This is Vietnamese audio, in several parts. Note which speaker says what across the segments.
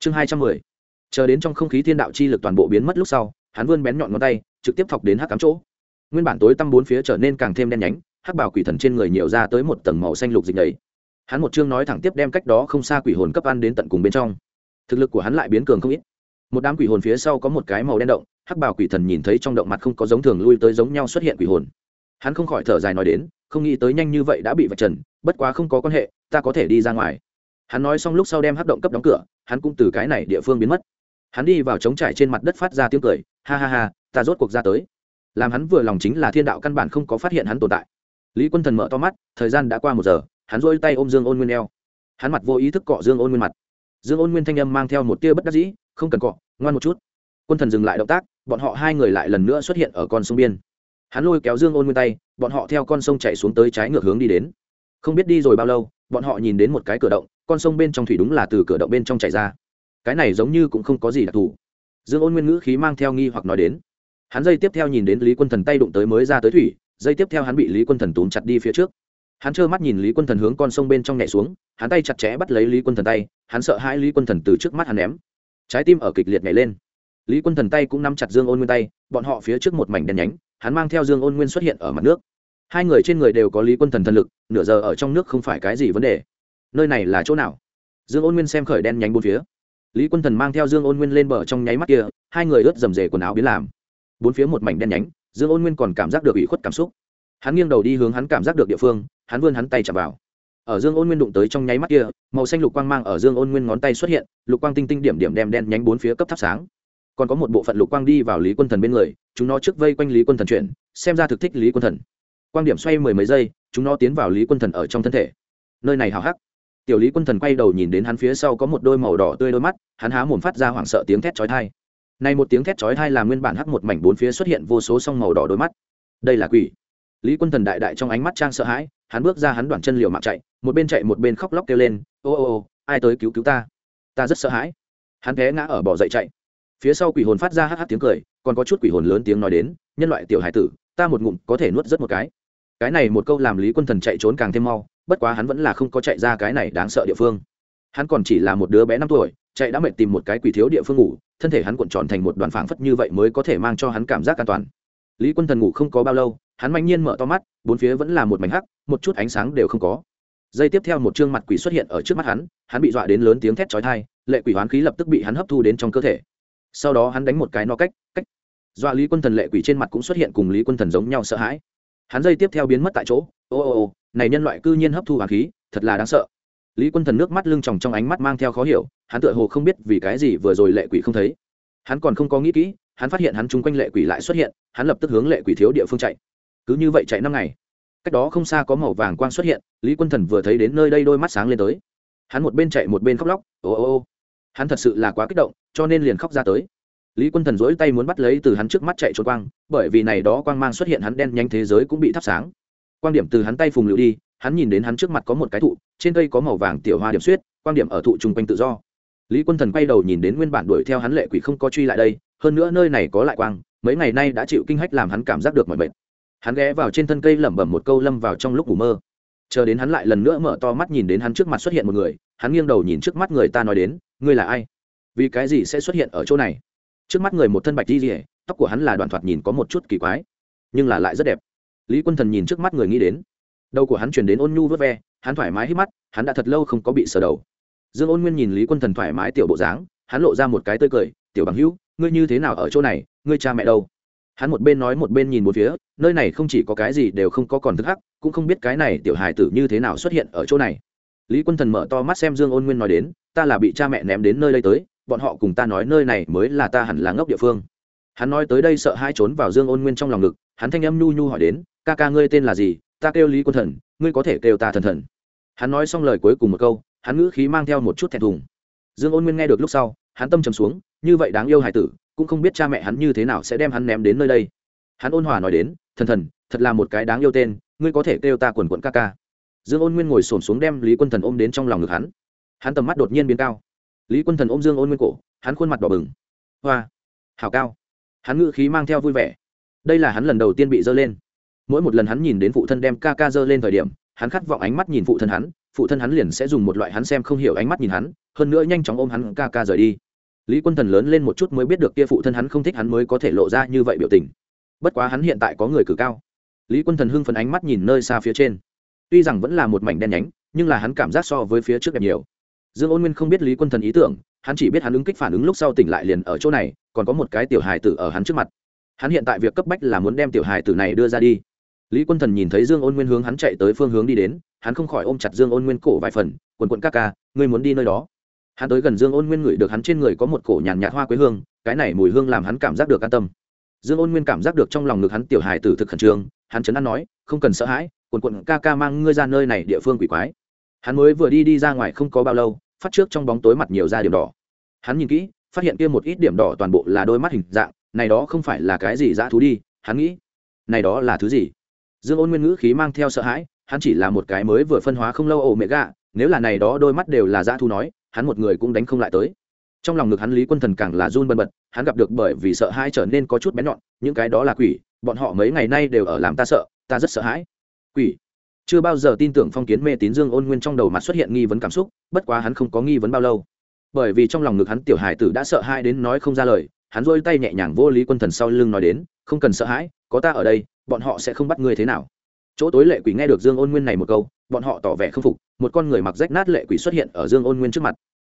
Speaker 1: chương hai trăm mười. Chờ đến trong không khí thiên đạo chi lực toàn bộ biến mất lúc sau, hắn vươn bén nhọn ngón tay, trực tiếp thọc đến hắc cám chỗ. Nguyên bản tối tăm bốn phía trở nên càng thêm đen nhánh, hắc bảo quỷ thần trên người nhiều ra tới một tầng màu xanh lục dịch đầy hắn một chương nói thẳng tiếp đem cách đó không xa quỷ hồn cấp ăn đến tận cùng bên trong. Thực lực của hắn lại biến cường không ít. Một đám quỷ hồn phía sau có một cái màu đen động, hắc bảo quỷ thần nhìn thấy trong động mặt không có giống thường lui tới giống nhau xuất hiện quỷ hồn. Hắn không khỏi thở dài nói đến, không nghĩ tới nhanh như vậy đã bị vạch trần, bất quá không có quan hệ, ta có thể đi ra ngoài hắn nói xong lúc sau đem hắc động cấp đóng cửa, hắn cũng từ cái này địa phương biến mất. Hắn đi vào trống trải trên mặt đất phát ra tiếng cười, ha ha ha, ta rốt cuộc ra tới. Làm hắn vừa lòng chính là thiên đạo căn bản không có phát hiện hắn tồn tại. Lý quân thần mở to mắt, thời gian đã qua một giờ, hắn dôi tay ôm dương ôn nguyên eo. Hắn mặt vô ý thức cọ dương ôn nguyên mặt. Dương ôn nguyên thanh âm mang theo một tia bất đắc dĩ, không cần cọ, ngoan một chút. Quân thần dừng lại động tác, bọn họ hai người lại lần nữa xuất hiện ở con sông biên. Hắn lôi kéo dương ôn nguyên tay, bọn họ theo con sông chạy xuống tới trái ngược hướng đi đến. Không biết đi rồi bao lâu, bọn họ nhìn đến một cái cửa động con sông bên trong thủy đúng là từ cửa động bên trong chảy ra. Cái này giống như cũng không có gì đặc thù. Dương ôn nguyên ngữ khí mang theo nghi hoặc nói đến. Hắn dây tiếp theo nhìn đến lý quân thần tay đụng tới mới ra tới thủy, dây tiếp theo hắn bị lý quân thần túm chặt đi phía trước. Hắn trơ mắt nhìn lý quân thần hướng con sông bên trong nhảy xuống, hắn tay chặt chẽ bắt lấy lý quân thần tay, hắn sợ hãi lý quân thần từ trước mắt hắn ném. Trái tim ở kịch liệt nhảy lên. Lý quân thần tay cũng nắm chặt dương ôn nguyên tay, bọn họ phía trước một mảnh đen nhánh, hắn mang theo dương ôn nguyên xuất hiện ở mặt nước. Hai người trên người đều có lý quân thần thần lực, nửa giờ ở trong nước không phải cái gì vấn đề nơi này là chỗ nào? Dương ôn nguyên xem khởi đen nhánh bốn phía. Lý quân thần mang theo dương ôn nguyên lên bờ trong nháy mắt kia, hai người ướt dầm dề quần áo biến làm. Bốn phía một mảnh đen nhánh, dương ôn nguyên còn cảm giác được ủy khuất cảm xúc. Hắn nghiêng đầu đi hướng hắn cảm giác được địa phương, hắn vươn hắn tay chạm vào. Ở dương ôn nguyên đụng tới trong nháy mắt kia, màu xanh lục quang mang ở dương ôn nguyên ngón tay xuất hiện, lục quang tinh tinh điểm điểm đem đen nhánh bốn phía cấp thắp sáng. Còn có một bộ phận lục quang đi vào lý quân thần bên người, chúng nó trước vây quanh lý quân thần chuyển, xem ra thực thích lý quân thần. Quang điểm xoay mười mấy giây, chúng nó tiến vào lý quân thần ở trong thân thể. Nơi này hào hắc tiểu lý quân thần quay đầu nhìn đến hắn phía sau có một đôi màu đỏ tươi đôi mắt, hắn há mồm phát ra hoảng sợ tiếng thét chói thai này một tiếng thét chói thai làm nguyên bản hắc một mảnh bốn phía xuất hiện vô số song màu đỏ đôi mắt. Đây là quỷ. Lý quân thần đại đại trong ánh mắt trang sợ hãi, hắn bước ra hắn đoạn chân liều mạng chạy, một bên chạy một bên khóc lóc kêu lên, ô ô ô, ai tới cứu cứu ta? Ta rất sợ hãi. Hắn té ngã ở bỏ dậy chạy. Phía sau quỷ hồn phát ra hắc hắc tiếng cười, còn có chút quỷ hồn lớn tiếng nói đến, nhân loại tiểu hải tử, ta một ngụm có thể nuốt rất một cái. Cái này một câu làm lý quân thần chạy trốn càng thêm mau bất quá hắn vẫn là không có chạy ra cái này đáng sợ địa phương. Hắn còn chỉ là một đứa bé năm tuổi, chạy đã mệt tìm một cái quỷ thiếu địa phương ngủ, thân thể hắn cuộn tròn thành một đoàn phảng phất như vậy mới có thể mang cho hắn cảm giác an toàn. Lý quân thần ngủ không có bao lâu, hắn manh nhiên mở to mắt, bốn phía vẫn là một mảnh hắc, một chút ánh sáng đều không có. Giây tiếp theo một chương mặt quỷ xuất hiện ở trước mắt hắn hắn bị dọa đến lớn tiếng thét chói tai, lệ quỷ hoán khí lập tức bị hắn hấp thu đến trong cơ thể. Sau đó hắn đánh một cái no cách cách. Dọa lý quân thần lệ quỷ trên mặt cũng xuất hiện cùng lý quân thần giống nhau sợ hãi hắn dây tiếp theo biến mất tại chỗ. Ô ô ô, này nhân loại cư nhiên hấp thu hoàng khí, thật là đáng sợ. Lý quân thần nước mắt lưng tròng trong ánh mắt mang theo khó hiểu, hắn tựa hồ không biết vì cái gì vừa rồi lệ quỷ không thấy. Hắn còn không có nghĩ kỹ, hắn phát hiện hắn chung quanh lệ quỷ lại xuất hiện, hắn lập tức hướng lệ quỷ thiếu địa phương chạy. Cứ như vậy chạy năm ngày. Cách đó không xa có màu vàng quang xuất hiện, lý quân thần vừa thấy đến nơi đây đôi mắt sáng lên tới. Hắn một bên chạy một bên khóc lóc, ô ô ô. Hắn thật sự là quá kích động, cho nên liền khóc ra tới lý quân thần dỗi tay muốn bắt lấy từ hắn trước mắt chạy trốn quang, bởi vì này đó quang mang xuất hiện hắn đen nhanh thế giới cũng bị thắp sáng. Quan điểm từ hắn tay phùng lựu đi, hắn nhìn đến hắn trước mặt có một cái thụ, trên cây có màu vàng tiểu hoa điểm suyết quan điểm ở thụ chung quanh tự do. Lý quân thần quay đầu nhìn đến nguyên bản đuổi theo hắn lệ quỷ không có truy lại đây, hơn nữa nơi này có lại quang, mấy ngày nay đã chịu kinh hách làm hắn cảm giác được mọi bệnh hắn ghé vào trên thân cây lẩm bẩm một câu lâm vào trong lúc ngủ mơ. Chờ đến hắn lại lần nữa mở to mắt nhìn đến hắn trước mặt xuất hiện một người, hắn nghiêng đầu nhìn trước mắt người ta nói đến, ngươi là ai? Vì cái gì sẽ xuất hiện ở chỗ này? Trước mắt người một thân bạch di rỉa tóc của hắn là đoạn thoạt nhìn có một chút kỳ quái, nhưng là lại rất đẹp. Lý quân thần nhìn trước mắt người nghĩ đến. Đầu của hắn chuyển đến ôn nhu vớt ve, hắn thoải mái hít mắt, hắn đã thật lâu không có bị sờ đầu. Dương ôn nguyên nhìn lý quân thần thoải mái tiểu bộ dáng, hắn lộ ra một cái tươi cười, tiểu bằng hữu, ngươi như thế nào ở chỗ này, ngươi cha mẹ đâu? Hắn một bên nói một bên nhìn một phía, nơi này không chỉ có cái gì đều không có còn thức hắc, cũng không biết cái này tiểu hài tử như thế nào xuất hiện ở chỗ này. Lý quân thần mở to mắt xem dương ôn nguyên nói đến, ta là bị cha mẹ ném đến nơi đây tới bọn họ cùng ta nói nơi này mới là ta hẳn là ngốc địa phương. Hắn nói tới đây sợ hai trốn vào dương ôn nguyên trong lòng ngực, hắn thanh âm nhu nhu hỏi đến, ca ca ngươi tên là gì? Ta kêu lý quân thần, ngươi có thể kêu ta thần thần. Hắn nói xong lời cuối cùng một câu, hắn ngữ khí mang theo một chút thẹn thùng. Dương ôn nguyên nghe được lúc sau, hắn tâm trầm xuống, như vậy đáng yêu hải tử, cũng không biết cha mẹ hắn như thế nào sẽ đem hắn ném đến nơi đây. Hắn ôn hòa nói đến, thần thần, thật là một cái đáng yêu tên, ngươi có thể kêu ta quần quận ca ca. Dương ôn nguyên ngồi xổm xuống đem lý quân thần ôm đến trong lòng ngực hắn. Hắn tầm mắt đột nhiên biến cao lý quân thần ôm dương ôn nguyên cổ, hắn khuôn mặt đỏ bừng. Hoa! Hào cao! Hắn ngự khí mang theo vui vẻ. Đây là hắn lần đầu tiên bị dơ lên. Mỗi một lần hắn nhìn đến phụ thân đem ca ca dơ lên thời điểm, hắn khát vọng ánh mắt nhìn phụ thân hắn, phụ thân hắn liền sẽ dùng một loại hắn xem không hiểu ánh mắt nhìn hắn, hơn nữa nhanh chóng ôm hắn ca ca rời đi. Lý quân thần lớn lên một chút mới biết được kia phụ thân hắn không thích hắn mới có thể lộ ra như vậy biểu tình. Bất quá hắn hiện tại có người cử cao. Lý quân thần hưng phấn ánh mắt nhìn nơi xa phía trên. Tuy rằng vẫn là một mảnh đen nhánh, nhưng là hắn cảm giác so với phía trước đẹp nhiều dương ôn nguyên không biết lý quân thần ý tưởng, hắn chỉ biết hắn ứng kích phản ứng lúc sau tỉnh lại liền ở chỗ này, còn có một cái tiểu hài tử ở hắn trước mặt. Hắn hiện tại việc cấp bách là muốn đem tiểu hài tử này đưa ra đi. Lý quân thần nhìn thấy dương ôn nguyên hướng hắn chạy tới phương hướng đi đến, hắn không khỏi ôm chặt dương ôn nguyên cổ vài phần, quần quận ca ca, ngươi muốn đi nơi đó? Hắn tới gần dương ôn nguyên ngửi được hắn trên người có một cổ nhàn nhạt hoa quế hương, cái này mùi hương làm hắn cảm giác được an tâm. Dương ôn nguyên cảm giác được trong lòng ngực hắn tiểu hài tử thực khẩn trương, hắn chấn an nói, không cần sợ hãi, quần quận ca ca mang ngươi ra nơi này địa phương quỷ quái hắn mới vừa đi đi ra ngoài không có bao lâu, phát trước trong bóng tối mặt nhiều ra điểm đỏ. Hắn nhìn kỹ, phát hiện kia một ít điểm đỏ toàn bộ là đôi mắt hình dạng, này đó không phải là cái gì dã thú đi, hắn nghĩ, này đó là thứ gì? Dương ôn nguyên ngữ khí mang theo sợ hãi, hắn chỉ là một cái mới vừa phân hóa không lâu ổ mẹ gạ nếu là này đó đôi mắt đều là dã thú nói, hắn một người cũng đánh không lại tới. Trong lòng ngực hắn lý quân thần càng là run bần bật, hắn gặp được bởi vì sợ hãi trở nên có chút bén nhọn, những cái đó là quỷ, bọn họ mấy ngày nay đều ở làm ta sợ, ta rất sợ hãi. Quỷ? Chưa bao giờ tin tưởng phong kiến mê tín dương ôn nguyên trong đầu mặt xuất hiện nghi vấn cảm xúc, bất quá hắn không có nghi vấn bao lâu. Bởi vì trong lòng ngực hắn tiểu hải tử đã sợ hãi đến nói không ra lời, hắn rôi tay nhẹ nhàng vô lý quân thần sau lưng nói đến, không cần sợ hãi, có ta ở đây, bọn họ sẽ không bắt ngươi thế nào. Chỗ tối lệ quỷ nghe được dương ôn nguyên này một câu, bọn họ tỏ vẻ không phục, một con người mặc rách nát lệ quỷ xuất hiện ở dương ôn nguyên trước mặt.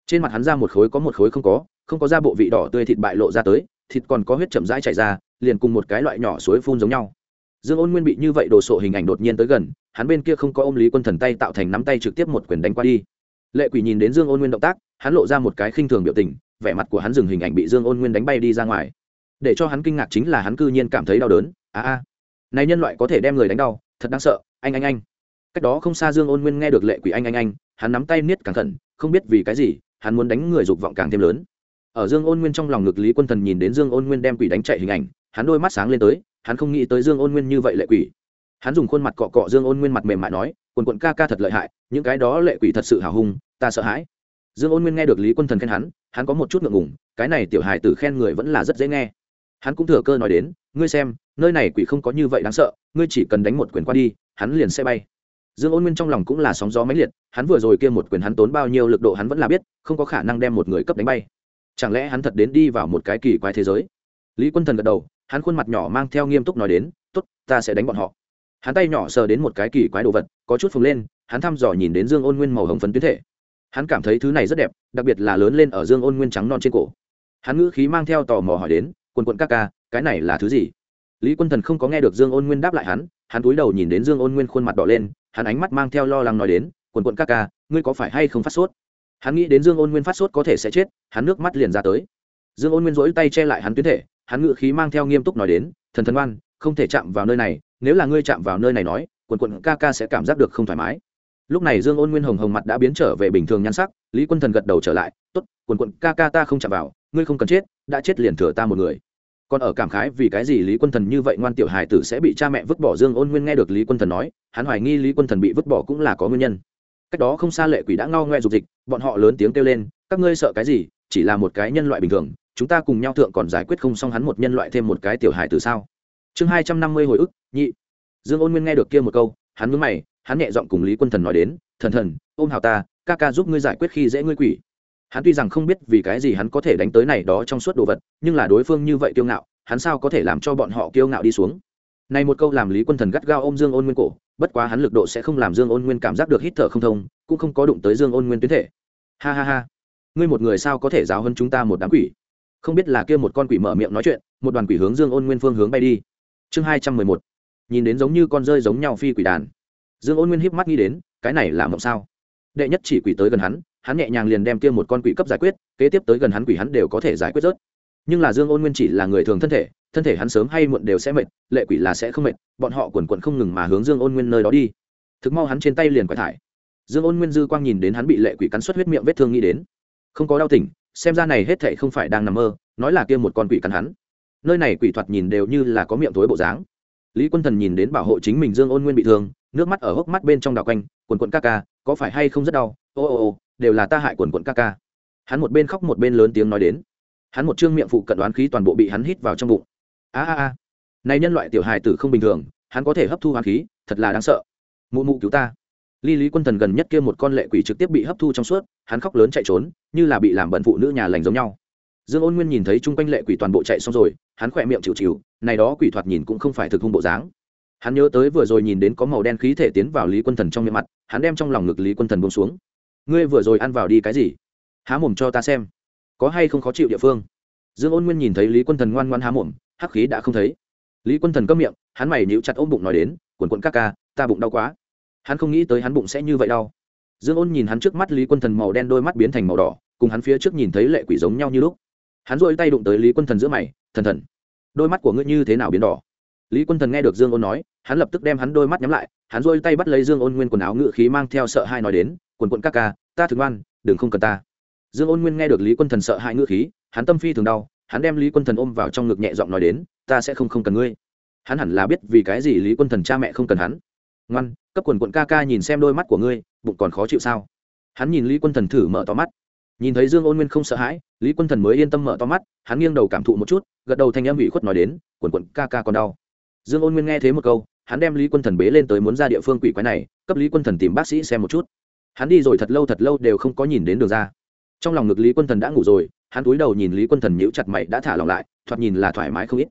Speaker 1: Trên mặt hắn ra một khối có một khối không có không có da bộ vị đỏ tươi thịt bại lộ ra tới, thịt còn có huyết chậm rãi chảy ra, liền cùng một cái loại nhỏ suối phun giống nhau dương ôn nguyên bị như vậy đồ sộ hình ảnh đột nhiên tới gần, hắn bên kia không có ôm lý quân thần tay tạo thành nắm tay trực tiếp một quyền đánh qua đi. Lệ quỷ nhìn đến dương ôn nguyên động tác, hắn lộ ra một cái khinh thường biểu tình, vẻ mặt của hắn dừng hình ảnh bị dương ôn nguyên đánh bay đi ra ngoài. Để cho hắn kinh ngạc chính là hắn cư nhiên cảm thấy đau đớn. A a. Này nhân loại có thể đem người đánh đau, thật đáng sợ. Anh anh anh. Cách đó không xa dương ôn nguyên nghe được lệ quỷ anh anh anh, hắn nắm tay niết càng khẩn, không biết vì cái gì, hắn muốn đánh người dục vọng càng thêm lớn. Ở dương ôn nguyên trong lòng ngực lý quân thần nhìn đến dương ôn nguyên đem quỷ đánh chạy hình ảnh, hắn đôi mắt sáng lên tới hắn không nghĩ tới dương ôn nguyên như vậy lệ quỷ. Hắn dùng khuôn mặt cọ cọ dương ôn nguyên mặt mềm mại nói, quần quận ca ca thật lợi hại, những cái đó lệ quỷ thật sự hào hùng, ta sợ hãi. Dương ôn nguyên nghe được lý quân thần khen hắn hắn có một chút ngượng ngùng, cái này tiểu hài tử khen người vẫn là rất dễ nghe. Hắn cũng thừa cơ nói đến, ngươi xem, nơi này quỷ không có như vậy đáng sợ, ngươi chỉ cần đánh một quyền qua đi, hắn liền sẽ bay. Dương ôn nguyên trong lòng cũng là sóng gió mãnh liệt, hắn vừa rồi kia một quyền hắn tốn bao nhiêu lực độ hắn vẫn là biết, không có khả năng đem một người cấp đánh bay. Chẳng lẽ hắn thật đến đi vào một cái kỳ quái thế giới? Lý quân thần gật đầu hắn khuôn mặt nhỏ mang theo nghiêm túc nói đến tốt, ta sẽ đánh bọn họ. Hắn tay nhỏ sờ đến một cái kỳ quái đồ vật có chút phồng lên hắn thăm dò nhìn đến dương ôn nguyên màu hồng phấn tuyến thể. Hắn cảm thấy thứ này rất đẹp đặc biệt là lớn lên ở dương ôn nguyên trắng non trên cổ. Hắn ngữ khí mang theo tò mò hỏi đến quần quận ca ca cái này là thứ gì? Lý quân thần không có nghe được dương ôn nguyên đáp lại hắn hắn cúi đầu nhìn đến dương ôn nguyên khuôn mặt đỏ lên hắn ánh mắt mang theo lo lắng nói đến quần quận ca ca ngươi có phải hay không phát sốt? Hắn nghĩ đến dương ôn nguyên phát sốt có thể sẽ chết hắn nước mắt liền ra tới. Dương ôn nguyên rỗi tay che lại hắn tuyến thể hắn ngự khí mang theo nghiêm túc nói đến, thần thần oan, không thể chạm vào nơi này, nếu là ngươi chạm vào nơi này nói, quần quận ca ca sẽ cảm giác được không thoải mái. Lúc này dương ôn nguyên hồng hồng mặt đã biến trở về bình thường nhan sắc, lý quân thần gật đầu trở lại t ố t quần quận ca ca ta không chạm vào, ngươi không cần chết, đã chết liền thừa ta một người. Còn ở cảm khái vì cái gì lý quân thần như vậy ngoan tiểu hài tử sẽ bị cha mẹ vứt bỏ, dương ôn nguyên nghe được lý quân thần nói, hắn hoài nghi lý quân thần bị vứt bỏ cũng là có nguyên nhân. Cách đó không xa lệ quỷ đã ngao ngoe dục dịch, bọn họ lớn tiếng kêu lên, các ngươi sợ cái gì, chỉ là một cái nhân loại bình thường chúng ta cùng nhau thượng còn giải quyết không xong hắn một nhân loại thêm một cái tiểu hài tử sao? Chương hai trăm năm mươi hồi ức, nhị. Dương ôn nguyên nghe được kia một câu, hắn mướn mày, hắn nhẹ giọng cùng lý quân thần nói đến, thần thần, ôm hào ta, ca ca giúp ngươi giải quyết khi dễ ngươi quỷ. Hắn tuy rằng không biết vì cái gì hắn có thể đánh tới này đó trong suốt đồ vật, nhưng là đối phương như vậy kiêu ngạo, hắn sao có thể làm cho bọn họ kiêu ngạo đi xuống? Này một câu làm lý quân thần gắt gao ôm dương ôn nguyên cổ, bất quá hắn lực độ sẽ không làm dương ôn nguyên cảm giác được hít thở không thông, cũng không có đụng tới dương ôn nguyên tuyến thể. Ha ha ha. Ngươi một người sao có thể giáo hơn chúng ta một đám quỷ? Không biết là kia một con quỷ mở miệng nói chuyện, một đoàn quỷ hướng dương ôn nguyên phương hướng bay đi. Chương hai trăm mười một, nhìn đến giống như con rơi giống nhau phi quỷ đàn. Dương ôn nguyên híp mắt nghĩ đến, cái này là mộng sao? Đệ nhất chỉ quỷ tới gần hắn hắn nhẹ nhàng liền đem kia một con quỷ cấp giải quyết, kế tiếp tới gần hắn quỷ hắn đều có thể giải quyết rớt. Nhưng là dương ôn nguyên chỉ là người thường thân thể thân thể hắn sớm hay muộn đều sẽ mệt, lệ quỷ là sẽ không mệt, bọn họ quần quận không ngừng mà hướng dương ôn nguyên nơi đó đi. Thực mau hắn trên tay liền quải thải. Dương ôn nguyên dư quang nhìn đến hắn bị lệ quỷ cắn xuất huyết miệng vết thương nghĩ đến. Không có đau tỉnh xem ra này hết thệ không phải đang nằm mơ, nói là kia một con quỷ cắn hắn. Nơi này quỷ thoạt nhìn đều như là có miệng thối bộ dáng. Lý quân thần nhìn đến bảo hộ chính mình dương ôn nguyên bị thương, nước mắt ở hốc mắt bên trong đào quanh, quần quận ca ca, có phải hay không rất đau? Ô ô ô, đều là ta hại quần quận ca ca. Hắn một bên khóc một bên lớn tiếng nói đến. Hắn một chương miệng phụ cận đoán khí toàn bộ bị hắn hít vào trong bụng. A a a, này nhân loại tiểu hài tử không bình thường, hắn có thể hấp thu hoán khí, thật là đáng sợ. Mụ mụ cứu ta ly lý quân thần gần nhất kia một con lệ quỷ trực tiếp bị hấp thu trong suốt, hắn khóc lớn chạy trốn, như là bị làm bận phụ nữ nhà lành giống nhau. Dương ôn nguyên nhìn thấy chung quanh lệ quỷ toàn bộ chạy xong rồi, hắn khỏe miệng chịu chịu, này đó quỷ thoạt nhìn cũng không phải thực hung bộ dáng. Hắn nhớ tới vừa rồi nhìn đến có màu đen khí thể tiến vào lý quân thần trong miệng mặt, hắn đem trong lòng ngực lý quân thần buông xuống. Ngươi vừa rồi ăn vào đi cái gì? Há mồm cho ta xem. Có hay không khó chịu địa phương? Dương ôn nguyên nhìn thấy lý quân thần ngoan ngoan há mồm, hắc khí đã không thấy. Lý quân thần cấm miệng, hắn mày níu chặt ôm bụng nói đến, quần quận các ca, ta bụng đau quá hắn không nghĩ tới hắn bụng sẽ như vậy đau. Dương ôn nhìn hắn trước mắt lý quân thần màu đen đôi mắt biến thành màu đỏ, cùng hắn phía trước nhìn thấy lệ quỷ giống nhau như lúc. Hắn dội tay đụng tới lý quân thần giữa mày, thần thần, đôi mắt của ngươi như thế nào biến đỏ? Lý quân thần nghe được dương ôn nói, hắn lập tức đem hắn đôi mắt nhắm lại, hắn dội tay bắt lấy dương ôn nguyên quần áo ngự khí mang theo sợ hai nói đến, quần quận các ca, ta thường ngoan, đừng không cần ta. Dương ôn nguyên nghe được lý quân thần sợ hai ngự khí, hắn tâm phi thường đau, hắn đem lý quân thần ôm vào trong ngực nhẹ giọng nói đến, ta sẽ không không cần ngươi. Hắn hẳn là biết vì cái gì lý quân thần cha mẹ không cần hắn ngoan, cấp quần quận ca ca nhìn xem đôi mắt của ngươi, bụng còn khó chịu sao? Hắn nhìn lý quân thần thử mở to mắt. Nhìn thấy dương ôn nguyên không sợ hãi, lý quân thần mới yên tâm mở to mắt, hắn nghiêng đầu cảm thụ một chút, gật đầu thanh em ủy khuất nói đến, quần quận ca ca còn đau. Dương ôn nguyên nghe thế một câu, hắn đem lý quân thần bế lên tới muốn ra địa phương quỷ quái này, cấp lý quân thần tìm bác sĩ xem một chút. Hắn đi rồi thật lâu thật lâu đều không có nhìn đến đường ra. Trong lòng ngực lý quân thần đã ngủ rồi, hắn cúi đầu nhìn lý quân thần nhíu chặt mày đã thả lòng lại, thoạt nhìn là thoải mái không ít.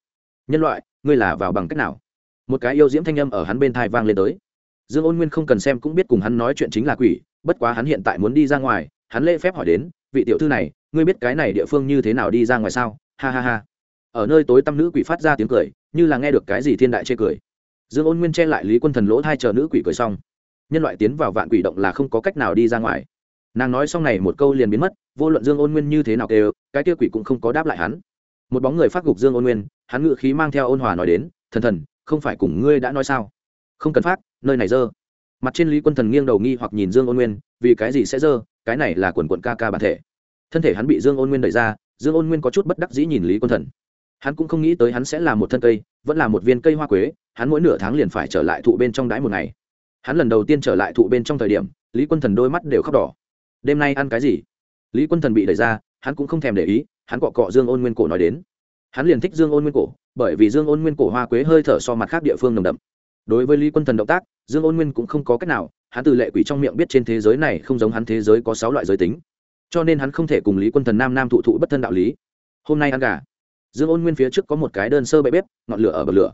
Speaker 1: Nhân loại, ngươi là vào bằng cách nào? Một cái yêu diễm thanh âm ở hắn bên thai vang lên tới. Dương ôn nguyên không cần xem cũng biết cùng hắn nói chuyện chính là quỷ, bất quá hắn hiện tại muốn đi ra ngoài, hắn lễ phép hỏi đến, vị tiểu thư này, ngươi biết cái này địa phương như thế nào đi ra ngoài sao? Ha ha ha. Ở nơi tối tăm nữ quỷ phát ra tiếng cười, như là nghe được cái gì thiên đại chê cười. Dương ôn nguyên che lại lý quân thần lỗ thai chờ nữ quỷ cười xong. Nhân loại tiến vào vạn quỷ động là không có cách nào đi ra ngoài. Nàng nói xong này một câu liền biến mất, vô luận dương ôn nguyên như thế nào kêu, cái kia quỷ cũng không có đáp lại hắn. Một bóng người phát gục dương ôn nguyên, hắn ngự khí mang theo ôn hòa nói đến, thần thần không phải cùng ngươi đã nói sao? Không cần phát, nơi này dơ. Mặt trên lý quân thần nghiêng đầu nghi hoặc nhìn dương ôn nguyên, vì cái gì sẽ dơ? Cái này là quần quận ca ca bản thể. Thân thể hắn bị dương ôn nguyên đẩy ra, dương ôn nguyên có chút bất đắc dĩ nhìn lý quân thần. Hắn cũng không nghĩ tới hắn sẽ là một thân cây, vẫn là một viên cây hoa quế, hắn mỗi nửa tháng liền phải trở lại thụ bên trong đáy một ngày. Hắn lần đầu tiên trở lại thụ bên trong thời điểm, lý quân thần đôi mắt đều khóc đỏ. Đêm nay ăn cái gì? Lý quân thần bị đẩy ra, hắn cũng không thèm để ý, hắn cọ cọ dương ôn nguyên cổ nói đến. Hắn liền thích dương ôn nguyên cổ bởi vì dương ôn nguyên cổ hoa quế hơi thở so mặt khác địa phương nồng đậm. Đối với lý quân thần động tác, dương ôn nguyên cũng không có cách nào, hắn từ lệ quỷ trong miệng biết trên thế giới này không giống hắn thế giới có sáu loại giới tính. Cho nên hắn không thể cùng lý quân thần nam nam thụ thụ bất thân đạo lý. Hôm nay ăn gà, dương ôn nguyên phía trước có một cái đơn sơ bệ bếp, ngọn lửa ở bờ lửa.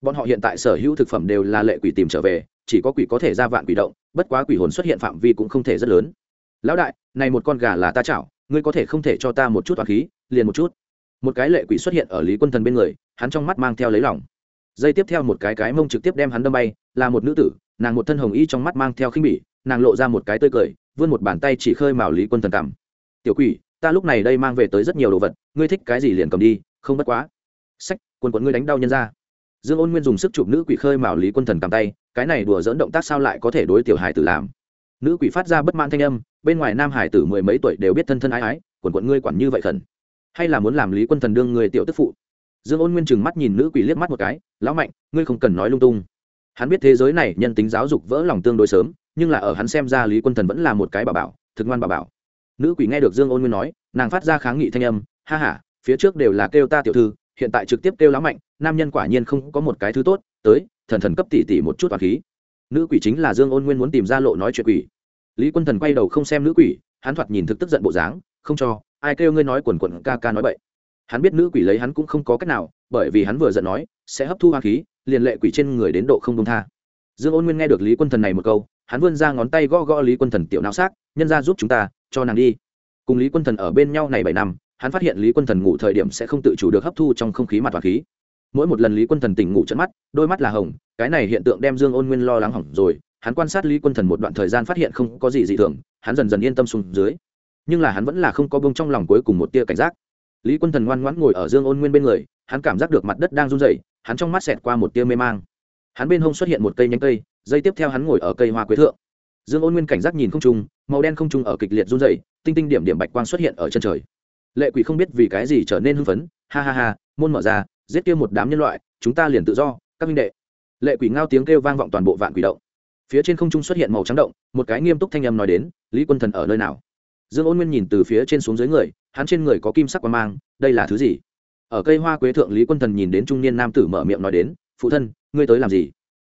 Speaker 1: Bọn họ hiện tại sở hữu thực phẩm đều là lệ quỷ tìm trở về, chỉ có quỷ có thể ra vạn quỷ động, bất quá quỷ hồn xuất hiện phạm vi cũng không thể rất lớn. Lão đại, này một con gà là ta chảo, ngươi có thể không thể cho ta một chút toàn khí, liền một chút một cái lệ quỷ xuất hiện ở lý quân thần bên người, hắn trong mắt mang theo lấy lòng. Dây tiếp theo một cái cái mông trực tiếp đem hắn đâm bay, là một nữ tử, nàng một thân hồng y trong mắt mang theo khinh bỉ, nàng lộ ra một cái tươi cười, vươn một bàn tay chỉ khơi mào lý quân thần cảm tiểu quỷ, ta lúc này đây mang về tới rất nhiều đồ vật, ngươi thích cái gì liền cầm đi, không bất quá. Sách, quần quần ngươi đánh đau nhân ra. Dương ôn nguyên dùng sức chụp nữ quỷ khơi mào lý quân thần cầm tay, cái này đùa dỡn động tác sao lại có thể đối tiểu hải tử làm? Nữ quỷ phát ra bất mãn thanh âm, bên ngoài nam hải tử mười mấy tuổi đều biết thân thân ái ái, quần quận ngươi quản như vậy khẩn hay là muốn làm lý quân thần đương người tiểu tức phụ? Dương ôn nguyên chừng mắt nhìn nữ quỷ liếc mắt một cái, lão mạnh, ngươi không cần nói lung tung. Hắn biết thế giới này nhân tính giáo dục vỡ lòng tương đối sớm, nhưng là ở hắn xem ra lý quân thần vẫn là một cái bà bảo, thực ngoan bà bảo. Nữ quỷ nghe được dương ôn nguyên nói, nàng phát ra kháng nghị thanh âm, ha h a phía trước đều là kêu ta tiểu thư, hiện tại trực tiếp kêu lão mạnh, nam nhân quả nhiên không có một cái thứ tốt, tới, thần thần cấp tỉ tỉ một chút toàn khí. Nữ quỷ chính là dương ôn nguyên muốn tìm ra lộ nói chuyện quỷ. Lý quân thần quay đầu không xem nữ quỷ, hắn thoạt nhìn thực tức giận bộ dáng, không cho ai kêu ngươi nói quần quần ca ca nói bậy. Hắn biết nữ quỷ lấy hắn cũng không có cách nào, bởi vì hắn vừa giận nói, sẽ hấp thu hoa khí, liền lệ quỷ trên người đến độ không đông tha. Dương ôn nguyên nghe được lý quân thần này một câu, hắn vươn ra ngón tay gõ gõ lý quân thần tiểu não xác, nhân ra giúp chúng ta, cho nàng đi. Cùng lý quân thần ở bên nhau này bảy năm, hắn phát hiện lý quân thần ngủ thời điểm sẽ không tự chủ được hấp thu trong không khí mặt và khí. Mỗi một lần lý quân thần tỉnh ngủ trận mắt, đôi mắt là hồng, cái này hiện tượng đem dương ôn nguyên lo lắng hỏng rồi. Hắn quan sát lý quân thần một đoạn thời gian phát hiện không có gì dị thường, hắn dần dần yên tâm xuống dưới nhưng là hắn vẫn là không có bông trong lòng cuối cùng một tia cảnh giác. Lý quân thần ngoan ngoãn ngồi ở dương ôn nguyên bên người, hắn cảm giác được mặt đất đang run rẩy, hắn trong mắt xẹt qua một tia mê mang. Hắn bên hông xuất hiện một cây nhánh cây, dây tiếp theo hắn ngồi ở cây hoa quế thượng. Dương ôn nguyên cảnh giác nhìn không trung, màu đen không trung ở kịch liệt run rẩy, tinh tinh điểm điểm bạch quang xuất hiện ở chân trời. Lệ quỷ không biết vì cái gì trở nên hưng phấn, ha ha ha, môn mở ra, giết kia một đám nhân loại, chúng ta liền tự do, các minh đệ. Lệ quỷ ngao tiếng kêu vang vọng toàn bộ vạn quỷ động. Phía trên không trung xuất hiện màu trắng động, một cái nghiêm túc thanh âm nói đến, lý quân thần ở nơi nào? Dương ôn nguyên nhìn từ phía trên xuống dưới người, hắn trên người có kim sắc quan mang, đây là thứ gì? Ở cây hoa quế thượng lý quân thần nhìn đến trung niên nam tử mở miệng nói đến, phụ thân, ngươi tới làm gì?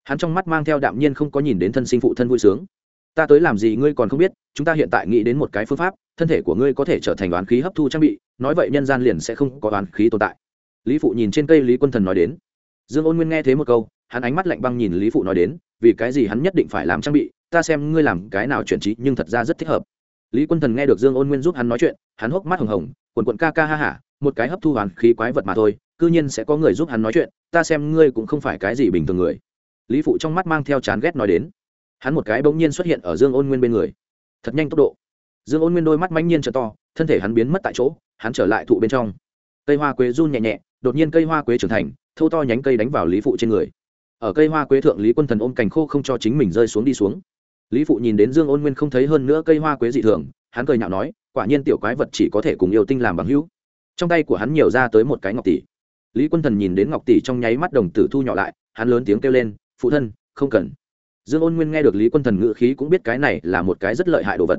Speaker 1: Hắn trong mắt mang theo đạm nhiên không có nhìn đến thân sinh phụ thân vui sướng. Ta tới làm gì ngươi còn không biết, chúng ta hiện tại nghĩ đến một cái phương pháp, thân thể của ngươi có thể trở thành đoán khí hấp thu trang bị, nói vậy nhân gian liền sẽ không có đoán khí tồn tại. Lý phụ nhìn trên cây lý quân thần nói đến. Dương ôn nguyên nghe thế một câu, hắn ánh mắt lạnh băng nhìn lý phụ nói đến, vì cái gì hắn nhất định phải làm trang bị, ta xem ngươi làm cái nào chuyển trí nhưng thật ra rất thích hợp lý quân thần nghe được dương ôn nguyên giúp hắn nói chuyện, hắn hốc mắt hồng hồng, quần quận ca ca ha hả một cái hấp thu hoàn khí quái vật mà thôi, cư nhiên sẽ có người giúp hắn nói chuyện, ta xem ngươi cũng không phải cái gì bình thường người. Lý phụ trong mắt mang theo chán ghét nói đến. Hắn một cái bỗng nhiên xuất hiện ở dương ôn nguyên bên người. Thật nhanh tốc độ. Dương ôn nguyên đôi mắt manh nhiên trở to, thân thể hắn biến mất tại chỗ, hắn trở lại thụ bên trong. Cây hoa quế run nhẹ nhẹ, đột nhiên cây hoa quế trưởng thành, thâu to nhánh cây đánh vào lý phụ trên người. Ở cây hoa quế thượng lý quân thần ôm cành khô không cho chính mình rơi xuống đi xuống lý phụ nhìn đến dương ôn nguyên không thấy hơn nữa cây hoa quế dị thường, hắn cười nhạo nói, quả nhiên tiểu quái vật chỉ có thể cùng yêu tinh làm bằng hữu. Trong tay của hắn nhiều ra tới một cái ngọc tỷ. Lý quân thần nhìn đến ngọc tỷ trong nháy mắt đồng tử thu nhỏ lại, hắn lớn tiếng kêu lên, phụ thân, không cần. Dương ôn nguyên nghe được lý quân thần ngự khí cũng biết cái này là một cái rất lợi hại đồ vật.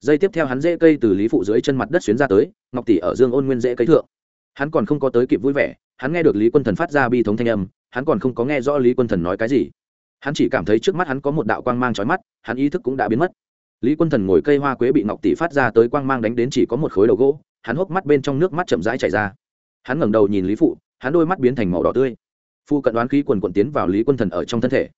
Speaker 1: Dây tiếp theo hắn dễ cây từ lý phụ dưới chân mặt đất xuyến ra tới, ngọc tỷ ở dương ôn nguyên dễ cây thượng. Hắn còn không có tới kịp vui vẻ, hắn nghe được lý quân thần phát ra bi thống thanh âm, hắn còn không có nghe rõ lý quân thần nói cái gì hắn chỉ cảm thấy trước mắt hắn có một đạo quang mang trói mắt, hắn ý thức cũng đã biến mất. Lý quân thần ngồi cây hoa quế bị ngọc tỷ phát ra tới quang mang đánh đến chỉ có một khối đầu gỗ, hắn hốc mắt bên trong nước mắt chậm rãi chảy ra. Hắn ngẩng đầu nhìn lý phụ, hắn đôi mắt biến thành màu đỏ tươi. Phụ cận đoán khí quần quần tiến vào lý quân thần ở trong thân thể.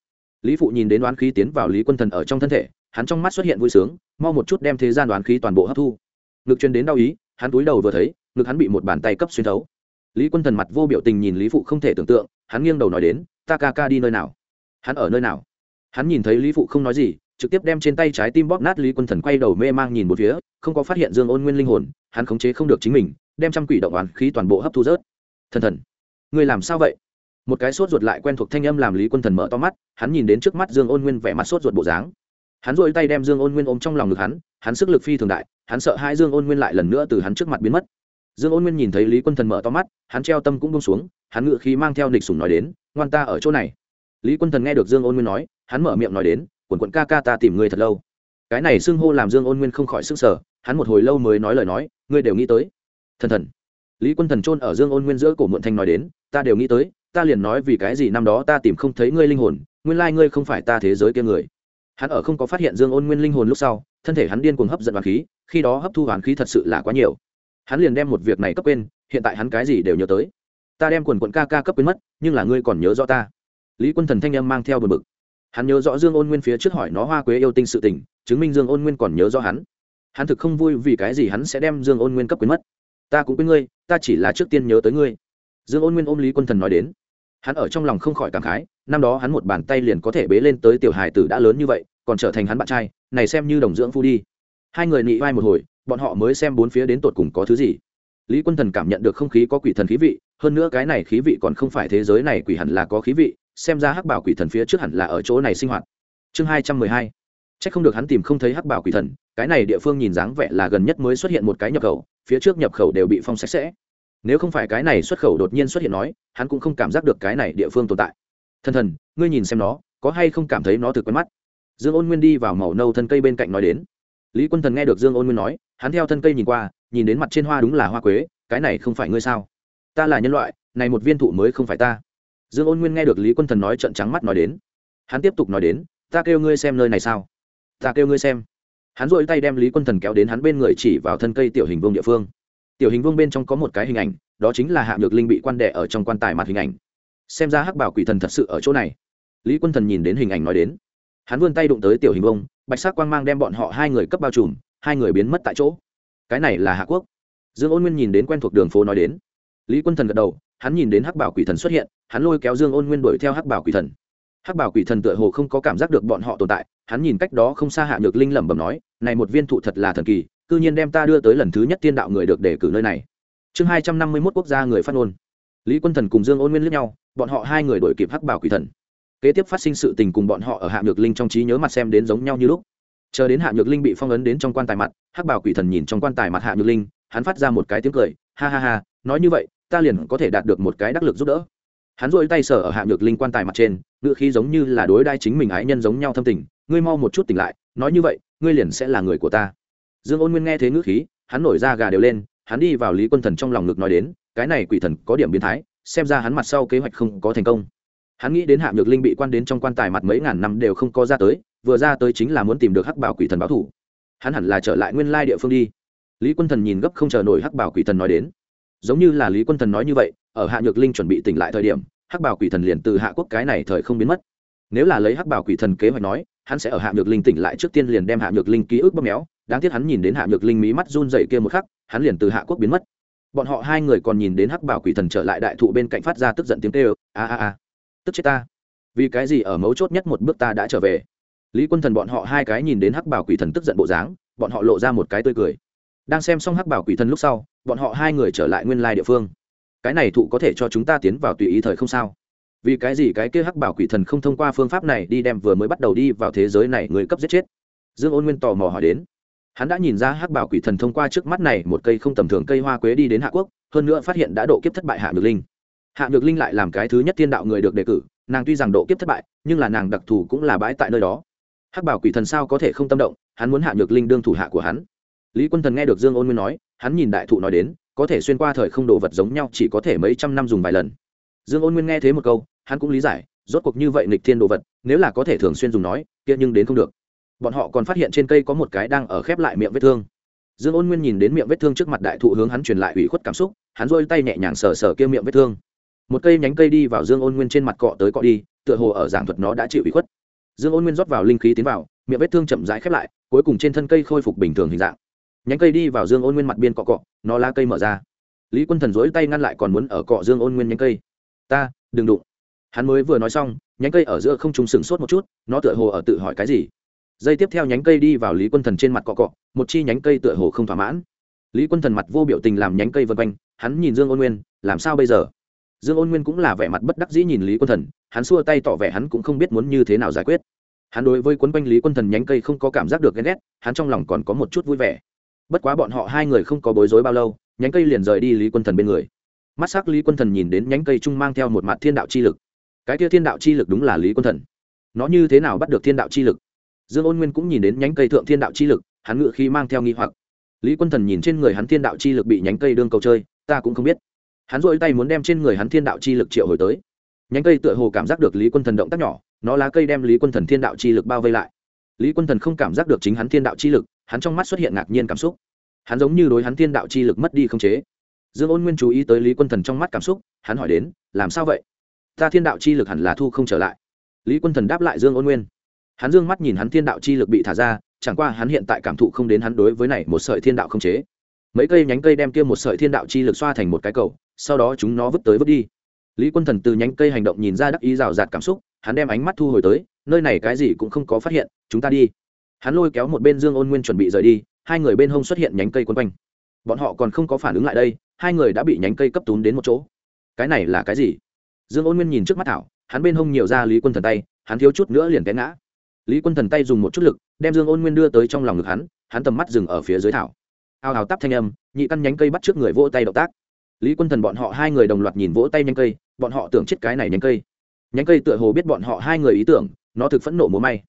Speaker 1: Lý phụ nhìn đến đoán khí tiến vào lý quân thần ở trong thân thể, hắn trong mắt xuất hiện vui sướng, mau một chút đem thế gian đoán khí toàn bộ hấp thu. Ngực truyền đến đau ý, hắn túi đầu vừa thấy, ngực hắn bị một bàn tay cấp xuyên thấu. Lý quân thần mặt vô biểu tình nhìn lý phụ không thể tưởng tượng, hắn nghiêng đầu nói đến, ta ca ca đi nơi nào? Hắn ở nơi nào? Hắn nhìn thấy lý phụ không nói gì, trực tiếp đem trên tay trái tim bóp nát lý quân thần quay đầu mê mang nhìn một phía, không có phát hiện dương ôn nguyên linh hồn, hắn khống chế không được chính mình, đem trăm quỷ động oán khí toàn bộ hấp thu rớt. Thần thần người làm sao vậy? Một cái sốt ruột lại quen thuộc thanh âm làm lý quân thần mở to mắt, hắn nhìn đến trước mắt dương ôn nguyên vẻ mặt sốt ruột bộ dáng. Hắn dội tay đem dương ôn nguyên ôm trong lòng ngực hắn hắn sức lực phi thường đại, hắn sợ hai dương ôn nguyên lại lần nữa từ hắn trước mặt biến mất. Dương ôn nguyên nhìn thấy lý quân thần mở to mắt, hắn treo tâm cũng bông xuống, hắn ngự khí mang theo nịch sùng nói đến, ngoan ta ở chỗ này lý quân thần nghe được dương ôn nguyên nói, hắn mở miệng nói đến, quần quận ca ca ta tìm ngươi thật lâu. Cái này xưng hô làm dương ôn nguyên không khỏi sức sở hắn một hồi lâu mới nói lời nói, ngươi đều nghĩ tới. Thần thần. Lý quân thần trôn ở dương ôn nguyên giữa cổ muộn thanh nói đến, ta đều nghĩ tới, ta liền nói vì cái gì năm đó ta tìm không thấy ngươi linh hồn, nguyên lai ngươi không phải ta thế giới kia người. Hắn ở không có phát hiện dương ôn nguyên linh hồn lúc sau, thân thể hắn điên cuồng hấp dẫn hoàn khí, khi đó hấp thu hoàn khí thật sự là quá nhiều. Hắn liền đem một việc này cấp quên, hiện tại hắn cái gì đều nhớ tới. Ta đem quần quận ca ca cấp quên mất, nhưng là ngươi còn nhớ rõ ta lý quân thần thanh em mang theo bờ bực. Hắn nhớ rõ dương ôn nguyên phía trước hỏi nó hoa quế yêu tinh sự tình, chứng minh dương ôn nguyên còn nhớ rõ hắn. Hắn thực không vui vì cái gì hắn sẽ đem dương ôn nguyên cấp quyến mất. Ta cũng quên ngươi, ta chỉ là trước tiên nhớ tới ngươi. Dương ôn nguyên ôm lý quân thần nói đến. Hắn ở trong lòng không khỏi cảm khái, năm đó hắn một bàn tay liền có thể bế lên tới tiểu hài tử đã lớn như vậy, còn trở thành hắn bạn trai, này xem như đồng dưỡng phu đi. Hai người nị vai một hồi, bọn họ mới xem bốn phía đến tột cùng có thứ gì. Lý quân thần cảm nhận được không khí có quỷ thần khí vị, hơn nữa cái này khí vị còn không phải thế giới này quỷ hẳn là có khí vị xem ra hắc bảo quỷ thần phía trước hẳn là ở chỗ này sinh hoạt. Chương hai trăm mười hai. C h ắ c không được hắn tìm không thấy hắc bảo quỷ thần, cái này địa phương nhìn dáng vẻ là gần nhất mới xuất hiện một cái nhập khẩu, phía trước nhập khẩu đều bị phong sạch sẽ. Nếu không phải cái này xuất khẩu đột nhiên xuất hiện nói, hắn cũng không cảm giác được cái này địa phương tồn tại. Thần thần, ngươi nhìn xem nó, có hay không cảm thấy nó thực quen mắt? Dương ôn nguyên đi vào màu nâu thân cây bên cạnh nói đến. Lý quân thần nghe được dương ôn nguyên nói, hắn theo thân cây nhìn qua, nhìn đến mặt trên hoa đúng là hoa quế, cái này không phải ngươi sao? Ta là nhân loại, này một viên thụ mới không phải ta dương ôn nguyên nghe được lý quân thần nói trận trắng mắt nói đến. Hắn tiếp tục nói đến, ta kêu ngươi xem nơi này sao? Ta kêu ngươi xem. Hắn dội tay đem lý quân thần kéo đến hắn bên người chỉ vào thân cây tiểu hình vương địa phương. Tiểu hình vương bên trong có một cái hình ảnh, đó chính là hạ nhược linh bị quan đệ ở trong quan tài mặt hình ảnh. Xem ra hắc bảo quỷ thần thật sự ở chỗ này. Lý quân thần nhìn đến hình ảnh nói đến. Hắn vươn tay đụng tới tiểu hình vương bạch sắc quang mang đem bọn họ hai người cấp bao trùm, hai người biến mất tại chỗ. Cái này là hạ quốc. Dương ôn nguyên nhìn đến quen thuộc đường phố nói đến. Lý quân thần gật đầu hắn nhìn đến hắc bảo quỷ thần xuất hiện, hắn lôi kéo dương ôn nguyên đuổi theo hắc bảo quỷ thần. Hắc bảo quỷ thần tựa hồ không có cảm giác được bọn họ tồn tại, hắn nhìn cách đó không xa hạ nhược linh lẩm bẩm nói, này một viên thụ thật là thần kỳ, cư nhiên đem ta đưa tới lần thứ nhất tiên đạo người được đề cử nơi này. Chương hai trăm năm mươi mốt quốc gia người phát ngôn. Lý quân thần cùng dương ôn nguyên lướt nhau, bọn họ hai người đổi kịp hắc bảo quỷ thần. Kế tiếp phát sinh sự tình cùng bọn họ ở hạ nhược linh trong trí nhớ mặt xem đến giống nhau như lúc. Chờ đến hạ nhược linh bị phong ấn đến trong quan tài mặt, hắc bảo quỷ thần nhìn trong quan tài mặt hạ nhược linh, hắn phát ra một cái tiếng cười, ha ha ha, nói như vậy ta liền có thể đạt được một cái đắc lực giúp đỡ. Hắn dội tay sở ở hạ nhược linh quan tài mặt trên ngựa khí giống như là đối đai chính mình ái nhân giống nhau thâm tình. Ngươi mau một chút tỉnh lại, nói như vậy, ngươi liền sẽ là người của ta. Dương ôn nguyên nghe thế ngữ khí, hắn nổi ra gà đều lên, hắn đi vào lý quân thần trong lòng ngực nói đến, cái này quỷ thần có điểm biến thái, xem ra hắn mặt sau kế hoạch không có thành công. Hắn nghĩ đến hạ nhược linh bị quan đến trong quan tài mặt mấy ngàn năm đều không có ra tới, vừa ra tới chính là muốn tìm được hắc bảo quỷ thần báo thủ. Hắn hẳn là trở lại nguyên lai địa phương đi. Lý quân thần nhìn gấp không chờ nổi hắc bảo quỷ thần nói đến giống như là lý quân thần nói như vậy, ở hạ nhược linh chuẩn bị tỉnh lại thời điểm, hắc bảo quỷ thần liền từ hạ quốc cái này thời không biến mất. Nếu là lấy hắc bảo quỷ thần kế hoạch nói, hắn sẽ ở hạ nhược linh tỉnh lại trước tiên liền đem hạ nhược linh ký ức bóp méo, đáng tiếc hắn nhìn đến hạ nhược linh mí mắt run dậy kia một khắc, hắn liền từ hạ quốc biến mất. Bọn họ hai người còn nhìn đến hắc bảo quỷ thần trở lại đại thụ bên cạnh phát ra tức giận tiếng kêu, a a a, tức chết ta. Vì cái gì ở mấu chốt nhất một bước ta đã trở về? Lý quân thần bọn họ hai cái nhìn đến hắc bảo quỷ thần tức giận bộ dáng, bọn họ lộ ra một cái tươi cười. Đang xem xong hắc bảo quỷ thần lúc sau bọn họ hai người trở lại nguyên lai địa phương. Cái này thụ có thể cho chúng ta tiến vào tùy ý thời không sao? Vì cái gì cái kia hắc bảo quỷ thần không thông qua phương pháp này đi đem vừa mới bắt đầu đi vào thế giới này người cấp giết chết? Dương ôn nguyên tò mò hỏi đến. Hắn đã nhìn ra hắc bảo quỷ thần thông qua trước mắt này một cây không tầm thường cây hoa quế đi đến hạ quốc, hơn nữa phát hiện đã độ kiếp thất bại hạ nhược linh. Hạ nhược linh lại làm cái thứ nhất thiên đạo người được đề cử, nàng tuy rằng độ kiếp thất bại, nhưng là nàng đặc thù cũng là bãi tại nơi đó. Hắc bảo quỷ thần sao có thể không tâm động, hắn muốn hạ nhược linh đương thủ hạ của hắn. Lý quân thần nghe được dương ôn nguyên nói hắn nhìn đại thụ nói đến, có thể xuyên qua thời không đồ vật giống nhau chỉ có thể mấy trăm năm dùng vài lần. Dương ôn nguyên nghe thế một câu, hắn cũng lý giải, rốt cuộc như vậy nịch thiên đồ vật, nếu là có thể thường xuyên dùng nói, kia nhưng đến không được. Bọn họ còn phát hiện trên cây có một cái đang ở khép lại miệng vết thương. Dương ôn nguyên nhìn đến miệng vết thương trước mặt đại thụ hướng hắn truyền lại ủy khuất cảm xúc, hắn rôi tay nhẹ nhàng sờ sờ kia miệng vết thương. Một cây nhánh cây đi vào dương ôn nguyên trên mặt cọ tới cọ đi, tựa hồ ở giảng thuật nó đã chịu ủy khuất. Dương ôn nguyên rót vào linh khí tiến vào, miệng vết thương chậm rãi khép lại, cuối cùng trên thân cây khôi phục bình thường hình dạng nhánh cây đi vào dương ôn nguyên mặt biên cọ cọ, nó la cây mở ra. Lý quân thần dối tay ngăn lại còn muốn ở cọ dương ôn nguyên nhánh cây. Ta, đừng đụng. Hắn mới vừa nói xong, nhánh cây ở giữa không trùng sừng sốt một chút, nó tựa hồ ở tự hỏi cái gì. Dây tiếp theo nhánh cây đi vào lý quân thần trên mặt cọ cọ, một chi nhánh cây tựa hồ không thỏa mãn. Lý quân thần mặt vô biểu tình làm nhánh cây vân quanh, hắn nhìn dương ôn nguyên, làm sao bây giờ? Dương ôn nguyên cũng là vẻ mặt bất đắc dĩ nhìn lý quân thần, hắn xua tay tỏ vẻ hắn cũng không biết muốn như thế nào giải quyết. Hắn đối với quấn quanh lý quân thần nhánh cây không có cảm giác được ghen ghét, hắn trong lòng còn có một chút vui vẻ bất quá bọn họ hai người không có bối rối bao lâu, nhánh cây liền rời đi lý quân thần bên người. Mắt s ắ c lý quân thần nhìn đến nhánh cây trung mang theo một mặt thiên đạo chi lực. Cái kia thiên đạo chi lực đúng là lý quân thần. Nó như thế nào bắt được thiên đạo chi lực? Dương ôn nguyên cũng nhìn đến nhánh cây thượng thiên đạo chi lực, hắn ngự khi mang theo nghi hoặc. Lý quân thần nhìn trên người hắn thiên đạo chi lực bị nhánh cây đương cầu chơi, ta cũng không biết. Hắn dội tay muốn đem trên người hắn thiên đạo chi lực triệu hồi tới. Nhánh cây tựa hồ cảm giác được lý quân thần động tác nhỏ, nó lá cây đem lý quân thần thiên đạo chi lực bao vây lại. Lý quân thần không cảm giác được chính hắn thiên đạo chi lực hắn trong mắt xuất hiện ngạc nhiên cảm xúc. Hắn giống như đối hắn thiên đạo chi lực mất đi không chế. Dương ôn nguyên chú ý tới lý quân thần trong mắt cảm xúc, hắn hỏi đến, làm sao vậy? Ta thiên đạo chi lực hẳn là thu không trở lại. Lý quân thần đáp lại dương ôn nguyên. Hắn dương mắt nhìn hắn thiên đạo chi lực bị thả ra, chẳng qua hắn hiện tại cảm thụ không đến hắn đối với này một sợi thiên đạo không chế. Mấy cây nhánh cây đem kia một sợi thiên đạo chi lực xoa thành một cái cầu, sau đó chúng nó vứt tới vứt đi. Lý quân thần từ nhánh cây hành động nhìn ra đắc ý rào rạt cảm xúc, hắn đem ánh mắt thu hồi tới, nơi này cái gì cũng không có phát hiện, chúng ta đi hắn lôi kéo một bên dương ôn nguyên chuẩn bị rời đi, hai người bên hông xuất hiện nhánh cây quân quanh. Bọn họ còn không có phản ứng lại đây, hai người đã bị nhánh cây cấp tún đến một chỗ. Cái này là cái gì? Dương ôn nguyên nhìn trước mắt thảo, hắn bên hông nhiều ra lý quân thần tay, hắn thiếu chút nữa liền té ngã. Lý quân thần tay dùng một chút lực, đem dương ôn nguyên đưa tới trong lòng ngực hắn hắn tầm mắt dừng ở phía dưới thảo. Ao ào tắp thanh âm, nhị căn nhánh cây bắt trước người vỗ tay động tác. Lý quân thần bọn họ hai người đồng loạt nhìn vỗ tay nhánh cây, bọn họ tưởng chết cái này nhánh cây. Nhánh cây tựa hồ biết bọn họ hai người ý tưởng, nó thực phẫn nộ múa may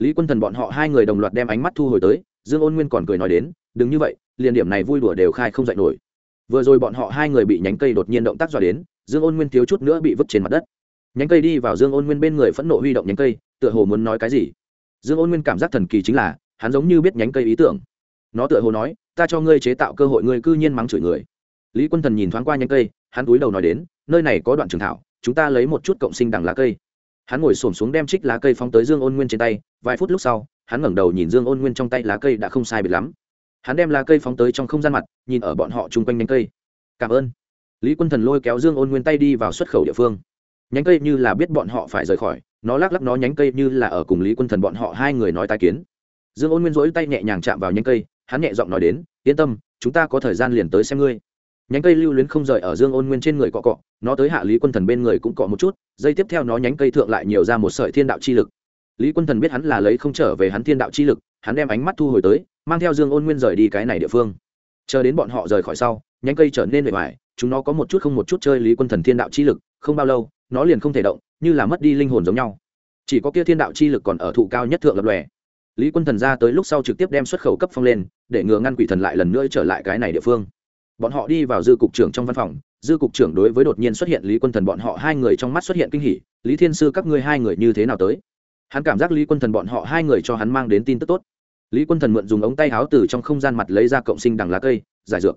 Speaker 1: lý quân thần bọn họ hai người đồng loạt đem ánh mắt thu hồi tới, dương ôn nguyên còn cười nói đến, đừng như vậy, liền điểm này vui đùa đều khai không dạy nổi. Vừa rồi bọn họ hai người bị nhánh cây đột nhiên động tác dọa đến, dương ôn nguyên thiếu chút nữa bị vứt trên mặt đất. Nhánh cây đi vào dương ôn nguyên bên người phẫn nộ huy động nhánh cây, tựa hồ muốn nói cái gì. Dương ôn nguyên cảm giác thần kỳ chính là, hắn giống như biết nhánh cây ý tưởng. Nó tựa hồ nói, ta cho ngươi chế tạo cơ hội ngươi cư nhiên mắng chửi người. Lý quân thần nhìn thoáng qua nhánh cây, hắn túi đầu nói đến, nơi này có đoạn trường thảo, chúng ta lấy một chút cộng sinh đằng lá cây hắn ngồi xổm xuống đem trích lá cây phóng tới dương ôn nguyên trên tay, vài phút lúc sau, hắn ngẩng đầu nhìn dương ôn nguyên trong tay lá cây đã không sai biệt lắm. Hắn đem lá cây phóng tới trong không gian mặt, nhìn ở bọn họ chung quanh nhánh cây. Cảm ơn. Lý quân thần lôi kéo dương ôn nguyên tay đi vào xuất khẩu địa phương. Nhánh cây như là biết bọn họ phải rời khỏi, nó lắc lắc nó nhánh cây như là ở cùng lý quân thần bọn họ hai người nói tai kiến. Dương ôn nguyên rỗi tay nhẹ nhàng chạm vào nhánh cây, hắn nhẹ giọng nói đến, yên tâm, chúng ta có thời gian liền tới xem ngươi nhánh cây lưu luyến không rời ở dương ôn nguyên trên người cọ cọ, nó tới hạ lý quân thần bên người cũng cọ một chút, dây tiếp theo nó nhánh cây thượng lại nhiều ra một sợi thiên đạo chi lực. Lý quân thần biết hắn là lấy không trở về hắn thiên đạo chi lực, hắn đem ánh mắt thu hồi tới, mang theo dương ôn nguyên rời đi cái này địa phương. Chờ đến bọn họ rời khỏi sau, nhánh cây trở nên bề ngoài, chúng nó có một chút không một chút chơi lý quân thần thiên đạo chi lực, không bao lâu, nó liền không thể động, như là mất đi linh hồn giống nhau. Chỉ có kia thiên đạo chi lực còn ở thụ cao nhất thượng lập lòe. Lý quân thần ra tới lúc sau trực tiếp đem xuất khẩu cấp phong lên, để ngừa ngăn quỷ thần lại lần nữa trở lại cái này địa phương bọn họ đi vào dư cục trưởng trong văn phòng, dư cục trưởng đối với đột nhiên xuất hiện lý quân thần bọn họ hai người trong mắt xuất hiện kinh hỉ, lý thiên sư, các ngươi hai người như thế nào tới? Hắn cảm giác lý quân thần bọn họ hai người cho hắn mang đến tin tức tốt. Lý quân thần mượn dùng ống tay háo từ trong không gian mặt lấy ra cộng sinh đằng lá cây, giải dược.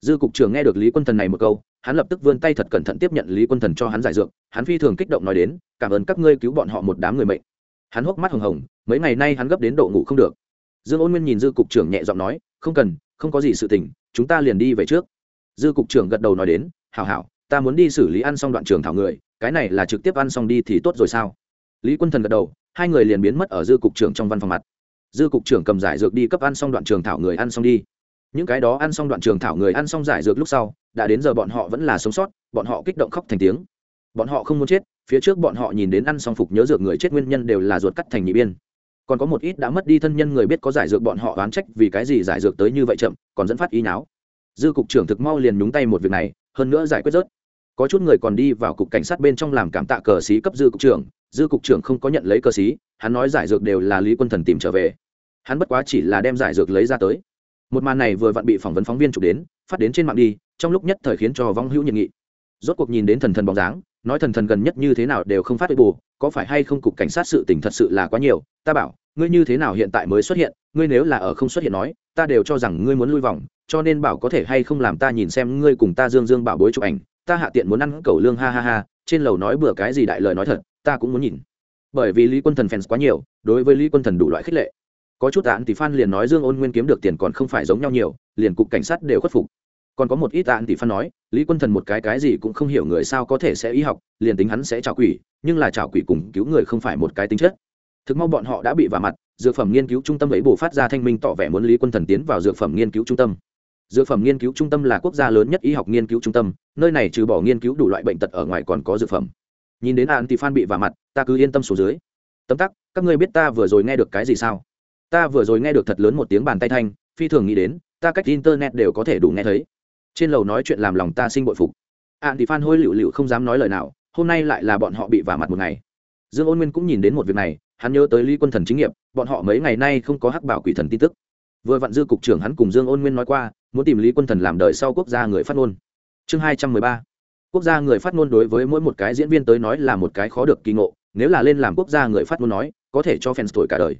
Speaker 1: Dư cục trưởng nghe được lý quân thần này một câu, hắn lập tức vươn tay thật cẩn thận tiếp nhận lý quân thần cho hắn giải dược, hắn phi thường kích động nói đến, cảm ơn các ngươi cứu bọn họ một đám người mệnh. Hắn hốc mắt hồng hồng, mấy ngày nay hắn gấp đến độ ngủ không được. Dương ôn nguyên nhìn dư cục trưởng nhẹ giọng nói, không cần không có gì sự tình, chúng ta liền đi về trước. Dư cục trưởng gật đầu nói đến, hảo hảo, ta muốn đi xử lý ăn xong đoạn trường thảo người, cái này là trực tiếp ăn xong đi thì tốt rồi sao? Lý quân thần gật đầu, hai người liền biến mất ở dư cục trưởng trong văn phòng mặt. Dư cục trưởng cầm giải dược đi cấp ăn xong đoạn trường thảo người ăn xong đi. Những cái đó ăn xong đoạn trường thảo người ăn xong giải dược lúc sau, đã đến giờ bọn họ vẫn là sống sót, bọn họ kích động khóc thành tiếng. Bọn họ không muốn chết, phía trước bọn họ nhìn đến ăn xong phục nhớ dược người chết nguyên nhân đều là ruột cắt thành nhị biên còn có một ít đã mất đi thân nhân người biết có giải dược bọn họ oán trách vì cái gì giải dược tới như vậy chậm, còn dẫn phát ý nháo. Dư cục trưởng thực mau liền nhúng tay một việc này, hơn nữa giải quyết rớt. Có chút người còn đi vào cục cảnh sát bên trong làm cảm tạ cờ xí cấp dư cục trưởng, dư cục trưởng không có nhận lấy cờ xí hắn nói giải dược đều là lý quân thần tìm trở về. Hắn bất quá chỉ là đem giải dược lấy ra tới. Một màn này vừa vặn bị phỏng vấn phóng viên chụp đến, phát đến trên mạng đi, trong lúc nhất thời khiến cho vong hữu nhiệt nghị. Rốt cuộc nhìn đến thần thần bóng dáng nói thần thần gần nhất như thế nào đều không phát huy bù, có phải hay không cục cảnh sát sự tình thật sự là quá nhiều? Ta bảo, ngươi như thế nào hiện tại mới xuất hiện? Ngươi nếu là ở không xuất hiện nói, ta đều cho rằng ngươi muốn lui vòng, cho nên bảo có thể hay không làm ta nhìn xem ngươi cùng ta dương dương bảo bối chụp ảnh, ta hạ tiện muốn ăn cầu lương, ha ha ha, trên lầu nói bừa cái gì đại lời nói thật, ta cũng muốn nhìn. Bởi vì lý quân thần fans quá nhiều, đối với lý quân thần đủ loại khích lệ. Có chút án thì phan liền nói dương ôn nguyên kiếm được tiền còn không phải giống nhau nhiều, liền cục cảnh sát đều khuất phục còn có một ít tạn tỷ phan nói, lý quân thần một cái cái gì cũng không hiểu người sao có thể sẽ y học, liền tính hắn sẽ trả quỷ, nhưng là trả quỷ cùng cứu người không phải một cái tính chất. Thực mau bọn họ đã bị vả mặt, dược phẩm nghiên cứu trung tâm ấy bổ phát ra thanh minh tỏ vẻ muốn lý quân thần tiến vào dược phẩm nghiên cứu trung tâm. Dược phẩm nghiên cứu trung tâm là quốc gia lớn nhất y học nghiên cứu trung tâm, nơi này trừ bỏ nghiên cứu đủ loại bệnh tật ở ngoài còn có dược phẩm. Nhìn đến an thì phan bị vả mặt, ta cứ yên tâm số dưới. Tấm tắc, các ngươi biết ta vừa rồi nghe được cái gì sao? Ta vừa rồi nghe được thật lớn một tiếng bàn tay thanh, phi thường nghĩ đến, ta cách internet đều có thể đủ nghe thấy trên lầu nói chuyện làm lòng ta sinh bội phục. Ạn thì phan hôi lựu lựu không dám nói lời nào, hôm nay lại là bọn họ bị vả mặt một ngày. Dương ôn nguyên cũng nhìn đến một việc này, hắn nhớ tới lý quân thần chính nghiệp, bọn họ mấy ngày nay không có hắc bảo quỷ thần tin tức. Vừa vặn dư cục trưởng hắn cùng dương ôn nguyên nói qua, muốn tìm lý quân thần làm đời sau quốc gia người phát ngôn. Chương hai trăm mười ba. Quốc gia người phát ngôn đối với mỗi một cái diễn viên tới nói là một cái khó được kỳ ngộ, nếu là lên làm quốc gia người phát ngôn nói, có thể cho fans tuổi cả đời.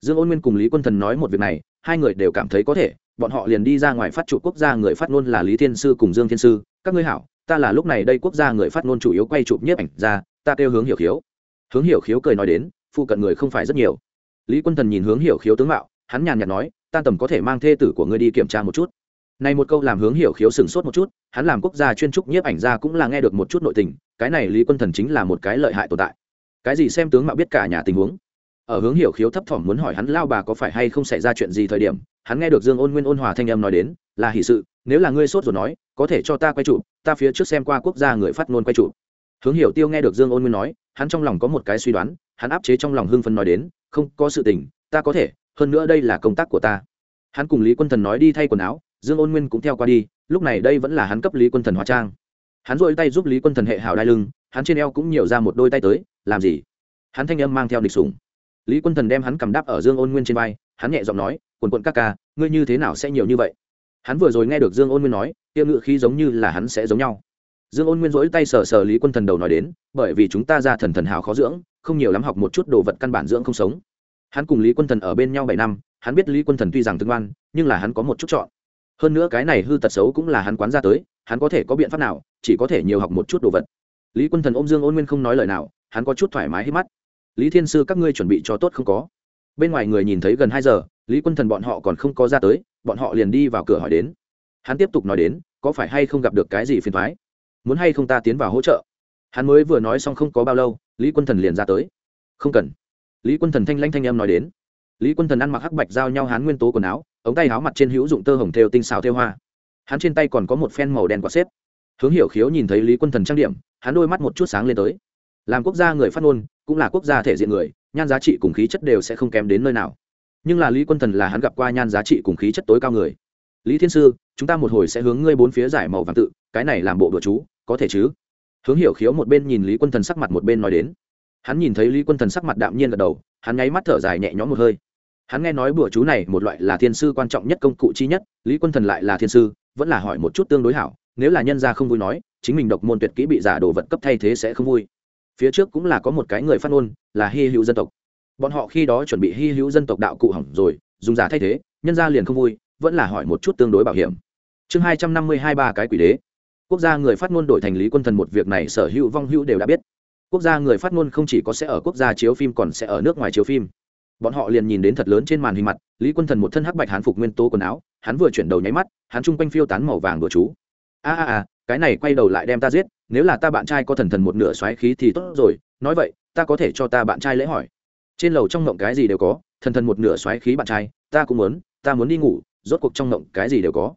Speaker 1: Dương ôn nguyên cùng lý quân thần nói một việc này, hai người đều cảm thấy có thể bọn họ liền đi ra ngoài phát trụ quốc gia người phát ngôn là lý thiên sư cùng dương thiên sư. Các ngươi hảo, ta là lúc này đây quốc gia người phát ngôn chủ yếu quay chụp nhiếp ảnh ra, ta kêu hướng hiểu khiếu. Hướng hiểu khiếu cười nói đến phụ cận người không phải rất nhiều. Lý quân thần nhìn hướng hiểu khiếu tướng mạo, hắn nhàn nhạt nói, ta tầm có thể mang thê tử của ngươi đi kiểm tra một chút. Này một câu làm hướng hiểu khiếu sừng sốt một chút, hắn làm quốc gia chuyên trúc nhiếp ảnh ra cũng là nghe được một chút nội tình, cái này lý quân thần chính là một cái lợi hại tồn tại. Cái gì xem tướng mạo biết cả nhà tình huống. Ở hướng hiểu khiếu thấp thỏm muốn hỏi hắn lao bà có phải hay không xảy ra chuyện gì thời điểm hắn nghe được dương ôn nguyên ôn hòa thanh âm nói đến, là hỷ sự, nếu là ngươi sốt rồi nói, có thể cho ta quay trụ ta phía trước xem qua quốc gia người phát ngôn quay trụ hướng hiểu tiêu nghe được dương ôn nguyên nói, hắn trong lòng có một cái suy đoán, hắn áp chế trong lòng hưng phân nói đến, không, có sự tình, ta có thể, hơn nữa đây là công tác của ta. Hắn cùng lý quân thần nói đi thay quần áo, dương ôn nguyên cũng theo qua đi, lúc này đây vẫn là hắn cấp lý quân thần hóa trang. Hắn dội tay giúp lý quân thần hệ hào đai lưng, hắn trên eo cũng nhiều ra một đôi tay tới, làm gì? Hắn thanh âm mang theo địch sủng. Lý quân thần đem hắn cầm đáp ở dương ôn nguyên trên vai, hắn nhẹ giọng nói quần quận các ca, ngươi như thế nào sẽ nhiều như vậy? Hắn vừa rồi nghe được dương ôn nguyên nói tiêu ngự khí giống như là hắn sẽ giống nhau. Dương ôn nguyên rỗi tay sờ sờ lý quân thần đầu nói đến, bởi vì chúng ta ra thần thần hào khó dưỡng, không nhiều lắm học một chút đồ vật căn bản dưỡng không sống. Hắn cùng lý quân thần ở bên nhau bảy năm, hắn biết lý quân thần tuy rằng tương oan nhưng là hắn có một chút chọn. Hơn nữa cái này hư tật xấu cũng là hắn quán ra tới, hắn có thể có biện pháp nào, chỉ có thể nhiều học một chút đồ vật. Lý quân thần ôm dương ôn nguyên không nói lời nào, hắn có chút thoải mái hết mắt. Lý thiên sư, các ngươi chuẩn bị cho tốt không có? Bên ngoài người nhìn thấy gần hai giờ lý quân thần bọn họ còn không có ra tới, bọn họ liền đi vào cửa hỏi đến. Hắn tiếp tục nói đến, có phải hay không gặp được cái gì phiền thoái muốn hay không ta tiến vào hỗ trợ? Hắn mới vừa nói xong không có bao lâu, lý quân thần liền ra tới. Không cần. Lý quân thần thanh lanh thanh em nói đến. Lý quân thần ăn mặc hắc bạch giao nhau hắn nguyên tố quần áo, ống tay áo mặt trên hữu dụng tơ hồng thêu tinh xào thêu hoa. Hắn trên tay còn có một phen màu đen quả xếp. Hướng hiểu khiếu nhìn thấy lý quân thần trang điểm, hắn đôi mắt một chút sáng lên tới. Làm quốc gia người phát ngôn, cũng là quốc gia thể diện người, nhan giá trị cùng khí chất đều sẽ không kém đến nơi nào nhưng là lý quân thần là hắn gặp qua nhan giá trị cùng khí chất tối cao người. Lý thiên sư, chúng ta một hồi sẽ hướng ngươi bốn phía giải màu vàng tự, cái này làm bộ đ chú, có thể chứ? Hướng hiểu khiếu một bên nhìn lý quân thần sắc mặt một bên nói đến. Hắn nhìn thấy lý quân thần sắc mặt đạm nhiên gật đầu, hắn nháy mắt thở dài nhẹ nhõm một hơi. Hắn nghe nói bữa chú này một loại là thiên sư quan trọng nhất công cụ chi nhất, lý quân thần lại là thiên sư, vẫn là hỏi một chút tương đối hảo, nếu là nhân gia không vui nói, chính mình độc môn tuyệt kỹ bị giả đồ vật cấp thay thế sẽ không vui. Phía trước cũng là có một cái người phát ngôn, là hy hữu dân tộc bọn họ khi đó chuẩn bị hy hữu dân tộc đạo cụ hỏng rồi, dùng giả thay thế, nhân ra liền không vui, vẫn là hỏi một chút tương đối bảo hiểm. Chương hai trăm năm mươi hai ba cái quỷ đế. Quốc gia người phát ngôn đổi thành lý quân thần một việc này sở hữu vong hữu đều đã biết. Quốc gia người phát ngôn không chỉ có sẽ ở quốc gia chiếu phim còn sẽ ở nước ngoài chiếu phim. Bọn họ liền nhìn đến thật lớn trên màn hình mặt, lý quân thần một thân hắc bạch hán phục nguyên tố quần áo, hắn vừa chuyển đầu nháy mắt, hắn chung quanh phiêu tán màu vàng đồ chú. A a a, cái này quay đầu lại đem ta giết, nếu là ta bạn trai có thần thần một nửa xoáy khí thì tốt rồi, nói vậy, ta có thể cho ta bạn trai lễ hỏi trên lầu trong ngộng cái gì đều có, thần thần một nửa xoáy khí bạn trai, ta cũng muốn, ta muốn đi ngủ, rốt cuộc trong ngộng cái gì đều có.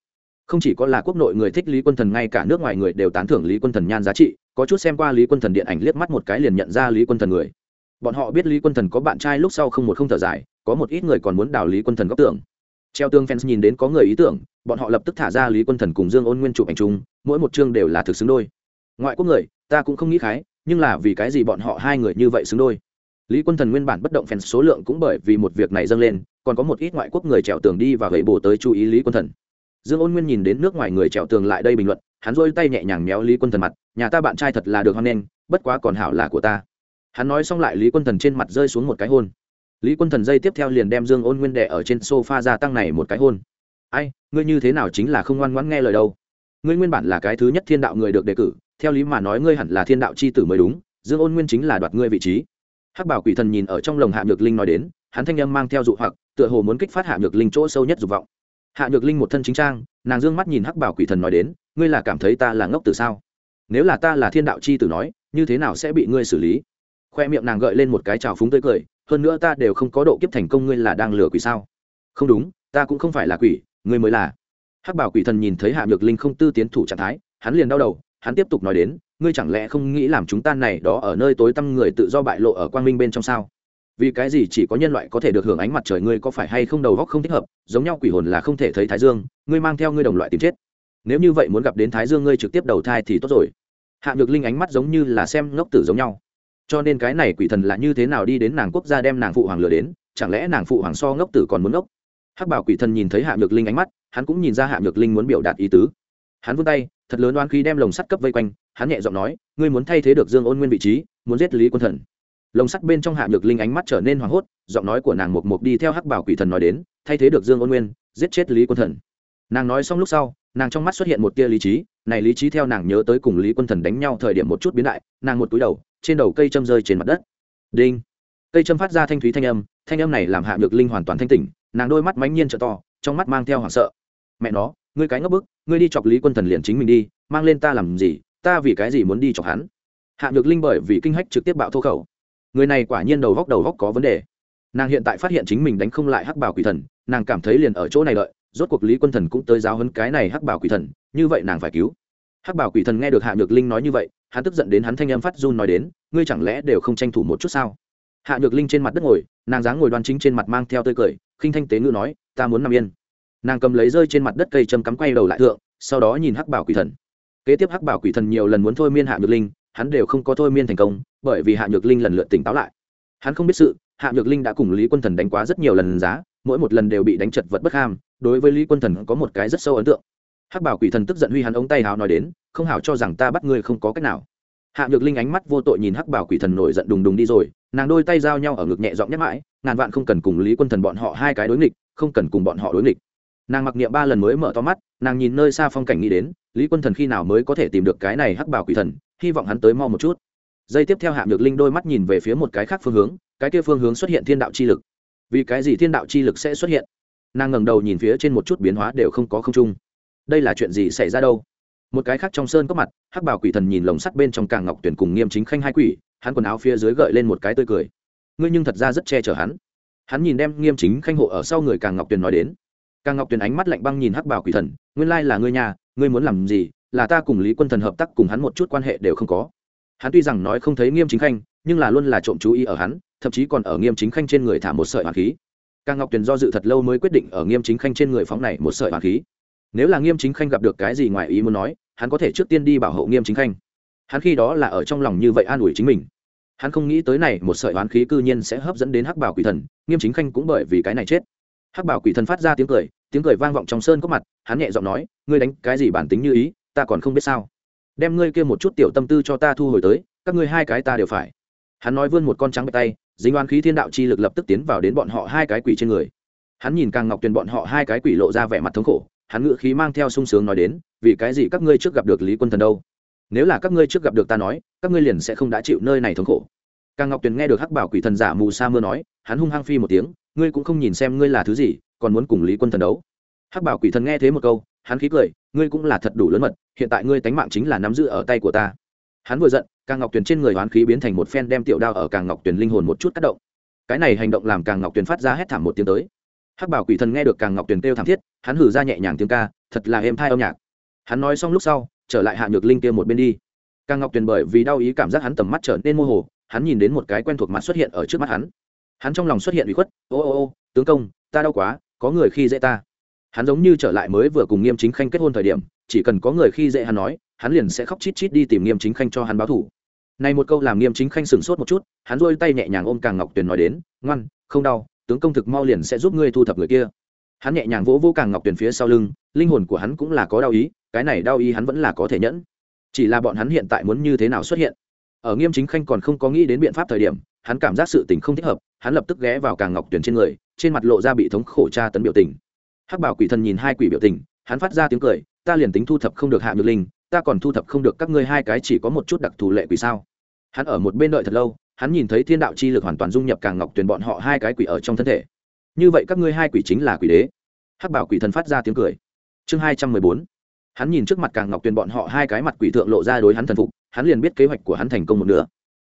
Speaker 1: Không chỉ có là quốc nội người thích lý quân thần, ngay cả nước ngoài người đều tán thưởng lý quân thần nhan giá trị, có chút xem qua lý quân thần điện ảnh liếc mắt một cái liền nhận ra lý quân thần người. Bọn họ biết lý quân thần có bạn trai lúc sau không một không thở dài, có một ít người còn muốn đào lý quân thần góc tưởng. Treo tương fans nhìn đến có người ý tưởng, bọn họ lập tức thả ra lý quân thần cùng dương ôn nguyên chụp ảnh chung, mỗi một chương đều là thực xứng đôi. Ngoại quốc người, ta cũng không nghĩ khái, nhưng là vì cái gì bọn họ hai người như vậy xứng đôi? Lý quân thần nguyên bản bất động phèn số lượng cũng bởi vì một việc này dâng lên, còn có một ít ngoại quốc người trèo tường đi và gậy bồ tới chú ý lý quân thần. Dương ôn nguyên nhìn đến nước ngoài người trèo tường lại đây bình luận, hắn rôi tay nhẹ nhàng méo lý quân thần mặt, nhà ta bạn trai thật là được hoan nghênh, bất quá còn hảo là của ta. Hắn nói xong lại lý quân thần trên mặt rơi xuống một cái hôn. Lý quân thần dây tiếp theo liền đem dương ôn nguyên đẻ ở trên s o f a gia tăng này một cái hôn. Ai, ngươi như thế nào chính là không ngoan ngoãn nghe lời đâu? Ngươi nguyên bản là cái thứ nhất thiên đạo người được đề cử, theo lý mà nói ngươi hẳn là thiên đạo c h i tử mới đúng, dương ôn nguyên chính là đoạt ngươi vị trí hắc bảo quỷ thần nhìn ở trong lồng hạ nhược linh nói đến, hắn thanh âm mang theo dụ hoặc, tựa hồ muốn kích phát hạ nhược linh chỗ sâu nhất dục vọng. Hạ nhược linh một thân chính trang, nàng d ư ơ n g mắt nhìn hắc bảo quỷ thần nói đến, ngươi là cảm thấy ta là ngốc từ sao? Nếu là ta là thiên đạo c h i tử nói, như thế nào sẽ bị ngươi xử lý? Khoe miệng nàng gợi lên một cái trào phúng tươi cười, hơn nữa ta đều không có độ kiếp thành công, ngươi là đang lừa quỷ sao? Không đúng, ta cũng không phải là quỷ, ngươi mới là. Hắc bảo quỷ thần nhìn thấy hạ nhược linh không tư tiến thủ trạng thái, hắn liền đau đầu, hắn tiếp tục nói đến ngươi chẳng lẽ không nghĩ làm chúng ta này đó ở nơi tối tăm người tự do bại lộ ở quang minh bên trong sao? Vì cái gì chỉ có nhân loại có thể được hưởng ánh mặt trời ngươi có phải hay không đầu góc không thích hợp, giống nhau quỷ hồn là không thể thấy thái dương, ngươi mang theo ngươi đồng loại tìm chết. Nếu như vậy muốn gặp đến thái dương ngươi trực tiếp đầu thai thì tốt rồi. Hạ nhược linh ánh mắt giống như là xem ngốc tử giống nhau. Cho nên cái này quỷ thần là như thế nào đi đến nàng quốc gia đem nàng phụ hoàng lừa đến, chẳng lẽ nàng phụ hoàng so ngốc tử còn muốn ngốc? Hắc bảo quỷ thần nhìn thấy hạ nhược linh ánh mắt, hắn cũng nhìn ra hạ nhược linh muốn biểu đạt ý tứ. Hắn vươn tay thật lớn oan khí đem lồng sắt cấp vây quanh, hắn nhẹ giọng nói, ngươi muốn thay thế được dương ôn nguyên vị trí, muốn giết lý quân thần. Lồng sắt bên trong hạ nhược linh ánh mắt trở nên hoảng hốt, giọng nói của nàng mộc mộc đi theo hắc bảo quỷ thần nói đến, thay thế được dương ôn nguyên, giết chết lý quân thần. Nàng nói xong lúc sau, nàng trong mắt xuất hiện một tia lý trí, này lý trí theo nàng nhớ tới cùng lý quân thần đánh nhau thời điểm một chút biến đại, nàng một túi đầu, trên đầu cây châm rơi trên mặt đất. Đinh! Cây châm phát ra thanh thúy thanh âm thanh âm này làm hạ nhược linh hoàn toàn thanh tỉnh, nàng đôi mắt mãnh nhiên trợ to, trong mắt mang theo hoảng sợ. Mẹ nó ngươi cái ngốc bức, ngươi đi chọc lý quân thần liền chính mình đi, mang lên ta làm gì, ta vì cái gì muốn đi chọc hắn? Hạ nhược linh bởi vì kinh hách trực tiếp bạo thô khẩu. Người này quả nhiên đầu góc đầu góc có vấn đề. Nàng hiện tại phát hiện chính mình đánh không lại hắc bảo quỷ thần, nàng cảm thấy liền ở chỗ này đợi, rốt cuộc lý quân thần cũng tới giáo hấn cái này hắc bảo quỷ thần, như vậy nàng phải cứu. Hắc bảo quỷ thần nghe được hạ nhược linh nói như vậy, hắn tức giận đến hắn thanh âm phát run nói đến, ngươi chẳng lẽ đều không tranh thủ một chút sao? Hạ nhược linh trên mặt đất ngồi, nàng dáng ngồi đoan chính trên mặt mang theo tơi cười, khinh thanh tế ngữ nói, ta muốn nằm yên nàng cầm lấy rơi trên mặt đất cây châm cắm quay đầu lại thượng, sau đó nhìn hắc bảo quỷ thần. Kế tiếp hắc bảo quỷ thần nhiều lần muốn thôi miên hạ nhược linh, hắn đều không có thôi miên thành công, bởi vì hạ nhược linh lần lượt tỉnh táo lại. Hắn không biết sự, hạ nhược linh đã cùng lý quân thần đánh quá rất nhiều lần giá, mỗi một lần đều bị đánh chật vật bất ham, đối với lý quân thần có một cái rất sâu ấn tượng. Hắc bảo quỷ thần tức giận huy hắn ống tay hào nói đến, không hảo cho rằng ta bắt ngươi không có cách nào. Hạ nhược linh ánh mắt vô tội nhìn hắc bảo quỷ thần nổi giận đùng đùng đi rồi, nàng đôi tay giao nhau ở ngực nhẹ giọng nhắc mãi, ngàn vạn không cần cùng lý quân thần bọn họ hai cái đối nghịch, không cần cùng bọn họ đối nghịch nàng mặc niệm ba lần mới mở to mắt, nàng nhìn nơi xa phong cảnh nghĩ đến, lý quân thần khi nào mới có thể tìm được cái này hắc bảo quỷ thần, hy vọng hắn tới mau một chút. Giây tiếp theo hạ nhược linh đôi mắt nhìn về phía một cái khác phương hướng, cái kia phương hướng xuất hiện thiên đạo chi lực. Vì cái gì thiên đạo chi lực sẽ xuất hiện? Nàng ngẩng đầu nhìn phía trên một chút biến hóa đều không có không chung. Đây là chuyện gì xảy ra đâu? Một cái khác trong sơn có mặt, hắc bảo quỷ thần nhìn lồng sắt bên trong càng ngọc tuyển cùng nghiêm chính khanh hai quỷ, hắn quần áo phía dưới gợi lên một cái tươi cười. Ngươi nhưng thật ra rất che chở hắn. Hắn nhìn đem nghiêm chính khanh hộ ở sau người càng ngọc tuyền nói đến càng ngọc tuyền ánh mắt lạnh băng nhìn hắc bảo quỷ thần, nguyên lai là ngươi nhà ngươi muốn làm gì, là ta cùng lý quân thần hợp tác cùng hắn một chút quan hệ đều không có. Hắn tuy rằng nói không thấy nghiêm chính khanh, nhưng là luôn là trộm chú ý ở hắn, thậm chí còn ở nghiêm chính khanh trên người thả một sợi hoàng khí. Càng ngọc tuyền do dự thật lâu mới quyết định ở nghiêm chính khanh trên người phóng này một sợi hoàng khí. Nếu là nghiêm chính khanh gặp được cái gì ngoài ý muốn nói, hắn có thể trước tiên đi bảo hộ nghiêm chính khanh. Hắn khi đó là ở trong lòng như vậy an ủi chính mình. Hắn không nghĩ tới này một sợi oán khí cư nhiên sẽ hấp dẫn đến hắc bảo quỷ thần, nghiêm chính khanh cũng bởi vì cái này chết hắc bảo quỷ thần phát ra tiếng cười tiếng cười vang vọng trong sơn có mặt, hắn nhẹ giọng nói, ngươi đánh cái gì bản tính như ý, ta còn không biết sao. Đem ngươi kia một chút tiểu tâm tư cho ta thu hồi tới, các ngươi hai cái ta đều phải. Hắn nói vươn một con trắng bệ tay, dính oan khí thiên đạo chi lực lập tức tiến vào đến bọn họ hai cái quỷ trên người. Hắn nhìn càng ngọc tuyền bọn họ hai cái quỷ lộ ra vẻ mặt thống khổ, hắn ngự khí mang theo sung sướng nói đến, vì cái gì các ngươi trước gặp được lý quân thần đâu? Nếu là các ngươi trước gặp được ta nói, các ngươi liền sẽ không đã chịu nơi này thống khổ. Càng ngọc tuyền nghe được hắc bảo quỷ thần giả mù sa mưa nói, hắn hung hăng phi một tiếng ngươi cũng không nhìn xem ngươi là thứ gì, còn muốn cùng lý quân thần đấu. Hắc bảo quỷ thần nghe thế một câu, hắn khí cười, ngươi cũng là thật đủ lớn mật, hiện tại ngươi tánh mạng chính là nắm giữ ở tay của ta. Hắn vừa giận, càng ngọc tuyền trên người hoán khí biến thành một phen đem tiểu đao ở càng ngọc tuyền linh hồn một chút cắt động. Cái này hành động làm càng ngọc tuyền phát ra hét thảm một tiếng tới. Hắc bảo quỷ thần nghe được càng ngọc tuyền kêu thảm thiết, hắn hử ra nhẹ nhàng tiếng ca, thật là êm thai âm nhạc. Hắn nói xong lúc sau, trở lại hạ nhược linh kia một bên đi. Càng ngọc tuyền bởi vì đau ý cảm giác hắn tầm mắt trở nên mô hồ, hắn nhìn đến một cái quen thuộc mặt xuất hiện ở trước mắt hắn hắn trong lòng xuất hiện bị khuất, ô ô ô, tướng công, ta đau quá, có người khi dễ ta. Hắn giống như trở lại mới vừa cùng nghiêm chính khanh kết hôn thời điểm, chỉ cần có người khi dễ hắn nói, hắn liền sẽ khóc chít chít đi tìm nghiêm chính khanh cho hắn báo thủ này một câu làm nghiêm chính khanh sửng sốt một chút, hắn rôi tay nhẹ nhàng ôm càng ngọc tuyền nói đến, ngoan, không đau, tướng công thực mau liền sẽ giúp ngươi thu thập người kia. Hắn nhẹ nhàng vỗ vỗ càng ngọc tuyền phía sau lưng, linh hồn của hắn cũng là có đau ý, cái này đau ý hắn vẫn là có thể nhẫn. Chỉ là bọn hắn hiện tại muốn như thế nào xuất hiện? Ở nghiêm chính khanh còn không có nghĩ đến biện pháp thời điểm hắn cảm giác sự tình không thích hợp, hắn lập tức ghé vào càng ngọc tuyền trên người, trên mặt lộ ra bị thống khổ tra tấn biểu tình. Hắc bảo quỷ thần nhìn hai quỷ biểu tình, hắn phát ra tiếng cười, ta liền tính thu thập không được hạ nhược linh, ta còn thu thập không được các ngươi hai cái chỉ có một chút đặc thù lệ quỷ sao? Hắn ở một bên đợi thật lâu, hắn nhìn thấy thiên đạo chi lực hoàn toàn dung nhập càng ngọc tuyền bọn họ hai cái quỷ ở trong thân thể. Như vậy các ngươi hai quỷ chính là quỷ đế. Hắc bảo quỷ thần phát ra tiếng cười. Chương hai trăm mười bốn. Hắn nhìn trước mặt càng ngọc tuyền bọn họ hai cái mặt quỷ thượng lộ ra đối hắn thần phục, hắn liền biết kế hoạch của hắn thành công một nửa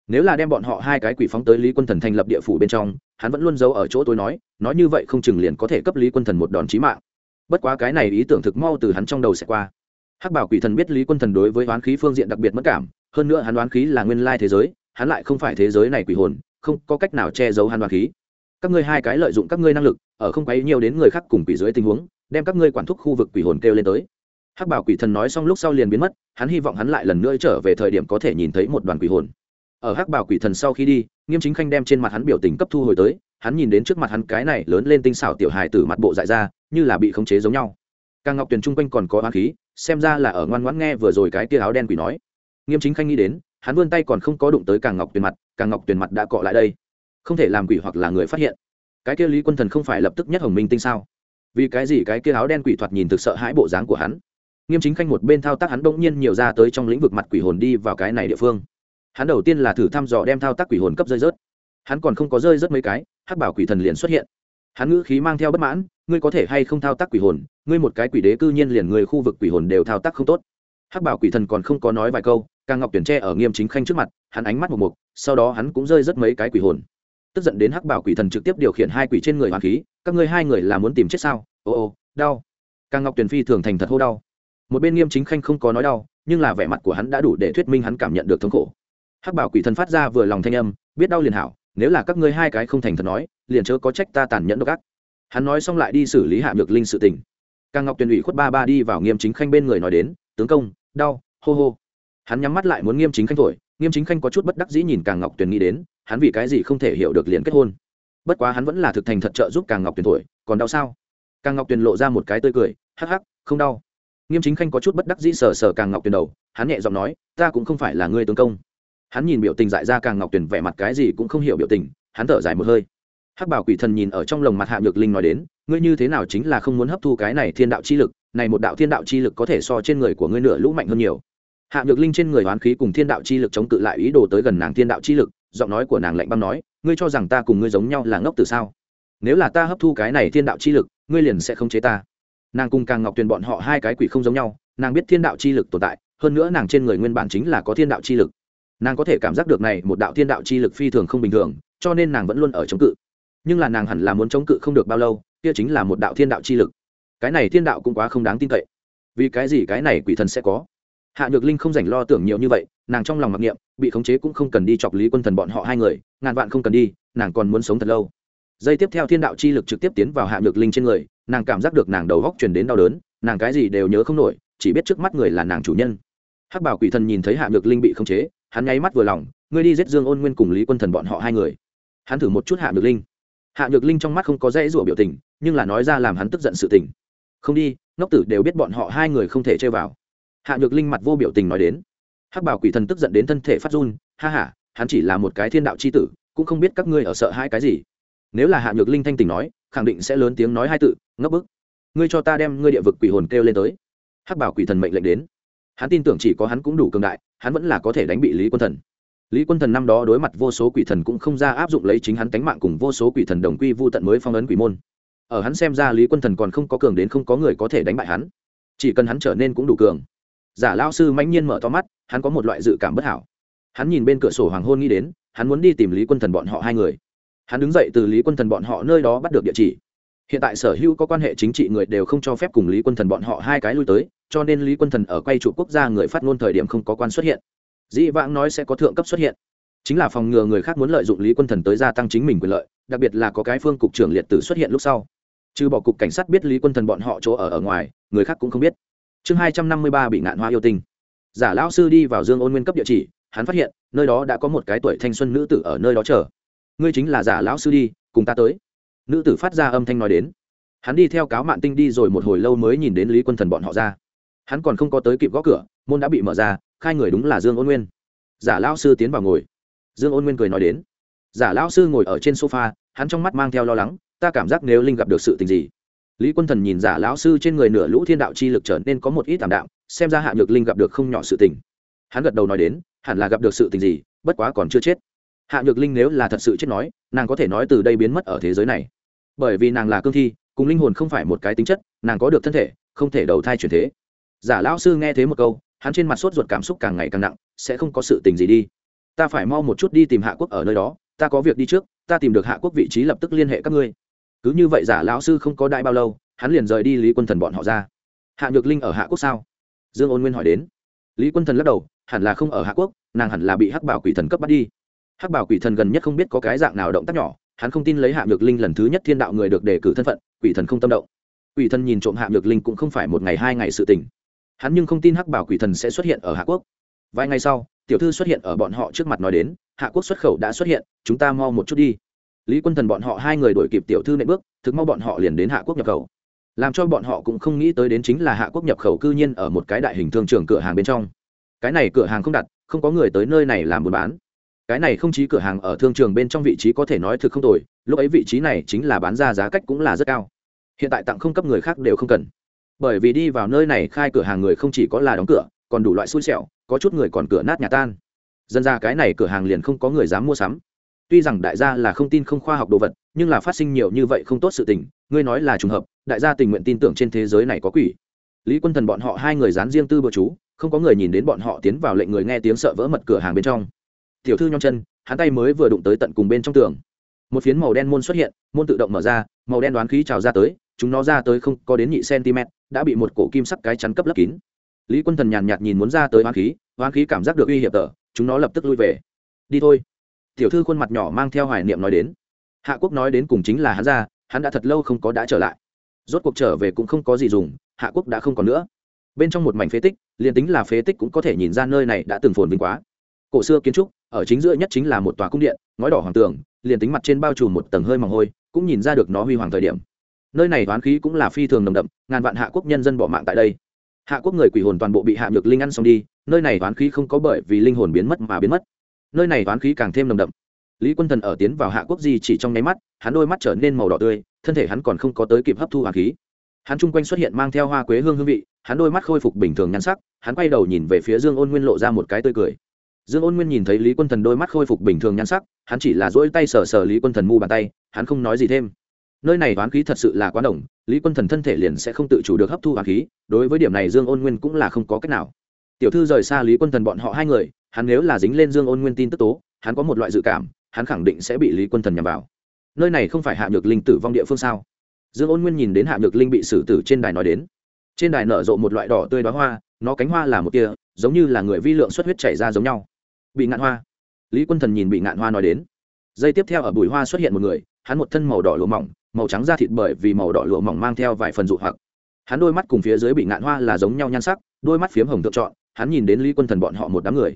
Speaker 1: nếu là đem bọn họ hai cái quỷ phóng tới lý quân thần thành lập địa phủ bên trong, hắn vẫn luôn giấu ở chỗ tôi nói nói như vậy không chừng liền có thể cấp lý quân thần một đòn chí mạng. Bất quá cái này ý tưởng thực mau từ hắn trong đầu sẽ qua. Hắc bảo quỷ thần biết lý quân thần đối với oán khí phương diện đặc biệt mất cảm, hơn nữa hắn oán khí là nguyên lai thế giới, hắn lại không phải thế giới này quỷ hồn, không có cách nào che giấu hắn oán khí. Các ngươi hai cái lợi dụng các ngươi năng lực, ở không quấy nhiều đến người khác cùng quỷ dưới tình huống, đem các ngươi quản thúc khu vực quỷ hồn kêu lên tới. Hắc bảo quỷ thần nói xong lúc sau liền biến mất, hắn hy vọng hắn lại lần nữa trở về thời điểm có thể nhìn thấy một đoàn quỷ hồn ở hắc bảo quỷ thần sau khi đi, nghiêm chính khanh đem trên mặt hắn biểu tình cấp thu hồi tới, hắn nhìn đến trước mặt hắn cái này lớn lên tinh xảo tiểu hài từ mặt bộ dại ra, như là bị khống chế giống nhau. Càng ngọc tuyền chung quanh còn có oán khí, xem ra là ở ngoan ngoãn nghe vừa rồi cái tia áo đen quỷ nói. Nghiêm chính khanh nghĩ đến, hắn vươn tay còn không có đụng tới càng ngọc tuyền mặt, càng ngọc tuyền mặt đã cọ lại đây. Không thể làm quỷ hoặc là người phát hiện. Cái kia lý quân thần không phải lập tức nhất hồng minh tinh sao? Vì cái gì cái kia áo đen quỷ thoạt nhìn thực sợ hãi bộ dáng của hắn? Nghiêm chính khanh một bên thao tác hắn bỗng nhiên nhiều ra tới trong lĩnh vực mặt quỷ hồn đi vào cái này địa phương hắn đầu tiên là thử thăm dò đem thao tác quỷ hồn cấp rơi rớt. Hắn còn không có rơi rớt mấy cái, hắc bảo quỷ thần liền xuất hiện. Hắn ngữ khí mang theo bất mãn, ngươi có thể hay không thao tác quỷ hồn? Ngươi một cái quỷ đế cư nhiên liền người khu vực quỷ hồn đều thao tác không tốt. Hắc bảo quỷ thần còn không có nói vài câu, càng ngọc tuyển tre ở nghiêm chính khanh trước mặt, hắn ánh mắt một mục, sau đó hắn cũng rơi rất mấy cái quỷ hồn. Tức giận đến hắc bảo quỷ thần trực tiếp điều khiển hai quỷ trên người hoàng khí, các ngươi hai người là muốn tìm chết sao? Ô ô, đau. Càng ngọc tuyển phi thường thành thật hô đau. Một bên nghiêm chính khanh không có nói đau, nhưng là vẻ mặt của hắn đã đủ để thuyết minh hắn cảm nhận được thống khổ hắc bảo quỷ thần phát ra vừa lòng thanh âm, biết đau liền hảo, nếu là các ngươi hai cái không thành thật nói, liền chớ có trách ta tàn nhẫn độc ác. Hắn nói xong lại đi xử lý hạ nhược linh sự tình. Càng ngọc tuyền ủy khuất ba ba đi vào nghiêm chính khanh bên người nói đến, tướng công, đau, hô hô. Hắn nhắm mắt lại muốn nghiêm chính khanh thổi, nghiêm chính khanh có chút bất đắc dĩ nhìn càng ngọc tuyền nghĩ đến, hắn vì cái gì không thể hiểu được liền kết hôn. Bất quá hắn vẫn là thực thành thật trợ giúp càng ngọc tuyền thổi, còn đau sao? Càng ngọc tuyền lộ ra một cái tươi cười, hắc hắc, không đau. Nghiêm chính khanh có chút bất đắc dĩ sờ sờ càng ngọc tuyền đầu, hắn nhẹ giọng nói, ta cũng không phải là ngươi tướng công hắn nhìn biểu tình dại ra càng ngọc tuyền vẻ mặt cái gì cũng không hiểu biểu tình, hắn thở dài một hơi. Hắc bảo quỷ thần nhìn ở trong lồng mặt hạ nhược linh nói đến, ngươi như thế nào chính là không muốn hấp thu cái này thiên đạo chi lực, này một đạo thiên đạo chi lực có thể so trên người của ngươi nửa lũ mạnh hơn nhiều. Hạ nhược linh trên người hoán khí cùng thiên đạo chi lực chống cự lại ý đồ tới gần nàng thiên đạo chi lực, giọng nói của nàng lạnh băng nói, ngươi cho rằng ta cùng ngươi giống nhau là ngốc từ sao? Nếu là ta hấp thu cái này thiên đạo chi lực, ngươi liền sẽ không chế ta. Nàng cùng càng ngọc tuyền bọn họ hai cái quỷ không giống nhau, nàng biết thiên đạo chi lực tồn tại, hơn nữa nàng trên người nguyên bản chính là có thiên đạo chi lực nàng có thể cảm giác được này một đạo thiên đạo chi lực phi thường không bình thường, cho nên nàng vẫn luôn ở chống cự. Nhưng là nàng hẳn là muốn chống cự không được bao lâu, kia chính là một đạo thiên đạo chi lực. Cái này thiên đạo cũng quá không đáng tin cậy. Vì cái gì cái này quỷ thần sẽ có? Hạ nhược linh không dành lo tưởng nhiều như vậy, nàng trong lòng mặc niệm, bị khống chế cũng không cần đi chọc lý quân thần bọn họ hai người, ngàn vạn không cần đi, nàng còn muốn sống thật lâu. Giây tiếp theo thiên đạo chi lực trực tiếp tiến vào hạ nhược linh trên người, nàng cảm giác được nàng đầu góc truyền đến đau đớn, nàng cái gì đều nhớ không nổi, chỉ biết trước mắt người là nàng chủ nhân. Hắc bảo quỷ thần nhìn thấy hạ nhược linh bị khống chế hắn nháy mắt vừa lòng, ngươi đi giết dương ôn nguyên cùng lý quân thần bọn họ hai người. Hắn thử một chút hạ nhược linh. Hạ nhược linh trong mắt không có dễ rủa biểu tình, nhưng là nói ra làm hắn tức giận sự tình. Không đi, ngốc tử đều biết bọn họ hai người không thể chơi vào. Hạ nhược linh mặt vô biểu tình nói đến. Hắc bảo quỷ thần tức giận đến thân thể phát run, ha ha, hắn chỉ là một cái thiên đạo c h i tử, cũng không biết các ngươi ở sợ hai cái gì. Nếu là hạ nhược linh thanh tình nói, khẳng định sẽ lớn tiếng nói hai tự ngấp bức. Ngươi cho ta đem ngươi địa vực quỷ hồn kêu lên tới. Hắc bảo quỷ thần mệnh lệnh đến hắn tin tưởng chỉ có hắn cũng đủ cường đại, hắn vẫn là có thể đánh bị lý quân thần. Lý quân thần năm đó đối mặt vô số quỷ thần cũng không ra áp dụng lấy chính hắn tánh mạng cùng vô số quỷ thần đồng quy vô tận mới phong ấn quỷ môn. Ở hắn xem ra lý quân thần còn không có cường đến không có người có thể đánh bại hắn. Chỉ cần hắn trở nên cũng đủ cường. Giả lao sư mãnh nhiên mở to mắt, hắn có một loại dự cảm bất hảo. Hắn nhìn bên cửa sổ hoàng hôn nghĩ đến, hắn muốn đi tìm lý quân thần bọn họ hai người. Hắn đứng dậy từ lý quân thần bọn họ nơi đó bắt được địa chỉ hiện tại sở hữu có quan hệ chính trị người đều không cho phép cùng lý quân thần bọn họ hai cái lui tới, cho nên lý quân thần ở quay trụ quốc gia người phát ngôn thời điểm không có quan xuất hiện. Dĩ vãng nói sẽ có thượng cấp xuất hiện. Chính là phòng ngừa người khác muốn lợi dụng lý quân thần tới gia tăng chính mình quyền lợi, đặc biệt là có cái phương cục trưởng liệt tử xuất hiện lúc sau. Trừ bỏ cục cảnh sát biết lý quân thần bọn họ chỗ ở ở ngoài, người khác cũng không biết. Chương hai trăm năm mươi ba bị ngạn hoa yêu tinh. Giả lão sư đi vào dương ôn nguyên cấp địa chỉ, hắn phát hiện, nơi đó đã có một cái tuổi thanh xuân nữ tử ở nơi đó chờ. Ngươi chính là giả lão sư đi, cùng ta tới nữ tử phát ra âm thanh nói đến. Hắn đi theo cáo mạn tinh đi rồi một hồi lâu mới nhìn đến lý quân thần bọn họ ra. Hắn còn không có tới kịp gõ cửa môn đã bị mở ra khai người đúng là dương ôn nguyên. Giả lão sư tiến vào ngồi. Dương ôn nguyên cười nói đến. Giả lão sư ngồi ở trên sofa hắn trong mắt mang theo lo lắng ta cảm giác nếu linh gặp được sự tình gì. Lý quân thần nhìn giả lão sư trên người nửa lũ thiên đạo chi lực trở nên có một ít tảm đạo, xem ra hạ nhược linh gặp được không nhỏ sự tình. Hắn gật đầu nói đến hẳn là gặp được sự tình gì bất quá còn chưa chết. Hạ nhược linh nếu là thật sự chết nói nàng có thể nói từ đây biến mất ở thế giới này bởi vì nàng là cương thi, cùng linh hồn không phải một cái tính chất, nàng có được thân thể, không thể đầu thai chuyển thế. Giả lão sư nghe thế một câu, hắn trên mặt sốt ruột cảm xúc càng ngày càng nặng, sẽ không có sự tình gì đi. Ta phải mau một chút đi tìm hạ quốc ở nơi đó, ta có việc đi trước, ta tìm được hạ quốc vị trí lập tức liên hệ các ngươi. Cứ như vậy giả lão sư không có đại bao lâu, hắn liền rời đi lý quân thần bọn họ ra. Hạ nhược linh ở hạ quốc sao? Dương ôn nguyên hỏi đến. Lý quân thần lắc đầu, hẳn là không ở hạ quốc, nàng hẳn là bị hắc bảo quỷ thần cấp bắt đi. Hắc bảo quỷ thần gần nhất không biết có cái dạng nào động tác nhỏ hắn không tin lấy hạ nhược linh lần thứ nhất thiên đạo người được đề cử thân phận, quỷ thần không tâm động. Quỷ thần nhìn trộm hạ nhược linh cũng không phải một ngày hai ngày sự tình. Hắn nhưng không tin hắc bảo quỷ thần sẽ xuất hiện ở hạ quốc. Vài ngày sau, tiểu thư xuất hiện ở bọn họ trước mặt nói đến, hạ quốc xuất khẩu đã xuất hiện, chúng ta mau một chút đi. Lý quân thần bọn họ hai người đổi kịp tiểu thư nệ bước, thực mau bọn họ liền đến hạ quốc nhập khẩu. Làm cho bọn họ cũng không nghĩ tới đến chính là hạ quốc nhập khẩu cư nhiên ở một cái đại hình thương trường cửa hàng bên trong. Cái này cửa hàng không đặt, không có người tới nơi này làm buôn bán cái này không chỉ cửa hàng ở thương trường bên trong vị trí có thể nói thực không tồi, lúc ấy vị trí này chính là bán ra giá cách cũng là rất cao. Hiện tại tặng không cấp người khác đều không cần. Bởi vì đi vào nơi này khai cửa hàng người không chỉ có là đóng cửa, còn đủ loại xui xẻo, có chút người còn cửa nát nhà tan. Dân ra cái này cửa hàng liền không có người dám mua sắm. Tuy rằng đại gia là không tin không khoa học đồ vật, nhưng là phát sinh nhiều như vậy không tốt sự tình, ngươi nói là trùng hợp, đại gia tình nguyện tin tưởng trên thế giới này có quỷ. Lý quân thần bọn họ hai người dán riêng tư bờ chú, không có người nhìn đến bọn họ tiến vào lệnh người nghe tiếng sợ vỡ mật cửa hàng bên trong tiểu thư nhon chân, hắn tay mới vừa đụng tới tận cùng bên trong tường. Một phiến màu đen môn xuất hiện, môn tự động mở ra, màu đen đoán khí trào ra tới, chúng nó ra tới không có đến nhị cm đã bị một cổ kim sắc cái chắn cấp lấp kín. Lý quân thần nhàn nhạt nhìn muốn ra tới hoán khí hoán khí cảm giác được uy hiểm tở, chúng nó lập tức lui về. Đi thôi. Tiểu thư khuôn mặt nhỏ mang theo hoài niệm nói đến. Hạ quốc nói đến cùng chính là hắn ra, hắn đã thật lâu không có đã trở lại. Rốt cuộc trở về cũng không có gì dùng, hạ quốc đã không còn nữa. Bên trong một mảnh phế tích, liền tính là phế tích cũng có thể nhìn ra nơi này đã từng phồn vinh quá. Cổ xưa kiến trúc ở chính giữa nhất chính là một tòa cung điện, ngói đỏ hoàng tường, liền tính mặt trên bao trùm một tầng hơi mỏng hôi, cũng nhìn ra được nó huy hoàng thời điểm. Nơi này toán khí cũng là phi thường nồng đậm, ngàn vạn hạ quốc nhân dân bỏ mạng tại đây. Hạ quốc người quỷ hồn toàn bộ bị hạ nhược linh ăn xong đi, nơi này toán khí không có bởi vì linh hồn biến mất mà biến mất. Nơi này toán khí càng thêm nồng đậm. Lý quân thần ở tiến vào hạ quốc di chỉ trong nháy mắt, hắn đôi mắt trở nên màu đỏ tươi, thân thể hắn còn không có tới kịp hấp thu hoàng khí. Hắn chung quanh xuất hiện mang theo hoa quế hương hương vị, hắn đôi mắt khôi phục bình thường nhan sắc, hắn quay đầu nhìn về phía dương ôn nguyên lộ ra một cái tươi cười dương ôn nguyên nhìn thấy lý quân thần đôi mắt khôi phục bình thường nhan sắc, hắn chỉ là dỗi tay sờ sờ lý quân thần mu bàn tay, hắn không nói gì thêm. Nơi này toán khí thật sự là quá đồng lý quân thần thân thể liền sẽ không tự chủ được hấp thu hoàn khí, đối với điểm này dương ôn nguyên cũng là không có cách nào. Tiểu thư rời xa lý quân thần bọn họ hai người, hắn nếu là dính lên dương ôn nguyên tin tức tố, hắn có một loại dự cảm, hắn khẳng định sẽ bị lý quân thần nhằm vào. Nơi này không phải hạ nhược linh tử vong địa phương sao? Dương ôn nguyên nhìn đến hạ nhược linh bị xử tử trên đài nói đến. Trên đài nở rộ một loại đỏ tươi đóa hoa, nó cánh hoa là một tia giống như là người vi lượng xuất huyết chảy ra giống nhau bị ngạn hoa. Lý quân thần nhìn bị ngạn hoa nói đến. Giây tiếp theo ở bùi hoa xuất hiện một người hắn một thân màu đỏ lụa mỏng màu trắng da thịt bởi vì màu đỏ lụa mỏng mang theo vài phần dụ hoặc. Hắn đôi mắt cùng phía dưới bị ngạn hoa là giống nhau nhan sắc đôi mắt phiếm hồng tự chọn, hắn nhìn đến lý quân thần bọn họ một đám người.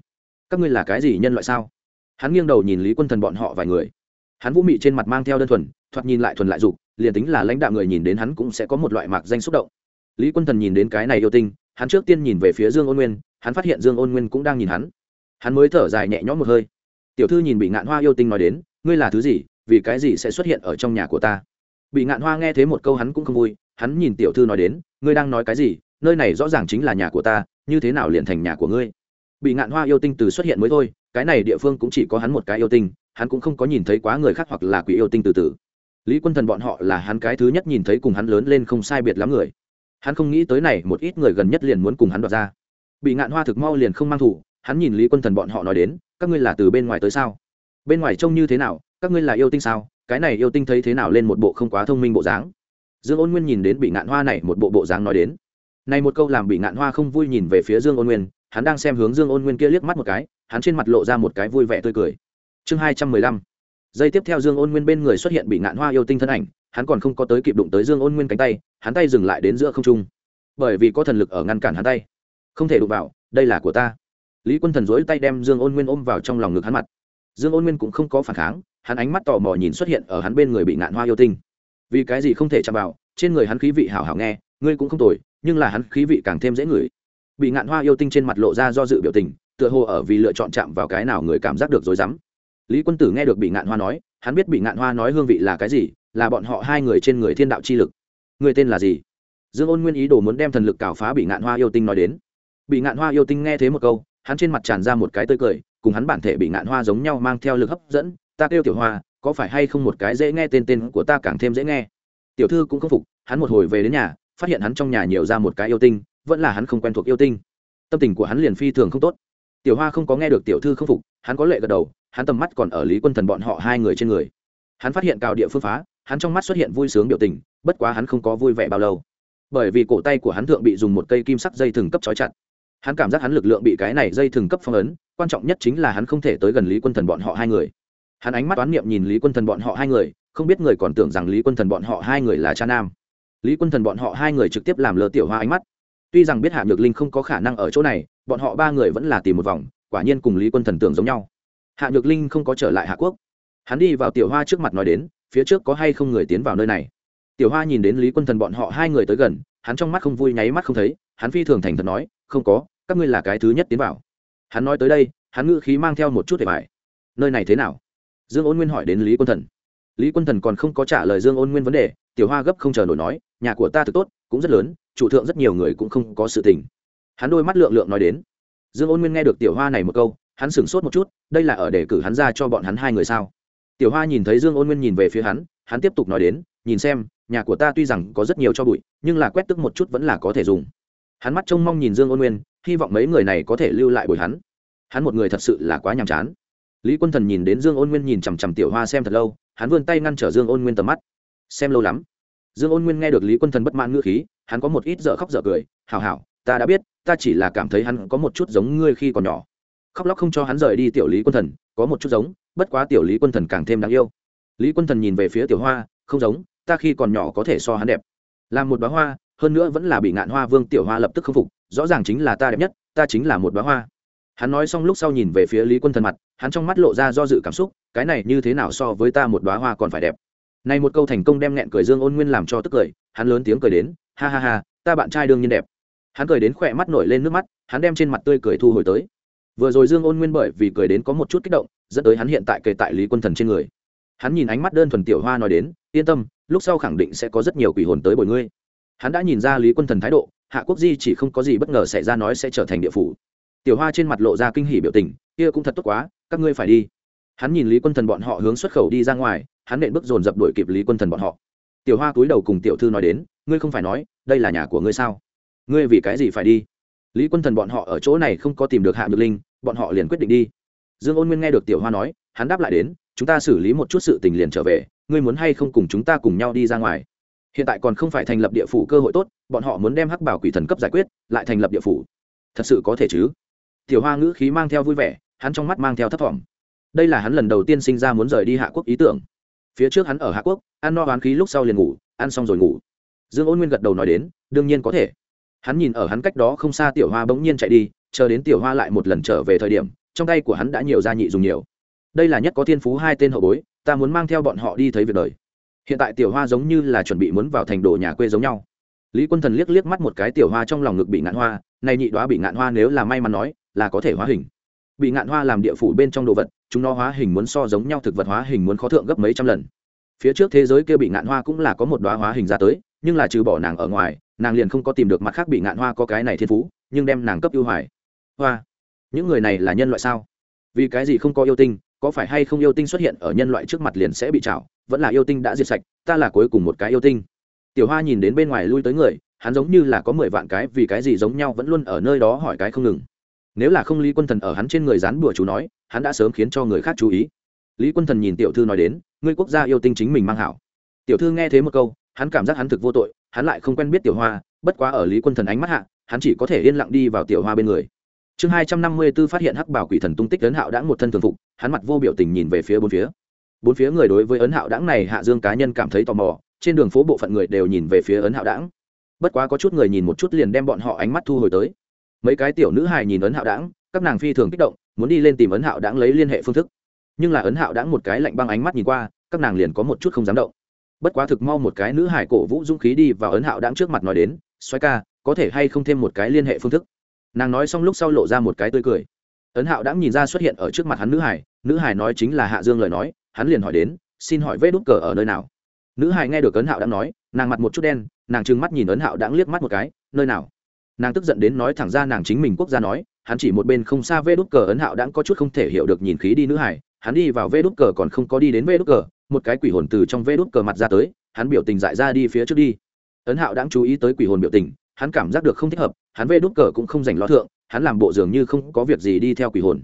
Speaker 1: Các ngươi là cái gì nhân loại sao? Hắn nghiêng đầu nhìn lý quân thần bọn họ vài người. Hắn vũ mị trên mặt mang theo đơn thuần thoạt nhìn lại thuần lại dục liền tính là lãnh đạo người nhìn đến hắn cũng sẽ có một loại mạc danh xúc động. Lý quân thần nhìn đến cái này yêu tinh hắn trước tiên nhìn về phía dương ôn nguyên hắn phát hiện dương ôn nguyên cũng đang nhìn hắn hắn mới thở dài nhẹ nhõm một hơi. Tiểu thư nhìn bị ngạn hoa yêu tinh nói đến, ngươi là thứ gì, vì cái gì sẽ xuất hiện ở trong nhà của ta? Bị ngạn hoa nghe thấy một câu hắn cũng không vui, hắn nhìn tiểu thư nói đến, ngươi đang nói cái gì, nơi này rõ ràng chính là nhà của ta, như thế nào liền thành nhà của ngươi? Bị ngạn hoa yêu tinh từ xuất hiện mới thôi, cái này địa phương cũng chỉ có hắn một cái yêu tinh, hắn cũng không có nhìn thấy quá người khác hoặc là quỷ yêu tinh từ từ. Lý quân thần bọn họ là hắn cái thứ nhất nhìn thấy cùng hắn lớn lên không sai biệt lắm người. Hắn không nghĩ tới này, một ít người gần nhất liền muốn cùng hắn đoạt ra. Bị ngạn hoa thực mau liền không mang thủ hắn nhìn lý quân thần bọn họ nói đến, các ngươi là từ bên ngoài tới sao? Bên ngoài trông như thế nào? Các ngươi là yêu tinh sao? Cái này yêu tinh thấy thế nào lên một bộ không quá thông minh bộ dáng? Dương ôn nguyên nhìn đến bị ngạn hoa này một bộ bộ dáng nói đến. Này một câu làm bị ngạn hoa không vui nhìn về phía dương ôn nguyên, hắn đang xem hướng dương ôn nguyên kia liếc mắt một cái, hắn trên mặt lộ ra một cái vui vẻ tươi cười. Chương hai trăm mười lăm. Giây tiếp theo dương ôn nguyên bên người xuất hiện bị ngạn hoa yêu tinh thân ảnh, hắn còn không có tới kịp đụng tới dương ôn nguyên cánh tay, hắn tay dừng lại đến giữa không trung. Bởi vì có thần lực ở ngăn cản hắn tay. Không thể đụng vào, đây là của ta lý quân thần dối tay đem dương ôn nguyên ôm vào trong lòng ngực hắn mặt. Dương ôn nguyên cũng không có phản kháng, hắn ánh mắt tò mò nhìn xuất hiện ở hắn bên người bị ngạn hoa yêu tinh. Vì cái gì không thể chạm vào, trên người hắn khí vị hảo hảo nghe, ngươi cũng không tồi, nhưng là hắn khí vị càng thêm dễ ngửi. Bị ngạn hoa yêu tinh trên mặt lộ ra do dự biểu tình, tựa hồ ở vì lựa chọn chạm vào cái nào người cảm giác được rồi dám lý quân tử nghe được bị ngạn hoa nói, hắn biết bị ngạn hoa nói hương vị là cái gì, là bọn họ hai người trên người thiên đạo chi lực. Người tên là gì? Dương ôn nguyên ý đồ muốn đem thần lực cào phá bị ngạn hoa yêu tinh nói đến. Bị ngạn hoa yêu tinh nghe thế một câu hắn trên mặt tràn ra một cái tươi cười, cùng hắn bản thể bị ngạn hoa giống nhau mang theo lực hấp dẫn, ta kêu tiểu hoa, có phải hay không một cái dễ nghe tên tên của ta càng thêm dễ nghe? Tiểu thư cũng không phục, hắn một hồi về đến nhà, phát hiện hắn trong nhà nhiều ra một cái yêu tinh, vẫn là hắn không quen thuộc yêu tinh. Tâm tình của hắn liền phi thường không tốt. Tiểu hoa không có nghe được tiểu thư không phục, hắn có lệ gật đầu, hắn tầm mắt còn ở lý quân thần bọn họ hai người trên người. Hắn phát hiện cào địa phương phá, hắn trong mắt xuất hiện vui sướng biểu tình, bất quá hắn không có vui vẻ bao lâu. Bởi vì cổ tay của hắn thượng bị dùng một cây kim sắc dây thừng cấp trói chặt hắn cảm giác hắn lực lượng bị cái này dây thừng cấp phong ấn, quan trọng nhất chính là hắn không thể tới gần lý quân thần bọn họ hai người. Hắn ánh mắt toán niệm nhìn lý quân thần bọn họ hai người, không biết người còn tưởng rằng lý quân thần bọn họ hai người là cha nam. Lý quân thần bọn họ hai người trực tiếp làm lơ tiểu hoa ánh mắt. Tuy rằng biết hạ nhược linh không có khả năng ở chỗ này, bọn họ ba người vẫn là tìm một vòng, quả nhiên cùng lý quân thần tưởng giống nhau. Hạ nhược linh không có trở lại hạ quốc. Hắn đi vào tiểu hoa trước mặt nói đến, phía trước có hay không người tiến vào nơi này? Tiểu hoa nhìn đến lý quân thần bọn họ hai người tới gần, hắn trong mắt không vui, nháy mắt không thấy, hắn phi thường thành thật nói không có, các ngươi là cái thứ nhất tiến vào. Hắn nói tới đây, hắn ngữ khí mang theo một chút để bài nơi này thế nào? Dương ôn nguyên hỏi đến lý quân thần. Lý quân thần còn không có trả lời dương ôn nguyên vấn đề, tiểu hoa gấp không chờ nổi nói, nhà của ta thực tốt, cũng rất lớn, chủ thượng rất nhiều người cũng không có sự tình. Hắn đôi mắt lượng lượng nói đến. Dương ôn nguyên nghe được tiểu hoa này một câu, hắn sửng sốt một chút, đây là ở để cử hắn ra cho bọn hắn hai người sao? Tiểu hoa nhìn thấy dương ôn nguyên nhìn về phía hắn hắn tiếp tục nói đến, nhìn xem, nhà của ta tuy rằng có rất nhiều cho bụi, nhưng là quét tức một chút vẫn là có thể dùng hắn mắt trông mong nhìn dương ôn nguyên, hy vọng mấy người này có thể lưu lại bồi hắn. Hắn một người thật sự là quá nhàm chán. Lý quân thần nhìn đến dương ôn nguyên nhìn chằm chằm tiểu hoa xem thật lâu, hắn vươn tay ngăn trở dương ôn nguyên tầm mắt. Xem lâu lắm. Dương ôn nguyên nghe được lý quân thần bất mãn ngữ khí, hắn có một ít dở khóc dở cười, hảo hảo, ta đã biết, ta chỉ là cảm thấy hắn có một chút giống ngươi khi còn nhỏ. Khóc lóc không cho hắn rời đi tiểu lý quân thần, có một chút giống, bất quá tiểu lý quân thần càng thêm đáng yêu. Lý quân thần nhìn về phía tiểu hoa, không giống, ta khi còn nhỏ có thể so hắn đẹp. Làm một bá hoa hơn nữa vẫn là bị ngạn hoa vương tiểu hoa lập tức khâm phục, rõ ràng chính là ta đẹp nhất, ta chính là một bá hoa. Hắn nói xong lúc sau nhìn về phía lý quân thần mặt, hắn trong mắt lộ ra do dự cảm xúc, cái này như thế nào so với ta một đoá hoa còn phải đẹp. Này một câu thành công đem nghẹn cười dương ôn nguyên làm cho tức cười, hắn lớn tiếng cười đến, ha ha ha, ta bạn trai đương nhiên đẹp. Hắn cười đến khỏe mắt nổi lên nước mắt, hắn đem trên mặt tươi cười thu hồi tới. Vừa rồi dương ôn nguyên bởi vì cười đến có một chút kích động, dẫn tới hắn hiện tại kề tại lý quân thần trên người. Hắn nhìn ánh mắt đơn thuần tiểu hoa nói đến, yên tâm, lúc sau khẳng định sẽ có rất nhiều quỷ hồn tới bồi ngươi hắn đã nhìn ra lý quân thần thái độ, hạ quốc di chỉ không có gì bất ngờ xảy ra nói sẽ trở thành địa phủ. Tiểu hoa trên mặt lộ ra kinh hỉ biểu tình, kia cũng thật tốt quá, các ngươi phải đi. Hắn nhìn lý quân thần bọn họ hướng xuất khẩu đi ra ngoài, hắn nện bước dồn dập đuổi kịp lý quân thần bọn họ. Tiểu hoa cúi đầu cùng tiểu thư nói đến, ngươi không phải nói, đây là nhà của ngươi sao? Ngươi vì cái gì phải đi? Lý quân thần bọn họ ở chỗ này không có tìm được hạ nhược linh, bọn họ liền quyết định đi. Dương ôn nguyên nghe được tiểu hoa nói, hắn đáp lại đến, chúng ta xử lý một chút sự tình liền trở về, ngươi muốn hay không cùng chúng ta cùng nhau đi ra ngoài? Hiện tại còn không phải thành lập địa phủ cơ hội tốt, bọn họ muốn đem hắc bảo quỷ thần cấp giải quyết, lại thành lập địa phủ. Thật sự có thể chứ? Tiểu hoa ngữ khí mang theo vui vẻ, hắn trong mắt mang theo thấp t đây là hắn lần đầu tiên sinh ra muốn rời đi hạ quốc ý tưởng. Phía trước hắn ở hạ quốc, ăn no hoán khí lúc sau liền ngủ, ăn xong rồi ngủ. Dương ôn nguyên gật đầu nói đến, đương nhiên có thể. Hắn nhìn ở hắn cách đó không xa tiểu hoa bỗng nhiên chạy đi, chờ đến tiểu hoa lại một lần trở về thời điểm, trong tay của hắn đã nhiều gia nhị dùng nhiều. Đây là nhất có thiên phú hai tên hậu bối, ta muốn mang theo bọn họ đi thấy việc đời hiện tại tiểu hoa giống như là chuẩn bị muốn vào thành đồ nhà quê giống nhau. Lý quân thần liếc liếc mắt một cái tiểu hoa trong lòng ngực bị ngạn hoa, này nhị đoá bị ngạn hoa nếu là may mắn nói, là có thể hóa hình. Bị ngạn hoa làm địa phủ bên trong đồ vật, chúng nó hóa hình muốn so giống nhau thực vật hóa hình muốn khó thượng gấp mấy trăm lần. Phía trước thế giới kia bị ngạn hoa cũng là có một đoá hóa hình ra tới, nhưng là trừ bỏ nàng ở ngoài, nàng liền không có tìm được mặt khác bị ngạn hoa có cái này thiên phú, nhưng đem nàng cấp ưu hoài. Hoa, những người này là nhân loại sao? Vì cái gì không có yêu tinh, có phải hay không yêu tinh xuất hiện ở nhân loại trước mặt liền sẽ bị chảo vẫn là yêu tinh đã diệt sạch, ta là cuối cùng một cái yêu tinh. Tiểu hoa nhìn đến bên ngoài lui tới người, hắn giống như là có mười vạn cái vì cái gì giống nhau vẫn luôn ở nơi đó hỏi cái không ngừng. Nếu là không lý quân thần ở hắn trên người dán bùa chú nói, hắn đã sớm khiến cho người khác chú ý. Lý quân thần nhìn tiểu thư nói đến, ngươi quốc gia yêu tinh chính mình mang hảo. Tiểu thư nghe thế một câu, hắn cảm giác hắn thực vô tội, hắn lại không quen biết tiểu hoa, bất quá ở lý quân thần ánh mắt hạ, hắn chỉ có thể yên lặng đi vào tiểu hoa bên người chương hai trăm năm mươi b ố phát hiện hắc bảo quỷ thần tung tích ấn hạo đã một thân thường phục, hắn mặt vô biểu tình nhìn về phía bốn phía. Bốn phía người đối với ấn hạo đãng này hạ dương cá nhân cảm thấy tò mò, trên đường phố bộ phận người đều nhìn về phía ấn hạo đãng. Bất quá có chút người nhìn một chút liền đem bọn họ ánh mắt thu hồi tới. Mấy cái tiểu nữ hài nhìn ấn hạo đãng, các nàng phi thường kích động, muốn đi lên tìm ấn hạo đãng lấy liên hệ phương thức. Nhưng là ấn hạo đãng một cái lạnh băng ánh mắt nhìn qua, các nàng liền có một chút không dám động. Bất quá thực mau một cái nữ hải cổ vũ dũng khí đi vào ấn hạo đãng trước mặt nói đến xoay ca, có thể hay không thêm một cái liên hệ phương thức? Nàng nói xong lúc sau lộ ra một cái tươi cười. Ấn hạo đãng nhìn ra xuất hiện ở trước mặt hắn nữ hải nữ hải nói chính là hạ dương lời nói, hắn liền hỏi đến, xin hỏi vết đút cờ ở nơi nào? Nữ hải nghe được ấn hạo đãng nói, nàng mặt một chút đen, nàng trừng mắt nhìn ấn hạo đãng liếc mắt một cái, nơi nào? Nàng tức giận đến nói thẳng ra nàng chính mình quốc gia nói, hắn chỉ một bên không xa vê đút cờ ấn hạo đãng có chút không thể hiểu được nhìn khí đi nữ hải, hắn đi vào vê đút cờ còn không có đi đến vê đút cờ, một cái quỷ hồn từ trong vê đút cờ mặt ra tới, hắn biểu tình dại ra đi phía trước đi. Ấn hạo đã chú ý tới quỷ hồn biểu tình hắn cảm giác được không thích hợp, hắn vê đút cờ cũng không dành lo thượng, hắn làm bộ dường như không có việc gì đi theo quỷ hồn.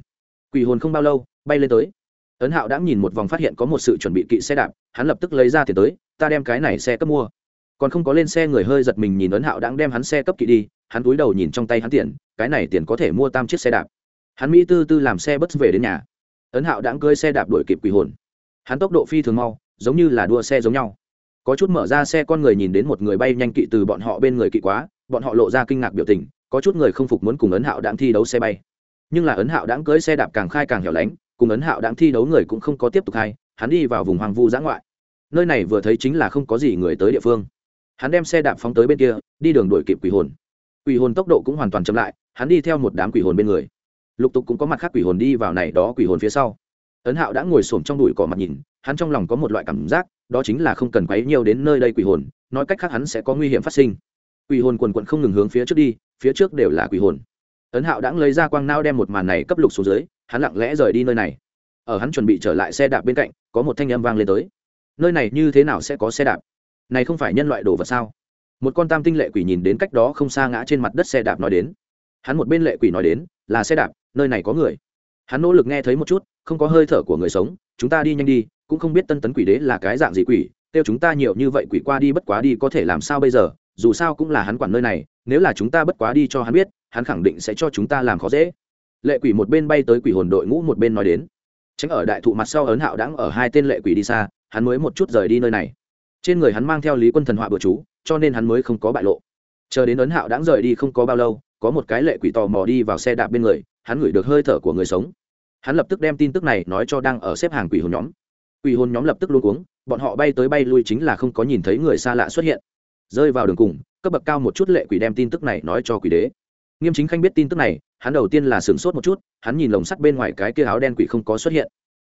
Speaker 1: Quỷ hồn không bao lâu, bay lên tới. Ấn hạo đã nhìn một vòng phát hiện có một sự chuẩn bị kỵ xe đạp, hắn lập tức lấy ra tiền tới, ta đem cái này xe cấp mua. Còn không có lên xe, người hơi giật mình nhìn ấn hạo đã đem hắn xe cấp kỵ đi, hắn túi đầu nhìn trong tay hắn tiền, cái này tiền có thể mua tam chiếc xe đạp. Hắn mỹ tư tư làm xe bất về đến nhà. Ấn hạo đã cưới xe đạp đuổi kịp quỷ hồn. Hắn tốc độ phi thường mau, giống như là đua xe giống nhau. Có chút mở ra xe, con người nhìn đến một người bay nhanh kỵ từ bọn họ bên người kỵ quá bọn họ lộ ra kinh ngạc biểu tình, có chút người không phục muốn cùng ấn hạo đáng thi đấu xe bay. Nhưng là ấn hạo đáng cưới xe đạp càng khai càng hẻo lánh, cùng ấn hạo đáng thi đấu người cũng không có tiếp tục hay, hắn đi vào vùng hoàng vu giã ngoại. Nơi này vừa thấy chính là không có gì người tới địa phương. Hắn đem xe đạp phóng tới bên kia, đi đường đuổi kịp quỷ hồn. Quỷ hồn tốc độ cũng hoàn toàn chậm lại, hắn đi theo một đám quỷ hồn bên người. Lục tục cũng có mặt khác quỷ hồn đi vào này đó quỷ hồn phía sau. Ấn hạo đã ngồi xổm trong đùi cỏ mặt nhìn, hắn trong lòng có một loại cảm giác, đó chính là không cần quấy nhiều đến nơi đây quỷ hồn, nói cách khác hắn sẽ có nguy hiểm phát sinh quỷ hồn quần quận không ngừng hướng phía trước đi, phía trước đều là quỷ hồn. Ấn hạo đã lấy ra quang nao đem một màn này cấp lục xuống dưới, hắn lặng lẽ rời đi nơi này. Ở hắn chuẩn bị trở lại xe đạp bên cạnh, có một thanh âm vang lên tới. Nơi này như thế nào sẽ có xe đạp? Này không phải nhân loại đồ vật sao? Một con tam tinh lệ quỷ nhìn đến cách đó không xa ngã trên mặt đất xe đạp nói đến. Hắn một bên lệ quỷ nói đến, là xe đạp, nơi này có người. Hắn nỗ lực nghe thấy một chút, không có hơi thở của người sống, chúng ta đi nhanh đi, cũng không biết tân tấn quỷ đế là cái dạng gì quỷ, kêu chúng ta nhiều như vậy quỷ qua đi bất quá đi có thể làm sao bây giờ? Dù sao cũng là hắn quản nơi này, nếu là chúng ta bất quá đi cho hắn biết, hắn khẳng định sẽ cho chúng ta làm khó dễ. Lệ quỷ một bên bay tới quỷ hồn đội ngũ một bên nói đến. Tránh ở đại thụ mặt sau ấn hạo đãng ở hai tên lệ quỷ đi xa, hắn mới một chút rời đi nơi này. Trên người hắn mang theo lý quân thần họa bừa chú, cho nên hắn mới không có bại lộ. Chờ đến ấn hạo đãng rời đi không có bao lâu, có một cái lệ quỷ tò mò đi vào xe đạp bên người, hắn ngửi được hơi thở của người sống. Hắn lập tức đem tin tức này nói cho đang ở xếp hàng quỷ hồn nhóm. Quỷ hồn nhóm lập tức luôn cuống, bọn họ bay tới bay lui chính là không có nhìn thấy người xa lạ xuất hiện rơi vào đường cùng, cấp bậc cao một chút lệ quỷ đem tin tức này nói cho quỷ đế. Nghiêm chính khanh biết tin tức này, hắn đầu tiên là sửng sốt một chút, hắn nhìn lồng sắt bên ngoài cái kia áo đen quỷ không có xuất hiện.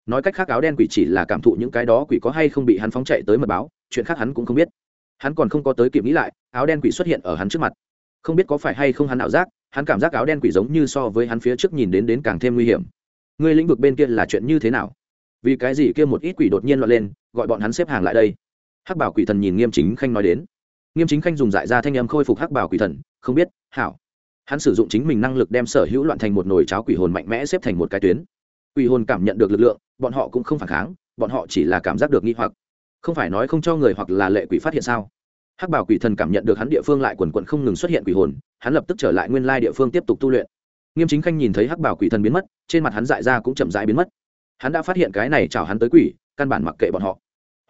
Speaker 1: Nói cách khác áo đen quỷ chỉ là cảm thụ những cái đó quỷ có hay không bị hắn phóng chạy tới mật báo, chuyện khác hắn cũng không biết. Hắn còn không có tới kịp nghĩ lại, áo đen quỷ xuất hiện ở hắn trước mặt. Không biết có phải hay không hắn ảo giác, hắn cảm giác áo đen quỷ giống như so với hắn phía trước nhìn đến đến càng thêm nguy hiểm. Người lĩnh vực bên kia là chuyện như thế nào? Vì cái gì kia một ít quỷ đột nhiên loạn lên, gọi bọn hắn xếp hàng lại đây? Hắc bảo quỷ thần nhìn nghiêm chính khanh nói đến nghiêm chính khanh dùng dại ra thanh âm khôi phục hắc bảo quỷ thần, không biết, hảo. Hắn sử dụng chính mình năng lực đem sở hữu loạn thành một nồi cháo quỷ hồn mạnh mẽ xếp thành một cái tuyến. Quỷ hồn cảm nhận được lực lượng, bọn họ cũng không phản kháng, bọn họ chỉ là cảm giác được nghi hoặc. Không phải nói không cho người hoặc là lệ quỷ phát hiện sao? Hắc bảo quỷ thần cảm nhận được hắn địa phương lại quần quận không ngừng xuất hiện quỷ hồn, hắn lập tức trở lại nguyên lai địa phương tiếp tục tu luyện. Nghiêm chính khanh nhìn thấy hắc bảo quỷ thần biến mất, trên mặt hắn dại ra cũng chậm rãi biến mất. Hắn đã phát hiện cái này chào hắn tới quỷ, căn bản mặc kệ bọn họ.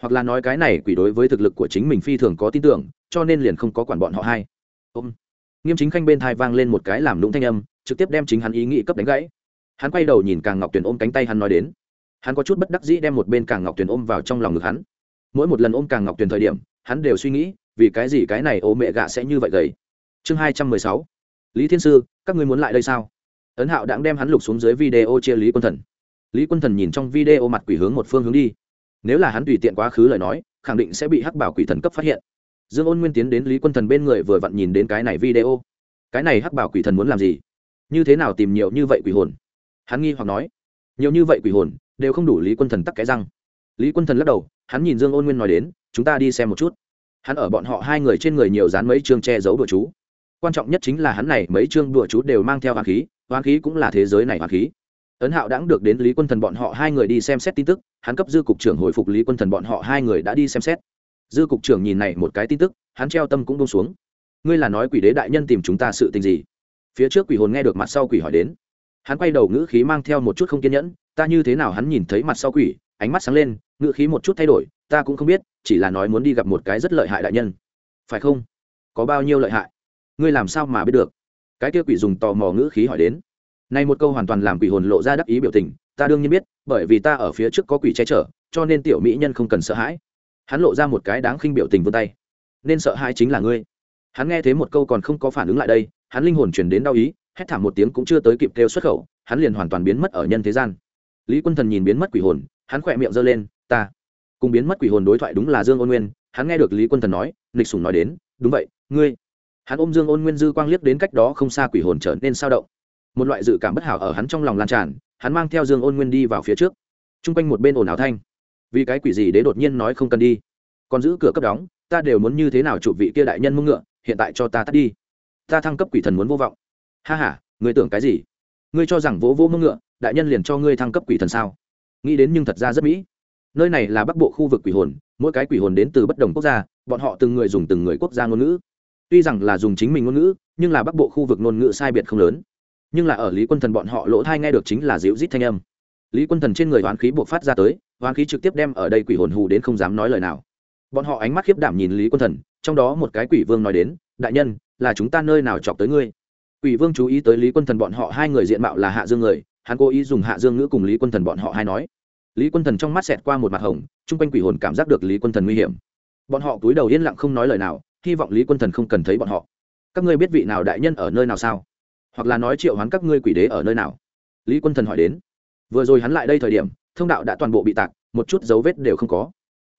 Speaker 1: Hoặc là nói cái này quỷ đối với thực lực của chính mình phi thường có tin tưởng cho nên liền không có quản bọn họ hay ôm. Nghiêm chính khanh bên thai vang lên một cái làm lũng thanh âm, trực tiếp đem chính hắn ý nghĩ cấp đánh gãy. Hắn quay đầu nhìn càng ngọc tuyền ôm cánh tay hắn nói đến. Hắn có chút bất đắc dĩ đem một bên càng ngọc tuyền ôm vào trong lòng ngực hắn. Mỗi một lần ôm càng ngọc tuyền thời điểm, hắn đều suy nghĩ, vì cái gì cái này ô mẹ gạ sẽ như vậy gầy. Chương hai trăm mười sáu. Lý thiên sư, các ngươi muốn lại đây sao? Ấn hạo đãng đem hắn lục xuống dưới video chia lý quân thần. Lý quân thần nhìn trong video mặt quỷ hướng một phương hướng đi. Nếu là hắn tùy tiện quá khứ lời nói, khẳng định sẽ bị hắc bảo quỷ thần cấp phát hiện dương ôn nguyên tiến đến lý quân thần bên người vừa vặn nhìn đến cái này video. Cái này hắc bảo quỷ thần muốn làm gì? Như thế nào tìm nhiều như vậy quỷ hồn? Hắn nghi hoặc nói. Nhiều như vậy quỷ hồn, đều không đủ lý quân thần tắc cái răng. Lý quân thần lắc đầu, hắn nhìn dương ôn nguyên nói đến, chúng ta đi xem một chút. Hắn ở bọn họ hai người trên người nhiều dán mấy chương che giấu đùa chú. Quan trọng nhất chính là hắn này, mấy chương đùa chú đều mang theo hoàng khí hoàng khí cũng là thế giới này hoàng khí. Ấn hạo đãng được đến lý quân thần bọn họ hai người đi xem xét tin tức, hắn cấp dư cục trưởng hồi phục lý quân thần bọn họ hai người đã đi xem xét dư cục trưởng nhìn này một cái tin tức, hắn treo tâm cũng bông xuống. Ngươi là nói quỷ đế đại nhân tìm chúng ta sự tình gì? Phía trước quỷ hồn nghe được mặt sau quỷ hỏi đến. Hắn quay đầu ngữ khí mang theo một chút không kiên nhẫn, ta như thế nào hắn nhìn thấy mặt sau quỷ, ánh mắt sáng lên, ngữ khí một chút thay đổi, ta cũng không biết, chỉ là nói muốn đi gặp một cái rất lợi hại đại nhân. Phải không? Có bao nhiêu lợi hại? Ngươi làm sao mà biết được? Cái kia quỷ dùng tò mò ngữ khí hỏi đến. Này một câu hoàn toàn làm quỷ hồn lộ ra đắc ý biểu tình, ta đương nhiên biết, bởi vì ta ở phía trước có quỷ che chở, cho nên tiểu mỹ nhân không cần sợ hãi hắn lộ ra một cái đáng khinh biểu tình vươn tay. Nên sợ hãi chính là ngươi. Hắn nghe thấy một câu còn không có phản ứng lại đây, hắn linh hồn chuyển đến đau ý, hét thảm một tiếng cũng chưa tới kịp kêu xuất khẩu, hắn liền hoàn toàn biến mất ở nhân thế gian. Lý quân thần nhìn biến mất quỷ hồn, hắn khỏe miệng giơ lên, ta. Cùng biến mất quỷ hồn đối thoại đúng là dương ôn nguyên, hắn nghe được lý quân thần nói lịch sùng nói đến, đúng vậy, ngươi. Hắn ôm dương ôn nguyên dư quang liếc đến cách đó không xa quỷ hồn trở nên sao động. Một loại dự cảm bất hảo ở hắn trong lòng lan tràn, hắn mang theo dương ôn nguyên đi vào phía trước. T r u n g quanh một bên ồn ào thanh vì cái quỷ gì đế đột nhiên nói không cần đi? Còn giữ cửa cấp đóng, ta đều muốn như thế nào chụp vị kia đại nhân mông ngựa, hiện tại cho ta tắt đi. Ta thăng cấp quỷ thần muốn vô vọng. Ha h a ngươi tưởng cái gì? Ngươi cho rằng vỗ vỗ mông ngựa, đại nhân liền cho ngươi thăng cấp quỷ thần sao? Nghĩ đến nhưng thật ra rất mỹ. Nơi này là bắc bộ khu vực quỷ hồn, mỗi cái quỷ hồn đến từ bất đồng quốc gia, bọn họ từng người dùng từng người quốc gia ngôn ngữ. Tuy rằng là dùng chính mình ngôn ngữ, nhưng là bắc bộ khu vực ngôn ngữ sai biệt không lớn. Nhưng là ở lý quân thần bọn họ lỗ thai nghe được chính là dịu rít thanh âm lý quân thần trên người hoán khí buộc phát ra tới, hoán khí trực tiếp đem ở đây quỷ hồn hù đến không dám nói lời nào. Bọn họ ánh mắt khiếp đảm nhìn lý quân thần, trong đó một cái quỷ vương nói đến, đại nhân, là chúng ta nơi nào chọc tới ngươi? Quỷ vương chú ý tới lý quân thần bọn họ hai người diện mạo là hạ dương người, hắn cố ý dùng hạ dương ngữ cùng lý quân thần bọn họ hai nói. Lý quân thần trong mắt xẹt qua một mặt hồng, chung quanh quỷ hồn cảm giác được lý quân thần nguy hiểm. Bọn họ túi đầu yên lặng không nói lời nào, hy vọng lý quân thần không cần thấy bọn họ. Các ngươi biết vị nào đại nhân ở nơi nào sao? Hoặc là nói triệu hoán các ngươi quỷ đế ở nơi nào? Lý quân thần hỏi đến vừa rồi hắn lại đây thời điểm, thông đạo đã toàn bộ bị tạc, một chút dấu vết đều không có.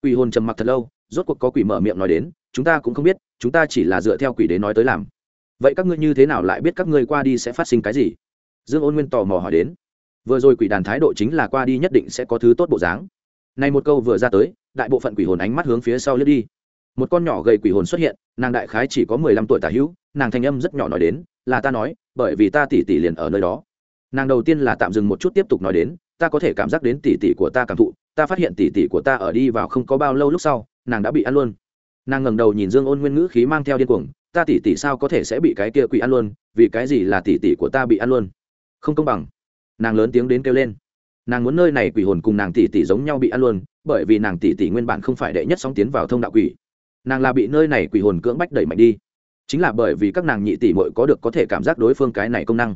Speaker 1: Quỷ hồn trầm mặc thật lâu, rốt cuộc có quỷ mở miệng nói đến, chúng ta cũng không biết, chúng ta chỉ là dựa theo quỷ đế nói tới làm. Vậy các ngươi như thế nào lại biết các ngươi qua đi sẽ phát sinh cái gì? Dương ôn nguyên tò mò hỏi đến. Vừa rồi quỷ đàn thái độ chính là qua đi nhất định sẽ có thứ tốt bộ dáng. Này một câu vừa ra tới, đại bộ phận quỷ hồn ánh mắt hướng phía sau lướt đi. Một con nhỏ gầy quỷ hồn xuất hiện, nàng đại khái chỉ có mười lăm tuổi tả hữu, nàng thanh âm rất nhỏ nói đến, là ta nói, bởi vì ta tỉ tỉ liền ở nơi đó nàng đầu tiên là tạm dừng một chút tiếp tục nói đến, ta có thể cảm giác đến tỉ tỉ của ta cảm thụ, ta phát hiện tỉ tỉ của ta ở đi vào không có bao lâu lúc sau, nàng đã bị ăn luôn. Nàng ngẩng đầu nhìn dương ôn nguyên ngữ khí mang theo điên cuồng, ta tỉ tỉ sao có thể sẽ bị cái kia quỷ ăn luôn, vì cái gì là tỉ tỉ của ta bị ăn luôn? Không công bằng. Nàng lớn tiếng đến kêu lên. Nàng muốn nơi này quỷ hồn cùng nàng tỉ tỉ giống nhau bị ăn luôn, bởi vì nàng tỉ tỉ nguyên bản không phải đệ nhất sóng tiến vào thông đạo quỷ. Nàng là bị nơi này quỷ hồn cưỡng bách đẩy mạnh đi. Chính là bởi vì các nàng nhị tỷ mội có được có thể cảm giác đối phương cái này công năng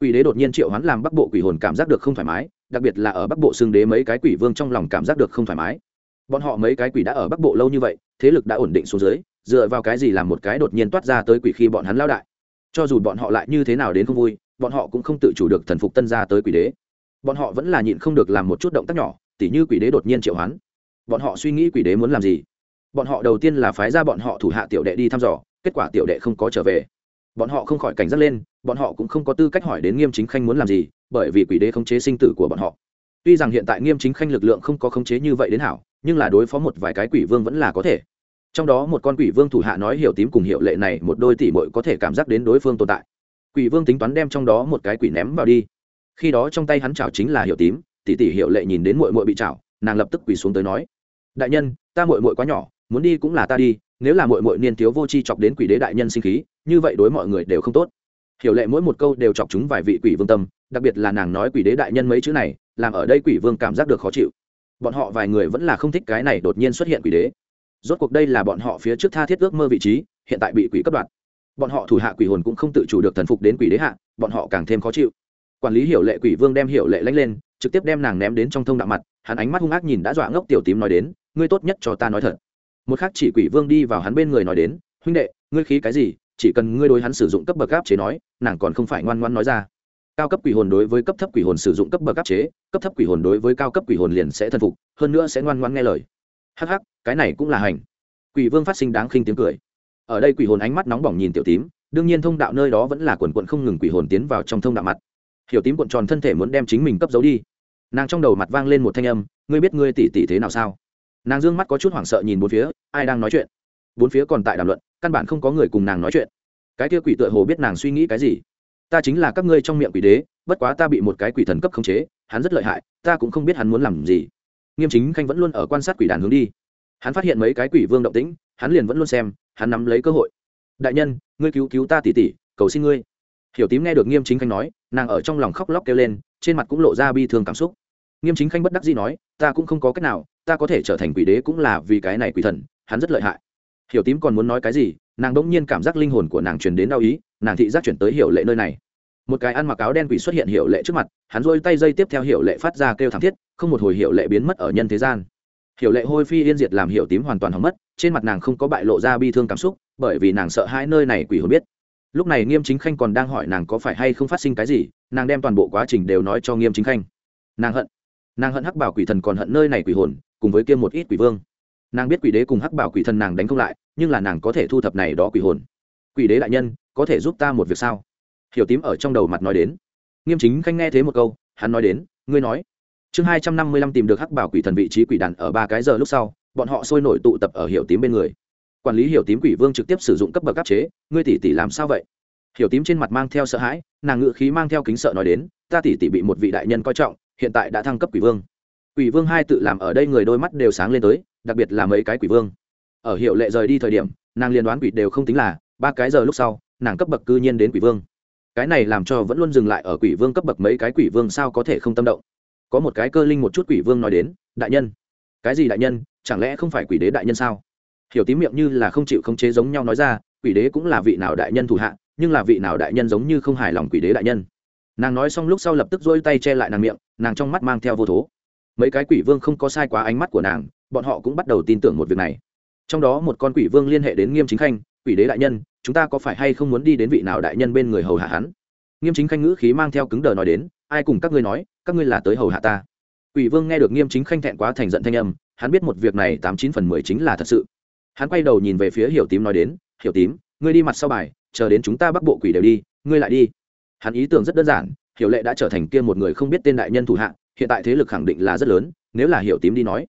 Speaker 1: quỷ đế đột nhiên triệu hoán làm bắc bộ quỷ hồn cảm giác được không thoải mái, đặc biệt là ở bắc bộ xương đế mấy cái quỷ vương trong lòng cảm giác được không thoải mái. Bọn họ mấy cái quỷ đã ở bắc bộ lâu như vậy, thế lực đã ổn định xuống dưới, dựa vào cái gì làm một cái đột nhiên toát ra tới quỷ khi bọn hắn lao đại? Cho dù bọn họ lại như thế nào đến không vui, bọn họ cũng không tự chủ được thần phục tân ra tới quỷ đế. Bọn họ vẫn là nhịn không được làm một chút động tác nhỏ, tỉ như quỷ đế đột nhiên triệu hoán. Bọn họ suy nghĩ quỷ đế muốn làm gì? Bọn họ đầu tiên là phái ra bọn họ thủ hạ tiểu đệ đi thăm dò, kết quả tiểu đệ không có trở về bọn họ không khỏi cảnh giác lên, bọn họ cũng không có tư cách hỏi đến nghiêm chính khanh muốn làm gì, bởi vì quỷ đế khống chế sinh tử của bọn họ. Tuy rằng hiện tại nghiêm chính khanh lực lượng không có khống chế như vậy đến hảo, nhưng là đối phó một vài cái quỷ vương vẫn là có thể. Trong đó một con quỷ vương thủ hạ nói hiểu tím cùng hiệu lệ này, một đôi tỷ bội có thể cảm giác đến đối phương tồn tại. Quỷ vương tính toán đem trong đó một cái quỷ ném vào đi. Khi đó trong tay hắn chảo chính là hiệu tím, tỷ tỷ hiệu lệ nhìn đến mội mội bị chảo, nàng lập tức quỳ xuống tới nói, đại nhân, ta mội mội quá nhỏ, muốn đi cũng là ta đi, nếu là mội mội niên thiếu vô tri chọc đến quỷ đế đại nhân sinh khí như vậy đối mọi người đều không tốt. Hiểu lệ mỗi một câu đều chọc chúng vài vị quỷ vương tâm, đặc biệt là nàng nói quỷ đế đại nhân mấy chữ này, làm ở đây quỷ vương cảm giác được khó chịu. Bọn họ vài người vẫn là không thích cái này đột nhiên xuất hiện quỷ đế. Rốt cuộc đây là bọn họ phía trước tha thiết ước mơ vị trí, hiện tại bị quỷ cấp đoạt. Bọn họ thủ hạ quỷ hồn cũng không tự chủ được thần phục đến quỷ đế hạ, bọn họ càng thêm khó chịu. Quản lý hiểu lệ quỷ vương đem hiểu lệ lánh lên, trực tiếp đem nàng ném đến trong thông đạo mặt, hắn ánh mắt hung ác nhìn đã dọa ngốc tiểu tím nói đến, ngươi tốt nhất cho ta nói thật. Một khác chỉ quỷ vương đi vào hắn bên người nói đến, huynh đệ, ngươi khí cái gì? Chỉ cần ngươi đối hắn sử dụng cấp bậc áp chế nói, nàng còn không phải ngoan ngoan nói ra. Cao cấp quỷ hồn đối với cấp thấp quỷ hồn sử dụng cấp bậc áp chế, cấp thấp quỷ hồn đối với cao cấp quỷ hồn liền sẽ thân phục, hơn nữa sẽ ngoan ngoan nghe lời. Hắc hắc, cái này cũng là hành. Quỷ vương phát sinh đáng khinh tiếng cười. Ở đây quỷ hồn ánh mắt nóng bỏng nhìn tiểu tím, đương nhiên thông đạo nơi đó vẫn là quần quận không ngừng quỷ hồn tiến vào trong thông đạo mặt. Hiểu tím cuộn tròn thân thể muốn đem chính mình cấp giấu đi. Nàng trong đầu mặt vang lên một thanh âm, ngươi biết ngươi tỷ tỷ thế nào sao? Nàng d ư ơ n g mắt có chút hoảng sợ nhìn bốn phía, ai đang nói chuyện? Bốn phía còn tại đàm luận, căn bản không có người cùng nàng nói chuyện. Cái kia quỷ tựa hồ biết nàng suy nghĩ cái gì. Ta chính là các ngươi trong miệng quỷ đế, bất quá ta bị một cái quỷ thần cấp khống chế, hắn rất lợi hại, ta cũng không biết hắn muốn làm gì. Nghiêm chính khanh vẫn luôn ở quan sát quỷ đàn hướng đi. Hắn phát hiện mấy cái quỷ vương động tĩnh, hắn liền vẫn luôn xem, hắn nắm lấy cơ hội. Đại nhân, ngươi cứu cứu ta tỉ tỉ cầu xin ngươi. Hiểu tím nghe được nghiêm chính khanh nói, nàng ở trong lòng khóc lóc kêu lên, trên mặt cũng lộ ra bi thương cảm xúc. Nghiêm chính khanh bất đắc dĩ nói, ta cũng không có cách nào, ta có thể trở thành quỷ đế cũng là vì cái này quỷ thần, hắn rất lợi hại hiểu tím còn muốn nói cái gì, nàng đ ỗ n g nhiên cảm giác linh hồn của nàng truyền đến đau ý, nàng thị giác chuyển tới hiểu lệ nơi này. Một cái ăn mặc áo đen quỷ xuất hiện Hiểu lệ trước mặt, hắn rôi tay dây tiếp theo Hiểu lệ phát ra kêu thảm thiết, không một hồi Hiểu lệ biến mất ở nhân thế gian. Hiểu lệ hôi phi yên diệt làm Hiểu tím hoàn toàn hỏng mất, trên mặt nàng không có bại lộ ra bi thương cảm xúc, bởi vì nàng sợ hai nơi này quỷ hồn biết. Lúc này nghiêm chính khanh còn đang hỏi nàng có phải hay không phát sinh cái gì, nàng đem toàn bộ quá trình đều nói cho nghiêm chính khanh. Nàng hận. Nàng hận hắc bảo quỷ thần còn hận nơi này quỷ hồn, cùng với kia một ít quỷ vương nàng biết quỷ đế cùng hắc bảo quỷ thần nàng đánh không lại, nhưng là nàng có thể thu thập này đó quỷ hồn. Quỷ đế đại nhân, có thể giúp ta một việc sao? Hiểu tím ở trong đầu mặt nói đến. Nghiêm chính khanh nghe thế một câu, hắn nói đến, ngươi nói. Chương hai trăm năm mươi lăm tìm được hắc bảo quỷ thần vị trí quỷ đàn ở ba cái giờ lúc sau, bọn họ sôi nổi tụ tập ở hiểu tím bên người. Quản lý hiểu tím quỷ vương trực tiếp sử dụng cấp bậc áp chế, ngươi tỷ tỷ làm sao vậy? Hiểu tím trên mặt mang theo sợ hãi, nàng ngự khí mang theo kính sợ nói đến, ta tỷ tỷ bị một vị đại nhân coi trọng, hiện tại đã thăng cấp quỷ vương quỷ vương hai tự làm ở đây người đôi mắt đều sáng lên tới, đặc biệt là mấy cái quỷ vương. Ở hiệu lệ rời đi thời điểm, nàng liên đoán quỷ đều không tính là, ba cái giờ lúc sau, nàng cấp bậc cư nhiên đến quỷ vương. Cái này làm cho vẫn luôn dừng lại ở quỷ vương cấp bậc mấy cái quỷ vương sao có thể không tâm động. Có một cái cơ linh một chút quỷ vương nói đến, đại nhân. Cái gì đại nhân? Chẳng lẽ không phải quỷ đế đại nhân sao? Hiểu tím miệng như là không chịu khống chế giống nhau nói ra, quỷ đế cũng là vị nào đại nhân thủ hạ, nhưng là vị nào đại nhân giống như không hài lòng quỷ đế đại nhân. Nàng nói xong lúc sau lập tức dỗi tay che lại nàng miệng, nàng trong mắt mang theo vô thố mấy cái quỷ vương không có sai quá ánh mắt của nàng, bọn họ cũng bắt đầu tin tưởng một việc này. Trong đó một con quỷ vương liên hệ đến nghiêm chính khanh, quỷ đế đại nhân, chúng ta có phải hay không muốn đi đến vị nào đại nhân bên người hầu hạ hắn? Nghiêm chính khanh ngữ khí mang theo cứng đờ nói đến, ai cùng các ngươi nói, các ngươi là tới hầu hạ ta. Quỷ vương nghe được nghiêm chính khanh thẹn quá thành giận thanh âm, hắn biết một việc này tám chín phần mười chính là thật sự. Hắn quay đầu nhìn về phía hiểu tím nói đến, hiểu tím, ngươi đi mặt sau bài, chờ đến chúng ta bắc bộ quỷ đều đi, ngươi lại đi. Hắn ý tưởng rất đơn giản, hiểu lệ đã trở thành kia một người không biết tên đại nhân thủ hạ hiện tại thế lực khẳng định là rất lớn nếu là hiểu tím đi nói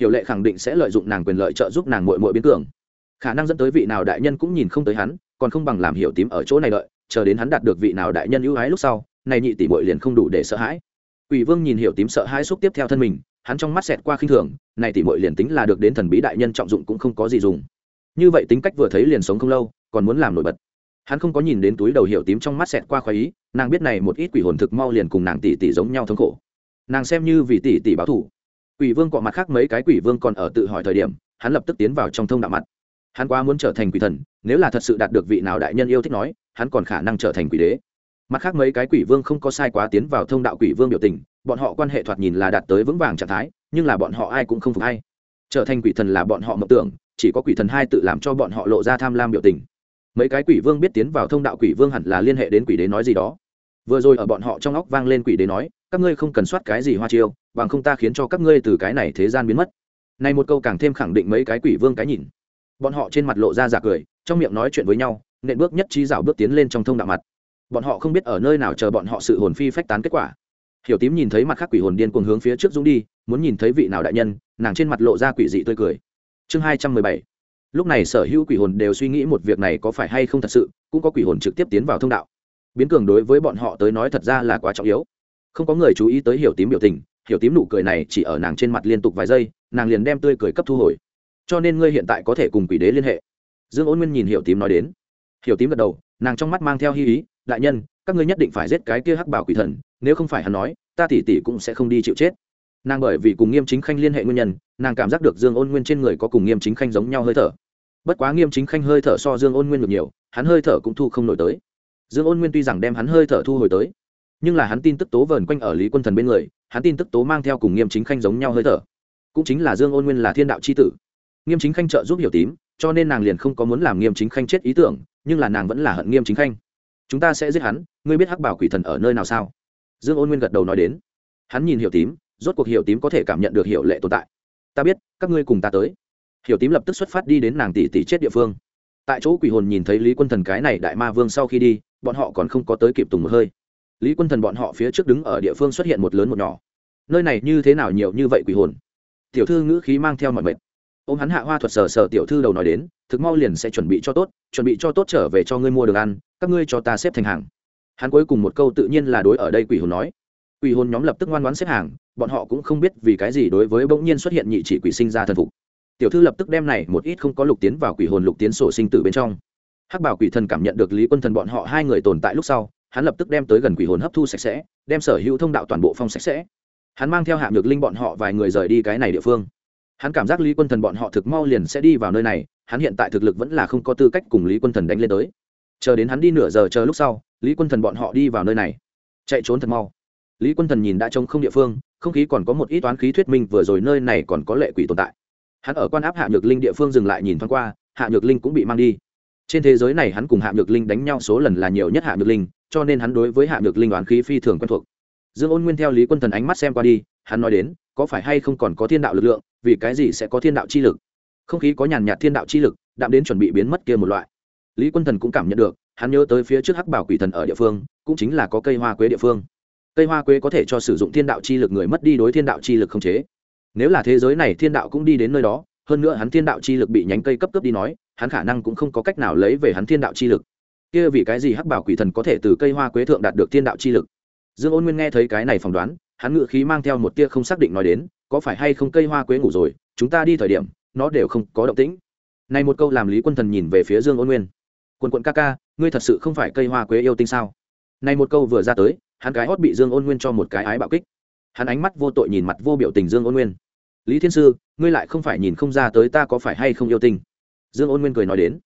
Speaker 1: hiểu lệ khẳng định sẽ lợi dụng nàng quyền lợi trợ giúp nàng mội mội biến cường khả năng dẫn tới vị nào đại nhân cũng nhìn không tới hắn còn không bằng làm hiểu tím ở chỗ này đợi chờ đến hắn đạt được vị nào đại nhân ưu ái lúc sau này nhị tỷ mội liền không đủ để sợ hãi Quỷ Vương nhìn hiểu tím sợ hãi xúc tiếp theo thân mình, hắn trong mắt xẹt qua khinh thường, này tỷ muội liền tính là được đến thần bí đại nhân trọng dụng cũng không có gì dùng. Như vậy tính cách vừa thấy liền sống không lâu, còn muốn làm nổi bật. Hắn không có nhìn đến túi đầu hiểu tím trong mắt xẹt qua khoái ý, nàng biết này một ít quỷ hồn thực mau liền cùng nàng tỷ tỷ giống nhau thống khổ. Nàng xem như vì tỷ tỷ báo thủ. Quỷ Vương cọ mặt khác mấy cái quỷ vương còn ở tự hỏi thời điểm, hắn lập tức tiến vào trong thông đạo mặt. Hắn quá muốn trở thành quỷ thần, nếu là thật sự đạt được vị nào đại nhân yêu thích nói, hắn còn khả năng trở thành quỷ đế mặt khác mấy cái quỷ vương không có sai quá tiến vào thông đạo quỷ vương biểu tình bọn họ quan hệ thoạt nhìn là đạt tới vững vàng trạng thái nhưng là bọn họ ai cũng không phục hay trở thành quỷ thần là bọn họ mộng tưởng chỉ có quỷ thần hai tự làm cho bọn họ lộ ra tham lam biểu tình mấy cái quỷ vương biết tiến vào thông đạo quỷ vương hẳn là liên hệ đến quỷ đế nói gì đó vừa rồi ở bọn họ trong óc vang lên quỷ đế nói, các ngươi không cần soát cái gì hoa chiêu, bằng không ta khiến cho các ngươi từ cái này thế gian biến mất. Này một câu càng thêm khẳng định mấy cái quỷ vương cái nhìn. Bọn họ trên mặt lộ ra giả cười, trong miệng nói chuyện với nhau, nện bước nhất trí rảo bước tiến lên trong thông đạo mặt. Bọn họ không biết ở nơi nào chờ bọn họ sự hồn phi phách tán kết quả. Hiểu tím nhìn thấy mặt khác quỷ hồn điên cuồng hướng phía trước dũng đi, muốn nhìn thấy vị nào đại nhân, nàng trên mặt lộ ra quỷ dị tươi cười. Chương hai trăm mười bảy. Lúc này sở hữu quỷ hồn đều suy nghĩ một việc này có phải hay không thật sự, cũng có quỷ hồn trực tiếp tiến vào thông đạo biến cường đối với bọn họ tới nói thật ra là quá trọng yếu. Không có người chú ý tới hiểu tím biểu tình, hiểu tím nụ cười này chỉ ở nàng trên mặt liên tục vài giây, nàng liền đem tươi cười cấp thu hồi. Cho nên ngươi hiện tại có thể cùng quỷ đế liên hệ. Dương ôn nguyên nhìn hiểu tím nói đến. Hiểu tím gật đầu, nàng trong mắt mang theo hy ý đại nhân, các ngươi nhất định phải giết cái kia hắc bảo quỷ thần, nếu không phải hắn nói, ta tỷ tỷ cũng sẽ không đi chịu chết. Nàng bởi vì cùng nghiêm chính khanh liên hệ nguyên nhân, nàng cảm giác được dương ôn nguyên trên người có cùng nghiêm chính khanh giống nhau hơi thở. Bất quá nghiêm chính khanh hơi thở so dương ôn nguyên được nhiều, hắn hơi thở cũng thu không nổi tới dương ôn nguyên tuy rằng đem hắn hơi thở thu hồi tới, nhưng là hắn tin tức tố vờn quanh ở lý quân thần bên người, hắn tin tức tố mang theo cùng nghiêm chính khanh giống nhau hơi thở. Cũng chính là dương ôn nguyên là thiên đạo c h i tử. Nghiêm chính khanh trợ giúp hiểu tím, cho nên nàng liền không có muốn làm nghiêm chính khanh chết ý tưởng, nhưng là nàng vẫn là hận nghiêm chính khanh. Chúng ta sẽ giết hắn, ngươi biết hắc bảo quỷ thần ở nơi nào sao? Dương ôn nguyên gật đầu nói đến. Hắn nhìn hiểu tím, rốt cuộc hiểu tím có thể cảm nhận được hiểu lệ tồn tại. Ta biết, các ngươi cùng ta tới. Hiểu tím lập tức xuất phát đi đến nàng tỷ tỷ chết địa phương tại chỗ quỷ hồn nhìn thấy lý quân thần cái này đại ma vương sau khi đi, bọn họ còn không có tới kịp tùng một hơi. Lý quân thần bọn họ phía trước đứng ở địa phương xuất hiện một lớn một nhỏ. Nơi này như thế nào nhiều như vậy quỷ hồn? Tiểu thư ngữ khí mang theo mọi mệt. Ô m hắn hạ hoa thuật sờ sờ tiểu thư đầu nói đến, thực mau liền sẽ chuẩn bị cho tốt, chuẩn bị cho tốt trở về cho ngươi mua được ăn, các ngươi cho ta xếp thành hàng. Hắn cuối cùng một câu tự nhiên là đối ở đây quỷ hồn nói. Quỷ hồn nhóm lập tức ngoan ngoãn xếp hàng, bọn họ cũng không biết vì cái gì đối với bỗng nhiên xuất hiện nhị chỉ quỷ sinh ra thần phục tiểu thư lập tức đem này một ít không có lục tiến vào quỷ hồn lục tiến sổ sinh tử bên trong. Hắc bảo quỷ thần cảm nhận được lý quân thần bọn họ hai người tồn tại lúc sau, hắn lập tức đem tới gần quỷ hồn hấp thu sạch sẽ, đem sở hữu thông đạo toàn bộ phong sạch sẽ. Hắn mang theo hạng được linh bọn họ vài người rời đi cái này địa phương. Hắn cảm giác lý quân thần bọn họ thực mau liền sẽ đi vào nơi này, hắn hiện tại thực lực vẫn là không có tư cách cùng lý quân thần đánh lên tới. Chờ đến hắn đi nửa giờ chờ lúc sau, lý quân thần bọn họ đi vào nơi này. Chạy trốn thật mau. Lý quân thần nhìn đã trông không địa phương, không khí còn có một ít toán khí thuyết minh vừa rồi nơi này còn có lệ quỷ tồn tại hắn ở quan áp hạ nhược linh địa phương dừng lại nhìn thoáng qua, hạ nhược linh cũng bị mang đi. Trên thế giới này hắn cùng hạ nhược linh đánh nhau số lần là nhiều nhất hạ nhược linh, cho nên hắn đối với hạ nhược linh đoán khí phi thường quen thuộc. Dương ôn nguyên theo lý quân thần ánh mắt xem qua đi, hắn nói đến, có phải hay không còn có thiên đạo lực lượng, vì cái gì sẽ có thiên đạo chi lực? Không khí có nhàn nhạt thiên đạo chi lực, đạm đến chuẩn bị biến mất kia một loại. Lý quân thần cũng cảm nhận được, hắn nhớ tới phía trước hắc bảo quỷ thần ở địa phương, cũng chính là có cây hoa quế địa phương. Cây hoa quế có thể cho sử dụng thiên đạo chi lực người mất đi đối thiên đạo chi lực không chế nếu là thế giới này thiên đạo cũng đi đến nơi đó, hơn nữa hắn thiên đạo chi lực bị nhánh cây cấp cấp đi nói, hắn khả năng cũng không có cách nào lấy về hắn thiên đạo chi lực. Kia vì cái gì hắc bảo quỷ thần có thể từ cây hoa quế thượng đạt được thiên đạo chi lực? Dương ôn nguyên nghe thấy cái này phỏng đoán, hắn ngự khí mang theo một tia không xác định nói đến, có phải hay không cây hoa quế ngủ rồi, chúng ta đi thời điểm, nó đều không có động tĩnh. Này một câu làm lý quân thần nhìn về phía dương ôn nguyên. Quần quận ca ca, ngươi thật sự không phải cây hoa quế yêu tinh sao? Này một câu vừa ra tới, hắn cái hót bị dương ôn nguyên cho một cái ái bạo kích hắn ánh mắt vô tội nhìn mặt vô biểu tình dương ôn nguyên. Lý thiên sư, ngươi lại không phải nhìn không ra tới ta có phải hay không yêu tinh? Dương ôn nguyên cười nói đến.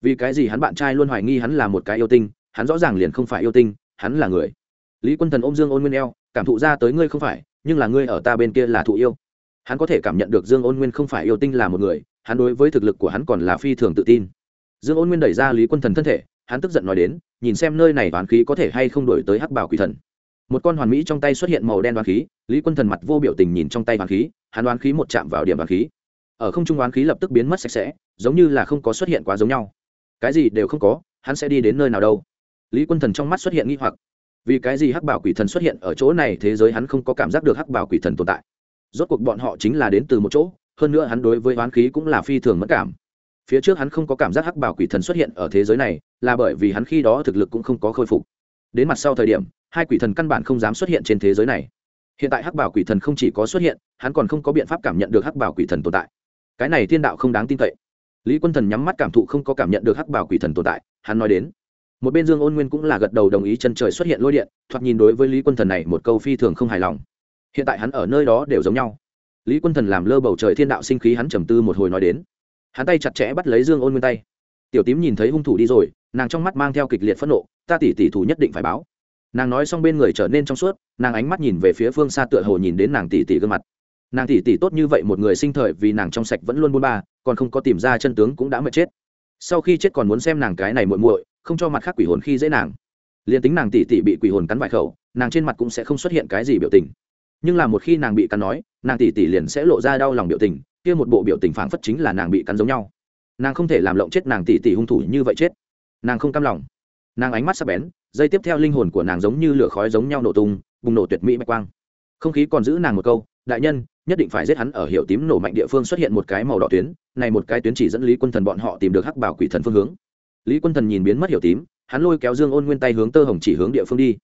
Speaker 1: Vì cái gì hắn bạn trai luôn hoài nghi hắn là một cái yêu tinh, hắn rõ ràng liền không phải yêu tinh, hắn là người. Lý quân thần ôm dương ôn nguyên eo, cảm thụ ra tới ngươi không phải, nhưng là ngươi ở ta bên kia là thụ yêu. Hắn có thể cảm nhận được dương ôn nguyên không phải yêu tinh là một người, hắn đối với thực lực của hắn còn là phi thường tự tin. Dương ôn nguyên đẩy ra lý quân thần thân thể, hắn tức giận nói đến, nhìn xem nơi này toán khí có thể hay không đổi tới hắc bảo quỷ thần một con hoàn mỹ trong tay xuất hiện màu đen đoán khí, lý quân thần mặt vô biểu tình nhìn trong tay đoán khí, hắn đoán khí một chạm vào điểm đoán khí. Ở không trung đoán khí lập tức biến mất sạch sẽ, giống như là không có xuất hiện quá giống nhau. Cái gì đều không có, hắn sẽ đi đến nơi nào đâu. Lý quân thần trong mắt xuất hiện nghi hoặc. Vì cái gì hắc bảo quỷ thần xuất hiện ở chỗ này thế giới hắn không có cảm giác được hắc bảo quỷ thần tồn tại. Rốt cuộc bọn họ chính là đến từ một chỗ, hơn nữa hắn đối với oán khí cũng là phi thường mất cảm. Phía trước hắn không có cảm giác hắc bảo quỷ thần xuất hiện ở thế giới này, là bởi vì hắn khi đó thực lực cũng không có khôi phục. Đến mặt sau thời điểm hai quỷ thần căn bản không dám xuất hiện trên thế giới này. Hiện tại hắc bảo quỷ thần không chỉ có xuất hiện, hắn còn không có biện pháp cảm nhận được hắc bảo quỷ thần tồn tại. Cái này thiên đạo không đáng tin cậy. Lý quân thần nhắm mắt cảm thụ không có cảm nhận được hắc bảo quỷ thần tồn tại, hắn nói đến. Một bên dương ôn nguyên cũng là gật đầu đồng ý chân trời xuất hiện lôi điện, thoạt nhìn đối với lý quân thần này một câu phi thường không hài lòng. Hiện tại hắn ở nơi đó đều giống nhau. Lý quân thần làm lơ bầu trời thiên đạo sinh khí hắn trầm tư một hồi nói đến. Hắn tay chặt chẽ bắt lấy dương ôn nguyên tay. Tiểu tím nhìn thấy hung thủ đi rồi, nàng trong mắt mang theo kịch liệt phẫn nộ, ta tỷ tỷ thủ nhất định phải báo nàng nói xong bên người trở nên trong suốt, nàng ánh mắt nhìn về phía phương xa tựa hồ nhìn đến nàng tỷ tỷ gương mặt. Nàng tỷ tỷ tốt như vậy một người sinh thời vì nàng trong sạch vẫn luôn buôn ba, còn không có tìm ra chân tướng cũng đã mệt chết. Sau khi chết còn muốn xem nàng cái này muội muội, không cho mặt khác quỷ hồn khi dễ nàng. Liền tính nàng tỷ tỷ bị quỷ hồn cắn vài khẩu, nàng trên mặt cũng sẽ không xuất hiện cái gì biểu tình. Nhưng là một khi nàng bị cắn nói, nàng tỷ tỷ liền sẽ lộ ra đau lòng biểu tình, kia một bộ biểu tình phảng phất chính là nàng bị cắn giống nhau. Nàng không thể làm lộng chết nàng tỷ tỷ hung thủ như vậy chết. Nàng không cam lòng nàng ánh mắt sắp bén, dây tiếp theo linh hồn của nàng giống như lửa khói giống nhau nổ tung, bùng nổ tuyệt mỹ bạch quang. Không khí còn giữ nàng một câu, đại nhân, nhất định phải giết hắn ở hiệu tím nổ mạnh địa phương xuất hiện một cái màu đỏ tuyến, này một cái tuyến chỉ dẫn lý quân thần bọn họ tìm được hắc bảo quỷ thần phương hướng. Lý quân thần nhìn biến mất hiệu tím, hắn lôi kéo dương ôn nguyên tay hướng tơ hồng chỉ hướng địa phương đi.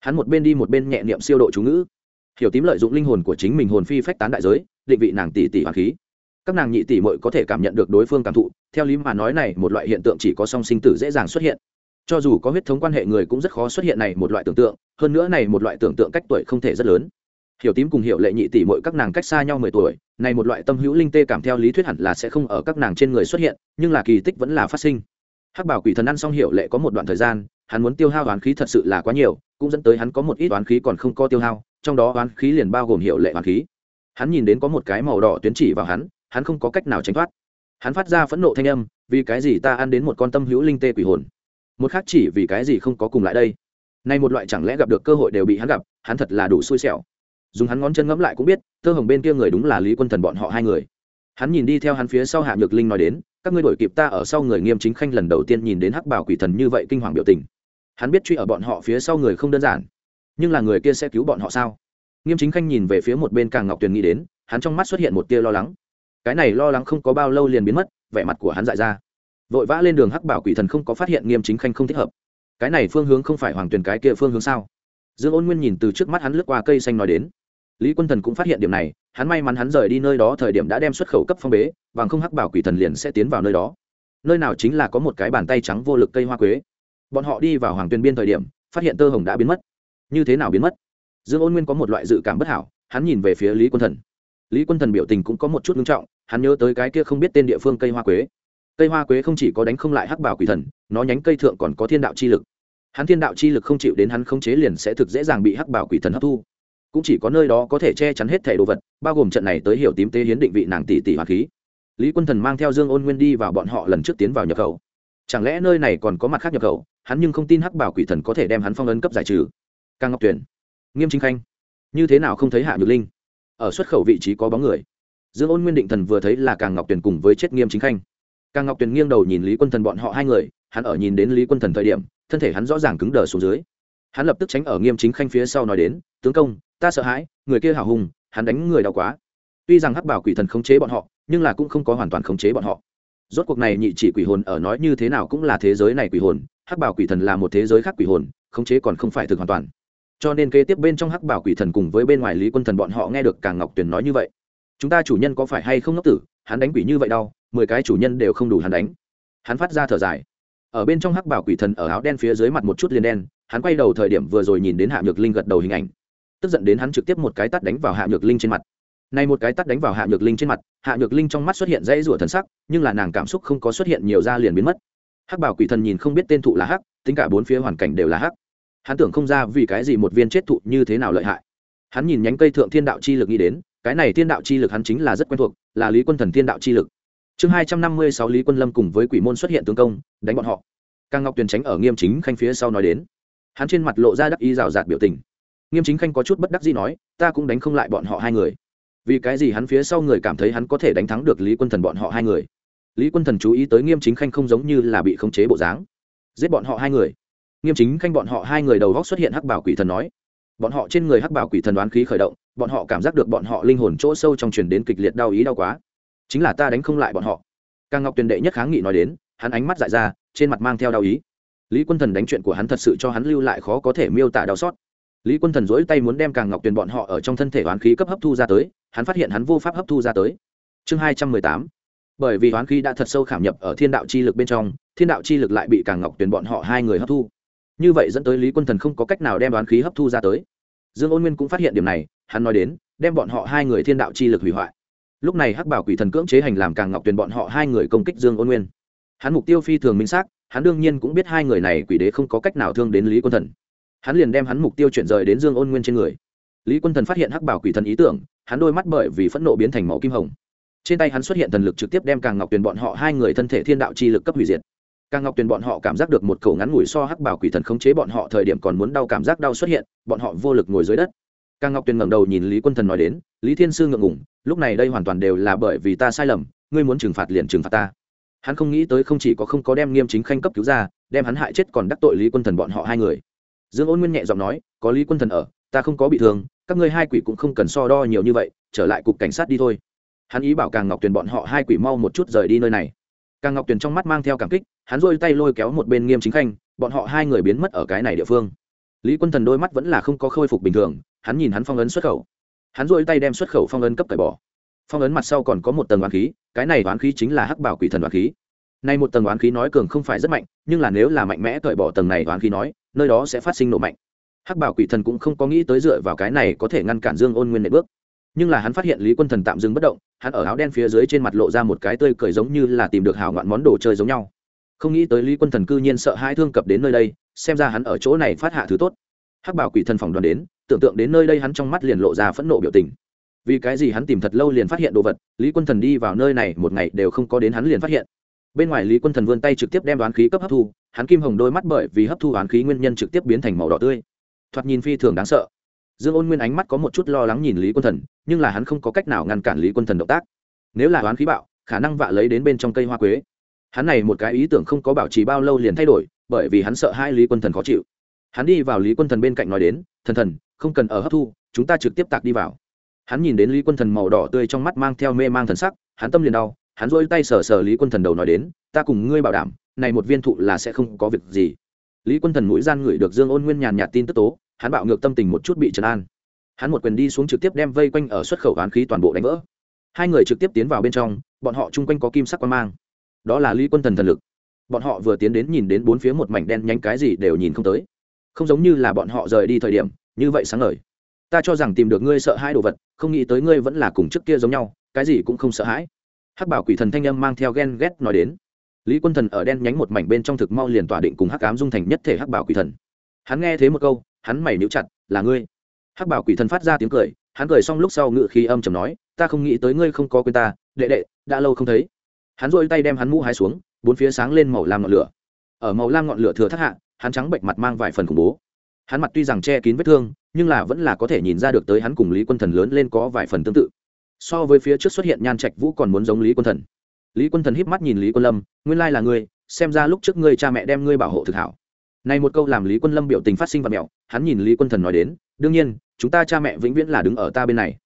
Speaker 1: Hắn một bên đi một bên nhẹ niệm siêu độ chú ngữ. Hiểu tím lợi dụng linh hồn của chính mình hồn phi phách tán đại giới, định vị nàng tỷ tỷ hoàng khí. Các nàng nhị tỷ mội có thể cảm nhận được đối phương cảm thụ, theo lý mà nói này, một loại hiện tượng chỉ có song sinh tử dễ dàng xuất hiện cho dù có huyết thống quan hệ người cũng rất khó xuất hiện này một loại tưởng tượng, hơn nữa này một loại tưởng tượng cách tuổi không thể rất lớn. Hiểu tím cùng hiểu lệ nhị tỷ mội các nàng cách xa nhau mười tuổi, này một loại tâm hữu linh tê cảm theo lý thuyết hẳn là sẽ không ở các nàng trên người xuất hiện, nhưng là kỳ tích vẫn là phát sinh. Hắc bảo quỷ thần ăn xong hiểu lệ có một đoạn thời gian, hắn muốn tiêu hao oán khí thật sự là quá nhiều, cũng dẫn tới hắn có một ít oán khí còn không có tiêu hao, trong đó oán khí liền bao gồm hiệu lệ oán khí. Hắn nhìn đến có một cái màu đỏ tuyến chỉ vào hắn hắn không có cách nào tránh thoát. Hắn phát ra phẫn nộ thanh âm, vì cái gì ta ăn đến một con tâm hữu linh tê quỷ hồn? Một khác chỉ vì cái gì không có cùng lại đây. Nay một loại chẳng lẽ gặp được cơ hội đều bị hắn gặp, hắn thật là đủ xui xẻo. Dùng hắn ngón chân ngẫm lại cũng biết thơ hồng bên kia người đúng là lý quân thần bọn họ hai người. Hắn nhìn đi theo hắn phía sau hạ nhược linh nói đến, các ngươi đổi kịp ta ở sau người nghiêm chính khanh lần đầu tiên nhìn đến hắc bảo quỷ thần như vậy kinh hoàng biểu tình. Hắn biết truy ở bọn họ phía sau người không đơn giản, nhưng là người kia sẽ cứu bọn họ sao? Nghiêm chính khanh nhìn về phía một bên càng ngọc tuyền nghĩ đến, hắn trong mắt xuất hiện một tia lo lắng. Cái này lo lắng không có bao lâu liền biến mất, vẻ mặt của hắn dại ra vội vã lên đường hắc bảo quỷ thần không có phát hiện nghiêm chính khanh không thích hợp. Cái này phương hướng không phải hoàng tuyền cái kia phương hướng sao? Dương ôn nguyên nhìn từ trước mắt hắn lướt qua cây xanh nói đến. Lý quân thần cũng phát hiện điểm này, hắn may mắn hắn rời đi nơi đó thời điểm đã đem xuất khẩu cấp phong bế, bằng không hắc bảo quỷ thần liền sẽ tiến vào nơi đó. Nơi nào chính là có một cái bàn tay trắng vô lực cây hoa quế. Bọn họ đi vào hoàng tuyền biên thời điểm, phát hiện tơ hồng đã biến mất. Như thế nào biến mất? Dương ôn nguyên có một loại dự cảm bất hảo, hắn nhìn về phía lý quân thần. Lý quân thần biểu tình cũng có một chút nghiêm trọng, hắn nhớ tới cái kia không biết tên địa phương cây hoa quế cây hoa quế không chỉ có đánh không lại hắc bảo quỷ thần, nó nhánh cây thượng còn có thiên đạo chi lực. Hắn thiên đạo chi lực không chịu đến hắn không chế liền sẽ thực dễ dàng bị hắc bảo quỷ thần hấp thu. Cũng chỉ có nơi đó có thể che chắn hết thẻ đồ vật, bao gồm trận này tới hiểu tím tế hiến định vị nàng tỷ tỷ hoa khí. Lý quân thần mang theo dương ôn nguyên đi vào bọn họ lần trước tiến vào nhập khẩu. Chẳng lẽ nơi này còn có mặt khác nhập khẩu? Hắn nhưng không tin hắc bảo quỷ thần có thể đem hắn phong ấn cấp giải trừ. Càng ngọc tuyển nghiêm chính khanh, như thế nào không thấy hạ nhược linh? Ở xuất khẩu vị trí có bóng người. Dương ôn nguyên định thần vừa thấy là càng ngọc tuyển cùng với chết nghiêm chính khanh càng ngọc Tuyền nghiêng đầu nhìn lý quân thần bọn họ hai người, hắn ở nhìn đến lý quân thần thời điểm, thân thể hắn rõ ràng cứng đờ xuống dưới. Hắn lập tức tránh ở nghiêm chính khanh phía sau nói đến, tướng công, ta sợ hãi, người kia hào hùng, hắn đánh người đau quá. Tuy rằng hắc bảo quỷ thần khống chế bọn họ, nhưng là cũng không có hoàn toàn khống chế bọn họ. Rốt cuộc này nhị chỉ quỷ hồn ở nói như thế nào cũng là thế giới này quỷ hồn, hắc bảo quỷ thần là một thế giới khác quỷ hồn, khống chế còn không phải thực hoàn toàn. Cho nên kế tiếp bên trong hắc bảo quỷ thần cùng với bên ngoài lý quân thần bọn họ nghe được càng ngọc tuyền nói như vậy, chúng ta chủ nhân có phải hay không ngốc tử, hắn đánh quỷ như vậy đau mười cái chủ nhân đều không đủ hắn đánh. Hắn phát ra thở dài. Ở bên trong hắc bảo quỷ thần ở áo đen phía dưới mặt một chút liền đen, hắn quay đầu thời điểm vừa rồi nhìn đến hạ nhược linh gật đầu hình ảnh. Tức giận đến hắn trực tiếp một cái tắt đánh vào hạ nhược linh trên mặt. Này một cái tắt đánh vào hạ nhược linh trên mặt, hạ nhược linh trong mắt xuất hiện dãy rủa thần sắc, nhưng là nàng cảm xúc không có xuất hiện nhiều ra liền biến mất. Hắc bảo quỷ thần nhìn không biết tên thụ là hắc, tính cả bốn phía hoàn cảnh đều là hắc. Hắn tưởng không ra vì cái gì một viên chết thụ như thế nào lợi hại. Hắn nhìn nhánh cây thượng thiên đạo chi lực nghĩ đến, cái này thiên đạo chi lực hắn chính là rất quen thuộc, là lý quân thần thiên đạo chi lực chương hai trăm năm mươi sáu lý quân lâm cùng với quỷ môn xuất hiện tướng công, đánh bọn họ. Càng ngọc tuyền tránh ở nghiêm chính khanh phía sau nói đến. Hắn trên mặt lộ ra đắc ý rào rạt biểu tình. Nghiêm chính khanh có chút bất đắc gì nói, ta cũng đánh không lại bọn họ hai người. Vì cái gì hắn phía sau người cảm thấy hắn có thể đánh thắng được lý quân thần bọn họ hai người? Lý quân thần chú ý tới nghiêm chính khanh không giống như là bị khống chế bộ dáng. Giết bọn họ hai người. Nghiêm chính khanh bọn họ hai người đầu góc xuất hiện hắc bảo quỷ thần nói. Bọn họ trên người hắc bảo quỷ thần đoán khí khởi động, bọn họ cảm giác được bọn họ linh hồn chỗ sâu trong truyền đến kịch liệt đau ý đau quá chính là ta đánh không lại bọn họ. Càng ngọc tuyền đệ nhất kháng nghị nói đến, hắn ánh mắt dại ra, trên mặt mang theo đau ý. Lý quân thần đánh chuyện của hắn thật sự cho hắn lưu lại khó có thể miêu tả đau xót. Lý quân thần dỗi tay muốn đem càng ngọc tuyền bọn họ ở trong thân thể oán khí cấp hấp thu ra tới, hắn phát hiện hắn vô pháp hấp thu ra tới. Chương hai trăm mười tám. Bởi vì oán khí đã thật sâu khảm nhập ở thiên đạo chi lực bên trong, thiên đạo chi lực lại bị càng ngọc tuyền bọn họ hai người hấp thu. Như vậy dẫn tới lý quân thần không có cách nào đem oán khí hấp thu ra tới. Dương ôn nguyên cũng phát hiện điểm này, hắn nói đến, đem bọn họ hai người thiên đạo chi lực hủy hoại lúc này hắc bảo quỷ thần cưỡng chế hành làm càng ngọc tuyền bọn họ hai người công kích dương ôn nguyên. Hắn mục tiêu phi thường minh xác, hắn đương nhiên cũng biết hai người này quỷ đế không có cách nào thương đến lý quân thần. Hắn liền đem hắn mục tiêu chuyển rời đến dương ôn nguyên trên người. Lý quân thần phát hiện hắc bảo quỷ thần ý tưởng, hắn đôi mắt bởi vì phẫn nộ biến thành màu kim hồng. Trên tay hắn xuất hiện thần lực trực tiếp đem càng ngọc tuyền bọn họ hai người thân thể thiên đạo chi lực cấp hủy diệt. Càng ngọc tuyền bọn họ cảm giác được một khẩu ngắn ngủi so hắc bảo quỷ thần khống chế bọn họ thời điểm còn muốn đau cảm giác đau xuất hiện, bọn họ vô lực ngồi dưới đất càng ngọc tuyền ngẩng đầu nhìn lý quân thần nói đến, lý thiên sư ngượng ngủng lúc này đây hoàn toàn đều là bởi vì ta sai lầm, ngươi muốn trừng phạt liền trừng phạt ta. Hắn không nghĩ tới không chỉ có không có đem nghiêm chính khanh cấp cứu ra, đem hắn hại chết còn đắc tội lý quân thần bọn họ hai người. Dương ôn nguyên nhẹ giọng nói, có lý quân thần ở, ta không có bị thương, các ngươi hai quỷ cũng không cần so đo nhiều như vậy, trở lại cục cảnh sát đi thôi. Hắn ý bảo càng ngọc tuyền bọn họ hai quỷ mau một chút rời đi nơi này. Càng ngọc tuyền trong mắt mang theo cảm kích, hắn dôi tay lôi kéo một bên nghiêm chính khanh, bọn họ hai người biến mất ở cái này địa phương. Lý quân thần đôi mắt vẫn là không có khôi phục bình thường hắn nhìn hắn phong ấn xuất khẩu. Hắn dôi tay đem xuất khẩu phong ấn cấp cởi bỏ. Phong ấn mặt sau còn có một tầng oán khí, cái này oán khí chính là hắc bảo quỷ thần oán khí. Nay một tầng oán khí nói cường không phải rất mạnh, nhưng là nếu là mạnh mẽ cởi bỏ tầng này oán khí nói, nơi đó sẽ phát sinh nổ mạnh. Hắc bảo quỷ thần cũng không có nghĩ tới dựa vào cái này có thể ngăn cản dương ôn nguyên nệ bước. Nhưng là hắn phát hiện lý quân thần tạm dừng bất động, hắn ở áo đen phía dưới trên mặt lộ ra một cái tươi cười giống như là tìm được hảo ngoạn món đồ chơi giống nhau. Không nghĩ tới lý quân thần cư nhiên sợ hai thương cập đến nơi đây, xem ra hắn ở chỗ này phát hạ thứ tốt. Hắc bảo quỷ thần phòng đoàn đến tưởng tượng đến nơi đây hắn trong mắt liền lộ ra phẫn nộ biểu tình. Vì cái gì hắn tìm thật lâu liền phát hiện đồ vật, lý quân thần đi vào nơi này một ngày đều không có đến hắn liền phát hiện. Bên ngoài lý quân thần vươn tay trực tiếp đem đoán khí cấp hấp thu, hắn kim hồng đôi mắt bởi vì hấp thu đoán khí nguyên nhân trực tiếp biến thành màu đỏ tươi. Thoạt nhìn phi thường đáng sợ. Dương ôn nguyên ánh mắt có một chút lo lắng nhìn lý quân thần, nhưng là hắn không có cách nào ngăn cản lý quân thần động tác. Nếu là đoán khí bạo, khả năng vạ lấy đến bên trong cây hoa quế. Hắn này một cái ý tưởng không có bảo trì bao lâu liền thay đổi, bởi vì hắn sợ hai lý quân thần khó chịu. Hắn đi vào lý quân thần bên cạnh nói đến, thần thần không cần ở hấp thu, chúng ta trực tiếp tạc đi vào. Hắn nhìn đến lý quân thần màu đỏ tươi trong mắt mang theo mê mang thần sắc, hắn tâm liền đau, hắn rỗi tay sờ sờ lý quân thần đầu nói đến, ta cùng ngươi bảo đảm, này một viên thụ là sẽ không có việc gì. Lý quân thần mũi gian ngửi được dương ôn nguyên nhàn nhạt tin tức tố, hắn bạo ngược tâm tình một chút bị trấn an. Hắn một quyền đi xuống trực tiếp đem vây quanh ở xuất khẩu hoán khí toàn bộ đánh vỡ. Hai người trực tiếp tiến vào bên trong, bọn họ chung quanh có kim sắc quan mang. Đó là lý quân thần thần lực. Bọn họ vừa tiến đến nhìn đến bốn phía một mảnh đen nhánh cái gì đều nhìn không tới. Không giống như là bọn họ rời đi thời điểm như vậy sáng ngời. Ta cho rằng tìm được ngươi sợ hãi đồ vật, không nghĩ tới ngươi vẫn là cùng trước kia giống nhau, cái gì cũng không sợ hãi. Hắc bảo quỷ thần thanh âm mang theo ghen ghét nói đến. Lý quân thần ở đen nhánh một mảnh bên trong thực mau liền tỏa định cùng hắc Ám dung thành nhất thể hắc bảo quỷ thần. Hắn nghe thế một câu, hắn mày níu chặt, là ngươi? Hắc bảo quỷ thần phát ra tiếng cười, hắn cười xong lúc sau ngự khí âm chầm nói, ta không nghĩ tới ngươi không có quên ta, đệ đệ, đã lâu không thấy. Hắn dội tay đem hắn mũ hái xuống, bốn phía sáng lên màu lam ngọn lửa. Ở màu lam ngọn lửa thừa thất hạ, hắn trắng bệnh mặt mang vài phần khủng bố hắn mặt tuy rằng che kín vết thương, nhưng là vẫn là có thể nhìn ra được tới hắn cùng lý quân thần lớn lên có vài phần tương tự. So với phía trước xuất hiện nhan trạch vũ còn muốn giống lý quân thần. Lý quân thần híp mắt nhìn lý quân lâm, nguyên lai là ngươi, xem ra lúc trước ngươi cha mẹ đem ngươi bảo hộ thực hảo. Này một câu làm lý quân lâm biểu tình phát sinh và mẹo, hắn nhìn lý quân thần nói đến, đương nhiên, chúng ta cha mẹ vĩnh viễn là đứng ở ta bên này.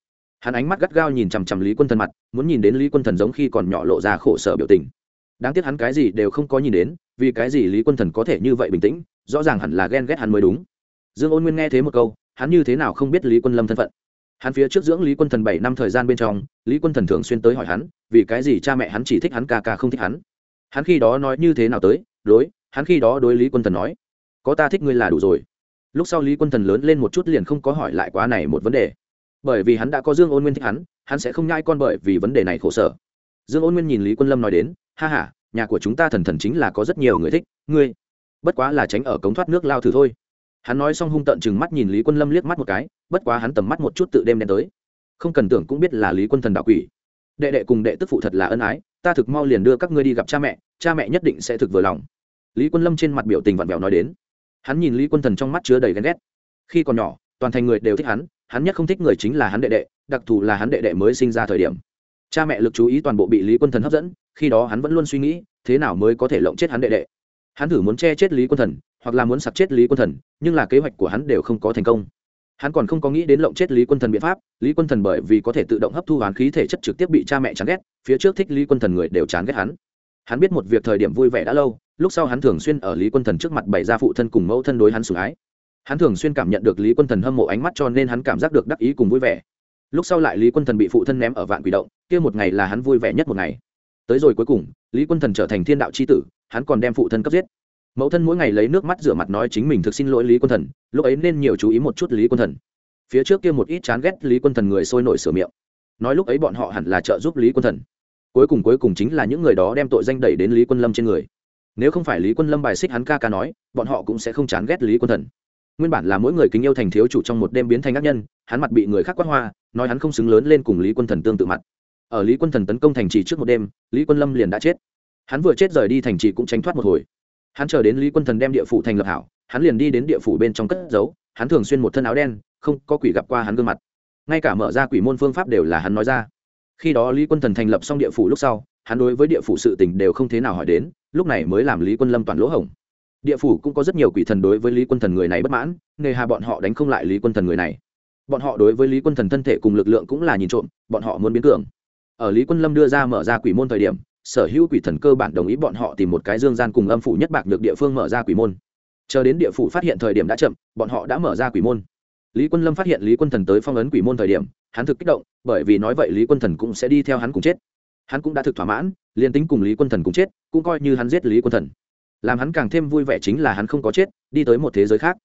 Speaker 1: Hắn ánh mắt gắt gao nhìn chằm chằm lý quân thần mặt, muốn nhìn đến lý quân thần giống khi còn nhỏ lộ ra khổ sở biểu tình. Đáng tiếc hắn cái gì đều không có nhìn đến, vì cái gì lý quân thần có thể như vậy bình tĩnh, rõ ràng hẳn là ghen ghét hắn mới đúng dương ôn nguyên nghe thế một câu, hắn như thế nào không biết lý quân lâm thân phận. Hắn phía trước dưỡng lý quân thần bảy năm thời gian bên trong, lý quân thần thường xuyên tới hỏi hắn, vì cái gì cha mẹ hắn chỉ thích hắn ca ca không thích hắn. Hắn khi đó nói như thế nào tới, đối, hắn khi đó đối lý quân thần nói, có ta thích ngươi là đủ rồi. Lúc sau lý quân thần lớn lên một chút liền không có hỏi lại quá này một vấn đề. Bởi vì hắn đã có dương ôn nguyên thích hắn hắn sẽ không nhai con bởi vì vấn đề này khổ sở. Dương ôn nguyên nhìn lý quân lâm nói đến, ha h a nhà của chúng ta thần thần chính là có rất nhiều người thích, ngươi. Bất quá là tránh ở cống thoát nước lao thử thôi hắn nói xong hung tợn chừng mắt nhìn lý quân lâm liếc mắt một cái, bất quá hắn tầm mắt một chút tự đêm đen tới. Không cần tưởng cũng biết là lý quân thần đạo quỷ. Đệ đệ cùng đệ tức phụ thật là ân ái, ta thực mau liền đưa các ngươi đi gặp cha mẹ cha mẹ nhất định sẽ thực vừa lòng. Lý quân lâm trên mặt biểu tình vặn vẹo nói đến. Hắn nhìn lý quân thần trong mắt chứa đầy ghen ghét. Khi còn nhỏ, toàn thành người đều thích hắn hắn nhất không thích người chính là hắn đệ đệ, đặc thù là hắn đệ đệ mới sinh ra thời điểm. Cha mẹ lực chú ý toàn bộ bị lý quân thần hấp dẫn, khi đó hắn vẫn luôn suy nghĩ, thế nào mới có thể lộng chết hắn đệ đệ hắn thử muốn che chết lý quân thần, hoặc là muốn sặc chết lý quân thần, nhưng là kế hoạch của hắn đều không có thành công. Hắn còn không có nghĩ đến lộng chết lý quân thần biện pháp, lý quân thần bởi vì có thể tự động hấp thu hoán khí thể chất trực tiếp bị cha mẹ chán ghét, phía trước thích lý quân thần người đều chán ghét hắn. Hắn biết một việc thời điểm vui vẻ đã lâu, lúc sau hắn thường xuyên ở lý quân thần trước mặt bày ra phụ thân cùng mẫu thân đối hắn sủng ái. Hắn thường xuyên cảm nhận được lý quân thần hâm mộ ánh mắt cho nên hắn cảm giác được đắc ý cùng vui vẻ. Lúc sau lại lý quân thần bị phụ thân ném ở vạn quỷ động, kia một ngày là hắn vui vẻ nhất một ngày. Tới rồi cuối cùng, lý quân thần trở thành thiên đạo c h i tử hắn còn đem phụ thân cấp giết mẫu thân mỗi ngày lấy nước mắt rửa mặt nói chính mình thực xin lỗi lý quân thần lúc ấy nên nhiều chú ý một chút lý quân thần phía trước kia một ít chán ghét lý quân thần người sôi nổi sửa miệng nói lúc ấy bọn họ hẳn là trợ giúp lý quân thần cuối cùng cuối cùng chính là những người đó đem tội danh đẩy đến lý quân lâm trên người nếu không phải lý quân lâm bài xích hắn ca ca nói bọn họ cũng sẽ không chán ghét lý quân thần nguyên bản là mỗi người kính yêu thành thiếu chủ trong một đêm biến thành ác nhân hắn mặt bị người khác quát hoa nói hắn không xứng lớn lên cùng lý quân thần tương tự mặt ở lý quân thần tấn công thành trì trước một đêm lý quân lâm liền đã chết hắn vừa chết rời đi thành trì cũng tránh thoát một hồi. Hắn chờ đến lý quân thần đem địa phủ thành lập hảo, hắn liền đi đến địa phủ bên trong cất giấu, hắn thường xuyên một thân áo đen, không có quỷ gặp qua hắn gương mặt. Ngay cả mở ra quỷ môn phương pháp đều là hắn nói ra. Khi đó lý quân thần thành lập xong địa phủ lúc sau, hắn đối với địa phủ sự tình đều không thế nào hỏi đến, lúc này mới làm lý quân lâm toàn lỗ hổng. Địa phủ cũng có rất nhiều quỷ thần đối với lý quân thần người này bất mãn, nghề hà bọn họ đánh không lại lý quân thần người này. Bọn họ đối với lý quân thần thân thể cùng lực lượng cũng là nhìn trộm, bọn họ muốn biến cường. Ở lý quân lâm đưa ra mở ra quỷ môn thời điểm sở hữu quỷ thần cơ bản đồng ý bọn họ tìm một cái dương gian cùng âm phủ nhất bạc được địa phương mở ra quỷ môn. Chờ đến địa phủ phát hiện thời điểm đã chậm, bọn họ đã mở ra quỷ môn. Lý quân lâm phát hiện lý quân thần tới phong ấn quỷ môn thời điểm, hắn thực kích động, bởi vì nói vậy lý quân thần cũng sẽ đi theo hắn cùng chết. Hắn cũng đã thực thỏa mãn, liền tính cùng lý quân thần cùng chết, cũng coi như hắn giết lý quân thần. Làm hắn càng thêm vui vẻ chính là hắn không có chết, đi tới một thế giới khác.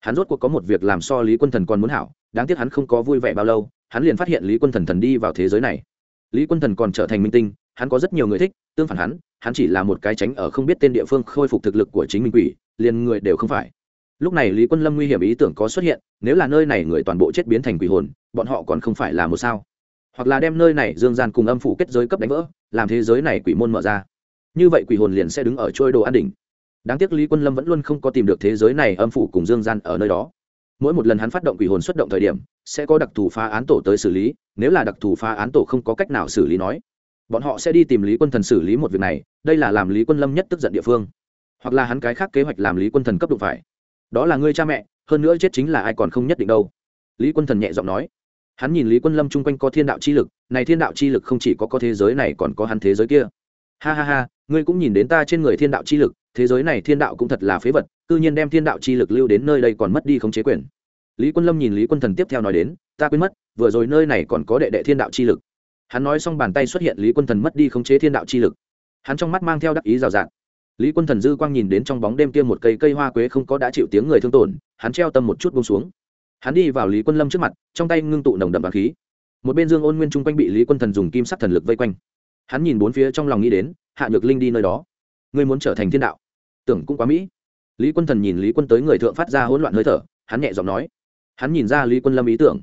Speaker 1: Hắn rốt cuộc có một việc làm so lý quân thần còn muốn hảo, đáng tiếc hắn không có vui vẻ bao lâu, hắn liền phát hiện lý quân thần thần đi vào thế giới này. Lý quân thần còn trở thành minh tinh hắn có rất nhiều người thích, tương phản hắn hắn chỉ là một cái tránh ở không biết tên địa phương khôi phục thực lực của chính mình quỷ, liền người đều không phải. Lúc này lý quân lâm nguy hiểm ý tưởng có xuất hiện, nếu là nơi này người toàn bộ chết biến thành quỷ hồn, bọn họ còn không phải là một sao. Hoặc là đem nơi này dương gian cùng âm phủ kết giới cấp đánh vỡ, làm thế giới này quỷ môn mở ra. Như vậy quỷ hồn liền sẽ đứng ở trôi đồ an đỉnh. Đáng tiếc lý quân lâm vẫn luôn không có tìm được thế giới này âm phủ cùng dương gian ở nơi đó. Mỗi một lần hắn phát động quỷ hồn xuất động thời điểm, sẽ có đặc thù phá án tổ tới xử lý, nếu là đặc thù phá án tổ không có cách nào xử lý nói bọn họ sẽ đi tìm lý quân thần xử lý một việc này, đây là làm lý quân lâm nhất tức giận địa phương. Hoặc là hắn cái khác kế hoạch làm lý quân thần cấp độ phải. Đó là ngươi cha mẹ, hơn nữa chết chính là ai còn không nhất định đâu. Lý quân thần nhẹ giọng nói. Hắn nhìn lý quân lâm chung quanh có thiên đạo chi lực, này thiên đạo chi lực không chỉ có có thế giới này còn có hắn thế giới kia. Ha ha ha, ngươi cũng nhìn đến ta trên người thiên đạo chi lực, thế giới này thiên đạo cũng thật là phế vật tự nhiên đem thiên đạo chi lực lưu đến nơi đây còn mất đi không chế quyền. Lý quân lâm nhìn lý quân thần tiếp theo nói đến, ta quên mất, vừa rồi nơi này còn có đệ đệ thiên đạo chi lực hắn nói xong bàn tay xuất hiện lý quân thần mất đi khống chế thiên đạo chi lực. Hắn trong mắt mang theo đắc ý rào rạt. Lý quân thần dư quang nhìn đến trong bóng đêm kia một cây cây hoa quế không có đã chịu tiếng người thương tổn, hắn treo tâm một chút bông xuống. Hắn đi vào lý quân lâm trước mặt, trong tay ngưng tụ nồng đậm bằng khí. Một bên dương ôn nguyên chung quanh bị lý quân thần dùng kim sắc thần lực vây quanh. Hắn nhìn bốn phía trong lòng nghĩ đến, hạ nhược linh đi nơi đó. Ngươi muốn trở thành thiên đạo? Tưởng cũng quá mỹ. Lý quân thần nhìn lý quân tới người thượng phát ra hỗn loạn hơi thở, hắn nhẹ giọng nói. Hắn nhìn ra lý quân lâm ý tưởng.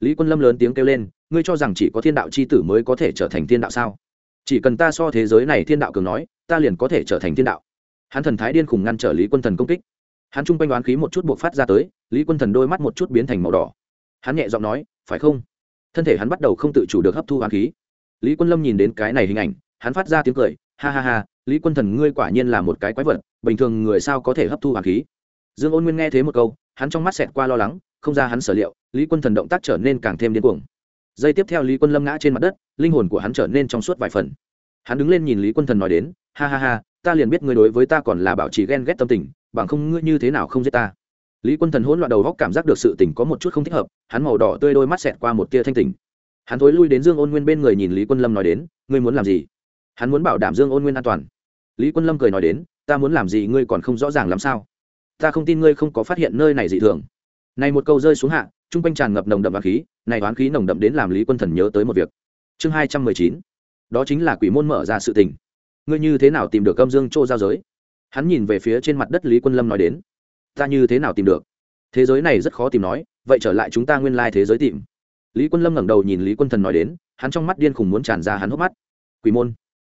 Speaker 1: Lý quân lâm lớn tiếng kêu lên ngươi cho rằng chỉ có thiên đạo c h i tử mới có thể trở thành thiên đạo sao? Chỉ cần ta so thế giới này thiên đạo cường nói, ta liền có thể trở thành thiên đạo. Hắn thần thái điên khùng ngăn trở lý quân thần công kích. Hắn chung quanh đoán khí một chút buộc phát ra tới, lý quân thần đôi mắt một chút biến thành màu đỏ. Hắn nhẹ giọng nói, phải không? Thân thể hắn bắt đầu không tự chủ được hấp thu hoán khí. Lý quân lâm nhìn đến cái này hình ảnh, hắn phát ra tiếng cười, ha ha ha, lý quân thần ngươi quả nhiên là một cái quái vật, bình thường người sao có thể hấp thu hoán khí? Dương ôn nguyên nghe thế một câu, hắn trong mắt xẹt qua lo lắng, không ra hắn sở liệu, lý quân thần động tác trở nên càng thêm điên cuồng giây tiếp theo lý quân lâm ngã trên mặt đất, linh hồn của hắn trở nên trong suốt vài phần. Hắn đứng lên nhìn lý quân thần nói đến, ha ha ha, ta liền biết ngươi đối với ta còn là bảo trì ghen ghét tâm tình, bằng không ngươi như thế nào không giết ta? Lý quân thần hỗn loạn đầu góc cảm giác được sự tình có một chút không thích hợp, hắn màu đỏ tươi đôi mắt xẹt qua một tia thanh tỉnh. hắn thối lui đến dương ôn nguyên bên người nhìn lý quân lâm nói đến, ngươi muốn làm gì? Hắn muốn bảo đảm dương ôn nguyên an toàn. Lý quân lâm cười nói đến, ta muốn làm gì ngươi còn không rõ ràng làm sao? Ta không tin ngươi không có phát hiện nơi này dị thường. Này một câu rơi xuống hạ Trung quanh tràn ngập nồng đậm và khí, này toán khí nồng đậm đến làm lý quân thần nhớ tới một việc. Chương hai trăm mười chín, đó chính là quỷ môn mở ra sự tình. Ngươi như thế nào tìm được âm dương chỗ giao giới? Hắn nhìn về phía trên mặt đất lý quân lâm nói đến. Ta như thế nào tìm được? Thế giới này rất khó tìm nói, vậy trở lại chúng ta nguyên lai thế giới tìm. Lý quân lâm ngẩng đầu nhìn lý quân thần nói đến, hắn trong mắt điên khùng muốn tràn ra hắn hốc mắt. Quỷ môn.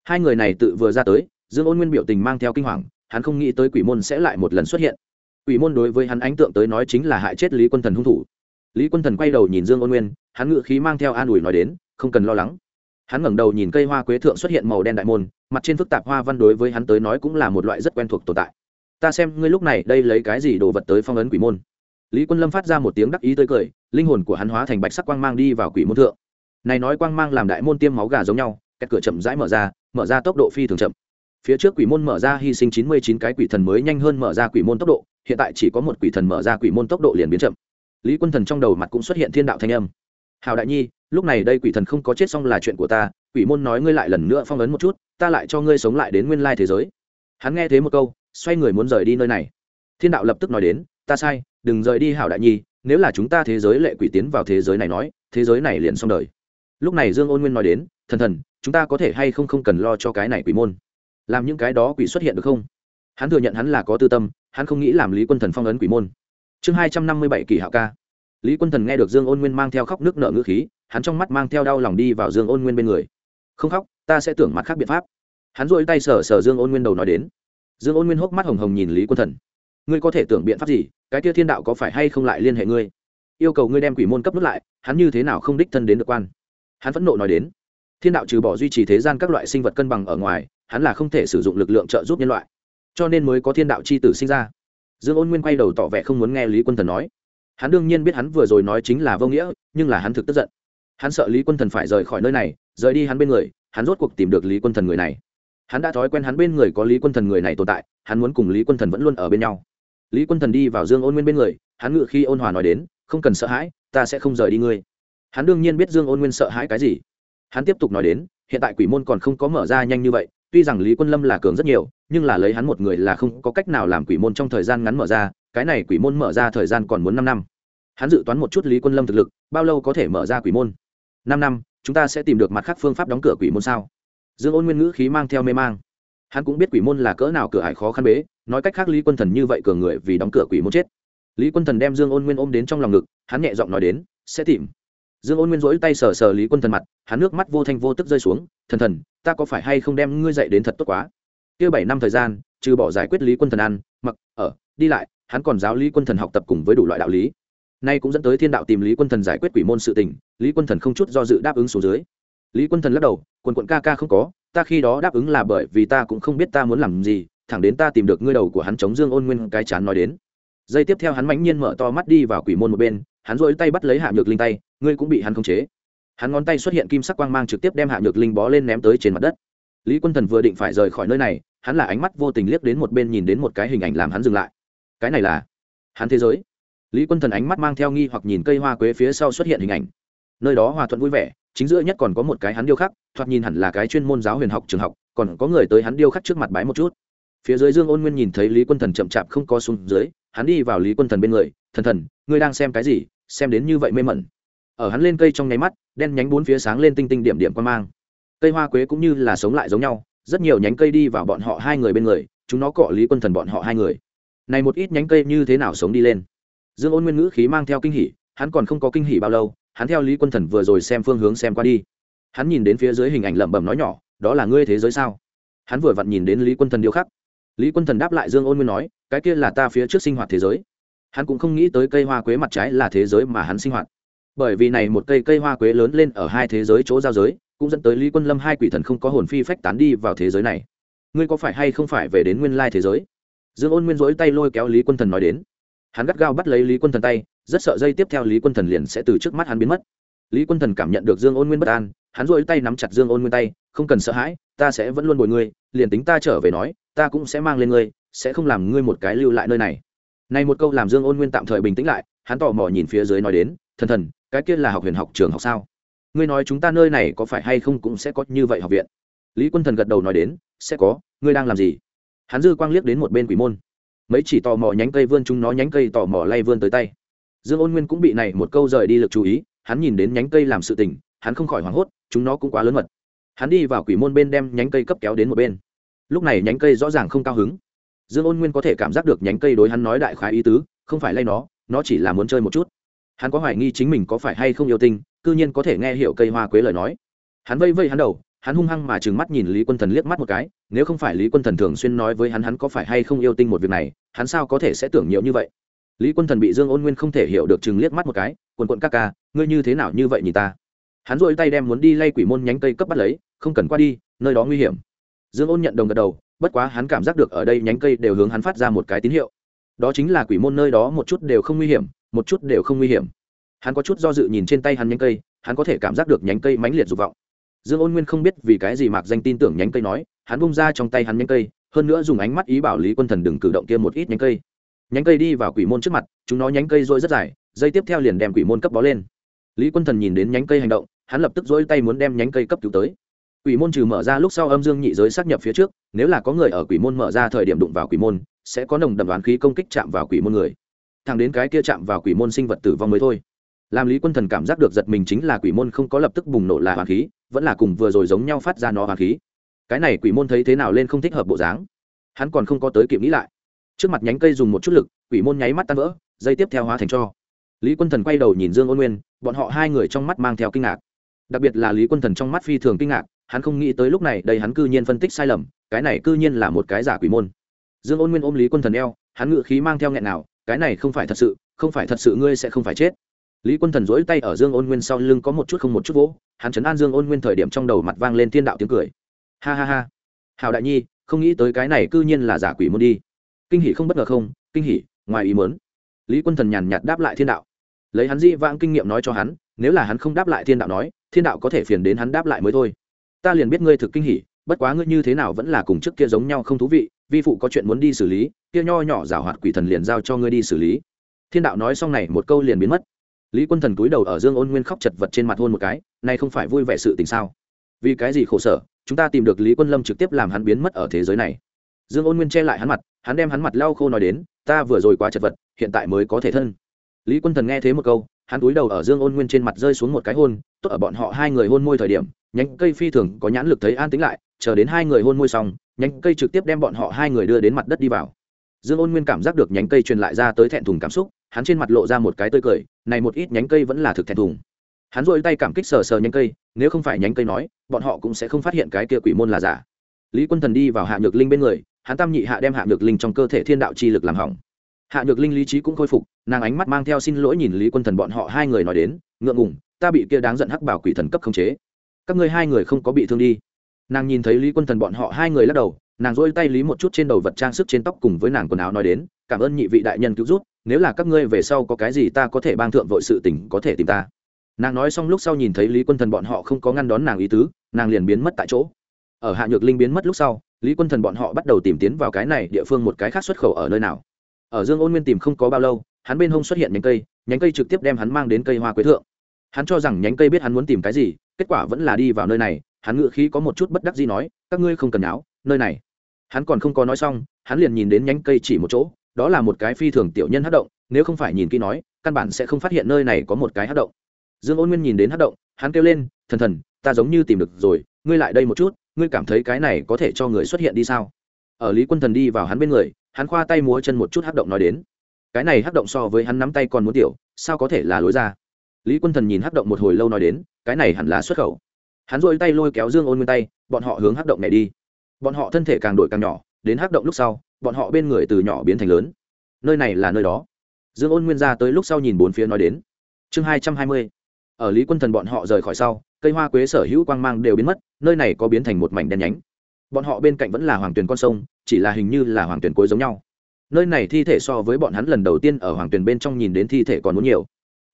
Speaker 1: Hai người này tự vừa ra tới, dương ôn nguyên biểu tình mang theo kinh hoàng, hắn không nghĩ tới quỷ môn sẽ lại một lần xuất hiện. Quỷ môn đối với hắn ánh tượng tới nói chính là hại chết lý quân thần hung thủ lý quân thần quay đầu nhìn dương ôn nguyên, hắn ngự khí mang theo an ủi nói đến, không cần lo lắng. Hắn ngẩng đầu nhìn cây hoa quế thượng xuất hiện màu đen đại môn, mặt trên phức tạp hoa văn đối với hắn tới nói cũng là một loại rất quen thuộc tồn tại. Ta xem, ngươi lúc này đây lấy cái gì đồ vật tới phong ấn quỷ môn? Lý quân lâm phát ra một tiếng đắc ý tươi cười, linh hồn của hắn hóa thành bạch sắc quang mang đi vào quỷ môn thượng. Này nói quang mang làm đại môn tiêm máu gà giống nhau cách cửa chậm rãi mở ra mở ra tốc độ phi thường chậm. Phía trước quỷ môn mở ra hy sinh chín mươi chín cái quỷ thần mới nhanh hơn mở ra quỷ môn tốc độ, hiện tại chỉ có một quỷ thần mở ra quỷ môn tốc độ liền biến chậm lý quân thần trong đầu mặt cũng xuất hiện thiên đạo thanh âm. Hào đại nhi, lúc này đây quỷ thần không có chết xong là chuyện của ta, quỷ môn nói ngươi lại lần nữa phong ấn một chút, ta lại cho ngươi sống lại đến nguyên lai thế giới. Hắn nghe thế một câu, xoay người muốn rời đi nơi này. Thiên đạo lập tức nói đến, ta sai, đừng rời đi hảo đại nhi, nếu là chúng ta thế giới lệ quỷ tiến vào thế giới này nói, thế giới này liền xong đời. Lúc này dương ôn nguyên nói đến, thần thần, chúng ta có thể hay không không cần lo cho cái này quỷ môn? Làm những cái đó quỷ xuất hiện được không? Hắn thừa nhận hắn là có tư tâm, hắn không nghĩ làm lý quân thần phong ấn quỷ môn chương hai trăm năm mươi bảy kỷ hạo ca. Lý quân thần nghe được dương ôn nguyên mang theo khóc nước nợ ngữ khí, hắn trong mắt mang theo đau lòng đi vào dương ôn nguyên bên người. Không khóc, ta sẽ tưởng mặt khác biện pháp. Hắn dội tay sờ sờ dương ôn nguyên đầu nói đến. Dương ôn nguyên hốc mắt hồng hồng nhìn lý quân thần. Ngươi có thể tưởng biện pháp gì? Cái kia thiên đạo có phải hay không lại liên hệ ngươi? Yêu cầu ngươi đem quỷ môn cấp nút lại, hắn như thế nào không đích thân đến được quan? Hắn phẫn nộ nói đến. Thiên đạo trừ bỏ duy trì thế gian các loại sinh vật cân bằng ở ngoài, hắn là không thể sử dụng lực lượng trợ giúp nhân loại. Cho nên mới có thiên đạo c h i tử sinh ra dương ôn nguyên quay đầu tỏ vẻ không muốn nghe lý quân thần nói. Hắn đương nhiên biết hắn vừa rồi nói chính là vô nghĩa, nhưng là hắn thực tức giận. Hắn sợ lý quân thần phải rời khỏi nơi này, rời đi hắn bên người, hắn rốt cuộc tìm được lý quân thần người này. Hắn đã thói quen hắn bên người có lý quân thần người này tồn tại, hắn muốn cùng lý quân thần vẫn luôn ở bên nhau. Lý quân thần đi vào dương ôn nguyên bên người, hắn ngự khi ôn hòa nói đến, không cần sợ hãi, ta sẽ không rời đi ngươi. Hắn đương nhiên biết dương ôn nguyên sợ hãi cái gì. Hắn tiếp tục nói đến, hiện tại quỷ môn còn không có mở ra nhanh như vậy tuy rằng lý quân lâm là cường rất nhiều, nhưng là lấy hắn một người là không có cách nào làm quỷ môn trong thời gian ngắn mở ra, cái này quỷ môn mở ra thời gian còn muốn năm năm. Hắn dự toán một chút lý quân lâm thực lực, bao lâu có thể mở ra quỷ môn? Năm năm, chúng ta sẽ tìm được mặt khác phương pháp đóng cửa quỷ môn sao? Dương ôn nguyên ngữ khí mang theo mê mang. Hắn cũng biết quỷ môn là cỡ nào cửa hải khó khăn bế, nói cách khác lý quân thần như vậy cường người vì đóng cửa quỷ môn chết. Lý quân thần đem dương ôn nguyên ôm đến trong lòng ngực, hắn nhẹ giọng nói đến, sẽ tìm. Dương ôn nguyên rỗi tay sờ sờ lý quân thần mặt, hắn nước mắt vô thanh vô tức rơi xuống, thần thần ta có phải hay không đem ngươi dạy đến thật tốt quá? Kia bảy năm thời gian, trừ bỏ giải quyết lý quân thần ăn, mặc, ở, đi lại, hắn còn giáo lý quân thần học tập cùng với đủ loại đạo lý. Nay cũng dẫn tới thiên đạo tìm lý quân thần giải quyết quỷ môn sự tình, lý quân thần không chút do dự đáp ứng xuống dưới. Lý quân thần lắc đầu, quần quận ca ca không có, ta khi đó đáp ứng là bởi vì ta cũng không biết ta muốn làm gì, thẳng đến ta tìm được ngươi đầu của hắn chống dương ôn nguyên cái chán nói đến. Giây tiếp theo hắn mãnh nhiên mở to mắt đi vào quỷ môn một bên, hắn rỗi tay bắt lấy hạ nhược linh tay, ngươi cũng bị hắn khống chế hắn ngón tay xuất hiện kim sắc quang mang trực tiếp đem hạ nhược linh bó lên ném tới trên mặt đất. Lý quân thần vừa định phải rời khỏi nơi này, hắn là ánh mắt vô tình liếc đến một bên nhìn đến một cái hình ảnh làm hắn dừng lại. Cái này là hắn thế giới. Lý quân thần ánh mắt mang theo nghi hoặc nhìn cây hoa quế phía sau xuất hiện hình ảnh. Nơi đó hòa thuận vui vẻ, chính giữa nhất còn có một cái hắn điêu khắc, thoạt nhìn hẳn là cái chuyên môn giáo huyền học trường học, còn có người tới hắn điêu khắc trước mặt bái một chút. Phía dưới dương ôn nguyên nhìn thấy lý quân thần chậm chạp không có xuống dưới, hắn đi vào lý quân thần bên người, thần thần, ngươi đang xem cái gì? Xem đến như vậy mê mẩn ở hắn lên cây trong nháy mắt, đen nhánh bốn phía sáng lên tinh tinh điểm điểm quan mang. Cây hoa quế cũng như là sống lại giống nhau, rất nhiều nhánh cây đi vào bọn họ hai người bên người, chúng nó cọ lý quân thần bọn họ hai người. Này một ít nhánh cây như thế nào sống đi lên? Dương ôn nguyên ngữ khí mang theo kinh hỉ, hắn còn không có kinh hỉ bao lâu, hắn theo lý quân thần vừa rồi xem phương hướng xem qua đi. Hắn nhìn đến phía dưới hình ảnh lẩm bẩm nói nhỏ, đó là ngươi thế giới sao? Hắn vừa vặn nhìn đến lý quân thần điêu khắc. Lý quân thần đáp lại dương ôn nguyên nói, cái kia là ta phía trước sinh hoạt thế giới. Hắn cũng không nghĩ tới cây hoa quế mặt trái là thế giới mà hắn sinh hoạt bởi vì này một cây cây hoa quế lớn lên ở hai thế giới chỗ giao giới, cũng dẫn tới lý quân lâm hai quỷ thần không có hồn phi phách tán đi vào thế giới này. Ngươi có phải hay không phải về đến nguyên lai thế giới? Dương ôn nguyên rỗi tay lôi kéo lý quân thần nói đến. Hắn gắt gao bắt lấy lý quân thần tay, rất sợ dây tiếp theo lý quân thần liền sẽ từ trước mắt hắn biến mất. Lý quân thần cảm nhận được dương ôn nguyên bất an, hắn rỗi tay nắm chặt dương ôn nguyên tay, không cần sợ hãi, ta sẽ vẫn luôn bồi ngươi, liền tính ta trở về nói, ta cũng sẽ mang lên ngươi, sẽ không làm ngươi một cái lưu lại nơi này. Này một câu làm dương ôn nguyên tạm thời bình tĩnh lại, hắn tò mò nhìn phía dưới nói đến, thần thần cái kia là học huyền học trường học sao? Ngươi nói chúng ta nơi này có phải hay không cũng sẽ có như vậy học viện? Lý quân thần gật đầu nói đến, sẽ có, ngươi đang làm gì? Hắn dư quang liếc đến một bên quỷ môn. Mấy chỉ tò mò nhánh cây vươn chúng nó nhánh cây tò mò lay vươn tới tay. Dương ôn nguyên cũng bị này một câu rời đi lực chú ý, hắn nhìn đến nhánh cây làm sự tình, hắn không khỏi hoảng hốt, chúng nó cũng quá lớn mật. Hắn đi vào quỷ môn bên đem nhánh cây cấp kéo đến một bên. Lúc này nhánh cây rõ ràng không cao hứng. Dương ôn nguyên có thể cảm giác được nhánh cây đối hắn nói đại khái ý tứ, không phải lay nó nó chỉ là muốn chơi một chút hắn có hoài nghi chính mình có phải hay không yêu tinh c ư nhiên có thể nghe hiểu cây hoa quế lời nói. Hắn vây vây hắn đầu, hắn hung hăng mà trừng mắt nhìn lý quân thần liếc mắt một cái, nếu không phải lý quân thần thường xuyên nói với hắn hắn có phải hay không yêu tinh một việc này, hắn sao có thể sẽ tưởng nhiều như vậy? Lý quân thần bị dương ôn nguyên không thể hiểu được chừng liếc mắt một cái, quần quận các ca, ngươi như thế nào như vậy nhìn ta? Hắn dội tay đem muốn đi lay quỷ môn nhánh cây cấp bắt lấy, không cần qua đi, nơi đó nguy hiểm. Dương ôn nhận đồng gật đầu, bất quá hắn cảm giác được ở đây nhánh cây đều hướng hắn phát ra một cái tín hiệu đó chính là quỷ môn nơi đó một chút đều không nguy hiểm, một chút đều không nguy hiểm. Hắn có chút do dự nhìn trên tay hắn nhánh cây, hắn có thể cảm giác được nhánh cây mãnh liệt dục vọng. Dương ôn nguyên không biết vì cái gì mạc danh tin tưởng nhánh cây nói, hắn bung ra trong tay hắn nhánh cây, hơn nữa dùng ánh mắt ý bảo lý quân thần đừng cử động kia một ít nhánh cây. Nhánh cây đi vào quỷ môn trước mặt, chúng nó nhánh cây rôi rất dài, dây tiếp theo liền đem quỷ môn cấp bó lên. Lý quân thần nhìn đến nhánh cây hành động, hắn lập tức dỗi tay muốn đem nhánh cây cấp cứu tới quỷ môn trừ mở ra lúc sau âm dương nhị giới xác nhập phía trước, nếu là có người ở quỷ môn mở ra thời điểm đụng vào quỷ môn, sẽ có nồng đậm đoán khí công kích chạm vào quỷ môn người. Thằng đến cái kia chạm vào quỷ môn sinh vật tử vong mới thôi. Làm lý quân thần cảm giác được giật mình chính là quỷ môn không có lập tức bùng nổ là hoàng khí, vẫn là cùng vừa rồi giống nhau phát ra nó hoàng khí. Cái này quỷ môn thấy thế nào lên không thích hợp bộ dáng. Hắn còn không có tới kịp nghĩ lại. Trước mặt nhánh cây dùng một chút lực, quỷ môn nháy mắt tan vỡ, dây tiếp theo hóa thành cho. Lý quân thần quay đầu nhìn dương ôn nguyên, bọn họ hai người trong mắt mang theo kinh ngạc. Đặc biệt là lý quân thần trong mắt phi thường kinh ngạc hắn không nghĩ tới lúc này đây hắn cư nhiên phân tích sai lầm, cái này cư nhiên là một cái giả quỷ môn. Dương ôn nguyên ôm lý quân thần eo, hắn ngự khí mang theo nghẹn nào, cái này không phải thật sự, không phải thật sự ngươi sẽ không phải chết. Lý quân thần dỗi tay ở dương ôn nguyên sau lưng có một chút không một chút vỗ, hắn chấn an dương ôn nguyên thời điểm trong đầu mặt vang lên thiên đạo tiếng cười. Ha ha ha. Hào đại nhi, không nghĩ tới cái này cư nhiên là giả quỷ môn đi. Kinh hỷ không bất ngờ không, kinh hỷ ngoài ý mớn lý quân thần nhàn nhạt đáp lại thiên đạo. Lấy hắn di vãng kinh nghiệm nói cho hắn, nếu là hắn không đáp lại thiên đạo nói, thiên đạo có thể phiền đến hắn đáp lại mới thôi ta liền biết ngươi thực kinh hỉ, bất quá ngươi như thế nào vẫn là cùng trước kia giống nhau không thú vị, vi phụ có chuyện muốn đi xử lý, kia nho nhỏ giảo hoạt quỷ thần liền giao cho ngươi đi xử lý. Thiên đạo nói xong này, một câu liền biến mất. Lý quân thần cúi đầu ở dương ôn nguyên khóc chật vật trên mặt hôn một cái Này không phải vui vẻ sự tình sao? Vì cái gì khổ sở, chúng ta tìm được lý quân lâm trực tiếp làm hắn biến mất ở thế giới này. Dương ôn nguyên che lại hắn mặt, hắn đem hắn mặt lau khô nói đến, ta vừa rồi quá chật vật, hiện tại mới có thể thân. Lý quân thần nghe thế một câu hắn cúi đầu ở dương ôn nguyên trên mặt rơi xuống một cái hôn, tốt ở bọn họ hai người hôn môi thời điểm, nhánh cây phi thường có nhãn lực thấy an tính lại, chờ đến hai người hôn môi xong, nhánh cây trực tiếp đem bọn họ hai người đưa đến mặt đất đi vào. Dương ôn nguyên cảm giác được nhánh cây truyền lại ra tới thẹn thùng cảm xúc, hắn trên mặt lộ ra một cái tươi cười, này một ít nhánh cây vẫn là thực thẹn thùng. Hắn dội tay cảm kích sờ sờ nhánh cây, nếu không phải nhánh cây nói, bọn họ cũng sẽ không phát hiện cái kia quỷ môn là giả. Lý quân thần đi vào hạ nhược linh bên người, hắn tam nhị hạ đem hạ nhược linh trong cơ thể thiên đạo chi lực làm hỏng hạ nhược linh lý trí cũng khôi phục, nàng ánh mắt mang theo xin lỗi nhìn lý quân thần bọn họ hai người nói đến, ngượng ngùng, ta bị kia đáng giận hắc bảo quỷ thần cấp khống chế. Các ngươi hai người không có bị thương đi. Nàng nhìn thấy lý quân thần bọn họ hai người lắc đầu, nàng dỗi tay lý một chút trên đầu vật trang sức trên tóc cùng với nàng quần áo nói đến, cảm ơn nhị vị đại nhân cứu giúp, nếu là các ngươi về sau có cái gì ta có thể bang thượng vội sự tình có thể tìm ta. Nàng nói xong lúc sau nhìn thấy lý quân thần bọn họ không có ngăn đón nàng ý tứ, nàng liền biến mất tại chỗ. Ở hạ nhược linh biến mất lúc sau, lý quân thần bọn họ bắt đầu tìm tiến vào cái này địa phương một cái khác xuất khẩu ở nơi nào ở dương ôn nguyên tìm không có bao lâu, hắn bên hông xuất hiện nhánh cây nhánh cây trực tiếp đem hắn mang đến cây hoa quế thượng. Hắn cho rằng nhánh cây biết hắn muốn tìm cái gì, kết quả vẫn là đi vào nơi này, hắn ngự khí có một chút bất đắc gì nói, các ngươi không cần áo nơi này. Hắn còn không có nói xong, hắn liền nhìn đến nhánh cây chỉ một chỗ, đó là một cái phi thường tiểu nhân hát động, nếu không phải nhìn kỹ nói, căn bản sẽ không phát hiện nơi này có một cái hát động. Dương ôn nguyên nhìn đến hát động, hắn kêu lên, thần thần, ta giống như tìm được rồi, ngươi lại đây một chút, ngươi cảm thấy cái này có thể cho người xuất hiện đi sao? Ở lý quân thần đi vào hắn bên người hắn khoa tay múa chân một chút hắc động nói đến. Cái này hắc động so với hắn nắm tay còn muốn tiểu, sao có thể là lối ra? Lý quân thần nhìn hắc động một hồi lâu nói đến, cái này hẳn là xuất khẩu. Hắn dội tay lôi kéo dương ôn nguyên tay, bọn họ hướng hắc động này đi. Bọn họ thân thể càng đổi càng nhỏ, đến hắc động lúc sau, bọn họ bên người từ nhỏ biến thành lớn. Nơi này là nơi đó. Dương ôn nguyên ra tới lúc sau nhìn bốn phía nói đến. Chương hai trăm hai mươi. Ở lý quân thần bọn họ rời khỏi sau, cây hoa quế sở hữu quang mang đều biến mất, nơi này có biến thành một mảnh đen nhánh. Bọn họ bên cạnh vẫn là hoàng tuyền con sông chỉ là hình như là hoàng tuyển cuối giống nhau. Nơi này thi thể so với bọn hắn lần đầu tiên ở hoàng tuyển bên trong nhìn đến thi thể còn muốn nhiều.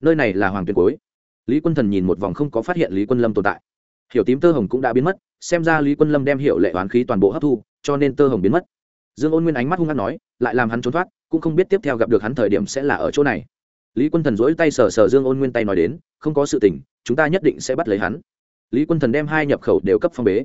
Speaker 1: Nơi này là hoàng tuyển cuối lý quân thần nhìn một vòng không có phát hiện lý quân lâm tồn tại. Hiểu tím tơ hồng cũng đã biến mất, xem ra lý quân lâm đem hiệu lệ oán khí toàn bộ hấp thu, cho nên tơ hồng biến mất. Dương ôn nguyên ánh mắt hung hăng nói, lại làm hắn trốn thoát, cũng không biết tiếp theo gặp được hắn thời điểm sẽ là ở chỗ này. Lý quân thần dỗi tay sờ sờ dương ôn nguyên tay nói đến, không có sự tình, chúng ta nhất định sẽ bắt lấy hắn. Lý quân thần đem hai nhập khẩu đều cấp phong bế.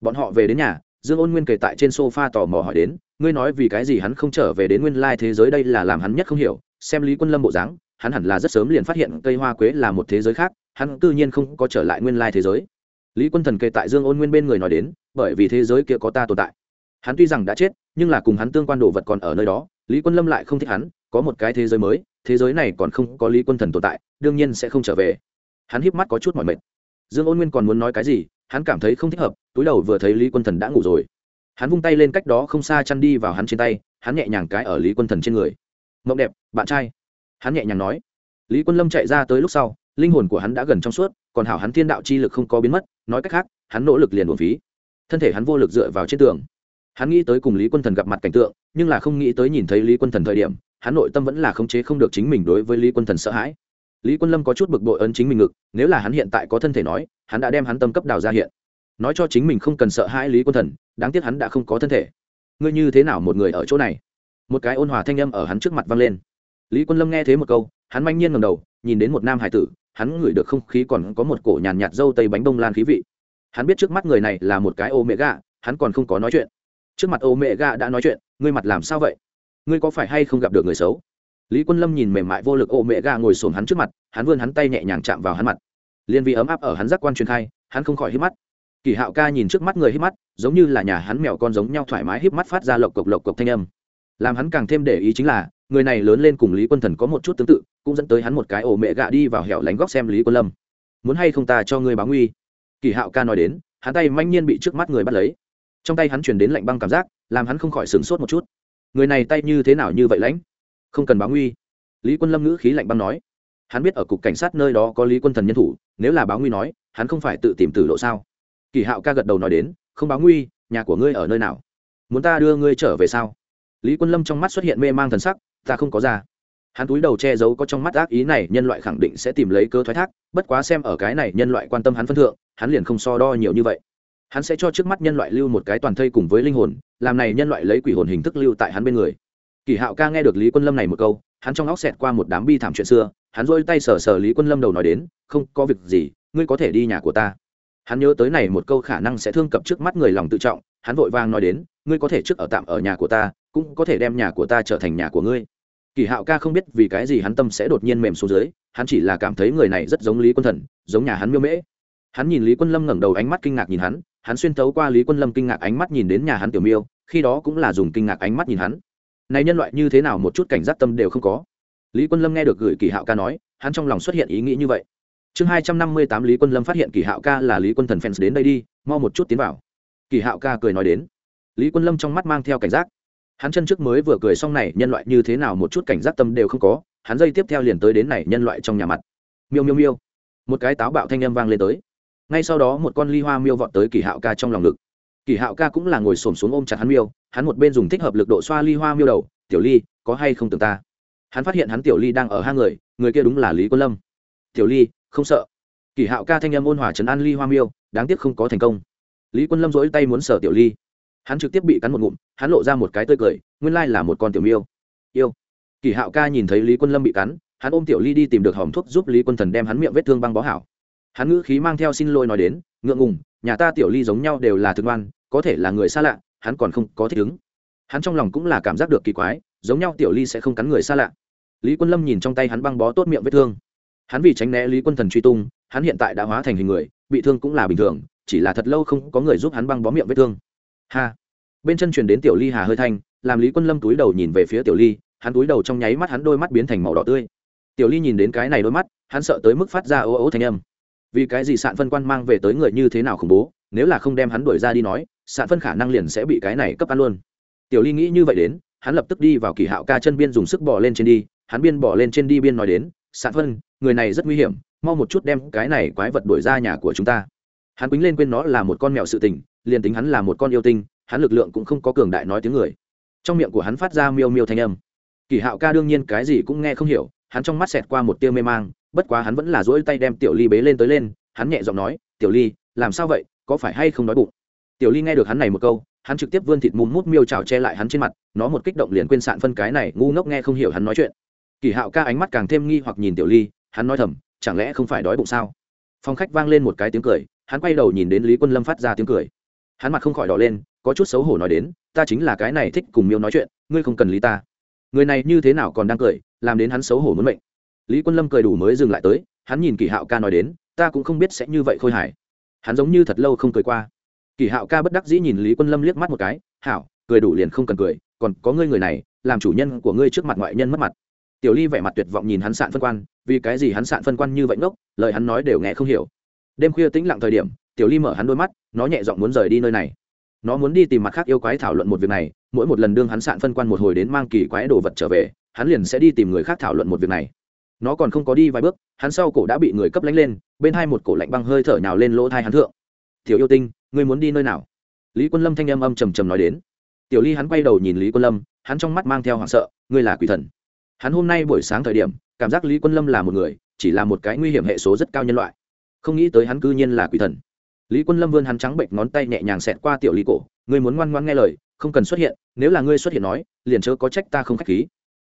Speaker 1: Bọn họ về đến nhà dương ôn nguyên kể tại trên sofa tò mò hỏi đến, ngươi nói vì cái gì hắn không trở về đến nguyên lai thế giới đây là làm hắn nhất không hiểu, xem lý quân lâm bộ dáng, hắn hẳn là rất sớm liền phát hiện cây hoa quế là một thế giới khác, hắn tự nhiên không có trở lại nguyên lai thế giới. Lý quân thần kể tại dương ôn nguyên bên người nói đến, bởi vì thế giới kia có ta tồn tại. Hắn tuy rằng đã chết, nhưng là cùng hắn tương quan đồ vật còn ở nơi đó, lý quân lâm lại không thích hắn, có một cái thế giới mới, thế giới này còn không có lý quân thần tồn tại, đương nhiên sẽ không trở về. Hắn híp mắt có chút mỏi mệt. Dương ôn nguyên còn muốn nói cái gì hắn cảm thấy không thích hợp, túi đầu vừa thấy lý quân thần đã ngủ rồi. Hắn vung tay lên cách đó không xa chăn đi vào hắn trên tay, hắn nhẹ nhàng cái ở lý quân thần trên người. Mộng đẹp, bạn trai. Hắn nhẹ nhàng nói. Lý quân lâm chạy ra tới lúc sau, linh hồn của hắn đã gần trong suốt, còn hảo hắn thiên đạo chi lực không có biến mất, nói cách khác, hắn nỗ lực liền buồn phí. Thân thể hắn vô lực dựa vào trên tường. Hắn nghĩ tới cùng lý quân thần gặp mặt cảnh tượng, nhưng là không nghĩ tới nhìn thấy lý quân thần thời điểm, hắn nội tâm vẫn là khống chế không được chính mình đối với lý quân thần sợ hãi. Lý quân lâm có chút bực bội ấn chính mình ngực, nếu là hắn hiện tại có thân thể nói hắn đã đem hắn tâm cấp đào ra hiện. Nói cho chính mình không cần sợ hãi lý quân thần, đáng tiếc hắn đã không có thân thể. Ngươi như thế nào một người ở chỗ này? Một cái ôn hòa thanh â m ở hắn trước mặt vang lên. Lý quân lâm nghe thế một câu, hắn manh nhiên ngầm đầu, nhìn đến một nam hải tử, hắn ngửi được không khí còn có một cổ nhàn nhạt dâu tây bánh bông lan khí vị. Hắn biết trước mắt người này là một cái ô mẹ gà, hắn còn không có nói chuyện. Trước mặt ô mẹ gà đã nói chuyện, ngươi mặt làm sao vậy? Ngươi có phải hay không gặp được người xấu? Lý quân lâm nhìn mềm mại vô lực ô mẹ gà ngồi xổm hắn trước mặt, hắn vươn hắn tay nhẹ nhàng chạm vào hắn mặt liên vi ấm áp ở hắn giác quan truyền khai, hắn không khỏi hít mắt. Kỳ hạo ca nhìn trước mắt người hít mắt, giống như là nhà hắn mèo con giống nhau thoải mái hít mắt phát ra lộc cộc lộc cộc thanh âm. Làm hắn càng thêm để ý chính là, người này lớn lên cùng lý quân thần có một chút tương tự, cũng dẫn tới hắn một cái ổ mẹ gạ đi vào hẻo lánh góc xem lý quân lâm. Muốn hay không ta cho ngươi báo nguy? Kỳ hạo ca nói đến, hắn tay manh nhiên bị trước mắt người bắt lấy. Trong tay hắn chuyển đến lạnh băng cảm giác, làm hắn không khỏi sửng sốt một chút. Người này tay như thế nào như vậy lãnh? Không cần báo nguy. Lý quân lâm ngữ khí lạnh băng nói hắn biết ở cục cảnh sát nơi đó có lý quân thần nhân thủ, nếu là báo nguy nói, hắn không phải tự tìm tử lộ sao? Kỳ hạo ca gật đầu nói đến, không báo nguy, nhà của ngươi ở nơi nào? Muốn ta đưa ngươi trở về sao? Lý quân lâm trong mắt xuất hiện mê mang thần sắc, ta không có ra. Hắn túi đầu che giấu có trong mắt ác ý này, nhân loại khẳng định sẽ tìm lấy cơ thoái thác, bất quá xem ở cái này nhân loại quan tâm hắn phân thượng, hắn liền không so đo nhiều như vậy. Hắn sẽ cho trước mắt nhân loại lưu một cái toàn thây cùng với linh hồn, làm này nhân loại lấy quỷ hồn hình thức lưu tại hắn bên người. Kỳ hạo ca nghe được lý quân lâm này một câu, hắn trong óc xẹt qua một đám bi thảm chuyện xưa hắn rôi tay sờ sờ lý quân lâm đầu nói đến, không, có việc gì, ngươi có thể đi nhà của ta. Hắn nhớ tới này một câu khả năng sẽ thương cập trước mắt người lòng tự trọng, hắn vội vàng nói đến, ngươi có thể trước ở tạm ở nhà của ta, cũng có thể đem nhà của ta trở thành nhà của ngươi. Kỳ hạo ca không biết vì cái gì hắn tâm sẽ đột nhiên mềm xuống dưới, hắn chỉ là cảm thấy người này rất giống lý quân thần, giống nhà hắn miêu mễ. Hắn nhìn lý quân lâm ngẩng đầu ánh mắt kinh ngạc nhìn hắn hắn xuyên thấu qua lý quân lâm kinh ngạc ánh mắt nhìn đến nhà hắn tiểu miêu, khi đó cũng là dùng kinh ngạc ánh mắt nhìn hắn. Này nhân loại như thế nào một chút cảnh giác tâm đều không có lý quân lâm nghe được gửi kỳ hạo ca nói, hắn trong lòng xuất hiện ý nghĩ như vậy. Chương hai trăm năm mươi tám lý quân lâm phát hiện kỳ hạo ca là lý quân thần fans đến đây đi, mau một chút tiến vào. Kỳ hạo ca cười nói đến. Lý quân lâm trong mắt mang theo cảnh giác. Hắn chân trước mới vừa cười xong này, nhân loại như thế nào một chút cảnh giác tâm đều không có, hắn dây tiếp theo liền tới đến này nhân loại trong nhà mặt. Miêu miêu miêu. Một cái táo bạo thanh âm vang lên tới. Ngay sau đó một con ly hoa miêu vọt tới kỳ hạo ca trong lòng ngực. Kỳ hạo ca cũng là ngồi xổm xuống ôm chặt hắn miêu, hắn một bên dùng thích hợp lực độ xoa ly hoa miêu đầu, tiểu ly, có hay không tưởng ta? Hắn phát hiện hắn tiểu ly đang ở hai người người kia đúng là lý quân lâm. Tiểu ly, không sợ. Kỷ hạo ca thanh âm ôn hòa trấn an ly hoa miêu, đáng tiếc không có thành công. Lý quân lâm dỗi tay muốn sở tiểu ly. Hắn trực tiếp bị cắn một ngụm, hắn lộ ra một cái tươi cười, nguyên lai là một con tiểu miêu. Yêu. Kỷ hạo ca nhìn thấy lý quân lâm bị cắn, hắn ôm tiểu ly đi tìm được hòm thuốc giúp lý quân thần đem hắn miệng vết thương băng bó hảo. Hắn ngữ khí mang theo xin lỗi nói đến, ngượng ngùng, nhà ta tiểu ly giống nhau đều là thương oan có thể là người xa lạ, hắn còn không có thích ứng. Hắn trong lòng cũng là cảm giác được kỳ quái giống nhau tiểu ly sẽ không cắn người xa lạ. Lý quân lâm nhìn trong tay hắn băng bó tốt miệng vết thương. Hắn vì tránh né lý quân thần truy tung, hắn hiện tại đã hóa thành hình người, bị thương cũng là bình thường, chỉ là thật lâu không có người giúp hắn băng bó miệng vết thương. Ha! Bên chân truyền đến tiểu ly hà hơi thanh, làm lý quân lâm túi đầu nhìn về phía tiểu ly, hắn túi đầu trong nháy mắt hắn đôi mắt biến thành màu đỏ tươi. Tiểu ly nhìn đến cái này đôi mắt, hắn sợ tới mức phát ra ố ố thanh âm. Vì cái gì sạn phân quan mang về tới người như thế nào khủng bố, nếu là không đem hắn đuổi ra đi nói, sạn phân khả năng liền sẽ bị cái này cấp ăn luôn. Tiểu ly nghĩ như vậy đến hắn lập tức đi vào kỳ hạo ca chân biên dùng sức bỏ lên trên đi, hắn biên bỏ lên trên đi biên nói đến, sạn phân người này rất nguy hiểm, mau một chút đem cái này quái vật đuổi ra nhà của chúng ta. Hắn quýnh lên quên nó là một con mèo sự tình, liền tính hắn là một con yêu tinh, hắn lực lượng cũng không có cường đại nói tiếng người. Trong miệng của hắn phát ra miêu miêu thanh âm. Kỳ hạo ca đương nhiên cái gì cũng nghe không hiểu, hắn trong mắt xẹt qua một tia mê mang, bất quá hắn vẫn là dỗi tay đem tiểu ly bế lên tới lên, hắn nhẹ giọng nói, tiểu ly, làm sao vậy, có phải hay không đói bụng? Tiểu ly nghe được hắn này một câu hắn trực tiếp vươn thịt mùm mút miêu trào che lại hắn trên mặt, nó một kích động liền quên sạn phân cái này, ngu ngốc nghe không hiểu hắn nói chuyện. Kỳ hạo ca ánh mắt càng thêm nghi hoặc nhìn tiểu ly, hắn nói thầm, chẳng lẽ không phải đói bụng sao? Phòng khách vang lên một cái tiếng cười, hắn quay đầu nhìn đến lý quân lâm phát ra tiếng cười. Hắn mặt không khỏi đỏ lên, có chút xấu hổ nói đến, ta chính là cái này thích cùng miêu nói chuyện, ngươi không cần lý ta. Người này như thế nào còn đang cười, làm đến hắn xấu hổ muốn mệnh. Lý quân lâm cười đủ mới dừng lại tới, hắn nhìn kỳ hạo ca nói đến, ta cũng không biết sẽ như vậy khôi hài. Hắn giống như thật lâu không cười qua kỳ hạo ca bất đắc dĩ nhìn lý quân lâm liếc mắt một cái, hảo, cười đủ liền không cần cười, còn có ngươi người này, làm chủ nhân của ngươi trước mặt ngoại nhân mất mặt. Tiểu ly vẻ mặt tuyệt vọng nhìn hắn sạn phân quan, vì cái gì hắn sạn phân quan như vậy ngốc, lời hắn nói đều nghe không hiểu. Đêm khuya tĩnh lặng thời điểm, tiểu ly mở hắn đôi mắt, nó nhẹ giọng muốn rời đi nơi này. Nó muốn đi tìm mặt khác yêu quái thảo luận một việc này, mỗi một lần đương hắn sạn phân quan một hồi đến mang kỳ quái đồ vật trở về, hắn liền sẽ đi tìm người khác thảo luận một việc này. Nó còn không có đi vài bước, hắn sau cổ đã bị người cấp lánh lên, bên hai một cổ lạnh băng hơi thở nhào lên lỗ thai hắn thượng tiểu yêu tinh, ngươi muốn đi nơi nào? Lý quân lâm thanh âm âm trầm trầm nói đến. Tiểu ly hắn quay đầu nhìn lý quân lâm, hắn trong mắt mang theo hoảng sợ, ngươi là quỷ thần. Hắn hôm nay buổi sáng thời điểm, cảm giác lý quân lâm là một người, chỉ là một cái nguy hiểm hệ số rất cao nhân loại. Không nghĩ tới hắn cư nhiên là quỷ thần. Lý quân lâm vươn hắn trắng bệnh ngón tay nhẹ nhàng xẹt qua tiểu lý cổ, ngươi muốn ngoan ngoan nghe lời, không cần xuất hiện, nếu là ngươi xuất hiện nói, liền chớ có trách ta không k h á c h khí.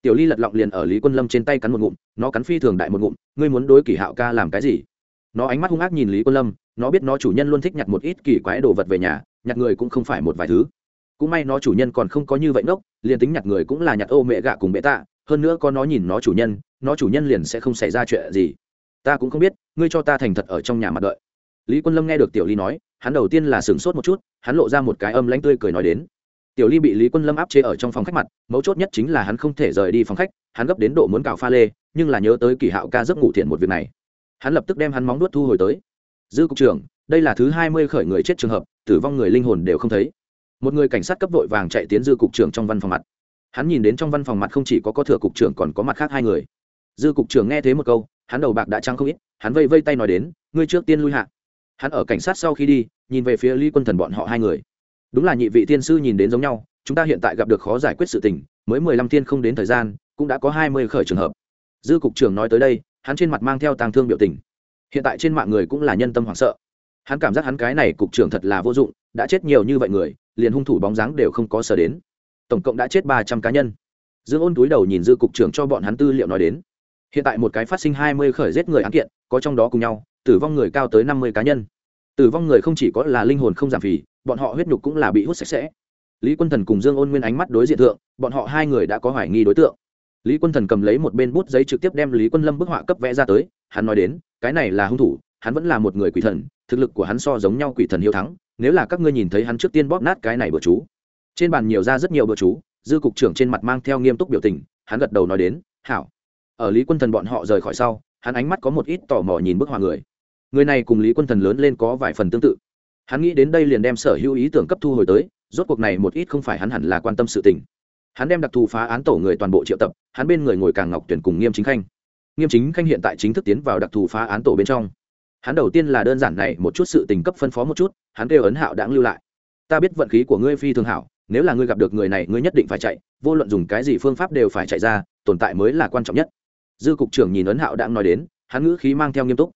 Speaker 1: Tiểu ly lật lọng liền ở lý quân lâm trên tay cắn một ngụm, nó cắn phi thường đại một ngụm, ngươi muốn đối kỷ hạo ca làm cái gì? Nó ánh mắt hung ác nhìn lý quân lâm nó biết nó chủ nhân luôn thích nhặt một ít kỳ quái đồ vật về nhà, nhặt người cũng không phải một vài thứ. Cũng may nó chủ nhân còn không có như vậy ngốc, liền tính nhặt người cũng là nhặt ô mẹ gạ cùng bệ tạ. Hơn nữa có nó nhìn nó chủ nhân, nó chủ nhân liền sẽ không xảy ra chuyện gì. Ta cũng không biết, ngươi cho ta thành thật ở trong nhà mặt đợi. Lý quân lâm nghe được tiểu ly nói, hắn đầu tiên là sửng sốt một chút, hắn lộ ra một cái âm lãnh tươi cười nói đến. Tiểu ly bị lý quân lâm áp chế ở trong phòng khách mặt, mấu chốt nhất chính là hắn không thể rời đi phòng khách, hắn gấp đến độ muốn cào pha lê, nhưng là nhớ tới kỳ hạo ca giấc ngủ thiện một việc này. Hắn lập tức đem hắn móng đuốt thu hồi tới dư cục trưởng, đây là thứ hai mươi khởi người chết trường hợp, tử vong người linh hồn đều không thấy. Một người cảnh sát cấp vội vàng chạy tiến dư cục trưởng trong văn phòng mặt. Hắn nhìn đến trong văn phòng mặt không chỉ có có thừa cục trưởng còn có mặt khác hai người. Dư cục trưởng nghe thấy một câu, hắn đầu bạc đã trắng không ít, hắn vây vây tay nói đến, ngươi trước tiên lui hạ. Hắn ở cảnh sát sau khi đi, nhìn về phía lý quân thần bọn họ hai người. Đúng là nhị vị tiên sư nhìn đến giống nhau, chúng ta hiện tại gặp được khó giải quyết sự tình, mới mười lăm tiên không đến thời gian, cũng đã có hai mươi khởi trường hợp. Dư cục trưởng nói tới đây, hắn trên mặt mang theo tàng thương biểu tình hiện tại trên mạng người cũng là nhân tâm hoảng sợ. Hắn cảm giác hắn cái này cục trưởng thật là vô dụng, đã chết nhiều như vậy người, liền hung thủ bóng dáng đều không có sở đến. Tổng cộng đã chết ba trăm cá nhân. Dương ôn túi đầu nhìn dư cục trưởng cho bọn hắn tư liệu nói đến. Hiện tại một cái phát sinh hai mươi khởi giết người án kiện, có trong đó cùng nhau, tử vong người cao tới năm mươi cá nhân. Tử vong người không chỉ có là linh hồn không giảm phì, bọn họ huyết nhục cũng là bị hút sạch sẽ. Lý quân thần cùng dương ôn nguyên ánh mắt đối diện thượng, bọn họ hai người đã có hoài nghi đối tượng. Lý quân thần cầm lấy một bên bút giấy trực tiếp đem lý quân lâm bức họa cấp vẽ ra tới, hắn nói đến cái này là hung thủ, hắn vẫn là một người quỷ thần, thực lực của hắn so giống nhau quỷ thần hiếu thắng, nếu là các ngươi nhìn thấy hắn trước tiên bóp nát cái này bữa chú. Trên bàn nhiều ra rất nhiều bữa chú, dư cục trưởng trên mặt mang theo nghiêm túc biểu tình, hắn gật đầu nói đến, hảo. Ở lý quân thần bọn họ rời khỏi sau, hắn ánh mắt có một ít tò mò nhìn bức họa người. Người này cùng lý quân thần lớn lên có vài phần tương tự. Hắn nghĩ đến đây liền đem sở hữu ý tưởng cấp thu hồi tới, rốt cuộc này một ít không phải hắn hẳn là quan tâm sự tình. Hắn đem đặc thù phá án tổ người toàn bộ triệu tập, hắn bên người ngồi càng ngọc tuyển cùng nghiêm chính khanh nghiêm chính khanh hiện tại chính thức tiến vào đặc thù phá án tổ bên trong. Hắn đầu tiên là đơn giản này, một chút sự tình cấp phân phó một chút, hắn kêu ấn hạo đáng lưu lại. Ta biết vận khí của ngươi phi thường hảo, nếu là ngươi gặp được người này, ngươi nhất định phải chạy, vô luận dùng cái gì phương pháp đều phải chạy ra, tồn tại mới là quan trọng nhất. Dư cục trưởng nhìn ấn hạo đáng nói đến, hắn ngữ khí mang theo nghiêm túc.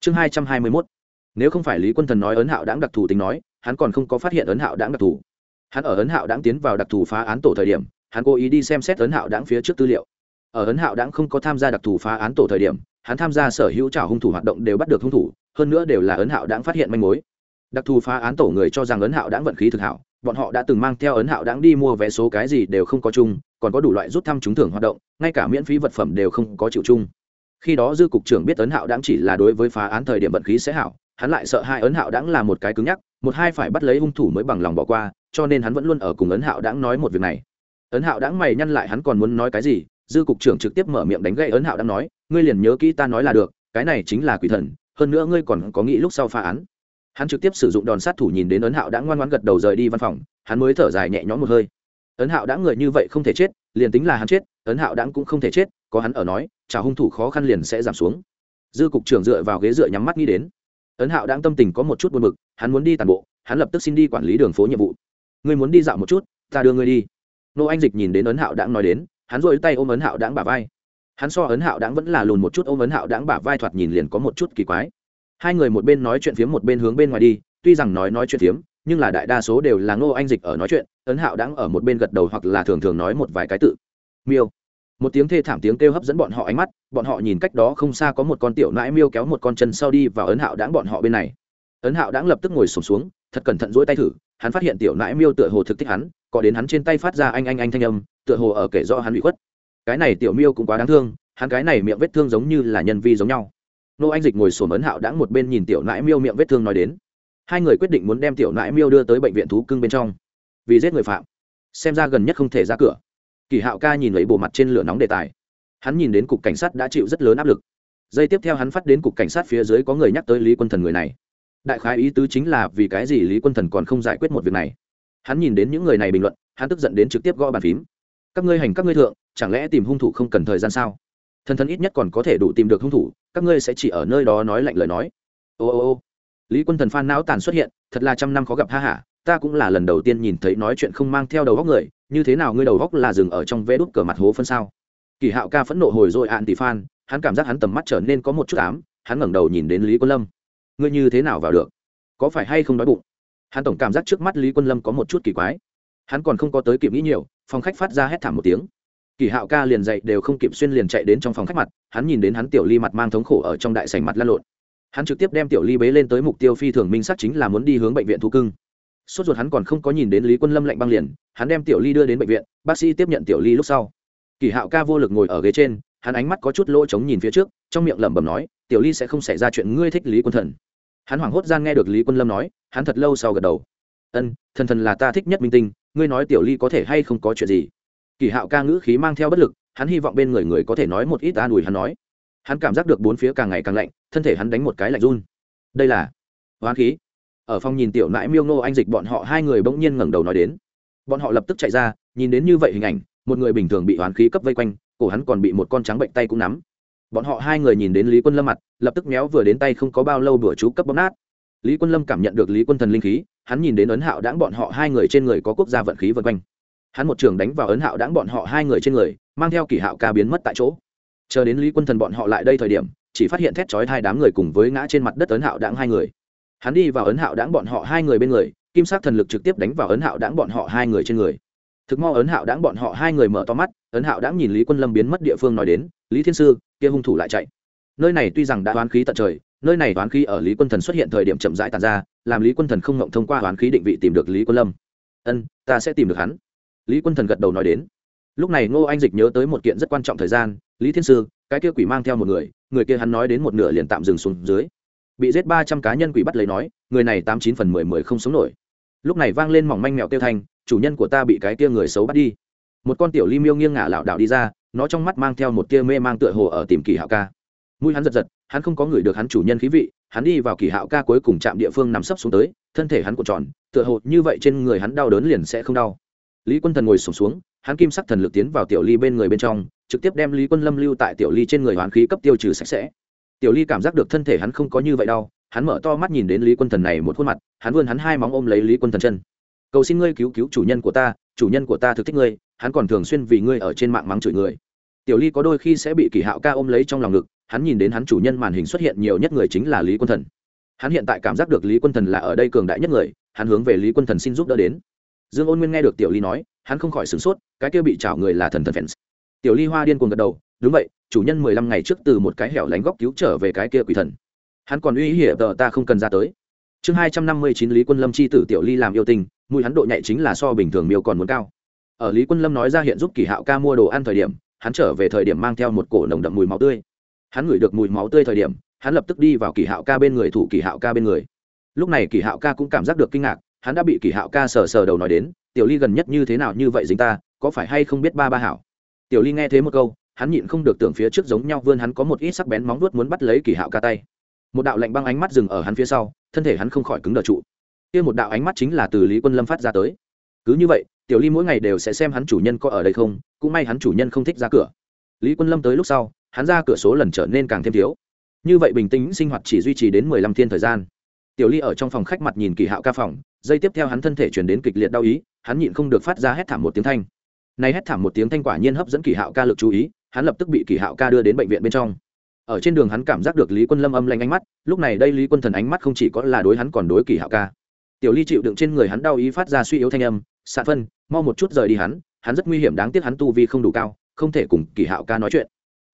Speaker 1: Chương hai trăm hai mươi mốt. Nếu không phải lý quân thần nói ấn hạo đáng đặc thù tính nói, hắn còn không có phát hiện ấn hạo đáng đặc thù. Hắn ở ấn hạo đáng tiến vào đặc thù phá án tổ thời điểm, hắn cố ý đi xem xét ấn hạo đáng phía trước tư liệu ở ấn hạo đãng không có tham gia đặc thù phá án tổ thời điểm, hắn tham gia sở hữu trả hung thủ hoạt động đều bắt được hung thủ, hơn nữa đều là ấn hạo đãng phát hiện manh mối. Đặc thù phá án tổ người cho rằng ấn hạo đãng vận khí thực hảo, bọn họ đã từng mang theo ấn hạo đãng đi mua vé số cái gì đều không có chung, còn có đủ loại rút thăm trúng thưởng hoạt động, ngay cả miễn phí vật phẩm đều không có chịu chung. Khi đó dư cục trưởng biết ấn hạo đãng chỉ là đối với phá án thời điểm vận khí sẽ hảo, hắn lại sợ hai ấn hạo đãng là một cái cứng nhắc, một hai phải bắt lấy hung thủ mới bằng lòng bỏ qua, cho nên hắn vẫn luôn ở cùng ấn hạo đãng nói một việc này. Ấn hạo đãng mày nhăn lại hắn còn muốn nói cái gì dư cục trưởng trực tiếp mở miệng đánh gậy ấn hạo đang nói, ngươi liền nhớ kỹ ta nói là được, cái này chính là quỷ thần, hơn nữa ngươi còn có nghĩ lúc sau phá án. Hắn trực tiếp sử dụng đòn sát thủ nhìn đến ấn hạo đã ngoan ngoãn gật đầu rời đi văn phòng, hắn mới thở dài nhẹ nhõm một hơi. Ấn hạo đã người như vậy không thể chết, liền tính là hắn chết, ấn hạo đã cũng không thể chết, có hắn ở nói trả hung thủ khó khăn liền sẽ giảm xuống. Dư cục trưởng dựa vào ghế dựa nhắm mắt nghĩ đến. Ấn hạo đang tâm tình có một chút buồn bực, hắn muốn đi tàn bộ, hắn lập tức xin đi quản lý đường phố nhiệm vụ. Ngươi muốn đi dạo một chút, ta đưa ngươi đi. Nô anh dịch nhìn đến ấn hạo đã nói đến hắn rôi tay ôm ấn hạo đáng bả vai. Hắn so ấn hạo đáng vẫn là lùn một chút ôm ấn hạo đáng bả vai thoạt nhìn liền có một chút kỳ quái. Hai người một bên nói chuyện phiếm một bên hướng bên ngoài đi tuy rằng nói nói chuyện phiếm nhưng là đại đa số đều là ngô anh dịch ở nói chuyện ấn hạo đáng ở một bên gật đầu hoặc là thường thường nói một vài cái tự. Miêu. Một tiếng thê thảm tiếng kêu hấp dẫn bọn họ ánh mắt bọn họ nhìn cách đó không xa có một con tiểu nãi miêu kéo một con chân sau đi vào ấn hạo đáng bọn họ bên này. Ấn hạo đáng lập tức ngồi sổm xuống, xuống thật cẩn thận dỗi tay thử hắn phát hiện tiểu nãi miêu tựa hồ thực thích hắn có đến hắn trên tay phát ra anh anh anh thanh âm, tựa hồ ở kể rõ hắn bị khuất. Cái này tiểu miêu cũng quá đáng thương, hắn cái này miệng vết thương giống như là nhân vi giống nhau. Nô anh dịch ngồi sổm ấn hạo đãng một bên nhìn tiểu nãi miêu miệng vết thương nói đến. Hai người quyết định muốn đem tiểu nãi miêu đưa tới bệnh viện thú cưng bên trong. Vì giết người phạm. Xem ra gần nhất không thể ra cửa. Kỳ hạo ca nhìn lấy bộ mặt trên lửa nóng đề tài. Hắn nhìn đến cục cảnh sát đã chịu rất lớn áp lực. Giây tiếp theo hắn phát đến cục cảnh sát phía dưới có người nhắc tới lý quân thần người này. Đại khái ý tứ chính là vì cái gì lý quân thần còn không giải quyết một việc này hắn nhìn đến những người này bình luận, hắn tức giận đến trực tiếp gõ bàn phím. Các ngươi hành các ngươi thượng, chẳng lẽ tìm hung thủ không cần thời gian sao? Thần thần ít nhất còn có thể đủ tìm được hung thủ, các ngươi sẽ chỉ ở nơi đó nói lạnh lời nói. Ô ô ô. Lý quân thần phan não tàn xuất hiện, thật là trăm năm khó gặp, ha hả ta cũng là lần đầu tiên nhìn thấy nói chuyện không mang theo đầu góc người, như thế nào ngươi đầu góc là dừng ở trong vé đút cờ mặt hố phân sao? Kỳ hạo ca phẫn nộ hồi rồi ạn tỷ phan, hắn cảm giác hắn tầm mắt trở nên có một chút ám, hắn ngẩng đầu nhìn đến lý quân lâm. Ngươi như thế nào vào được? Có phải hay không đói bụng? Hắn tổng cảm giác trước mắt lý quân lâm có một chút kỳ quái. Hắn còn không có tới kịp nghĩ nhiều, phòng khách phát ra hét thảm một tiếng. Kỳ hạo ca liền dậy đều không kịp xuyên liền chạy đến trong phòng khách mặt, hắn nhìn đến hắn tiểu ly mặt mang thống khổ ở trong đại sảnh mặt lăn lộn. Hắn trực tiếp đem tiểu ly bế lên tới mục tiêu phi thường minh sắc chính là muốn đi hướng bệnh viện thú cưng. Sốt ruột hắn còn không có nhìn đến lý quân lâm lạnh băng liền, hắn đem tiểu ly đưa đến bệnh viện, bác sĩ tiếp nhận tiểu ly lúc sau. Kỳ hạo ca vô lực ngồi ở ghế trên, hắn ánh mắt có chút lỗ trống nhìn phía trước, trong miệng lẩm bẩm nói, tiểu ly sẽ không xảy ra chuyện ngươi thích lý quân thần hắn hoảng hốt gian nghe được lý quân lâm nói, hắn thật lâu sau gật đầu. Ân, thần thần là ta thích nhất minh tinh, ngươi nói tiểu ly có thể hay không có chuyện gì? Kỳ hạo ca ngữ khí mang theo bất lực, hắn hy vọng bên người người có thể nói một ít an ủi hắn nói. Hắn cảm giác được bốn phía càng ngày càng lạnh, thân thể hắn đánh một cái lạnh run. Đây là hoán khí. Ở phòng nhìn tiểu nãi miêu nô anh dịch bọn họ hai người bỗng nhiên ngẩng đầu nói đến. Bọn họ lập tức chạy ra, nhìn đến như vậy hình ảnh, một người bình thường bị hoán khí cấp vây quanh, cổ hắn còn bị một con trắng bệnh tay cũng nắm bọn họ hai người nhìn đến lý quân lâm mặt, lập tức méo vừa đến tay không có bao lâu bữa chú cấp bóp nát. Lý quân lâm cảm nhận được lý quân thần linh khí, hắn nhìn đến ấn hạo đãng bọn họ hai người trên người có quốc gia vận khí vân quanh. Hắn một trường đánh vào ấn hạo đãng bọn họ hai người trên người, mang theo kỷ hạo ca biến mất tại chỗ. Chờ đến lý quân thần bọn họ lại đây thời điểm, chỉ phát hiện thét chói hai đám người cùng với ngã trên mặt đất ấn hạo đãng hai người. Hắn đi vào ấn hạo đãng bọn họ hai người bên người, kim sắc thần lực trực tiếp đánh vào ấn hạo đãng bọn họ hai người trên người. Thực mo ấn hạo đãng bọn họ hai người mở to mắt, ấn hạo đãng nhìn lý quân lâm biến mất địa phương nói đến, lý thiên sư kia hung thủ lại chạy. Nơi này tuy rằng đã đoán khí tận trời, nơi này đoán khí ở lý quân thần xuất hiện thời điểm chậm rãi tàn ra, làm lý quân thần không ngộng thông qua đoán khí định vị tìm được lý quân lâm. Ân, ta sẽ tìm được hắn. Lý quân thần gật đầu nói đến. Lúc này ngô anh dịch nhớ tới một kiện rất quan trọng thời gian, lý thiên sư, cái kia quỷ mang theo một người người kia hắn nói đến một nửa liền tạm dừng xuống dưới. Bị giết ba trăm cá nhân quỷ bắt lấy nói, người này tám chín phần mười mười không sống nổi. Lúc này vang lên mỏng manh mẹo tiêu thanh, chủ nhân của ta bị cái kia người xấu bắt đi một con tiểu ly miêu nghiêng ngả lảo đảo đi ra nó trong mắt mang theo một tia mê mang tựa hồ ở tìm kỳ hạo ca. Mũi hắn giật giật hắn không có người được hắn chủ nhân khí vị hắn đi vào kỳ hạo ca cuối cùng chạm địa phương nằm sấp xuống tới thân thể hắn cuộn tròn tựa hồ như vậy trên người hắn đau đớn liền sẽ không đau. Lý quân thần ngồi sổm xuống, xuống hắn kim sắc thần lực tiến vào tiểu ly bên người bên trong trực tiếp đem lý quân lâm lưu tại tiểu ly trên người hoán khí cấp tiêu trừ sạch sẽ. Tiểu ly cảm giác được thân thể hắn không có như vậy đau hắn mở to mắt nhìn đến lý quân thần này một khuôn mặt hắn vươn hắn hai móng ôm lấy lý quân thần chân. Cầu xin ngươi cứu cứu chủ nhân của ta chủ nhân của ta thực thích ngươi hắn còn thường xuyên vì ngươi ở trên mạng mắng chửi người. Tiểu ly có đôi khi sẽ bị kỳ hạo ca ôm lấy trong lòng ngực, hắn nhìn đến hắn chủ nhân màn hình xuất hiện nhiều nhất người chính là lý quân thần. Hắn hiện tại cảm giác được lý quân thần là ở đây cường đại nhất người, hắn hướng về lý quân thần xin giúp đỡ đến. Dương ôn nguyên nghe được tiểu ly nói, hắn không khỏi sửng sốt, cái kia bị chảo người là thần thần fans tiểu ly hoa điên cuồng gật đầu, đúng vậy, chủ nhân mười lăm ngày trước từ một cái hẻo lánh góc cứu trở về cái kia quỷ thần. Hắn còn uy hiểm tờ ta không cần ra tới. Chương hai trăm năm mươi chín lý quân lâm chi tử tiểu ly làm yêu tình mùi hắn độ nhạy chính là so bình thường miêu còn muốn cao ở lý quân lâm nói ra hiện giúp kỳ hạo ca mua đồ ăn thời điểm, hắn trở về thời điểm mang theo một cổ nồng đậm mùi máu tươi. Hắn ngửi được mùi máu tươi thời điểm, hắn lập tức đi vào kỳ hạo ca bên người thủ kỳ hạo ca bên người. Lúc này kỳ hạo ca cũng cảm giác được kinh ngạc, hắn đã bị kỳ hạo ca sờ sờ đầu nói đến, tiểu ly gần nhất như thế nào như vậy dính ta, có phải hay không biết ba ba hảo? Tiểu ly nghe thế một câu, hắn nhịn không được tưởng phía trước giống nhau vươn hắn có một ít sắc bén móng vuốt muốn bắt lấy kỳ hạo ca tay. Một đạo lạnh băng ánh mắt dừng ở hắn phía sau, thân thể hắn không khỏi cứng đờ trụ. Kia một đạo ánh mắt chính là từ lý quân lâm phát ra tới. Cứ như vậy tiểu ly mỗi ngày đều sẽ xem hắn chủ nhân có ở đây không, cũng may hắn chủ nhân không thích ra cửa. Lý quân lâm tới lúc sau, hắn ra cửa số lần trở nên càng thêm thiếu. Như vậy bình tĩnh sinh hoạt chỉ duy trì đến mười lăm thiên thời gian. Tiểu ly ở trong phòng khách mặt nhìn kỳ hạo ca phòng dây tiếp theo hắn thân thể chuyển đến kịch liệt đau ý, hắn nhịn không được phát ra hét thảm một tiếng thanh. Nay hét thảm một tiếng thanh quả nhiên hấp dẫn kỳ hạo ca lực chú ý, hắn lập tức bị kỳ hạo ca đưa đến bệnh viện bên trong. Ở trên đường hắn cảm giác được lý quân lâm âm lanh ánh mắt, lúc này đây lý quân thần ánh mắt không chỉ có là đối hắn còn đối kỳ hạo ca. Tiểu ly chịu đựng trên người hắn đau ý phát ra suy yếu thanh âm xạ phân mau một chút rời đi hắn hắn rất nguy hiểm đáng tiếc hắn tu vi không đủ cao, không thể cùng kỳ hạo ca nói chuyện.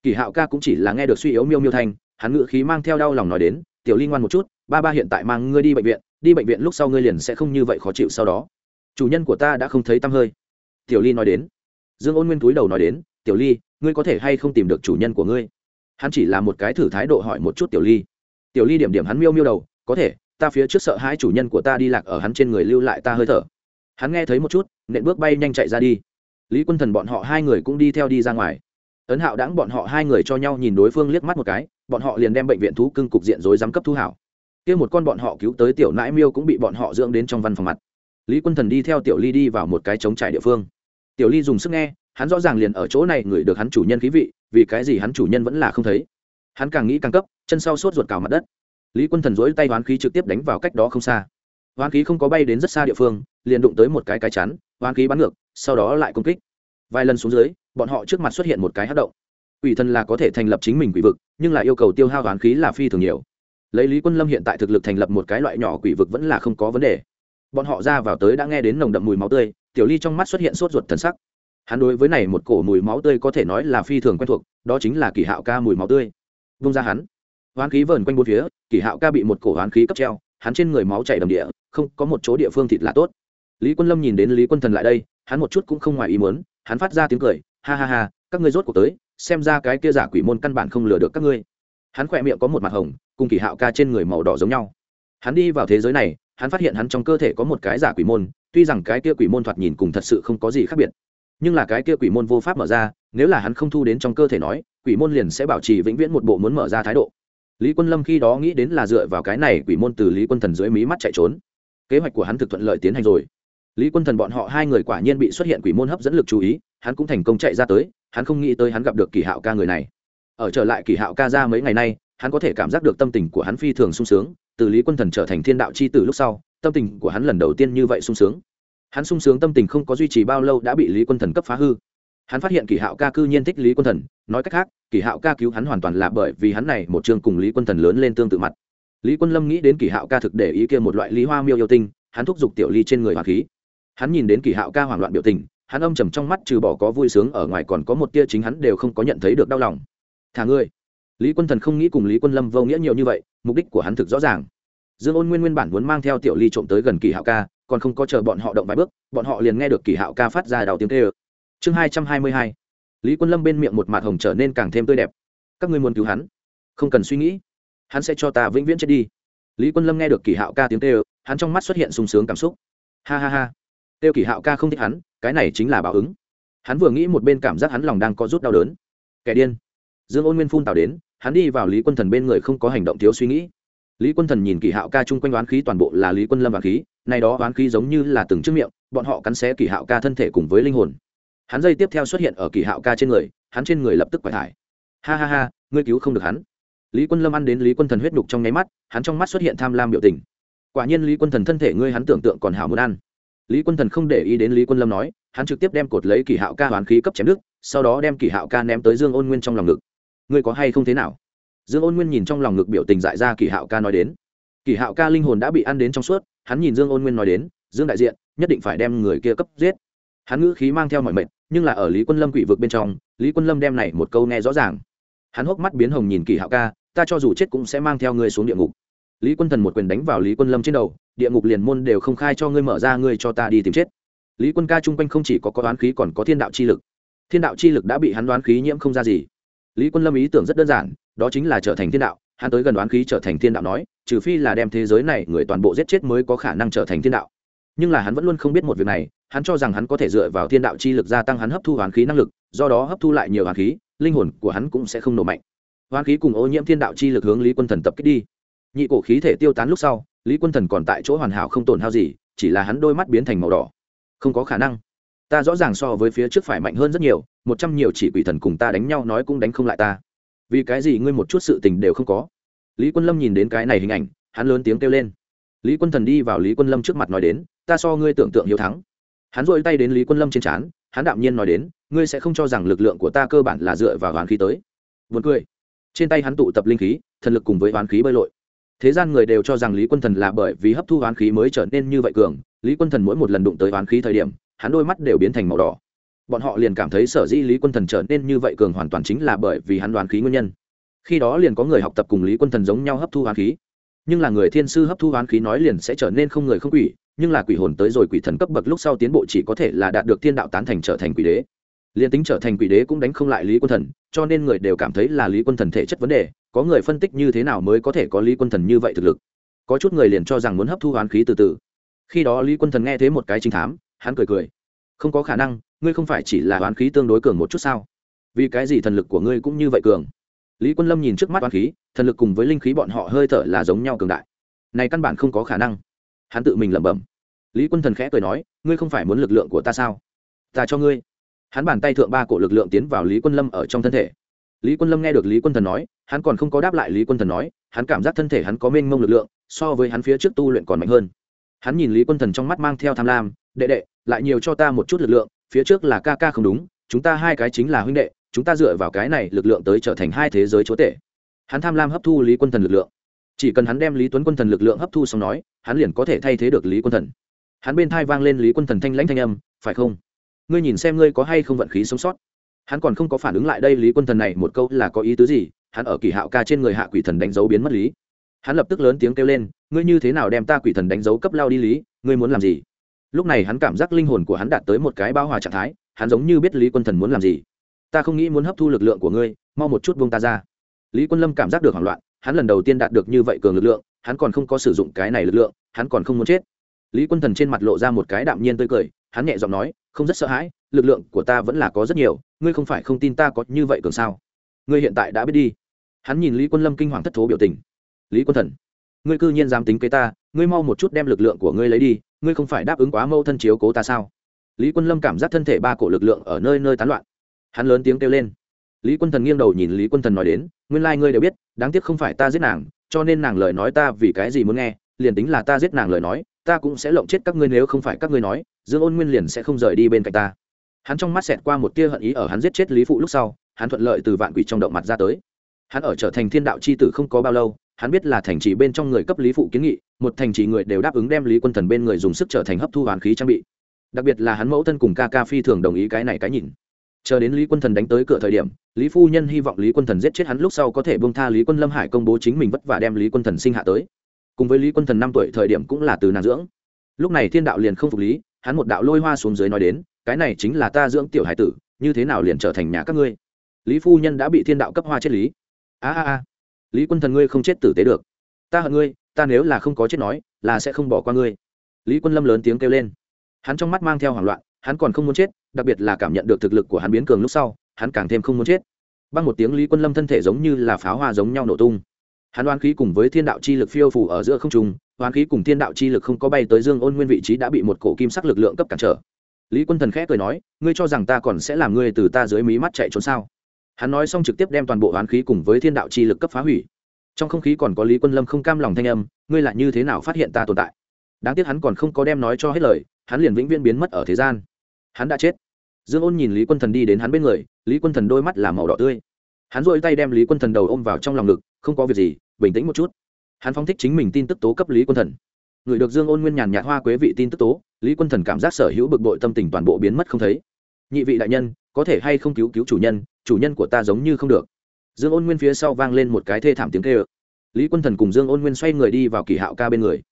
Speaker 1: Kỳ hạo ca cũng chỉ là nghe được suy yếu miêu miêu thanh, hắn ngự khí mang theo đau lòng nói đến, tiểu ly ngoan một chút, ba ba hiện tại mang ngươi đi bệnh viện, đi bệnh viện lúc sau ngươi liền sẽ không như vậy khó chịu sau đó. Chủ nhân của ta đã không thấy tăm hơi. Tiểu ly nói đến. Dương ôn nguyên túi đầu nói đến, tiểu ly, ngươi có thể hay không tìm được chủ nhân của ngươi? Hắn chỉ là một cái thử thái độ hỏi một chút tiểu ly. Tiểu ly điểm điểm hắn miêu miêu đầu, có thể, ta phía trước sợ hai chủ nhân của ta đi lạc ở hắn trên người lưu lại ta hơi thở hắn nghe thấy một chút, nện bước bay nhanh chạy ra đi. Lý quân thần bọn họ hai người cũng đi theo đi ra ngoài. Ấn hạo đáng bọn họ hai người cho nhau nhìn đối phương liếc mắt một cái, bọn họ liền đem bệnh viện thú cưng cục diện rối giám cấp thu hảo. Kia một con bọn họ cứu tới tiểu nãi miêu cũng bị bọn họ dưỡng đến trong văn phòng mặt. Lý quân thần đi theo tiểu ly đi vào một cái trống trải địa phương. Tiểu ly dùng sức nghe, hắn rõ ràng liền ở chỗ này ngửi được hắn chủ nhân khí vị, vì cái gì hắn chủ nhân vẫn là không thấy. Hắn càng nghĩ càng cấp, chân sau sốt ruột cào mặt đất. Lý quân thần dối tay đoán khí trực tiếp đánh vào cách đó không xa hoán khí không có bay đến rất xa địa phương, liền đụng tới một cái cái chắn, hoán khí bắn ngược, sau đó lại công kích. Vài lần xuống dưới, bọn họ trước mặt xuất hiện một cái hát động. Quỷ thần là có thể thành lập chính mình quỷ vực, nhưng lại yêu cầu tiêu hao hoán khí là phi thường nhiều. Lấy lý quân lâm hiện tại thực lực thành lập một cái loại nhỏ quỷ vực vẫn là không có vấn đề. Bọn họ ra vào tới đã nghe đến nồng đậm mùi máu tươi, tiểu ly trong mắt xuất hiện sốt ruột thần sắc. Hắn đối với này một cổ mùi máu tươi có thể nói là phi thường quen thuộc, đó chính là kỷ hạo ca mùi máu tươi. Vung ra hắn, hoán khí vờn quanh bốn phía, kỷ hạo ca bị một cổ hoán khí cấp treo hắn trên người máu chảy đầm địa, không, có một chỗ địa phương thịt là tốt. Lý quân lâm nhìn đến lý quân thần lại đây, hắn một chút cũng không ngoài ý muốn, hắn phát ra tiếng cười, ha ha ha, các ngươi rốt cuộc tới, xem ra cái kia giả quỷ môn căn bản không lừa được các ngươi. Hắn khỏe miệng có một mặt hồng, cùng kỳ hạo ca trên người màu đỏ giống nhau. Hắn đi vào thế giới này, hắn phát hiện hắn trong cơ thể có một cái giả quỷ môn, tuy rằng cái kia quỷ môn thoạt nhìn cùng thật sự không có gì khác biệt, nhưng là cái kia quỷ môn vô pháp mở ra, nếu là hắn không thu đến trong cơ thể nói, quỷ môn liền sẽ bảo trì vĩnh viễn một bộ muốn mở ra thái độ lý quân lâm khi đó nghĩ đến là dựa vào cái này quỷ môn từ lý quân thần dưới mí mắt chạy trốn. Kế hoạch của hắn thực thuận lợi tiến hành rồi. Lý quân thần bọn họ hai người quả nhiên bị xuất hiện quỷ môn hấp dẫn lực chú ý, hắn cũng thành công chạy ra tới, hắn không nghĩ tới hắn gặp được kỳ hạo ca người này. Ở trở lại kỳ hạo ca ra mấy ngày nay, hắn có thể cảm giác được tâm tình của hắn phi thường sung sướng, từ lý quân thần trở thành thiên đạo c h i tử lúc sau, tâm tình của hắn lần đầu tiên như vậy sung sướng. Hắn sung sướng tâm tình không có duy trì bao lâu đã bị lý quân thần cấp phá hư hắn phát hiện kỳ hạo ca cư nhiên thích lý quân thần, nói cách khác kỳ hạo ca cứu hắn hoàn toàn là bởi vì hắn này một chương cùng lý quân thần lớn lên tương tự mặt. Lý quân lâm nghĩ đến kỳ hạo ca thực để ý kia một loại lý hoa miêu yêu tinh, hắn thúc giục tiểu ly trên người hoàng khí. Hắn nhìn đến kỳ hạo ca hoảng loạn biểu tình, hắn âm trầm trong mắt trừ bỏ có vui sướng ở ngoài còn có một tia chính hắn đều không có nhận thấy được đau lòng. Thả ngươi. Lý quân thần không nghĩ cùng lý quân lâm vô nghĩa nhiều như vậy, mục đích của hắn thực rõ ràng. Dương ôn nguyên nguyên bản muốn mang theo tiểu ly trộm tới gần kỳ hạo ca, còn không có chờ bọn họ động vài bước, bọn họ liền nghe được kỳ hạo ca phát ra đào tiếng tê ực chương hai trăm hai mươi hai. Lý quân lâm bên miệng một mặt hồng trở nên càng thêm tươi đẹp. Các ngươi muốn cứu hắn? Không cần suy nghĩ. Hắn sẽ cho ta vĩnh viễn chết đi. Lý quân lâm nghe được kỳ hạo ca tiếng tê ơ hắn trong mắt xuất hiện sung sướng cảm xúc. Ha ha ha. Têu kỳ hạo ca không thích hắn, cái này chính là báo ứng. Hắn vừa nghĩ một bên cảm giác hắn lòng đang có rút đau đớn. Kẻ điên. Dương ôn nguyên phun tào đến, hắn đi vào lý quân thần bên người không có hành động thiếu suy nghĩ. Lý quân thần nhìn kỳ hạo ca chung quanh oán khí toàn bộ là lý quân lâm oán khí, này đó oán khí giống như là từng chiếc miệng, bọn họ cắn xé kỳ hạo ca thân thể cùng với linh hồn hắn dây tiếp theo xuất hiện ở kỳ hạo ca trên người, hắn trên người lập tức quải thải. Ha ha ha, ngươi cứu không được hắn. Lý quân lâm ăn đến lý quân thần huyết đục trong nháy mắt, hắn trong mắt xuất hiện tham lam biểu tình. Quả nhiên lý quân thần thân thể ngươi hắn tưởng tượng còn hảo muốn ăn. Lý quân thần không để ý đến lý quân lâm nói, hắn trực tiếp đem cột lấy kỳ hạo ca hoán khí cấp chém nước sau đó đem kỳ hạo ca ném tới dương ôn nguyên trong lòng ngực. Ngươi có hay không thế nào? Dương ôn nguyên nhìn trong lòng ngực biểu tình dại ra kỳ hạo ca nói đến. Kỳ hạo ca linh hồn đã bị ăn đến trong suốt, hắn nhìn dương ôn nguyên nói đến, dương đại diện, nhất định phải đem người kia cấp giết hắn ngữ khí mang theo mọi mệnh nhưng là ở lý quân lâm quỷ vực bên trong, lý quân lâm đem này một câu nghe rõ ràng. Hắn hốc mắt biến hồng nhìn kỳ hạo ca, ta cho dù chết cũng sẽ mang theo ngươi xuống địa ngục. Lý quân thần một quyền đánh vào lý quân lâm trên đầu, địa ngục liền môn đều không khai cho ngươi mở ra, ngươi cho ta đi tìm chết. Lý quân ca chung quanh không chỉ có có đoán khí còn có thiên đạo chi lực. Thiên đạo chi lực đã bị hắn đoán khí nhiễm không ra gì. Lý quân lâm ý tưởng rất đơn giản, đó chính là trở thành thiên đạo. Hắn tới gần đoán khí trở thành thiên đạo nói, trừ phi là đem thế giới này người toàn bộ giết chết mới có khả năng trở thành thiên đạo. Nhưng là hắn vẫn luôn không biết một việc này hắn cho rằng hắn có thể dựa vào thiên đạo chi lực gia tăng hắn hấp thu hoán khí năng lực, do đó hấp thu lại nhiều hoán khí, linh hồn của hắn cũng sẽ không nổ mạnh. Hoán khí cùng ô nhiễm thiên đạo chi lực hướng lý quân thần tập kích đi. Nhị cổ khí thể tiêu tán lúc sau, lý quân thần còn tại chỗ hoàn hảo không tổn hao gì, chỉ là hắn đôi mắt biến thành màu đỏ. Không có khả năng. Ta rõ ràng so với phía trước phải mạnh hơn rất nhiều, một trăm nhiều chỉ quỷ thần cùng ta đánh nhau nói cũng đánh không lại ta. Vì cái gì ngươi một chút sự tình đều không có? Lý quân lâm nhìn đến cái này hình ảnh, hắn lớn tiếng kêu lên. Lý quân thần đi vào lý quân lâm trước mặt nói đến, ta so ngươi tưởng tượng hiếu thắng hắn dội tay đến lý quân lâm trên trán, hắn đạm nhiên nói đến, ngươi sẽ không cho rằng lực lượng của ta cơ bản là dựa vào hoán khí tới. Vượt cười. Trên tay hắn tụ tập linh khí, thần lực cùng với hoán khí bơi lội. Thế gian người đều cho rằng lý quân thần là bởi vì hấp thu hoán khí mới trở nên như vậy cường. Lý quân thần mỗi một lần đụng tới hoán khí thời điểm, hắn đôi mắt đều biến thành màu đỏ. Bọn họ liền cảm thấy sở dĩ lý quân thần trở nên như vậy cường hoàn toàn chính là bởi vì hắn đoán khí nguyên nhân. Khi đó liền có người học tập cùng lý quân thần giống nhau hấp thu hoán khí. Nhưng là người thiên sư hấp thu hoán khí nói liền sẽ trở nên không người không quỷ nhưng là quỷ hồn tới rồi quỷ thần cấp bậc lúc sau tiến bộ chỉ có thể là đạt được thiên đạo tán thành trở thành quỷ đế. Liền tính trở thành quỷ đế cũng đánh không lại lý quân thần, cho nên người đều cảm thấy là lý quân thần thể chất vấn đề, có người phân tích như thế nào mới có thể có lý quân thần như vậy thực lực. Có chút người liền cho rằng muốn hấp thu hoán khí từ từ. Khi đó lý quân thần nghe thấy một cái trinh thám, hắn cười cười. Không có khả năng, ngươi không phải chỉ là hoán khí tương đối cường một chút sao? Vì cái gì thần lực của ngươi cũng như vậy cường? Lý quân lâm nhìn trước mắt hoán khí, thần lực cùng với linh khí bọn họ hơi thở là giống nhau cường đại. Này căn bản không có khả năng hắn tự mình lẩm bẩm. Lý quân thần khẽ cười nói, ngươi không phải muốn lực lượng của ta sao? Ta cho ngươi. Hắn bàn tay thượng ba cổ lực lượng tiến vào lý quân lâm ở trong thân thể. Lý quân lâm nghe được lý quân thần nói, hắn còn không có đáp lại lý quân thần nói, hắn cảm giác thân thể hắn có mênh mông lực lượng, so với hắn phía trước tu luyện còn mạnh hơn. Hắn nhìn lý quân thần trong mắt mang theo tham lam, đệ đệ, lại nhiều cho ta một chút lực lượng, phía trước là ca ca không đúng, chúng ta hai cái chính là huynh đệ, chúng ta dựa vào cái này lực lượng tới trở thành hai thế giới chúa tể. Hắn tham lam hấp thu lý quân thần lực lượng chỉ cần hắn đem lý tuấn quân thần lực lượng hấp thu xong nói, hắn liền có thể thay thế được lý quân thần. Hắn bên thai vang lên lý quân thần thanh lãnh thanh âm, phải không? Ngươi nhìn xem ngươi có hay không vận khí sống sót. Hắn còn không có phản ứng lại đây, lý quân thần này một câu là có ý tứ gì? Hắn ở kỳ hạo ca trên người hạ quỷ thần đánh dấu biến mất lý. Hắn lập tức lớn tiếng kêu lên, ngươi như thế nào đem ta quỷ thần đánh dấu cấp lao đi lý? Ngươi muốn làm gì? Lúc này hắn cảm giác linh hồn của hắn đạt tới một cái bao hòa trạng thái, hắn giống như biết lý quân thần muốn làm gì. Ta không nghĩ muốn hấp thu lực lượng của ngươi, mau một chút buông ta ra. Lý quân lâm cảm giác được hoảng loạn hắn lần đầu tiên đạt được như vậy cường lực lượng, hắn còn không có sử dụng cái này lực lượng, hắn còn không muốn chết. Lý quân thần trên mặt lộ ra một cái đạm nhiên tươi cười, hắn nhẹ giọng nói, không rất sợ hãi, lực lượng của ta vẫn là có rất nhiều, ngươi không phải không tin ta có như vậy cường sao? Ngươi hiện tại đã biết đi. Hắn nhìn lý quân lâm kinh hoàng thất thố biểu tình. Lý quân thần, ngươi cư nhiên dám tính kế ta, ngươi mau một chút đem lực lượng của ngươi lấy đi, ngươi không phải đáp ứng quá mâu thân chiếu cố ta sao? Lý quân lâm cảm giác thân thể ba cổ lực lượng ở nơi nơi tán loạn. Hắn lớn tiếng kêu lên lý quân thần nghiêng đầu nhìn lý quân thần nói đến, nguyên lai、like、ngươi đều biết, đáng tiếc không phải ta giết nàng, cho nên nàng lời nói ta vì cái gì muốn nghe, liền tính là ta giết nàng lời nói, ta cũng sẽ lộng chết các ngươi nếu không phải các ngươi nói, dương ôn nguyên liền sẽ không rời đi bên cạnh ta. Hắn trong mắt xẹt qua một tia hận ý ở hắn giết chết lý phụ lúc sau, hắn thuận lợi từ vạn quỷ trong động mặt ra tới. Hắn ở trở thành thiên đạo c h i tử không có bao lâu, hắn biết là thành trì bên trong người cấp lý phụ kiến nghị, một thành trì người đều đáp ứng đem lý quân thần bên người dùng sức trở thành hấp thu hoàn khí trang bị. Đặc biệt là hắn mẫu thân cùng ca ca phi thường đồng ý cái này cái nhìn. Chờ đến lý quân thần đánh tới cửa thời điểm lý phu nhân hy vọng lý quân thần giết chết hắn lúc sau có thể bông tha lý quân lâm hải công bố chính mình vất vả đem lý quân thần sinh hạ tới. Cùng với lý quân thần năm tuổi thời điểm cũng là từ nàng dưỡng. Lúc này thiên đạo liền không phục lý, hắn một đạo lôi hoa xuống dưới nói đến, cái này chính là ta dưỡng tiểu hải tử, như thế nào liền trở thành nhà các ngươi? Lý phu nhân đã bị thiên đạo cấp hoa chết lý. A a a, lý quân thần ngươi không chết tử tế được. Ta hận ngươi, ta nếu là không có chết nói, là sẽ không bỏ qua ngươi. Lý quân lâm lớn tiếng kêu lên. Hắn trong mắt mang theo hoảng loạn, hắn còn không muốn chết, đặc biệt là cảm nhận được thực lực của hắn biến cường lúc sau hắn càng thêm không muốn chết. Băng một tiếng lý quân lâm thân thể giống như là pháo hoa giống nhau nổ tung. Hắn đoán khí cùng với thiên đạo chi lực phiêu phủ ở giữa không trung đoán khí cùng thiên đạo chi lực không có bay tới dương ôn nguyên vị trí đã bị một cổ kim sắc lực lượng cấp cản trở. Lý quân thần khẽ cười nói, ngươi cho rằng ta còn sẽ làm ngươi từ ta dưới mí mắt chạy trốn sao? Hắn nói xong trực tiếp đem toàn bộ đoán khí cùng với thiên đạo chi lực cấp phá hủy. Trong không khí còn có lý quân lâm không cam lòng thanh âm, ngươi lại như thế nào phát hiện ta tồn tại? Đáng tiếc hắn còn không có đem nói cho hết lời, hắn liền vĩnh viễn biến mất ở thế gian. Hắn đã chết dương ôn nhìn lý quân thần đi đến hắn bên người, lý quân thần đôi mắt là màu đỏ tươi. Hắn dội tay đem lý quân thần đầu ôm vào trong lòng ngực, không có việc gì, bình tĩnh một chút. Hắn phong thích chính mình tin tức tố cấp lý quân thần. Người được dương ôn nguyên nhàn nhạt hoa quế vị tin tức tố, lý quân thần cảm giác sở hữu bực bội tâm tình toàn bộ biến mất không thấy. Nhị vị đại nhân, có thể hay không cứu cứu chủ nhân chủ nhân của ta giống như không được. Dương ôn nguyên phía sau vang lên một cái thê thảm tiếng kê ơ lý quân thần cùng dương ôn nguyên xoay người đi vào kỳ hạo ca bên người.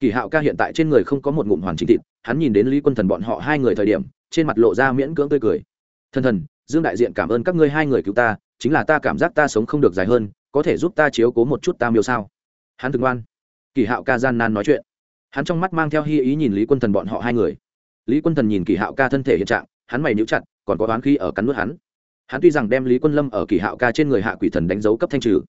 Speaker 1: Kỳ hạo ca hiện tại trên người không có một ngụm hoàn chỉnh thịt, hắn nhìn đến lý quân thần bọn họ hai người thời điểm trên mặt lộ ra miễn cưỡng tươi cười. Thần thần, dương đại diện cảm ơn các ngươi hai người cứu ta, chính là ta cảm giác ta sống không được dài hơn, có thể giúp ta chiếu cố một chút ta miêu sao? Hắn thường ngoan. Kỳ hạo ca gian nan nói chuyện. Hắn trong mắt mang theo hy ý nhìn lý quân thần bọn họ hai người. Lý quân thần nhìn kỳ hạo ca thân thể hiện trạng, hắn mày níu chặt, còn có đoán khi ở cắn nuốt hắn. Hắn tuy rằng đem lý quân lâm ở kỳ hạo ca trên người hạ quỷ thần đánh dấu cấp thanh trừ,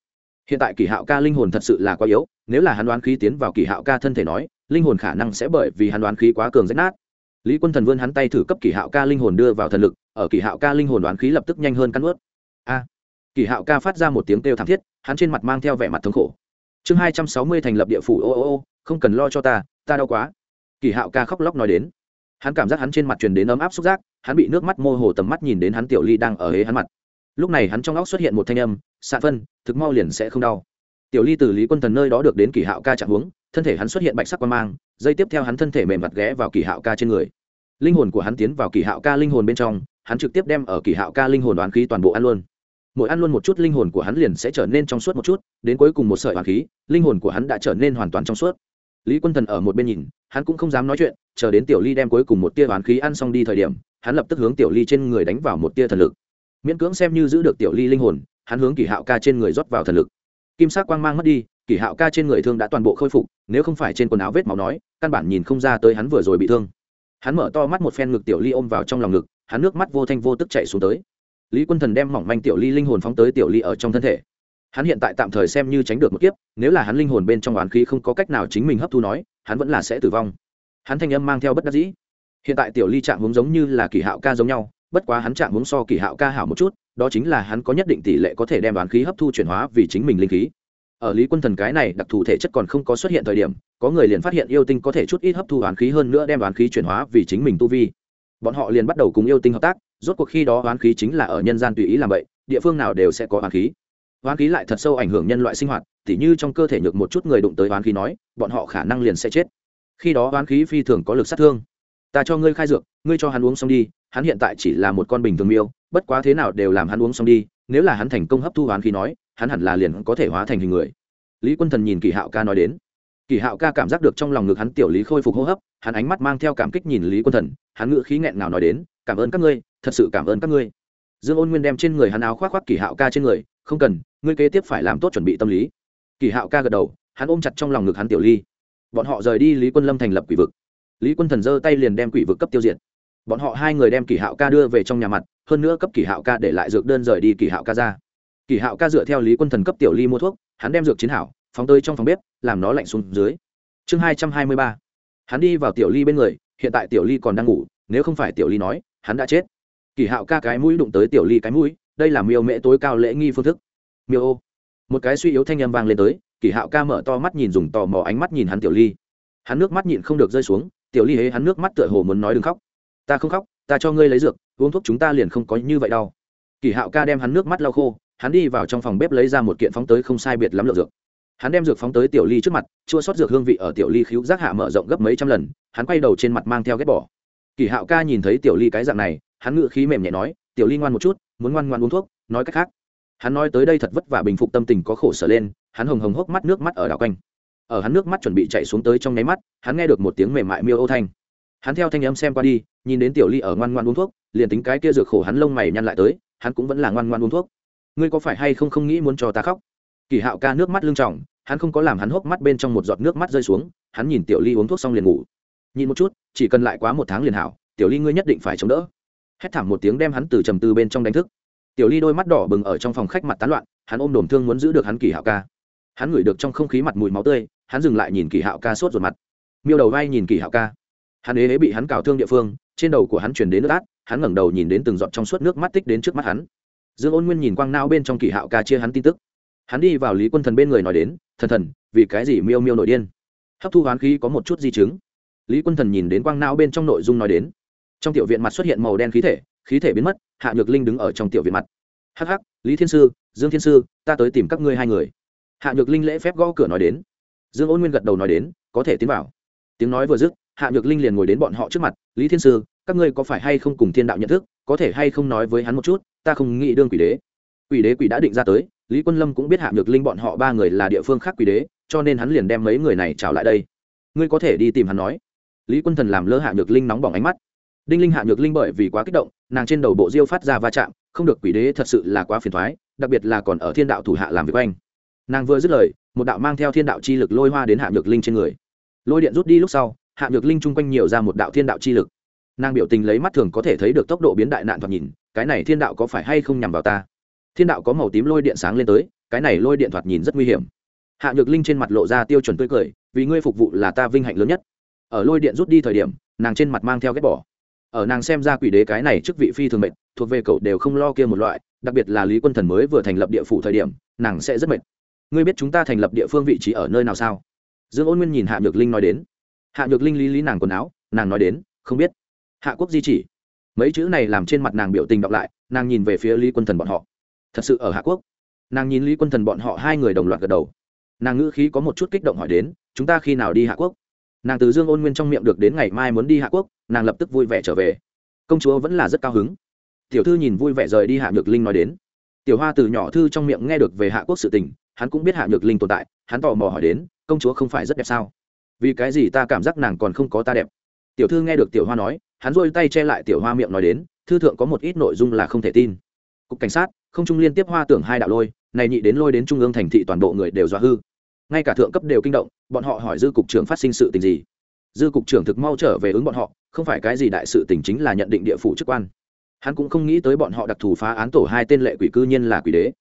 Speaker 1: hiện tại kỳ hạo ca linh hồn thật sự là quá yếu, nếu là hắn đoán khí tiến vào kỳ hạo ca thân thể nói, linh hồn khả năng sẽ bởi vì hắn đoán khí quá cường rách nát lý quân thần vươn hắn tay thử cấp kỳ hạo ca linh hồn đưa vào thần lực, ở kỳ hạo ca linh hồn đoán khí lập tức nhanh hơn cắn ướt a! Kỳ hạo ca phát ra một tiếng kêu thảm thiết, hắn trên mặt mang theo vẻ mặt thống khổ. Chương hai trăm sáu mươi thành lập địa phủ, ô ô ô, không cần lo cho ta ta đau quá. Kỳ hạo ca khóc lóc nói đến. Hắn cảm giác hắn trên mặt truyền đến ấm áp xúc giác, hắn bị nước mắt mô hồ tầm mắt nhìn đến hắn tiểu ly đang ở hế hắn mặt. Lúc này hắn trong óc xuất hiện một thanh âm xạ phân thực mau liền sẽ không đau. Tiểu ly từ lý quân thần nơi đó được đến kỳ hạo ca chạm huống thân thể hắn xuất hiện bạch sắc quan mang, dây tiếp theo hắn thân thể mềm mặt ghé vào kỳ hạo ca trên người. Linh hồn của hắn tiến vào kỳ hạo ca linh hồn bên trong, hắn trực tiếp đem ở kỳ hạo ca linh hồn đoán khí toàn bộ ăn luôn. Mỗi ăn luôn một chút linh hồn của hắn liền sẽ trở nên trong suốt một chút, đến cuối cùng một sợi hoàn khí, linh hồn của hắn đã trở nên hoàn toàn trong suốt. Lý quân thần ở một bên nhìn, hắn cũng không dám nói chuyện, chờ đến tiểu ly đem cuối cùng một tia hoàn khí ăn xong đi thời điểm, hắn lập tức hướng tiểu ly trên người đánh vào một tia thần lực. Miễn cưỡng xem như giữ được tiểu ly linh hồn, hắn hướng kỷ hạo ca trên người rót vào thần lực kim sắc quang mang mất đi, kỷ hạo ca trên người thương đã toàn bộ khôi phục, nếu không phải trên quần áo vết máu nói, căn bản nhìn không ra tới hắn vừa rồi bị thương. Hắn mở to mắt một phen ngực tiểu ly ôm vào trong lòng ngực, hắn nước mắt vô thanh vô tức chạy xuống tới. Lý quân thần đem mỏng manh tiểu ly linh hồn phóng tới tiểu ly ở trong thân thể. Hắn hiện tại tạm thời xem như tránh được một kiếp, nếu là hắn linh hồn bên trong oán khí không có cách nào chính mình hấp thu nói, hắn vẫn là sẽ tử vong. Hắn thanh âm mang theo bất đắc dĩ. Hiện tại tiểu ly chạm hướng giống như là kỳ hạo ca giống nhau, bất quá hắn chạm hướng so kỳ hạo ca hảo một chút đó chính là hắn có nhất định tỷ lệ có thể đem đoán khí hấp thu chuyển hóa vì chính mình linh khí. Ở lý quân thần cái này đặc thù thể chất còn không có xuất hiện thời điểm, có người liền phát hiện yêu tinh có thể chút ít hấp thu đoán khí hơn nữa đem đoán khí chuyển hóa vì chính mình tu vi. Bọn họ liền bắt đầu cùng yêu tinh hợp tác, rốt cuộc khi đó đoán khí chính là ở nhân gian tùy ý làm vậy, địa phương nào đều sẽ có đoán khí. Đoán khí lại thật sâu ảnh hưởng nhân loại sinh hoạt, tỉ như trong cơ thể nhược một chút người đụng tới đoán khí nói, bọn họ khả năng liền sẽ chết. Khi đó đoán khí phi thường có lực sát thương. Ta cho ngươi khai dược ngươi cho hắn uống xong đi, hắn hiện tại chỉ là một con bình thường miêu, bất quá thế nào đều làm hắn uống xong đi, nếu là hắn thành công hấp thu hoán khí nói, hắn hẳn là liền có thể hóa thành hình người. Lý quân thần nhìn kỳ hạo ca nói đến. Kỳ hạo ca cảm giác được trong lòng ngực hắn tiểu lý khôi phục hô hấp, hắn ánh mắt mang theo cảm kích nhìn lý quân thần, hắn ngự khí nghẹn nào nói đến, cảm ơn các ngươi, thật sự cảm ơn các ngươi. Dương ôn nguyên đem trên người hắn áo khoác khoác kỳ hạo ca trên người, không cần, ngươi kế tiếp phải làm tốt chuẩn bị tâm lý. Kỳ hạo ca gật đầu, hắn ôm chặt trong lòng ngực hắn tiểu ly bọn họ rời đi lý quân lâm thành lập quỷ vực. Lý quân thần giơ tay liền đem quỷ vực cấp tiêu diệt bọn họ hai người đem kỷ hạo ca đưa về trong nhà mặt, hơn nữa cấp kỷ hạo ca để lại dược đơn rời đi kỷ hạo ca ra. Kỷ hạo ca dựa theo lý quân thần cấp tiểu ly mua thuốc, hắn đem dược chiến hảo, phóng tới trong phòng bếp, làm nó lạnh xuống dưới. Chương hai trăm hai mươi ba. Hắn đi vào tiểu ly bên người, hiện tại tiểu ly còn đang ngủ, nếu không phải tiểu ly nói, hắn đã chết. Kỷ hạo ca cái mũi đụng tới tiểu ly cái mũi, đây là miêu mễ tối cao lễ nghi phương thức. Miêu ô. Một cái suy yếu thanh âm vang lên tới, kỷ hạo ca mở to mắt nhìn dùng tò mò ánh mắt nhìn hắn tiểu ly. Hắn nước mắt nhịn không được rơi xuống, tiểu ly hế hắn nước mắt tựa hồ muốn nói đừng khóc ta không khóc, ta cho ngươi lấy dược, uống thuốc chúng ta liền không có như vậy đau. kỳ hạo ca đem hắn nước mắt lau khô, hắn đi vào trong phòng bếp lấy ra một kiện phóng tới không sai biệt lắm lượng dược. Hắn đem dược phóng tới tiểu ly trước mặt, chua sót dược hương vị ở tiểu ly khíu giác hạ mở rộng gấp mấy trăm lần, hắn quay đầu trên mặt mang theo ghét bỏ. Kỳ hạo ca nhìn thấy tiểu ly cái dạng này, hắn ngự khí mềm nhẹ nói, tiểu ly ngoan một chút, muốn ngoan ngoan uống thuốc, nói cách khác. Hắn nói tới đây thật vất vả bình phục tâm tình có khổ sở lên, hắn hồng hồng hốc mắt nước mắt ở đảo quanh. Ở hắn nước mắt chuẩn bị chạy xuống tới trong nháy mắt, hắn nghe được một tiếng mềm mại miêu ô thanh hắn theo thanh âm xem qua đi nhìn đến tiểu ly ở ngoan ngoan uống thuốc liền tính cái kia dược khổ hắn lông mày nhăn lại tới hắn cũng vẫn là ngoan ngoan uống thuốc. Ngươi có phải hay không không nghĩ muốn cho ta khóc? Kỳ hạo ca nước mắt lưng tròng, hắn không có làm hắn hốc mắt bên trong một giọt nước mắt rơi xuống hắn nhìn tiểu ly uống thuốc xong liền ngủ. Nhìn một chút chỉ cần lại quá một tháng liền hảo tiểu ly ngươi nhất định phải chống đỡ. Hét thảm một tiếng đem hắn từ trầm tư bên trong đánh thức. Tiểu ly đôi mắt đỏ bừng ở trong phòng khách mặt tán loạn hắn ôm đồm thương muốn giữ được hắn kỳ hạo ca. Hắn ngửi được trong không khí mặt mùi máu tươi hắn dừng lại nhìn kỳ hạo ca sốt ruột mặt. Miêu đầu vai nhìn kỳ hạo ca hắn ế ế bị hắn cào thương địa phương, trên đầu của hắn chuyển đến nước át, hắn ngẩng đầu nhìn đến từng giọt trong suốt nước mắt tích đến trước mắt hắn. Dương ôn nguyên nhìn quang nao bên trong kỳ hạo ca chia hắn tin tức. Hắn đi vào lý quân thần bên người nói đến, thần thần, vì cái gì miêu miêu nội điên? Hấp thu hoán khí có một chút di chứng. Lý quân thần nhìn đến quang não bên trong nội dung nói đến, trong tiểu viện mặt xuất hiện màu đen khí thể khí thể biến mất, hạ nhược linh đứng ở trong tiểu viện mặt. Hắc hắc, lý thiên sư, dương thiên sư, ta tới tìm các ngươi hai người. Hạ nhược linh lễ phép gõ cửa nói đến. Dương ôn nguyên gật đầu nói đến, có thể tiến vào. Tiếng nói vừa dứt hạ nhược linh liền ngồi đến bọn họ trước mặt, lý thiên sư, các ngươi có phải hay không cùng thiên đạo nhận thức? Có thể hay không nói với hắn một chút? Ta không nghĩ đương quỷ đế. Quỷ đế quỷ đã định ra tới, lý quân lâm cũng biết hạ nhược linh bọn họ ba người là địa phương khác quỷ đế, cho nên hắn liền đem mấy người này trào lại đây. Ngươi có thể đi tìm hắn nói. Lý quân thần làm lơ hạ nhược linh nóng bỏng ánh mắt. Đinh linh hạ nhược linh bởi vì quá kích động, nàng trên đầu bộ diêu phát ra va chạm, không được quỷ đế thật sự là quá phiền thoái đặc biệt là còn ở thiên đạo thủ hạ làm việc oanh. Nàng vừa dứt lời, một đạo mang theo thiên đạo chi lực lôi hoa đến hạ nhược linh trên người. Lôi điện rút đi lúc sau hạ nhược linh chung quanh nhiều ra một đạo thiên đạo chi lực. Nàng biểu tình lấy mắt thường có thể thấy được tốc độ biến đại nạn thoạt nhìn, cái này thiên đạo có phải hay không nhằm vào ta? Thiên đạo có màu tím lôi điện sáng lên tới, cái này lôi điện thoạt nhìn rất nguy hiểm. Hạ nhược linh trên mặt lộ ra tiêu chuẩn tươi cười, vì ngươi phục vụ là ta vinh hạnh lớn nhất. Ở lôi điện rút đi thời điểm, nàng trên mặt mang theo ghét bỏ. Ở nàng xem ra quỷ đế cái này chức vị phi thường mệt, thuộc về cậu đều không lo kia một loại, đặc biệt là lý quân thần mới vừa thành lập địa phủ thời điểm, nàng sẽ rất mệt. Ngươi biết chúng ta thành lập địa phương vị trí ở nơi nào sao? Dương ôn nguyên nhìn hạ nhược linh nói đến hạ nhược linh lý lý nàng quần áo, nàng nói đến, không biết. Hạ quốc di chỉ. Mấy chữ này làm trên mặt nàng biểu tình đọc lại, nàng nhìn về phía lý quân thần bọn họ. Thật sự ở hạ quốc. Nàng nhìn lý quân thần bọn họ hai người đồng loạt gật đầu. Nàng ngữ khí có một chút kích động hỏi đến, chúng ta khi nào đi hạ quốc? Nàng từ dương ôn nguyên trong miệng được đến ngày mai muốn đi hạ quốc, nàng lập tức vui vẻ trở về. Công chúa vẫn là rất cao hứng. Tiểu thư nhìn vui vẻ rời đi hạ nhược linh nói đến. Tiểu hoa từ nhỏ thư trong miệng nghe được về hạ quốc sự tình, hắn cũng biết hạ nhược linh tồn tại, hắn tò mò hỏi đến, công chúa không phải rất đẹp sao? Vì cái gì ta cảm giác nàng còn không có ta đẹp? Tiểu thư nghe được tiểu hoa nói, hắn rôi tay che lại tiểu hoa miệng nói đến, thư thượng có một ít nội dung là không thể tin. Cục cảnh sát, không trung liên tiếp hoa tưởng hai đạo lôi, này nhị đến lôi đến trung ương thành thị toàn bộ người đều dọa hư. Ngay cả thượng cấp đều kinh động, bọn họ hỏi dư cục trưởng phát sinh sự tình gì? Dư cục trưởng thực mau trở về ứng bọn họ, không phải cái gì đại sự tình chính là nhận định địa phủ chức quan. Hắn cũng không nghĩ tới bọn họ đặc thù phá án tổ hai tên lệ quỷ cư nhiên là quỷ đế.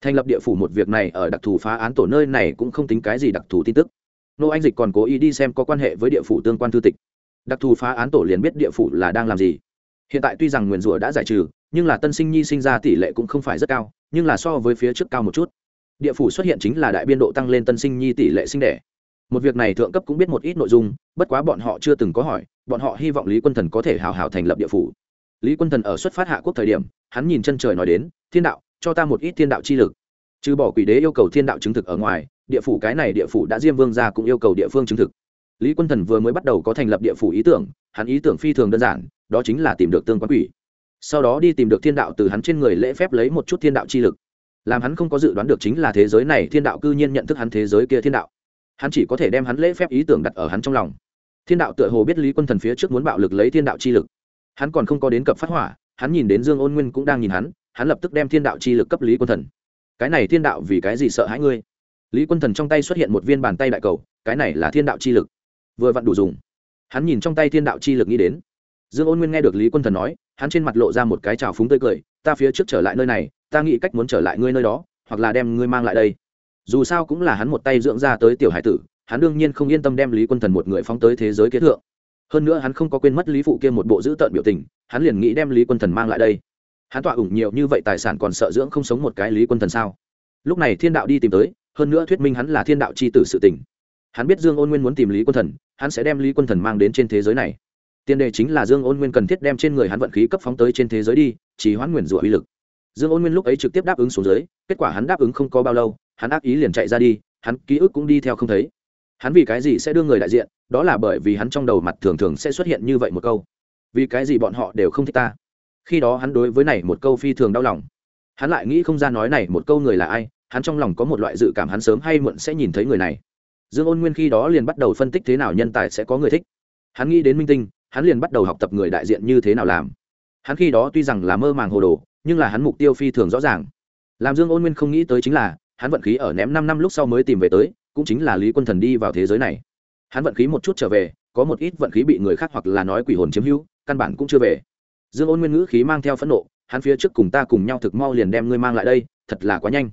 Speaker 1: Thành lập địa phủ một việc này ở đặc thù phá án tổ nơi này cũng không tính cái gì đặc thù tin tức nô anh dịch còn cố ý đi xem có quan hệ với địa phủ tương quan thư tịch. Đặc thù phá án tổ liền biết địa phủ là đang làm gì. Hiện tại tuy rằng nguyền rủa đã giải trừ, nhưng là tân sinh nhi sinh ra tỷ lệ cũng không phải rất cao, nhưng là so với phía trước cao một chút. Địa phủ xuất hiện chính là đại biên độ tăng lên tân sinh nhi tỷ lệ sinh đẻ. Một việc này thượng cấp cũng biết một ít nội dung, bất quá bọn họ chưa từng có hỏi, bọn họ hy vọng lý quân thần có thể hào hào thành lập địa phủ. Lý quân thần ở xuất phát hạ quốc thời điểm, hắn nhìn chân trời nói đến, thiên đạo, cho ta một ít thiên đạo chi lực. Trừ bỏ quỷ đế yêu cầu thiên đạo chứng thực ở ngoài địa phủ cái này địa phủ đã diêm vương ra cũng yêu cầu địa phương chứng thực. Lý quân thần vừa mới bắt đầu có thành lập địa phủ ý tưởng, hắn ý tưởng phi thường đơn giản, đó chính là tìm được tương quan quỷ. Sau đó đi tìm được thiên đạo từ hắn trên người lễ phép lấy một chút thiên đạo chi lực. Làm hắn không có dự đoán được chính là thế giới này thiên đạo cư nhiên nhận thức hắn thế giới kia thiên đạo. Hắn chỉ có thể đem hắn lễ phép ý tưởng đặt ở hắn trong lòng. Thiên đạo tựa hồ biết lý quân thần phía trước muốn bạo lực lấy thiên đạo chi lực. Hắn còn không có đến cập phát hỏa, hắn nhìn đến dương ôn nguyên cũng đang nhìn hắn hắn lập tức đem thiên đạo chi lực cấp lý quân thần. Cái này thiên đạo vì cái gì sợ hãi ngươi? Lý quân thần trong tay xuất hiện một viên bàn tay đại cầu, cái này là thiên đạo chi lực. Vừa vặn đủ dùng. Hắn nhìn trong tay thiên đạo chi lực nghĩ đến. Dương ôn nguyên nghe được lý quân thần nói, hắn trên mặt lộ ra một cái trào phúng tươi cười, ta phía trước trở lại nơi này, ta nghĩ cách muốn trở lại ngươi nơi đó, hoặc là đem ngươi mang lại đây. Dù sao cũng là hắn một tay dưỡng ra tới tiểu hải tử, hắn đương nhiên không yên tâm đem lý quân thần một người phóng tới thế giới kế thượng. Hơn nữa hắn không có quên mất lý phụ kia một bộ dữ tợn biểu tình, hắn liền nghĩ đem lý quân thần mang lại đây. Hắn tọa ủng nhiều như vậy tài sản còn sợ dưỡng không sống một cái lý quân thần sao? Lúc này thiên đạo đi tìm tới hơn nữa thuyết minh hắn là thiên đạo c h i tử sự tình. Hắn biết dương ôn nguyên muốn tìm lý quân thần, hắn sẽ đem lý quân thần mang đến trên thế giới này. Tiền đề chính là dương ôn nguyên cần thiết đem trên người hắn vận khí cấp phóng tới trên thế giới đi chỉ hoãn nguyền rủa uy lực. Dương ôn nguyên lúc ấy trực tiếp đáp ứng xuống dưới, kết quả hắn đáp ứng không có bao lâu, hắn ác ý liền chạy ra đi, hắn ký ức cũng đi theo không thấy. Hắn vì cái gì sẽ đưa người đại diện, đó là bởi vì hắn trong đầu mặt thường thường sẽ xuất hiện như vậy một câu. Vì cái gì bọn họ đều không thích ta? Khi đó hắn đối với này một câu phi thường đau lòng. Hắn lại nghĩ không ra nói này một câu người là ai hắn trong lòng có một loại dự cảm hắn sớm hay muộn sẽ nhìn thấy người này. Dương ôn nguyên khi đó liền bắt đầu phân tích thế nào nhân tài sẽ có người thích. Hắn nghĩ đến minh tinh, hắn liền bắt đầu học tập người đại diện như thế nào làm. Hắn khi đó tuy rằng là mơ màng hồ đồ, nhưng là hắn mục tiêu phi thường rõ ràng. Làm dương ôn nguyên không nghĩ tới chính là, hắn vận khí ở ném năm năm lúc sau mới tìm về tới, cũng chính là lý quân thần đi vào thế giới này. Hắn vận khí một chút trở về, có một ít vận khí bị người khác hoặc là nói quỷ hồn chiếm hữu, căn bản cũng chưa về. Dương ôn nguyên ngữ khí mang theo phẫn nộ, hắn phía trước cùng ta cùng nhau thực mau liền đem ngươi mang lại đây, thật là quá nhanh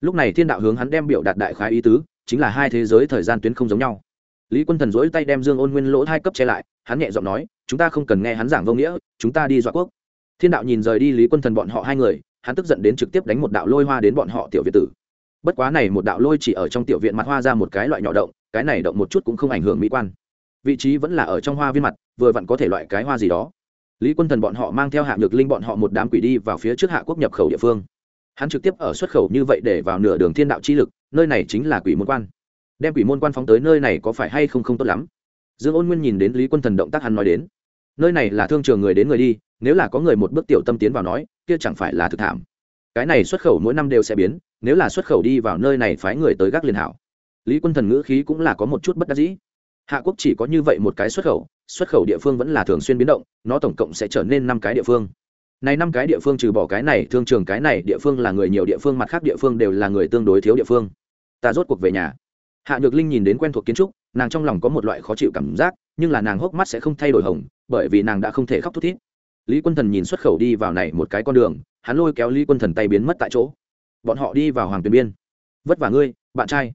Speaker 1: lúc này thiên đạo hướng hắn đem biểu đạt đại khái ý tứ, chính là hai thế giới thời gian tuyến không giống nhau. Lý quân thần dỗi tay đem dương ôn nguyên lỗ hai cấp che lại, hắn nhẹ giọng nói, chúng ta không cần nghe hắn giảng vô nghĩa, chúng ta đi dọa quốc. Thiên đạo nhìn rời đi lý quân thần bọn họ hai người, hắn tức giận đến trực tiếp đánh một đạo lôi hoa đến bọn họ tiểu việt tử. Bất quá này một đạo lôi chỉ ở trong tiểu viện mặt hoa ra một cái loại nhỏ động, cái này động một chút cũng không ảnh hưởng mỹ quan. Vị trí vẫn là ở trong hoa viên mặt, vừa vặn có thể loại cái hoa gì đó. Lý quân thần bọn họ mang theo hạ nhược linh bọn họ một đám quỷ đi vào phía trước hạ quốc nhập khẩu địa phương hắn trực tiếp ở xuất khẩu như vậy để vào nửa đường thiên đạo chi lực, nơi này chính là quỷ môn quan. Đem quỷ môn quan phóng tới nơi này có phải hay không không tốt lắm? Dương ôn nguyên nhìn đến lý quân thần động tác hắn nói đến, nơi này là thương trường người đến người đi, nếu là có người một bước tiểu tâm tiến vào nói, kia chẳng phải là thực thảm. Cái này xuất khẩu mỗi năm đều sẽ biến, nếu là xuất khẩu đi vào nơi này phái người tới gác liền hảo. Lý quân thần ngữ khí cũng là có một chút bất đắc dĩ. Hạ quốc chỉ có như vậy một cái xuất khẩu xuất khẩu địa phương vẫn là thường xuyên biến động, nó tổng cộng sẽ trở nên năm cái địa phương này năm cái địa phương trừ bỏ cái này, thương trường cái này, địa phương là người nhiều địa phương, mặt khác địa phương đều là người tương đối thiếu địa phương. Ta rốt cuộc về nhà. Hạ nhược linh nhìn đến quen thuộc kiến trúc, nàng trong lòng có một loại khó chịu cảm giác, nhưng là nàng hốc mắt sẽ không thay đổi hồng, bởi vì nàng đã không thể khóc thút thít. Lý quân thần nhìn xuất khẩu đi vào này một cái con đường, hắn lôi kéo lý quân thần tay biến mất tại chỗ. Bọn họ đi vào hoàng tuyền biên. Vất vả ngươi, bạn trai.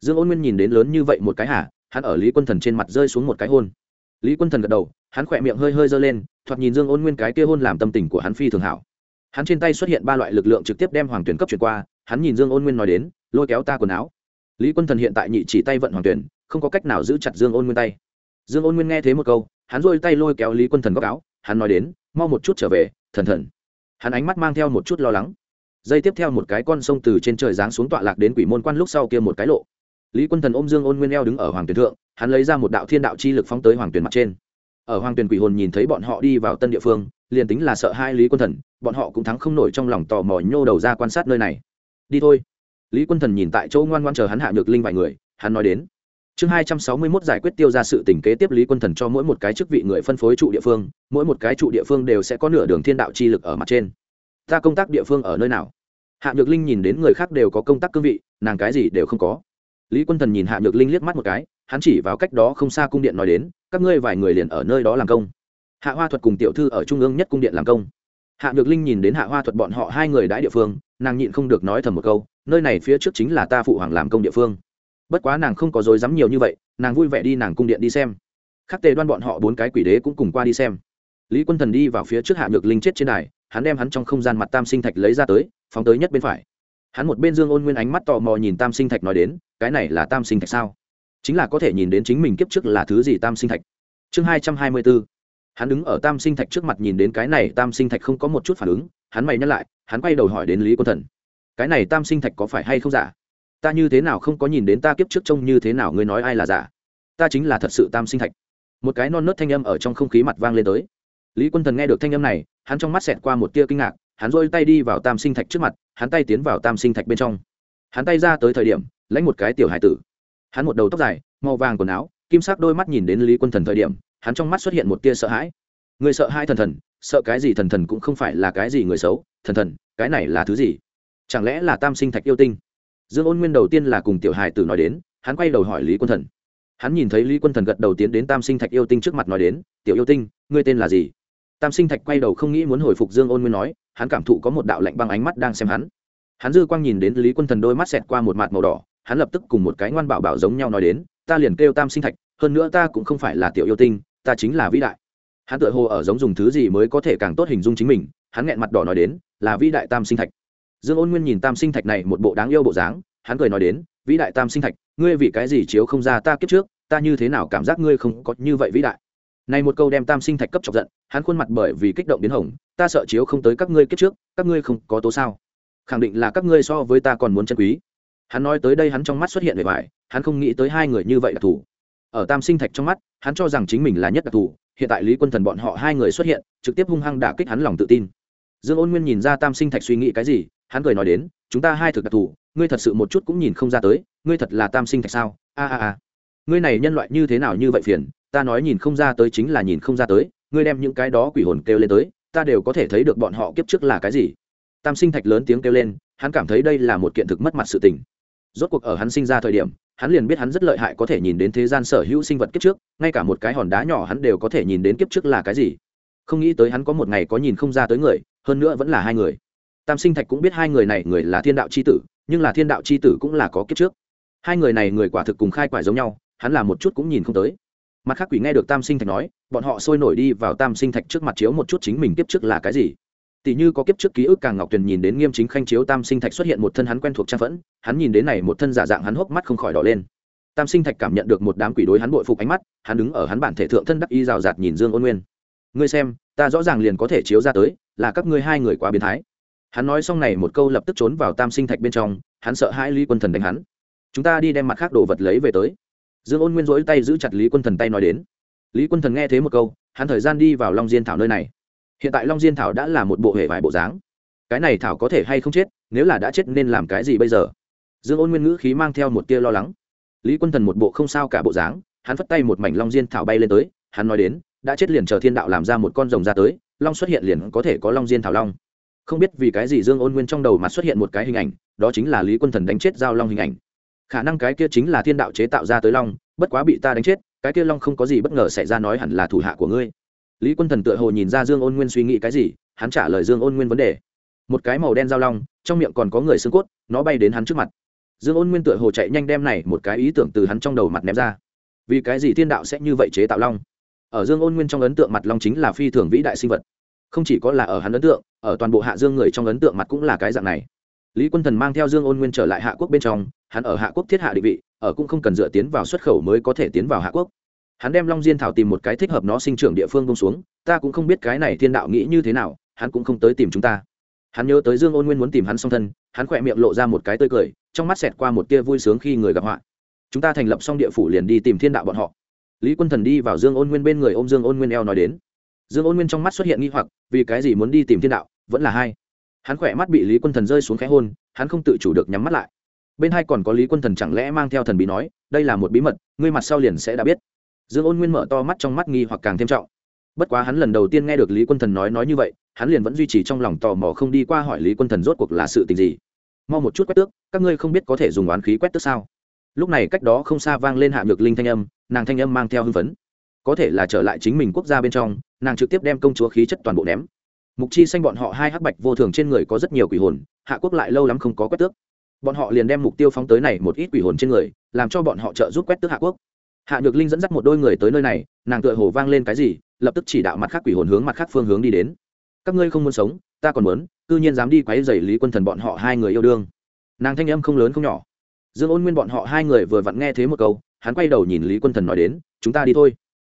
Speaker 1: Dương ôn nguyên nhìn đến lớn như vậy một cái hả, hắn ở lý quân thần trên mặt rơi xuống một cái hôn lý quân thần gật đầu, hắn khỏe miệng hơi hơi giơ lên, thoạt nhìn dương ôn nguyên cái kia hôn làm tâm tình của hắn phi thường hảo. Hắn trên tay xuất hiện ba loại lực lượng trực tiếp đem hoàng tuyển cấp chuyển qua, hắn nhìn dương ôn nguyên nói đến, lôi kéo ta quần áo. Lý quân thần hiện tại nhị chỉ tay vận hoàng tuyển, không có cách nào giữ chặt dương ôn nguyên tay. Dương ôn nguyên nghe thế một câu, hắn rôi tay lôi kéo lý quân thần góc áo, hắn nói đến, mau một chút trở về, thần thần. Hắn ánh mắt mang theo một chút lo lắng. Dây tiếp theo một cái con sông từ trên trời giáng xuống tọa lạc đến quỷ môn quan lúc sau kia một cái lộ lý quân thần ôm dương ôn nguyên eo đứng ở hoàng tuyển thượng, hắn lấy ra một đạo thiên đạo chi lực phóng tới hoàng tuyển mặt trên. Ở hoàng tuyển quỷ hồn nhìn thấy bọn họ đi vào tân địa phương, liền tính là sợ hai lý quân thần, bọn họ cũng thắng không nổi trong lòng tò mò nhô đầu ra quan sát nơi này. Đi thôi. Lý quân thần nhìn tại chỗ ngoan ngoan chờ hắn hạ nhược linh vài người, hắn nói đến. Chương hai trăm sáu mươi mốt giải quyết tiêu ra sự tình kế tiếp lý quân thần cho mỗi một cái chức vị người phân phối trụ địa phương, mỗi một cái trụ địa phương đều sẽ có nửa đường thiên đạo chi lực ở mặt trên. Ta công tác địa phương ở nơi nào? Hạ nhược linh nhìn đến người khác đều có công tác cương vị, nàng cái gì đều không có lý quân thần nhìn hạ nhược linh liếc mắt một cái, hắn chỉ vào cách đó không xa cung điện nói đến, các ngươi vài người liền ở nơi đó làm công. Hạ hoa thuật cùng tiểu thư ở trung ương nhất cung điện làm công. Hạ nhược linh nhìn đến hạ hoa thuật bọn họ hai người đãi địa phương, nàng nhịn không được nói thầm một câu, nơi này phía trước chính là ta phụ hoàng làm công địa phương. Bất quá nàng không có dối dám nhiều như vậy, nàng vui vẻ đi nàng cung điện đi xem. Khắc tề đoan bọn họ bốn cái quỷ đế cũng cùng qua đi xem. Lý quân thần đi vào phía trước hạ nhược linh chết trên đài, hắn đem hắn trong không gian mặt tam sinh thạch lấy ra tới, phóng tới nhất bên phải hắn một bên dương ôn nguyên ánh mắt tò mò nhìn tam sinh thạch nói đến, cái này là tam sinh thạch sao? Chính là có thể nhìn đến chính mình kiếp trước là thứ gì tam sinh thạch? Chương hai trăm hai mươi bốn. Hắn đứng ở tam sinh thạch trước mặt nhìn đến cái này tam sinh thạch không có một chút phản ứng, hắn mày nhắc lại, hắn quay đầu hỏi đến lý quân thần. Cái này tam sinh thạch có phải hay không giả? Ta như thế nào không có nhìn đến ta kiếp trước trông như thế nào, ngươi nói ai là giả? Ta chính là thật sự tam sinh thạch. Một cái non nớt thanh âm ở trong không khí mặt vang lên tới. Lý quân thần nghe được thanh âm này, hắn trong mắt xẹt qua một tia kinh ngạc hắn rôi tay đi vào tam sinh thạch trước mặt, hắn tay tiến vào tam sinh thạch bên trong. Hắn tay ra tới thời điểm, lãnh một cái tiểu hải tử. Hắn một đầu tóc dài, màu vàng quần áo, kim sắc đôi mắt nhìn đến lý quân thần thời điểm, hắn trong mắt xuất hiện một tia sợ hãi. Người sợ hai thần thần, sợ cái gì thần thần cũng không phải là cái gì người xấu, thần thần, cái này là thứ gì? Chẳng lẽ là tam sinh thạch yêu tinh? Dương ôn nguyên đầu tiên là cùng tiểu hài tử nói đến, hắn quay đầu hỏi lý quân thần. Hắn nhìn thấy lý quân thần gật đầu tiến đến tam sinh thạch yêu tinh trước mặt nói đến, tiểu yêu tinh, ngươi tên là gì? Tam sinh thạch quay đầu không nghĩ muốn hồi phục dương ôn nguyên nói, hắn cảm thụ có một đạo lạnh băng ánh mắt đang xem hắn. Hắn dư quang nhìn đến lý quân thần đôi mắt xẹt qua một mặt màu đỏ, hắn lập tức cùng một cái ngoan bảo bảo giống nhau nói đến, ta liền kêu tam sinh thạch, hơn nữa ta cũng không phải là tiểu yêu tinh, ta chính là vĩ đại. Hắn tự hồ ở giống dùng thứ gì mới có thể càng tốt hình dung chính mình, hắn nghẹn mặt đỏ nói đến, là vĩ đại tam sinh thạch. Dương ôn nguyên nhìn tam sinh thạch này một bộ đáng yêu bộ dáng, hắn cười nói đến, vĩ đại tam sinh thạch, ngươi vì cái gì chiếu không ra ta kiếp trước, ta như thế nào cảm giác ngươi không có như vậy vĩ đại? Này một câu đem tam sinh thạch cấp chọc giận, hắn khuôn mặt bởi vì kích động biến hồng, ta sợ chiếu không tới các ngươi kết trước, các ngươi không có tố sao. Khẳng định là các ngươi so với ta còn muốn chân quý. Hắn nói tới đây hắn trong mắt xuất hiện vẻ vải, hắn không nghĩ tới hai người như vậy đặc thù ở tam sinh thạch trong mắt, hắn cho rằng chính mình là nhất đặc thù, hiện tại lý quân thần bọn họ hai người xuất hiện, trực tiếp hung hăng đả kích hắn lòng tự tin. Dương ôn nguyên nhìn ra tam sinh thạch suy nghĩ cái gì, hắn cười nói đến, chúng ta hai thực đặc thù, ngươi thật sự một chút cũng nhìn không ra tới, ngươi thật là tam sinh thạch sao? A a a. Ngươi này nhân loại như thế nào như vậy phiền ta nói nhìn không ra tới chính là nhìn không ra tới, ngươi đem những cái đó quỷ hồn kêu lên tới, ta đều có thể thấy được bọn họ kiếp trước là cái gì. Tam sinh thạch lớn tiếng kêu lên, hắn cảm thấy đây là một kiện thực mất mặt sự tình. Rốt cuộc ở hắn sinh ra thời điểm, hắn liền biết hắn rất lợi hại có thể nhìn đến thế gian sở hữu sinh vật kiếp trước, ngay cả một cái hòn đá nhỏ hắn đều có thể nhìn đến kiếp trước là cái gì. Không nghĩ tới hắn có một ngày có nhìn không ra tới người, hơn nữa vẫn là hai người. Tam sinh thạch cũng biết hai người này người là thiên đạo c h i tử, nhưng là thiên đạo c h i tử cũng là có kiếp trước. Hai người này người quả thực cùng khai quả giống nhau, hắn là một chút cũng nhìn không tới mặt khác quỷ nghe được tam sinh thạch nói, bọn họ sôi nổi đi vào tam sinh thạch trước mặt chiếu một chút chính mình kiếp trước là cái gì. Tỷ như có kiếp trước ký ức càng ngọc tuyền nhìn đến nghiêm chính khanh chiếu tam sinh thạch xuất hiện một thân hắn quen thuộc trang phẫn, hắn nhìn đến này một thân giả dạng hắn hốc mắt không khỏi đỏ lên. Tam sinh thạch cảm nhận được một đám quỷ đối hắn bội phục ánh mắt, hắn đứng ở hắn bản thể thượng thân đắc y rào rạt nhìn dương ôn nguyên. Ngươi xem, ta rõ ràng liền có thể chiếu ra tới, là các ngươi hai người quá biến thái. Hắn nói xong này một câu lập tức trốn vào tam sinh thạch bên trong, hắn sợ hai ly quân thần đánh hắn. Chúng ta đi đem mặt khác đồ vật lấy về tới dương ôn nguyên rỗi tay giữ chặt lý quân thần tay nói đến. Lý quân thần nghe thế một câu, hắn thời gian đi vào long diên thảo nơi này. Hiện tại long diên thảo đã là một bộ hệ vải bộ dáng. Cái này thảo có thể hay không chết, nếu là đã chết nên làm cái gì bây giờ? Dương ôn nguyên ngữ khí mang theo một tia lo lắng. Lý quân thần một bộ không sao cả bộ dáng, hắn phất tay một mảnh long diên thảo bay lên tới, hắn nói đến, đã chết liền chờ thiên đạo làm ra một con rồng ra tới, long xuất hiện liền có thể có long diên thảo long. Không biết vì cái gì dương ôn nguyên trong đầu mà xuất hiện một cái hình ảnh, đó chính là lý quân thần đánh chết giao long hình ảnh khả năng cái kia chính là thiên đạo chế tạo ra tới long, bất quá bị ta đánh chết, cái kia long không có gì bất ngờ xảy ra nói hẳn là thủ hạ của ngươi. Lý quân thần tựa hồ nhìn ra dương ôn nguyên suy nghĩ cái gì, hắn trả lời dương ôn nguyên vấn đề. Một cái màu đen giao long, trong miệng còn có người xương cốt, nó bay đến hắn trước mặt. Dương ôn nguyên tựa hồ chạy nhanh đem này một cái ý tưởng từ hắn trong đầu mặt ném ra. Vì cái gì thiên đạo sẽ như vậy chế tạo long? Ở dương ôn nguyên trong ấn tượng mặt long chính là phi thường vĩ đại sinh vật. Không chỉ có là ở hắn ấn tượng, ở toàn bộ hạ dương người trong ấn tượng mặt cũng là cái dạng này lý quân thần mang theo dương ôn nguyên trở lại hạ quốc bên trong, hắn ở hạ quốc thiết hạ định vị, ở cũng không cần dựa tiến vào xuất khẩu mới có thể tiến vào hạ quốc. Hắn đem long diên thảo tìm một cái thích hợp nó sinh trưởng địa phương bông xuống, ta cũng không biết cái này thiên đạo nghĩ như thế nào, hắn cũng không tới tìm chúng ta. Hắn nhớ tới dương ôn nguyên muốn tìm hắn song thân, hắn khỏe miệng lộ ra một cái tươi cười, trong mắt xẹt qua một tia vui sướng khi người gặp họa. Chúng ta thành lập xong địa phủ liền đi tìm thiên đạo bọn họ. Lý quân thần đi vào dương ôn nguyên bên người ô m dương ôn nguyên eo nói đến. Dương ôn nguyên trong mắt xuất hiện nghi hoặc, vì cái gì muốn đi tìm thiên đạo, vẫn là hai hắn khỏe mắt bị lý quân thần rơi xuống khẽ hôn, hắn không tự chủ được nhắm mắt lại. Bên hai còn có lý quân thần chẳng lẽ mang theo thần bí nói, đây là một bí mật, ngươi mặt sau liền sẽ đã biết. Dương ôn nguyên mở to mắt trong mắt nghi hoặc càng thêm trọng. Bất quá hắn lần đầu tiên nghe được lý quân thần nói nói như vậy, hắn liền vẫn duy trì trong lòng tò mò không đi qua hỏi lý quân thần rốt cuộc là sự tình gì. Mau một chút quét tước, các ngươi không biết có thể dùng oán khí quét tước sao? Lúc này cách đó không xa vang lên hạ nhược linh thanh âm, nàng thanh âm mang theo hưng phấn. Có thể là trở lại chính mình quốc gia bên trong, nàng trực tiếp đem công chúa khí chất toàn bộ ném mục chi xanh bọn họ hai hắc bạch vô thường trên người có rất nhiều quỷ hồn, hạ quốc lại lâu lắm không có quét tước. Bọn họ liền đem mục tiêu phóng tới này một ít quỷ hồn trên người, làm cho bọn họ trợ giúp quét tước hạ quốc. Hạ nhược linh dẫn dắt một đôi người tới nơi này, nàng tựa hồ vang lên cái gì, lập tức chỉ đạo mặt khác quỷ hồn hướng mặt khác phương hướng đi đến. Các ngươi không muốn sống, ta còn muốn, cư nhiên dám đi quấy dày lý quân thần bọn họ hai người yêu đương. Nàng thanh âm không lớn không nhỏ. Dương ôn nguyên bọn họ hai người vừa vặn nghe thế một câu, hắn quay đầu nhìn lý quân thần nói đến, chúng ta đi thôi.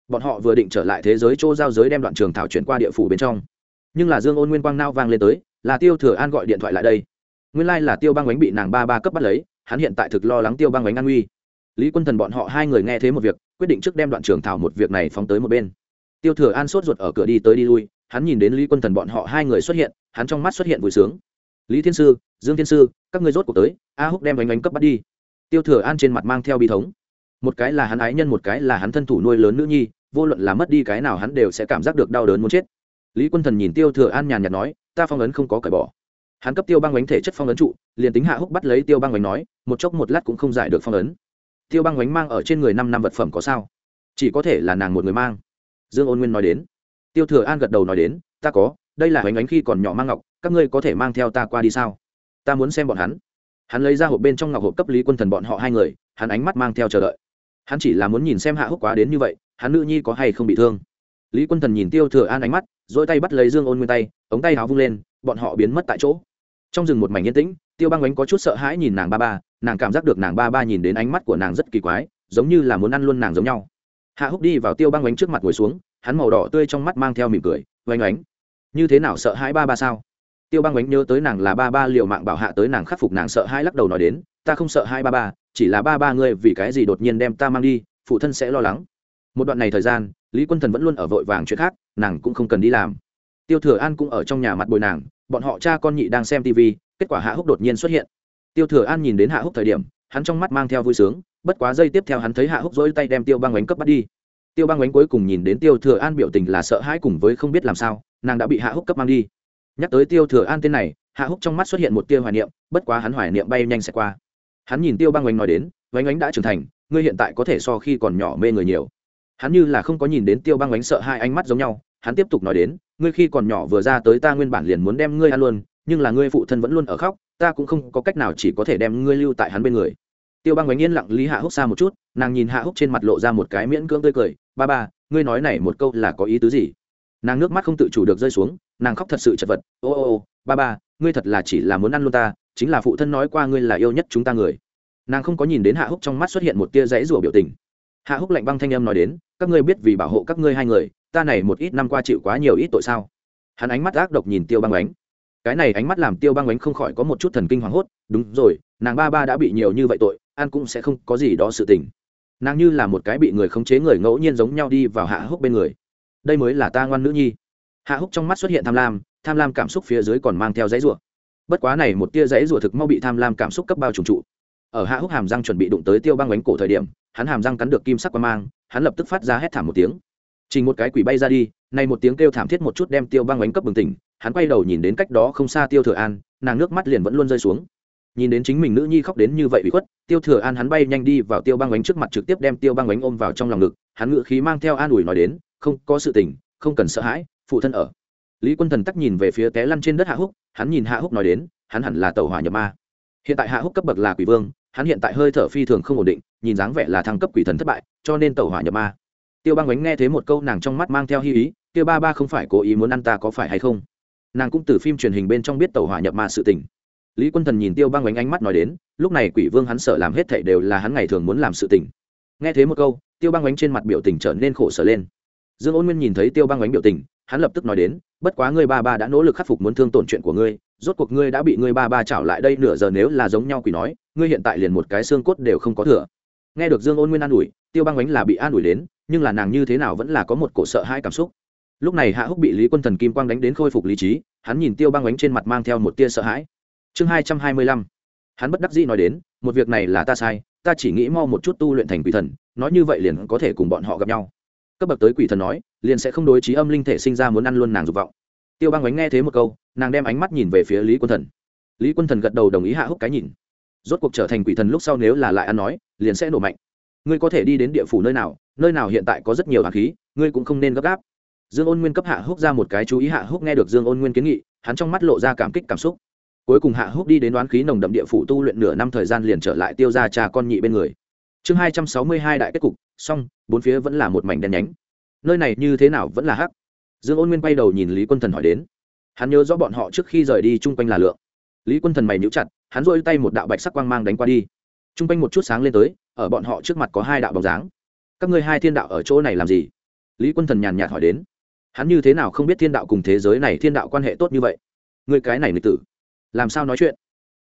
Speaker 1: Bọn họ vừa định trở lại thế giới chỗ giao giới đem đoạn trường thảo chuyển qua địa phủ bên trong nhưng là dương ôn nguyên quang nao vang lên tới, là tiêu thừa an gọi điện thoại lại đây. Nguyên lai、like、là tiêu băng bánh bị nàng ba ba cấp bắt lấy, hắn hiện tại thực lo lắng tiêu băng bánh an nguy lý quân thần bọn họ hai người nghe thấy một việc, quyết định trước đem đoạn trường thảo một việc này phóng tới một bên. Tiêu thừa an sốt ruột ở cửa đi tới đi lui, hắn nhìn đến lý quân thần bọn họ hai người xuất hiện, hắn trong mắt xuất hiện vui sướng. Lý thiên sư, dương thiên sư, các ngươi rốt cuộc tới, a húc đem bánh bánh cấp bắt đi. Tiêu thừa an trên mặt mang theo bi thống. Một cái là hắn ái nhân, một cái là hắn thân thủ nuôi lớn nữ nhi, vô luận là mất đi cái nào hắn đều sẽ cảm giác được đau đớn muốn chết lý quân thần nhìn tiêu thừa an nhàn nhạt nói, ta phong ấn không có cởi bỏ. Hắn cấp tiêu băng bánh thể chất phong ấn trụ, liền tính hạ húc bắt lấy tiêu băng bánh nói, một chốc một lát cũng không giải được phong ấn. Tiêu băng bánh mang ở trên người năm năm vật phẩm có sao? Chỉ có thể là nàng một người mang. Dương ôn nguyên nói đến. Tiêu thừa an gật đầu nói đến, ta có, đây là bánh bánh khi còn nhỏ mang ngọc, các ngươi có thể mang theo ta qua đi sao? Ta muốn xem bọn hắn. Hắn lấy ra hộp bên trong ngọc hộp cấp lý quân thần bọn họ hai người, hắn ánh mắt mang theo chờ đợi. Hắn chỉ là muốn nhìn xem hạ húc quá đến như vậy, hắn nữ nhi có hay không bị thương? Lý quân thần nhìn tiêu thừa an ánh mắt dỗi tay bắt lấy dương ôn nguyên tay, ống tay háo vung lên, bọn họ biến mất tại chỗ. Trong rừng một mảnh yên tĩnh, tiêu băng ánh có chút sợ hãi nhìn nàng ba ba, nàng cảm giác được nàng ba ba nhìn đến ánh mắt của nàng rất kỳ quái, giống như là muốn ăn luôn nàng giống nhau. Hạ húc đi vào tiêu băng ánh trước mặt ngồi xuống, hắn màu đỏ tươi trong mắt mang theo mỉm cười, oanh oánh, như thế nào sợ hãi ba ba sao? Tiêu băng ánh nhớ tới nàng là ba ba liệu mạng bảo hạ tới nàng khắc phục nàng sợ hãi lắc đầu nói đến, ta không sợ hai ba ba, chỉ là ba ba ngươi vì cái gì đột nhiên đem ta mang đi, phụ thân sẽ lo lắng. Một đoạn này thời gian, lý quân thần vẫn luôn ở vội vàng chuyện khác nàng cũng không cần đi làm. Tiêu thừa an cũng ở trong nhà mặt bồi nàng, bọn họ cha con nhị đang xem tv kết quả hạ húc đột nhiên xuất hiện. Tiêu thừa an nhìn đến hạ húc thời điểm, hắn trong mắt mang theo vui sướng, bất quá giây tiếp theo hắn thấy hạ húc dỗi tay đem tiêu băng bánh cấp bắt đi. Tiêu băng bánh cuối cùng nhìn đến tiêu thừa an biểu tình là sợ hãi cùng với không biết làm sao, nàng đã bị hạ húc cấp mang đi. Nhắc tới tiêu thừa an tên này, hạ húc trong mắt xuất hiện một tia hoài niệm, bất quá hắn hoài niệm bay nhanh sẽ qua. Hắn nhìn tiêu băng oánh nói đến oánh oánh đã trưởng thành, ngươi hiện tại có thể so khi còn nhỏ mê người nhiều. Hắn như là không có nhìn đến tiêu băng oánh sợ hai ánh mắt giống nhau hắn tiếp tục nói đến, ngươi khi còn nhỏ vừa ra tới ta nguyên bản liền muốn đem ngươi ăn luôn, nhưng là ngươi phụ thân vẫn luôn ở khóc, ta cũng không có cách nào chỉ có thể đem ngươi lưu tại hắn bên người. Tiêu băng bánh yên lặng lý hạ húc xa một chút, nàng nhìn hạ húc trên mặt lộ ra một cái miễn cưỡng tươi cười, ba ba, ngươi nói này một câu là có ý tứ gì? Nàng nước mắt không tự chủ được rơi xuống, nàng khóc thật sự chật vật, ô ô ô, ba ba, ngươi thật là chỉ là muốn ăn luôn ta, chính là phụ thân nói qua ngươi là yêu nhất chúng ta người. Nàng không có nhìn đến hạ húc trong mắt xuất hiện một tia dãy rủa biểu tình hạ húc lạnh băng thanh âm nói đến, các ngươi biết vì bảo hộ các ngươi hai người, ta này một ít năm qua chịu quá nhiều ít tội sao? Hắn ánh mắt ác độc nhìn tiêu băng ánh. Cái này ánh mắt làm tiêu băng ánh không khỏi có một chút thần kinh hoảng hốt, đúng rồi, nàng ba ba đã bị nhiều như vậy tội an cũng sẽ không có gì đó sự tình. Nàng như là một cái bị người khống chế người ngẫu nhiên giống nhau đi vào hạ húc bên người. Đây mới là ta ngoan nữ nhi. Hạ húc trong mắt xuất hiện tham lam tham lam cảm xúc phía dưới còn mang theo giấy rủa. Bất quá này một tia giấy rủa thực mau bị tham lam cảm xúc cấp bao trùng trụ ở hạ húc hàm răng chuẩn bị đụng tới tiêu băng bánh cổ thời điểm, hắn hàm răng cắn được kim sắc qua mang, hắn lập tức phát ra hét thảm một tiếng. Chỉ một cái quỷ bay ra đi, nay một tiếng kêu thảm thiết một chút đem tiêu băng bánh cấp bừng tỉnh, hắn quay đầu nhìn đến cách đó không xa tiêu thừa an, nàng nước mắt liền vẫn luôn rơi xuống. Nhìn đến chính mình nữ nhi khóc đến như vậy bị khuất, tiêu thừa an hắn bay nhanh đi vào tiêu băng bánh trước mặt trực tiếp đem tiêu băng bánh ôm vào trong lòng ngực, hắn ngự khí mang theo an ủi nói đến, không, có sự tình, không cần sợ hãi, phụ thân ở. Lý quân thần tắc nhìn về phía té lăn trên đất hạ húc, hắn nhìn hạ húc nói đến, hắn hẳn là tàu hỏa nhập ma. Hiện tại hạ húc cấp bậc là quỷ vương hắn hiện tại hơi thở phi thường không ổn định, nhìn dáng vẻ là thăng cấp quỷ thần thất bại, cho nên tàu hỏa nhập ma. Tiêu băng ánh nghe thấy một câu nàng trong mắt mang theo hy ý, tiêu ba ba không phải cố ý muốn ăn ta có phải hay không? Nàng cũng từ phim truyền hình bên trong biết tàu hỏa nhập ma sự tình. Lý quân thần nhìn tiêu băng ánh ánh mắt nói đến, lúc này quỷ vương hắn sợ làm hết thảy đều là hắn ngày thường muốn làm sự tình. Nghe thấy một câu, tiêu băng ánh trên mặt biểu tình trở nên khổ sở lên. Dương ôn nguyên nhìn thấy tiêu băng ánh biểu tình hắn lập tức nói đến, bất quá ngươi ba ba đã nỗ lực khắc phục muốn thương tổn chuyện của ngươi, rốt cuộc ngươi đã bị ngươi ba ba trảo lại đây nửa giờ nếu là giống nhau quỷ nói, ngươi hiện tại liền một cái xương cốt đều không có thừa. Nghe được dương ôn nguyên an ủi, tiêu băng bánh là bị an ủi đến, nhưng là nàng như thế nào vẫn là có một cổ sợ hai cảm xúc. Lúc này hạ húc bị lý quân thần kim quang đánh đến khôi phục lý trí, hắn nhìn tiêu băng bánh trên mặt mang theo một tia sợ hãi. Chương hai trăm hai mươi lăm, hắn bất đắc dĩ nói đến, một việc này là ta sai, ta chỉ nghĩ mau một chút tu luyện thành quỷ thần, nói như vậy liền có thể cùng bọn họ gặp nhau cấp bậc tới quỷ thần nói, liền sẽ không đối trí âm linh thể sinh ra muốn ăn luôn nàng dục vọng. Tiêu băng bánh nghe thế một câu, nàng đem ánh mắt nhìn về phía lý quân thần. Lý quân thần gật đầu đồng ý hạ húc cái nhìn. Rốt cuộc trở thành quỷ thần lúc sau nếu là lại ăn nói, liền sẽ nổ mạnh. Ngươi có thể đi đến địa phủ nơi nào nơi nào hiện tại có rất nhiều hàng khí, ngươi cũng không nên gấp gáp. Dương ôn nguyên cấp hạ húc ra một cái chú ý hạ húc nghe được dương ôn nguyên kiến nghị, hắn trong mắt lộ ra cảm kích cảm xúc. Cuối cùng hạ húc đi đến đoán khí nồng đậm địa phủ tu luyện nửa năm thời gian liền trở lại tiêu ra cha con nhị bên người chương hai trăm sáu mươi hai đại kết cục, xong, bốn phía vẫn là một mảnh đen nhánh. Nơi này như thế nào vẫn là hắc? Dương ôn nguyên bay đầu nhìn lý quân thần hỏi đến. Hắn nhớ rõ bọn họ trước khi rời đi chung quanh là lượng. Lý quân thần mày nhíu chặt, hắn rôi tay một đạo bạch sắc quang mang đánh qua đi. Chung quanh một chút sáng lên tới, ở bọn họ trước mặt có hai đạo bóng dáng. Các ngươi hai thiên đạo ở chỗ này làm gì? Lý quân thần nhàn nhạt hỏi đến. Hắn như thế nào không biết thiên đạo cùng thế giới này thiên đạo quan hệ tốt như vậy? Người cái này nghịch tử. Làm sao nói chuyện?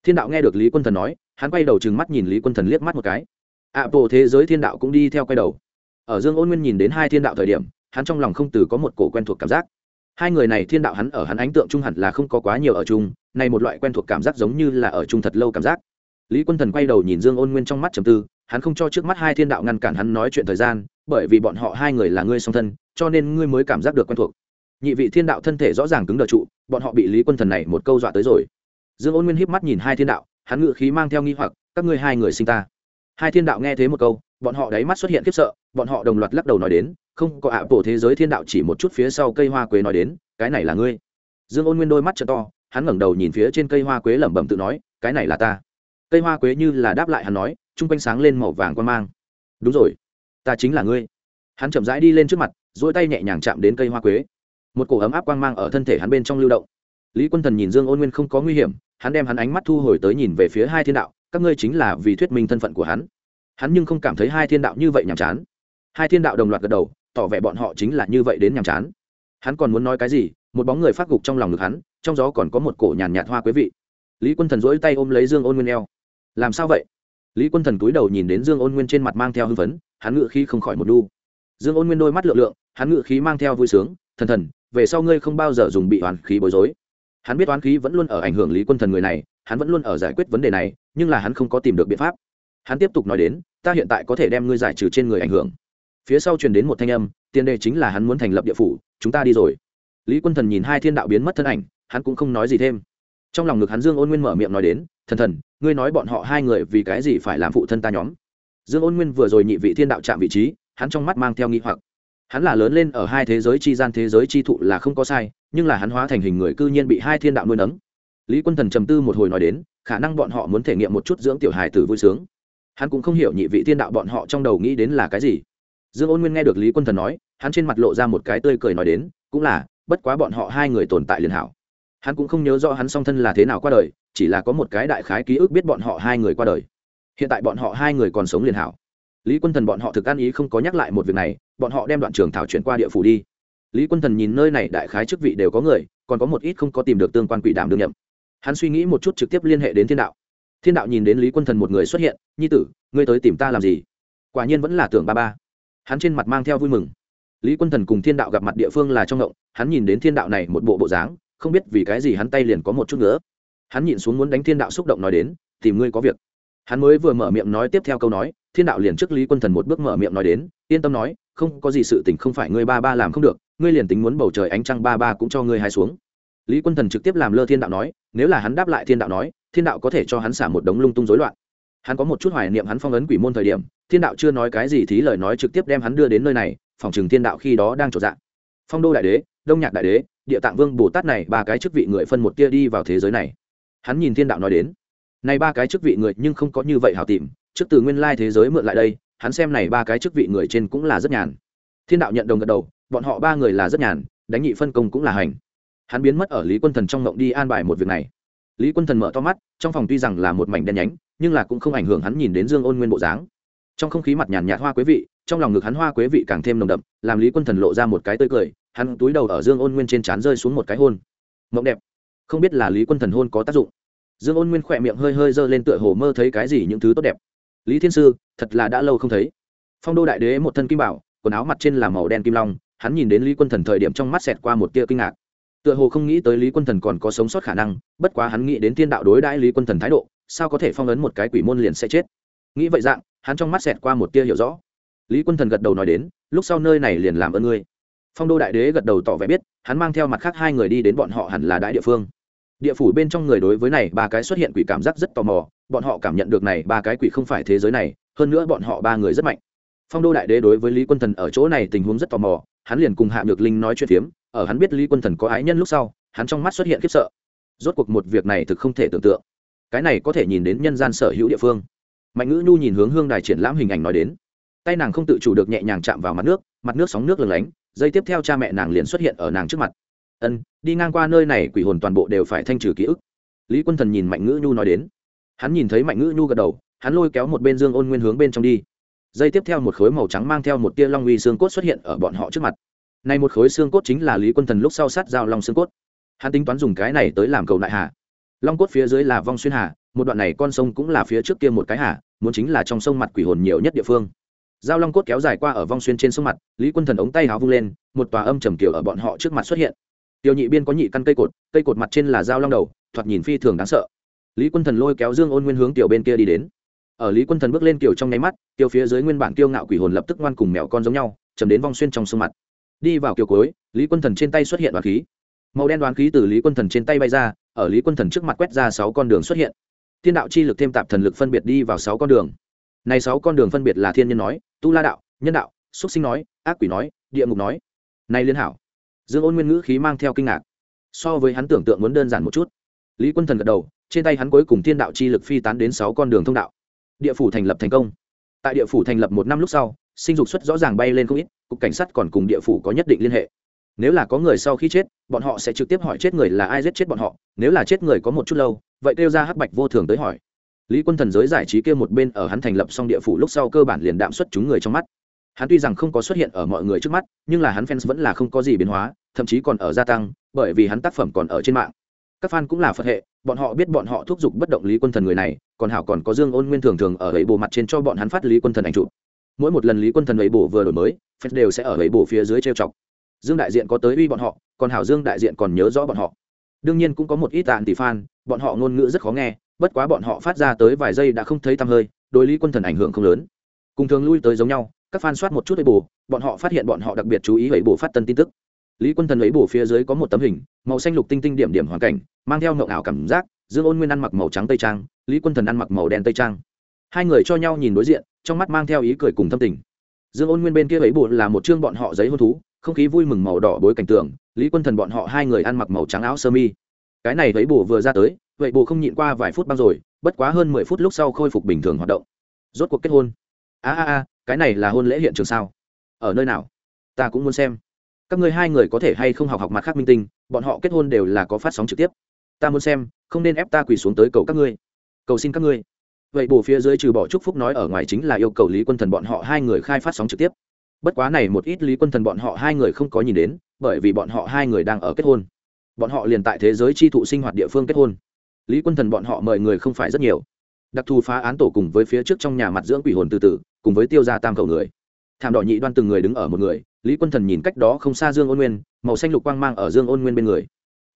Speaker 1: Thiên đạo nghe được lý quân thần nói, hắn quay đầu trừng mắt nhìn lý quân thần liếc mắt một cái ạ bộ thế giới thiên đạo cũng đi theo quay đầu. Ở dương ôn nguyên nhìn đến hai thiên đạo thời điểm, hắn trong lòng không từ có một cổ quen thuộc cảm giác. Hai người này thiên đạo hắn ở hắn ấn tượng trung hẳn là không có quá nhiều ở chung, này một loại quen thuộc cảm giác giống như là ở chung thật lâu cảm giác. Lý quân thần quay đầu nhìn dương ôn nguyên trong mắt trầm tư, hắn không cho trước mắt hai thiên đạo ngăn cản hắn nói chuyện thời gian, bởi vì bọn họ hai người là ngươi song thân, cho nên ngươi mới cảm giác được quen thuộc. Nhị vị thiên đạo thân thể rõ ràng cứng đờ trụ, bọn họ bị lý quân thần này một câu dọa tới rồi. Dương ôn nguyên híp mắt nhìn hai thiên đạo, hắn ngự khí mang theo nghi hoặc, các ngươi hai người sinh ta hai thiên đạo nghe thế một câu, bọn họ đáy mắt xuất hiện khiếp sợ, bọn họ đồng loạt lắc đầu nói đến, không có ạ bộ thế giới thiên đạo chỉ một chút phía sau cây hoa quế nói đến, cái này là ngươi. Dương ôn nguyên đôi mắt t to, hắn ngẩng đầu nhìn phía trên cây hoa quế lẩm bẩm tự nói, cái này là ta. Cây hoa quế như là đáp lại hắn nói t r u n g quanh sáng lên màu vàng quan mang. Đúng rồi, ta chính là ngươi. Hắn chậm rãi đi lên trước mặt dỗi tay nhẹ nhàng chạm đến cây hoa quế. Một cổ ấm áp quang mang ở thân thể hắn bên trong lưu động. Lý quân thần nhìn dương ôn nguyên không có nguy hiểm, hắn đem hắn ánh mắt thu hồi tới nhìn về phía hai thiên đạo các ngươi chính là vì thuyết minh thân phận của hắn. Hắn nhưng không cảm thấy hai thiên đạo như vậy nhàm chán. Hai thiên đạo đồng loạt gật đầu, tỏ vẻ bọn họ chính là như vậy đến nhàm chán. Hắn còn muốn nói cái gì? Một bóng người phát gục trong lòng ngực hắn, trong gió còn có một cổ nhàn nhạt hoa quế vị. Lý quân thần dỗi tay ôm lấy dương ôn nguyên eo. Làm sao vậy? Lý quân thần cúi đầu nhìn đến dương ôn nguyên trên mặt mang theo hưng phấn, hắn ngự khí không khỏi một đu dương ôn nguyên đôi mắt lượng lượng hắn ngự khí mang theo vui sướng, thần thần, về sau ngươi không bao giờ dùng bị hoàn khí bối rối. Hắn biết toán khí vẫn luôn ở ảnh hưởng lý quân thần người này hắn vẫn luôn ở giải quyết vấn đề này, nhưng là hắn không có tìm được biện pháp. Hắn tiếp tục nói đến, ta hiện tại có thể đem ngươi giải trừ trên người ảnh hưởng. Phía sau truyền đến một thanh âm, tiền đề chính là hắn muốn thành lập địa phủ, chúng ta đi rồi. Lý quân thần nhìn hai thiên đạo biến mất thân ảnh, hắn cũng không nói gì thêm. Trong lòng ngực hắn dương ôn nguyên mở miệng nói đến, thần thần, ngươi nói bọn họ hai người vì cái gì phải làm phụ thân ta nhóm? Dương ôn nguyên vừa rồi nhị vị thiên đạo chạm vị trí, hắn trong mắt mang theo nghi hoặc. Hắn là lớn lên ở hai thế giới chi gian thế giới chi thụ là không có sai, nhưng là hắn hóa thành hình người cư nhiên bị hai thiên đạo nuôi nấng lý quân thần trầm tư một hồi nói đến, khả năng bọn họ muốn thể nghiệm một chút dưỡng tiểu hài tử vui sướng. Hắn cũng không hiểu nhị vị thiên đạo bọn họ trong đầu nghĩ đến là cái gì. Dương ôn nguyên nghe được lý quân thần nói, hắn trên mặt lộ ra một cái tươi cười nói đến, cũng là, bất quá bọn họ hai người tồn tại liền hảo. Hắn cũng không nhớ rõ hắn song thân là thế nào qua đời, chỉ là có một cái đại khái ký ức biết bọn họ hai người qua đời. Hiện tại bọn họ hai người còn sống liền hảo. Lý quân thần bọn họ thực ăn ý không có nhắc lại một việc này, bọn họ đem đoạn trường thảo chuyển qua địa phủ đi. Lý quân thần nhìn nơi này đại khái chức vị đều có người, còn có một ít không có tìm được tương quan quỷ đảm đương nhậm hắn suy nghĩ một chút trực tiếp liên hệ đến thiên đạo. Thiên đạo nhìn đến lý quân thần một người xuất hiện, nhi tử, ngươi tới tìm ta làm gì? Quả nhiên vẫn là tưởng ba ba. Hắn trên mặt mang theo vui mừng. Lý quân thần cùng thiên đạo gặp mặt địa phương là trong ngộng hắn nhìn đến thiên đạo này một bộ bộ dáng, không biết vì cái gì hắn tay liền có một chút nữa hắn nhìn xuống muốn đánh thiên đạo xúc động nói đến, tìm ngươi có việc. Hắn mới vừa mở miệng nói tiếp theo câu nói, thiên đạo liền trước lý quân thần một bước mở miệng nói đến, yên tâm nói, không có gì sự tình không phải ngươi ba ba làm không được, ngươi liền tính muốn bầu trời ánh trăng ba ba cũng cho ngươi hai xuống lý quân thần trực tiếp làm lơ thiên đạo nói, nếu là hắn đáp lại thiên đạo nói, thiên đạo có thể cho hắn xả một đống lung tung rối loạn. Hắn có một chút hoài niệm hắn phong ấn quỷ môn thời điểm, thiên đạo chưa nói cái gì thí lời nói trực tiếp đem hắn đưa đến nơi này, phòng chừng thiên đạo khi đó đang trộn dạng phong đô đại đế, đông nhạc đại đế, địa tạng vương, bồ tát này, ba cái chức vị người phân một tia đi vào thế giới này. Hắn nhìn thiên đạo nói đến, này ba cái chức vị người nhưng không có như vậy hảo tìm, trước từ nguyên lai thế giới mượn lại đây, hắn xem này ba cái chức vị người trên cũng là rất nhàn. Thiên đạo nhận đồng gật đầu, bọn họ ba người là rất nhàn, đánh nhị phân công cũng là hành hắn biến mất ở lý quân thần trong ngộng đi an bài một việc này. Lý quân thần mở to mắt, trong phòng tuy rằng là một mảnh đen nhánh, nhưng là cũng không ảnh hưởng hắn nhìn đến dương ôn nguyên bộ dáng. Trong không khí mặt nhàn nhạt hoa quế vị, trong lòng ngực hắn hoa quế vị càng thêm nồng đậm, làm lý quân thần lộ ra một cái tươi cười, hắn túi đầu ở dương ôn nguyên trên trán rơi xuống một cái hôn. Mộng đẹp. Không biết là lý quân thần hôn có tác dụng. Dương ôn nguyên khỏe miệng hơi hơi giơ lên tựa hồ mơ thấy cái gì những thứ tốt đẹp. Lý thiên sư, thật là đã lâu không thấy. Phong đô đại đế một thân kim bảo, quần áo mặt trên là màu đen kim long, hắn nhìn đến lý quân thần thời điểm trong mắt xẹt qua một tia kinh ngạc tựa hồ không nghĩ tới lý quân thần còn có sống sót khả năng, bất quá hắn nghĩ đến thiên đạo đối đãi lý quân thần thái độ, sao có thể phong ấn một cái quỷ môn liền sẽ chết? Nghĩ vậy dạng, hắn trong mắt xẹt qua một tia hiểu rõ. Lý quân thần gật đầu nói đến, lúc sau nơi này liền làm ơn ngươi. Phong đô đại đế gật đầu tỏ vẻ biết, hắn mang theo mặt khác hai người đi đến bọn họ hẳn là đại địa phương. Địa phủ bên trong người đối với này ba cái xuất hiện quỷ cảm giác rất tò mò, bọn họ cảm nhận được này ba cái quỷ không phải thế giới này, hơn nữa bọn họ ba người rất mạnh. Phong đô đại đế đối với lý quân thần ở chỗ này tình huống rất tò mò, hắn liền cùng hạ nhược linh nói chuyện phiếm ở hắn biết lý quân thần có ái nhân lúc sau, hắn trong mắt xuất hiện khiếp sợ. Rốt cuộc một việc này thực không thể tưởng tượng. Cái này có thể nhìn đến nhân gian sở hữu địa phương. Mạnh ngữ nhu nhìn hướng hương đài triển lãm hình ảnh nói đến. Tay nàng không tự chủ được nhẹ nhàng chạm vào mặt nước mặt nước sóng nước lừng lánh, dây tiếp theo cha mẹ nàng liền xuất hiện ở nàng trước mặt. Ân, đi ngang qua nơi này, quỷ hồn toàn bộ đều phải thanh trừ ký ức. Lý quân thần nhìn mạnh ngữ nhu nói đến. Hắn nhìn thấy mạnh ngữ nhu gật đầu, hắn lôi kéo một bên dương ôn nguyên hướng bên trong đi. Dây tiếp theo một khối màu trắng mang theo một tia long uy xương cốt xuất hiện ở bọn họ trước mặt này một khối xương cốt chính là lý quân thần lúc sau sát giao long xương cốt. Hắn tính toán dùng cái này tới làm cầu đại hà. Long cốt phía dưới là vong xuyên hà, một đoạn này con sông cũng là phía trước kia một cái hà, muốn chính là trong sông mặt quỷ hồn nhiều nhất địa phương. Giao long cốt kéo dài qua ở vong xuyên trên sông mặt, lý quân thần ống tay háo vung lên, một tòa âm trầm kiểu ở bọn họ trước mặt xuất hiện. Tiêu nhị biên có nhị căn cây cột cây cột mặt trên là dao long đầu, thoạt nhìn phi thường đáng sợ. Lý quân thần lôi kéo dương ôn nguyên hướng tiểu bên kia đi đến. Ở lý quân thần bước lên kiểu trong nháy mắt tiêu phía dưới nguyên bản kiêu ngạo quỷ hồn lập tức ngoan cùng mèo con giống nhau, chầm đến vong xuyên trong sông mặt đi vào kiều cối lý quân thần trên tay xuất hiện đoán khí. Màu đen đoán khí từ lý quân thần trên tay bay ra, ở lý quân thần trước mặt quét ra sáu con đường xuất hiện. Thiên đạo chi lực thêm tạp thần lực phân biệt đi vào sáu con đường. Này sáu con đường phân biệt là thiên nhân nói, tu la đạo, nhân đạo xúc sinh nói, ác quỷ nói, địa ngục nói. Này liên hảo. Dương ôn nguyên ngữ khí mang theo kinh ngạc. So với hắn tưởng tượng muốn đơn giản một chút. Lý quân thần gật đầu, trên tay hắn cuối cùng thiên đạo chi lực phi tán đến sáu con đường thông đạo. Địa phủ thành lập thành công. Tại địa phủ thành lập một năm lúc sau, sinh dục xuất rõ ràng bay lên không ít cục cảnh sát còn cùng địa phủ có nhất định liên hệ. Nếu là có người sau khi chết, bọn họ sẽ trực tiếp hỏi chết người là ai giết chết bọn họ, nếu là chết người có một chút lâu, vậy kêu ra hắc bạch vô thường tới hỏi. Lý quân thần giới giải trí kêu một bên ở hắn thành lập xong địa phủ lúc sau cơ bản liền đạm xuất chúng người trong mắt. Hắn tuy rằng không có xuất hiện ở mọi người trước mắt, nhưng là hắn fans vẫn là không có gì biến hóa, thậm chí còn ở gia tăng, bởi vì hắn tác phẩm còn ở trên mạng. Các fan cũng là phật hệ, bọn họ biết bọn họ thúc giục bất động lý quân thần người này, còn hảo còn có dương ôn nguyên thường thường ở ấy bộ mặt trên cho bọn hắn phát lý quân thần ảnh chụp mỗi một lần lý quân thần ấy bổ vừa đổi mới fans đều sẽ ở ấy bổ phía dưới trêu chọc. Dương đại diện có tới uy bọn họ còn hảo dương đại diện còn nhớ rõ bọn họ. Đương nhiên cũng có một ít tàn tỷ fan bọn họ ngôn ngữ rất khó nghe bất quá bọn họ phát ra tới vài giây đã không thấy tăm hơi đối lý quân thần ảnh hưởng không lớn. Cùng thường lui tới giống nhau các fan soát một chút ấy bổ, bọn họ phát hiện bọn họ đặc biệt chú ý ấy bổ phát tân tin tức. Lý quân thần ấy bổ phía dưới có một tấm hình màu xanh lục tinh tinh điểm điểm hoàn cảnh mang theo ngộng ảo cảm giác dương ôn nguyên ăn mặc màu trắng tây trang lý quân thần ăn mặc màu đen tây trang. Hai người cho nhau nhìn đối diện trong mắt mang theo ý cười cùng thâm tình. Dương ôn nguyên bên kia ấy bộ là một chương bọn họ giấy hôn thú, không khí vui mừng màu đỏ bối cảnh tường lý quân thần bọn họ hai người ăn mặc màu trắng áo sơ mi. Cái này ấy bộ vừa ra tới, vậy bộ không nhịn qua vài phút băng rồi, bất quá hơn mười phút lúc sau khôi phục bình thường hoạt động. Rốt cuộc kết hôn. A a a, cái này là hôn lễ hiện trường sao? Ở nơi nào? Ta cũng muốn xem. Các ngươi hai người có thể hay không học học mặt khác minh tinh, bọn họ kết hôn đều là có phát sóng trực tiếp. Ta muốn xem, không nên ép ta quỳ xuống tới cầu các ngươi. Cầu xin các ngươi vậy bổ phía dưới trừ bỏ chúc phúc nói ở ngoài chính là yêu cầu lý quân thần bọn họ hai người khai phát sóng trực tiếp. Bất quá này một ít lý quân thần bọn họ hai người không có nhìn đến, bởi vì bọn họ hai người đang ở kết hôn. Bọn họ liền tại thế giới chi thụ sinh hoạt địa phương kết hôn. Lý quân thần bọn họ mời người không phải rất nhiều. Đặc thù phá án tổ cùng với phía trước trong nhà mặt dưỡng quỷ hồn từ từ, cùng với tiêu gia tam cầu người. Thảm đỏ nhị đoan từng người đứng ở một người, lý quân thần nhìn cách đó không xa dương ôn nguyên, màu xanh lục quang mang ở dương ôn nguyên bên người.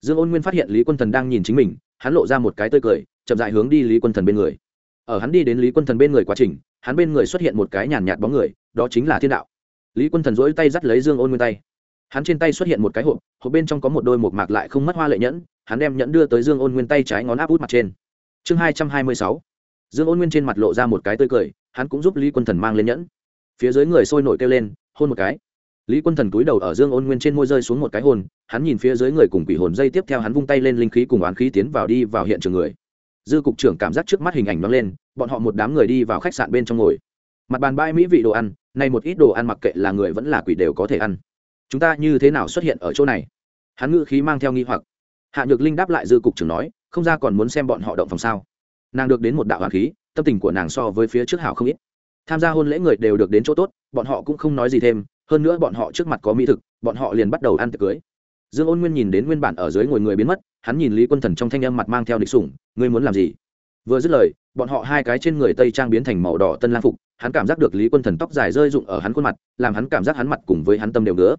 Speaker 1: Dương ôn nguyên phát hiện lý quân thần đang nhìn chính mình, hắn lộ ra một cái tươi cười, chậm dại hướng đi lý quân thần bên người ở hắn đi đến lý quân thần bên người quá trình, hắn bên người xuất hiện một cái nhàn nhạt bóng người, đó chính là thiên đạo. Lý quân thần dỗi tay dắt lấy dương ôn nguyên tay. Hắn trên tay xuất hiện một cái hộp hộp bên trong có một đôi một mạc lại không mất hoa lệ nhẫn, hắn đem nhẫn đưa tới dương ôn nguyên tay trái ngón áp út mặt trên. Chương hai trăm hai mươi sáu. Dương ôn nguyên trên mặt lộ ra một cái tươi cười, hắn cũng giúp lý quân thần mang lên nhẫn. Phía dưới người sôi nổi kêu lên, hôn một cái. Lý quân thần túi đầu ở dương ôn nguyên trên môi rơi xuống một cái hôn hắn nhìn phía dưới người cùng quỷ hồn dây tiếp theo hắn vung tay lên linh khí cùng oán khí tiến vào đi vào hiện trường người dư cục trưởng cảm giác trước mắt hình ảnh nó lên, bọn họ một đám người đi vào khách sạn bên trong ngồi. Mặt bàn bãi mỹ vị đồ ăn, nay một ít đồ ăn mặc kệ là người vẫn là quỷ đều có thể ăn. Chúng ta như thế nào xuất hiện ở chỗ này? Hắn ngự khí mang theo nghi hoặc. Hạ nhược linh đáp lại dư cục trưởng nói, không ra còn muốn xem bọn họ động phòng sao. Nàng được đến một đạo hoàng khí, tâm tình của nàng so với phía trước hảo không ít. Tham gia hôn lễ người đều được đến chỗ tốt, bọn họ cũng không nói gì thêm, hơn nữa bọn họ trước mặt có mỹ thực, bọn họ liền bắt đầu ăn tiệc cưới. Dương ôn nguyên nhìn đến nguyên bản ở dưới ngồi người biến mất, hắn nhìn lý quân thần trong thanh âm mặt mang theo địch sủng ngươi muốn làm gì? Vừa dứt lời, bọn họ hai cái trên người tây trang biến thành màu đỏ tân lang phục, hắn cảm giác được lý quân thần tóc dài rơi rụng ở hắn khuôn mặt, làm hắn cảm giác hắn mặt cùng với hắn tâm đều nữa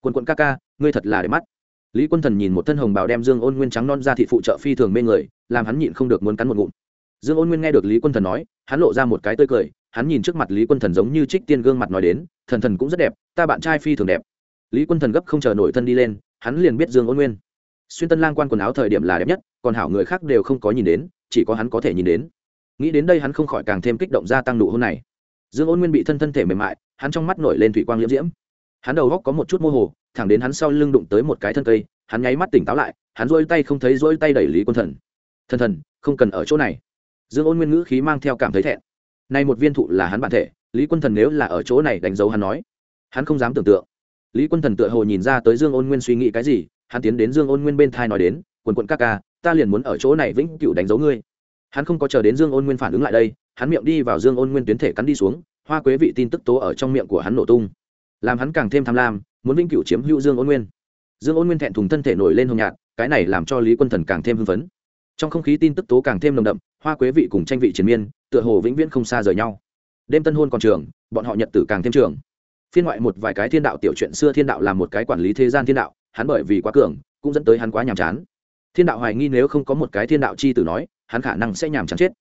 Speaker 1: quân quận ca ca, ngươi thật là đẹp mắt. Lý quân thần nhìn một thân hồng bào đem dương ôn nguyên trắng non ra thị phụ trợ phi thường mê người, làm hắn nhịn không được muốn cắn một ngụm. Dương ôn nguyên nghe được lý quân thần nói, hắn lộ ra một cái tươi cười, hắn nhìn trước mặt lý quân thần giống như trích tiên gương mặt nói đến, thần thần cũng rất đẹp, ta bạn trai phi thường đẹp. Lý quân thần gấp không chờ nổi thân đi lên, hắn liền biết dương ôn nguyên. Xuyên tân lang quan quần áo thời điểm là đẹp nhất còn hảo người khác đều không có nhìn đến, chỉ có hắn có thể nhìn đến. Nghĩ đến đây hắn không khỏi càng thêm kích động gia tăng nụ hôn này. Dương ôn nguyên bị thân thân thể mềm mại, hắn trong mắt nổi lên thủy quang liễm diễm. Hắn đầu góc có một chút mô hồ, thẳng đến hắn sau lưng đụng tới một cái thân cây, hắn nháy mắt tỉnh táo lại, hắn dôi tay không thấy dôi tay đẩy lý quân thần. Thần thần, không cần ở chỗ này. Dương ôn nguyên ngữ khí mang theo cảm thấy thẹn. Nay một viên thụ là hắn bản thể, lý quân thần nếu là ở chỗ này đánh dấu hắn nói, hắn không dám tưởng tượng. Lý quân thần tựa hồ nhìn ra tới dương ôn nguyên suy nghĩ cái gì, hắn tiến đến dương ôn nguyên bên thai nói đến, quần quận các ca ta liền muốn ở chỗ này vĩnh cửu đánh dấu ngươi. Hắn không có chờ đến dương ôn nguyên phản ứng lại đây, hắn miệng đi vào dương ôn nguyên tuyến thể cắn đi xuống, hoa quế vị tin tức tố ở trong miệng của hắn nổ tung. Làm hắn càng thêm tham lam, muốn vĩnh cửu chiếm hữu dương ôn nguyên. Dương ôn nguyên thẹn thùng thân thể nổi lên hồng nhạt, cái này làm cho lý quân thần càng thêm hưng phấn. Trong không khí tin tức tố càng thêm nồng đậm, hoa quế vị cùng tranh vị Chiến miên, tựa hồ vĩnh viễn không xa rời nhau. Đêm tân hôn còn trường, bọn họ nhật tử càng thêm trường. Phiên ngoại một vài cái thiên đạo tiểu chuyện xưa thiên đạo là một cái quản lý thế gian thiên đạo, hắn bởi vì quá cường, cũng dẫn tới hắn quá nhàm chán thiên đạo hoài nghi nếu không có một cái thiên đạo chi tử nói, hắn khả năng sẽ nhàm chán chết.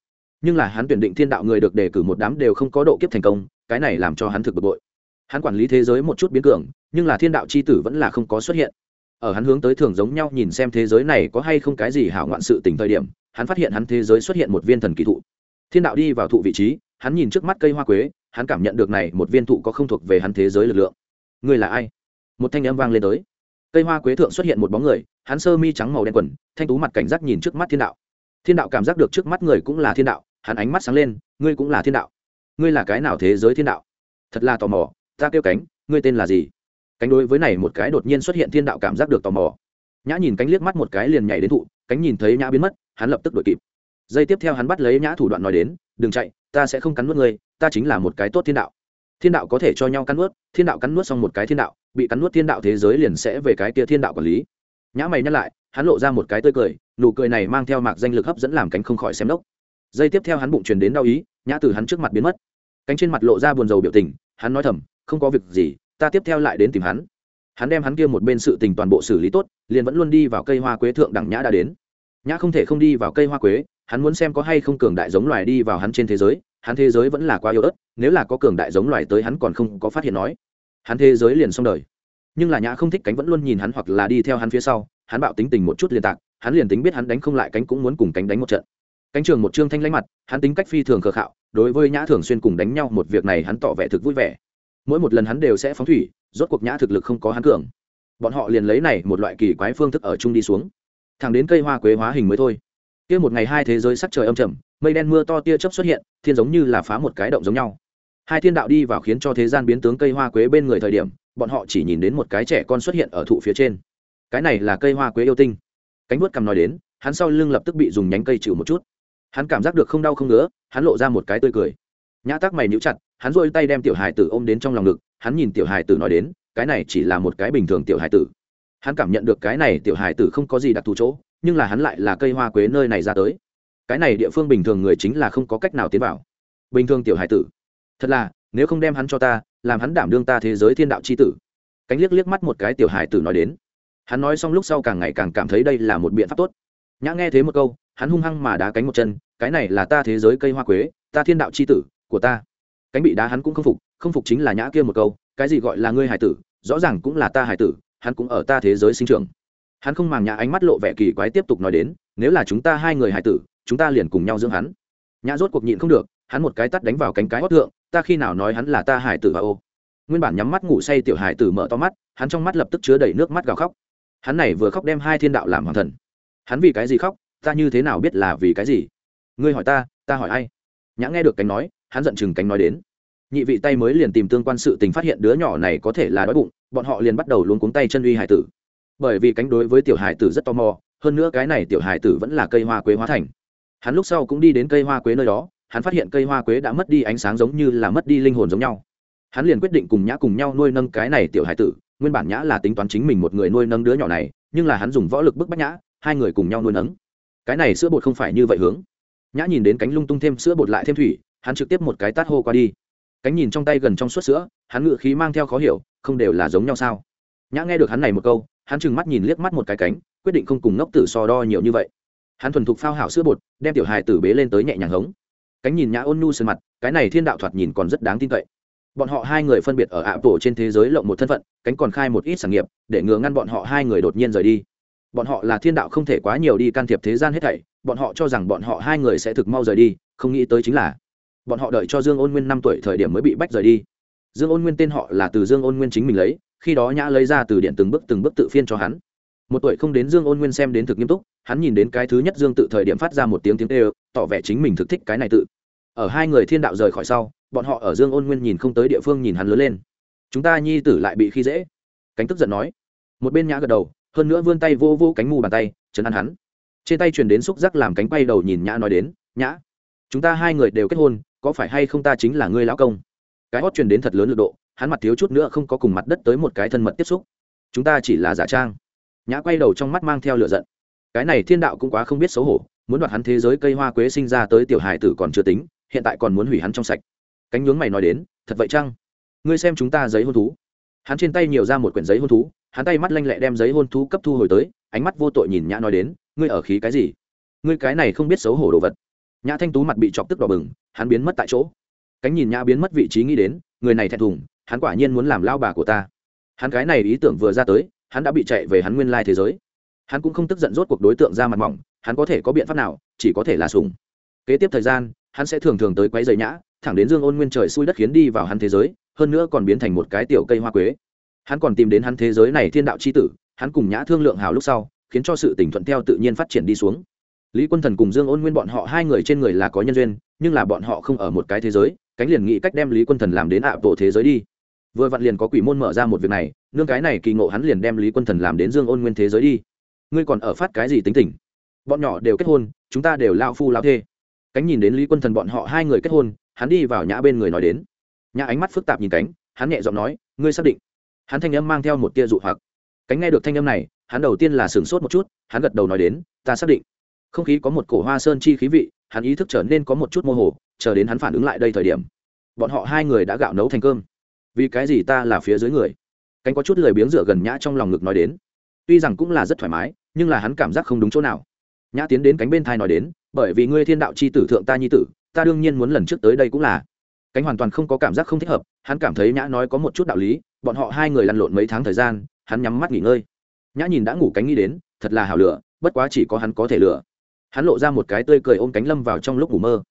Speaker 1: Nhưng là hắn tuyển định thiên đạo người được đề cử một đám đều không có độ kiếp thành công, cái này làm cho hắn thực bực bội. Hắn quản lý thế giới một chút biến cường, nhưng là thiên đạo c h i tử vẫn là không có xuất hiện. Ở hắn hướng tới thường giống nhau nhìn xem thế giới này có hay không cái gì hảo ngoạn sự tình thời điểm, hắn phát hiện hắn thế giới xuất hiện một viên thần kỳ thụ. Thiên đạo đi vào thụ vị trí, hắn nhìn trước mắt cây hoa quế, hắn cảm nhận được này một viên thụ có không thuộc về hắn thế giới lực lượng. Người là ai? Một thanh âm vang lên tới cây hoa quế thượng xuất hiện một bóng người, hắn sơ mi trắng màu đen quần, thanh tú mặt cảnh giác nhìn trước mắt thiên đạo. Thiên đạo cảm giác được trước mắt người cũng là thiên đạo, hắn ánh mắt sáng lên, ngươi cũng là thiên đạo. Ngươi là cái nào thế giới thiên đạo? Thật là tò mò, ta kêu cánh, ngươi tên là gì? Cánh đối với này một cái đột nhiên xuất hiện thiên đạo cảm giác được tò mò. Nhã nhìn cánh liếc mắt một cái liền nhảy đến thụ, cánh nhìn thấy nhã biến mất, hắn lập tức đuổi kịp. Giây tiếp theo hắn bắt lấy nhã thủ đoạn nói đến, đừng chạy, ta sẽ không cắn nuốt ngươi, ta chính là một cái tốt thiên đạo. Thiên đạo có thể cho nhau cắn nuốt, thiên đạo cắn nuốt xong một cái thiên đạo bị cắn nuốt thiên đạo thế giới liền sẽ về cái kia thiên đạo quản lý. Nhã mày nhắc lại, hắn lộ ra một cái tươi cười, nụ cười này mang theo mạc danh lực hấp dẫn làm cánh không khỏi xem đốc. Dây tiếp theo hắn bụng truyền đến đau ý, nhã từ hắn trước mặt biến mất. Cánh trên mặt lộ ra buồn rầu biểu tình, hắn nói thầm, không có việc gì, ta tiếp theo lại đến tìm hắn. Hắn đem hắn kia một bên sự tình toàn bộ xử lý tốt, liền vẫn luôn đi vào cây hoa quế thượng đẳng nhã đã đến. Nhã không thể không đi vào cây hoa quế, hắn muốn xem có hay không cường đại giống loài đi vào hắn trên thế giới, hắn thế giới vẫn là quá yếu ớt, nếu là có cường đại giống loài tới hắn còn không có phát hiện nói hắn thế giới liền xong đời. Nhưng là nhã không thích cánh vẫn luôn nhìn hắn hoặc là đi theo hắn phía sau, hắn bạo tính tình một chút liên tạc, hắn liền tính biết hắn đánh không lại cánh cũng muốn cùng cánh đánh một trận. Cánh trường một trương thanh lãnh mặt, hắn tính cách phi thường khờ khạo, đối với nhã thường xuyên cùng đánh nhau một việc này hắn tỏ vẻ thực vui vẻ. Mỗi một lần hắn đều sẽ phóng thủy, rốt cuộc nhã thực lực không có hắn cường. Bọn họ liền lấy này một loại kỳ quái phương thức ở chung đi xuống. Thẳng đến cây hoa quế hóa hình mới thôi. Kia một ngày hai thế giới sắc trời âm trầm, mây đen mưa to tia chớp xuất hiện, thiên giống như là phá một cái động giống nhau hai thiên đạo đi vào khiến cho thế gian biến tướng cây hoa quế bên người thời điểm, bọn họ chỉ nhìn đến một cái trẻ con xuất hiện ở thụ phía trên. Cái này là cây hoa quế yêu tinh. Cánh vuốt cầm nói đến, hắn sau lưng lập tức bị dùng nhánh cây chịu một chút. Hắn cảm giác được không đau không ngứa, hắn lộ ra một cái tươi cười. Nhã tắc mày níu chặt, hắn rôi tay đem tiểu hài tử ôm đến trong lòng ngực, hắn nhìn tiểu hài tử nói đến, cái này chỉ là một cái bình thường tiểu hài tử. Hắn cảm nhận được cái này tiểu hài tử không có gì đặc thù chỗ, nhưng là hắn lại là cây hoa quế nơi này ra tới. Cái này địa phương bình thường người chính là không có cách nào tiến vào. Bình thường tiểu hài tử thật là nếu không đem hắn cho ta làm hắn đảm đương ta thế giới thiên đạo c h i tử cánh liếc liếc mắt một cái tiểu hải tử nói đến hắn nói xong lúc sau càng ngày càng cảm thấy đây là một biện pháp tốt nhã nghe thế một câu hắn hung hăng mà đá cánh một chân cái này là ta thế giới cây hoa quế ta thiên đạo c h i tử của ta cánh bị đá hắn cũng không phục không phục chính là nhã kia một câu cái gì gọi là ngươi hải tử rõ ràng cũng là ta hải tử hắn cũng ở ta thế giới sinh trưởng hắn không màng nhã ánh mắt lộ vẻ kỳ quái tiếp tục nói đến nếu là chúng ta hai người hải tử chúng ta liền cùng nhau dưỡng hắn nhã rốt cuộc nhịn không được hắn một cái tắt đánh vào cánh cái hót thượng ta khi nào nói hắn là ta hải tử và ô. Nguyên bản nhắm mắt ngủ say tiểu hải tử mở to mắt, hắn trong mắt lập tức chứa đầy nước mắt gào khóc. Hắn này vừa khóc đem hai thiên đạo làm hoàng thần. Hắn vì cái gì khóc, ta như thế nào biết là vì cái gì? Ngươi hỏi ta ta hỏi ai? Nhã nghe được cánh nói, hắn giận chừng cánh nói đến. Nhị vị tay mới liền tìm tương quan sự tình phát hiện đứa nhỏ này có thể là đói bụng, bọn họ liền bắt đầu luôn cuống tay chân uy hải tử. Bởi vì cánh đối với tiểu hải tử rất tò mò, hơn nữa cái này tiểu hải tử vẫn là cây hoa quế hóa thành. Hắn lúc sau cũng đi đến cây hoa quế nơi đó hắn phát hiện cây hoa quế đã mất đi ánh sáng giống như là mất đi linh hồn giống nhau. Hắn liền quyết định cùng nhã cùng nhau nuôi nâng cái này tiểu hải tử, nguyên bản nhã là tính toán chính mình một người nuôi nâng đứa nhỏ này, nhưng là hắn dùng võ lực bức bách nhã, hai người cùng nhau nuôi nấng cái này sữa bột không phải như vậy hướng. Nhã nhìn đến cánh lung tung thêm sữa bột lại thêm thủy, hắn trực tiếp một cái tát hô qua đi. Cánh nhìn trong tay gần trong suốt sữa, hắn ngự khí mang theo khó hiểu, không đều là giống nhau sao? Nhã nghe được hắn này một câu, hắn trừng mắt nhìn liếc mắt một cái cánh, quyết định không cùng ngốc tử so đo nhiều như vậy. Hắn thuần thục phao hảo sữa bột, đem tiểu hài tử bế lên tới nhẹ nhàng hống cánh nhìn nhã ôn nhu sơn mặt, cái này thiên đạo thoạt nhìn còn rất đáng tin cậy. Bọn họ hai người phân biệt ở ạ tổ trên thế giới lộng một thân phận, cánh còn khai một ít sản nghiệp, để ngừa ngăn bọn họ hai người đột nhiên rời đi. Bọn họ là thiên đạo không thể quá nhiều đi can thiệp thế gian hết thảy, bọn họ cho rằng bọn họ hai người sẽ thực mau rời đi, không nghĩ tới chính là, bọn họ đợi cho dương ôn nguyên năm tuổi thời điểm mới bị bách rời đi. Dương ôn nguyên tên họ là từ dương ôn nguyên chính mình lấy, khi đó nhã lấy ra từ điện từng bước từng bước tự phiên cho hắn. Một tuổi không đến dương ôn nguyên xem đến thực nghiêm túc, hắn nhìn đến cái thứ nhất dương tự thời điểm phát ra một tiếng tiếng tê tỏ vẻ chính mình thực thích cái này tự ở hai người thiên đạo rời khỏi sau, bọn họ ở dương ôn nguyên nhìn không tới địa phương nhìn hắn lớn lên. Chúng ta nhi tử lại bị khi dễ. Cánh tức giận nói. Một bên nhã gật đầu, hơn nữa vươn tay vô vô cánh mù bàn tay chấn an hắn. Trên tay truyền đến xúc giác làm cánh quay đầu nhìn nhã nói đến, nhã, chúng ta hai người đều kết hôn, có phải hay không ta chính là ngươi lão công? Cái hót truyền đến thật lớn lực độ, hắn mặt thiếu chút nữa không có cùng mặt đất tới một cái thân mật tiếp xúc. Chúng ta chỉ là giả trang. Nhã quay đầu trong mắt mang theo lửa giận. Cái này thiên đạo cũng quá không biết xấu hổ, muốn đoạt hắn thế giới cây hoa quế sinh ra tới tiểu hài tử còn chưa tính hiện tại còn muốn hủy hắn trong sạch. Cánh nhướng mày nói đến, thật vậy chăng? Ngươi xem chúng ta giấy hôn thú. Hắn trên tay nhiều ra một quyển giấy hôn thú, hắn tay mắt lanh lẹ đem giấy hôn thú cấp thu hồi tới, ánh mắt vô tội nhìn nhã nói đến, ngươi ở khí cái gì? Ngươi cái này không biết xấu hổ đồ vật. Nhã thanh tú mặt bị chọc tức đỏ bừng, hắn biến mất tại chỗ. Cánh nhìn nhã biến mất vị trí nghĩ đến, người này thẹn thùng, hắn quả nhiên muốn làm lao bà của ta. Hắn cái này ý tưởng vừa ra tới, hắn đã bị chạy về hắn nguyên lai thế giới. Hắn cũng không tức giận rốt cuộc đối tượng ra mặt mỏng, hắn có thể có biện pháp nào, chỉ có thể là sùng kế tiếp thời gian hắn sẽ thường thường tới quấy giày nhã, thẳng đến dương ôn nguyên trời xui đất khiến đi vào hắn thế giới, hơn nữa còn biến thành một cái tiểu cây hoa quế. Hắn còn tìm đến hắn thế giới này thiên đạo c h i tử, hắn cùng nhã thương lượng hào lúc sau, khiến cho sự tỉnh thuận theo tự nhiên phát triển đi xuống. Lý quân thần cùng dương ôn nguyên bọn họ hai người trên người là có nhân duyên, nhưng là bọn họ không ở một cái thế giới, cánh liền nghĩ cách đem lý quân thần làm đến ạ bộ thế giới đi. Vừa vặn liền có quỷ môn mở ra một việc này, nương cái này kỳ ngộ hắn liền đem lý quân thần làm đến dương ôn nguyên thế giới đi. Ngươi còn ở phát cái gì tính tình? Bọn nhỏ đều kết hôn, chúng ta đều lao phu lao thê cánh nhìn đến lý quân thần bọn họ hai người kết hôn, hắn đi vào nhã bên người nói đến. Nhã ánh mắt phức tạp nhìn cánh, hắn nhẹ giọng nói, ngươi xác định? Hắn thanh âm mang theo một tia dụ hoặc. Cánh nghe được thanh âm này, hắn đầu tiên là sửng sốt một chút, hắn gật đầu nói đến, ta xác định. Không khí có một cổ hoa sơn chi khí vị, hắn ý thức trở nên có một chút mơ hồ, chờ đến hắn phản ứng lại đây thời điểm, bọn họ hai người đã gạo nấu thành cơm. Vì cái gì ta là phía dưới người? Cánh có chút lời biếng dựa gần nhã trong lòng ngực nói đến. Tuy rằng cũng là rất thoải mái, nhưng là hắn cảm giác không đúng chỗ nào nhã tiến đến cánh bên thai nói đến, bởi vì ngươi thiên đạo c h i tử thượng ta nhi tử, ta đương nhiên muốn lần trước tới đây cũng là. Cánh hoàn toàn không có cảm giác không thích hợp, hắn cảm thấy nhã nói có một chút đạo lý, bọn họ hai người lăn lộn mấy tháng thời gian, hắn nhắm mắt nghỉ ngơi. Nhã nhìn đã ngủ cánh nghĩ đến, thật là hào lửa, bất quá chỉ có hắn có thể lửa. Hắn lộ ra một cái tươi cười ôm cánh lâm vào trong lúc ngủ mơ.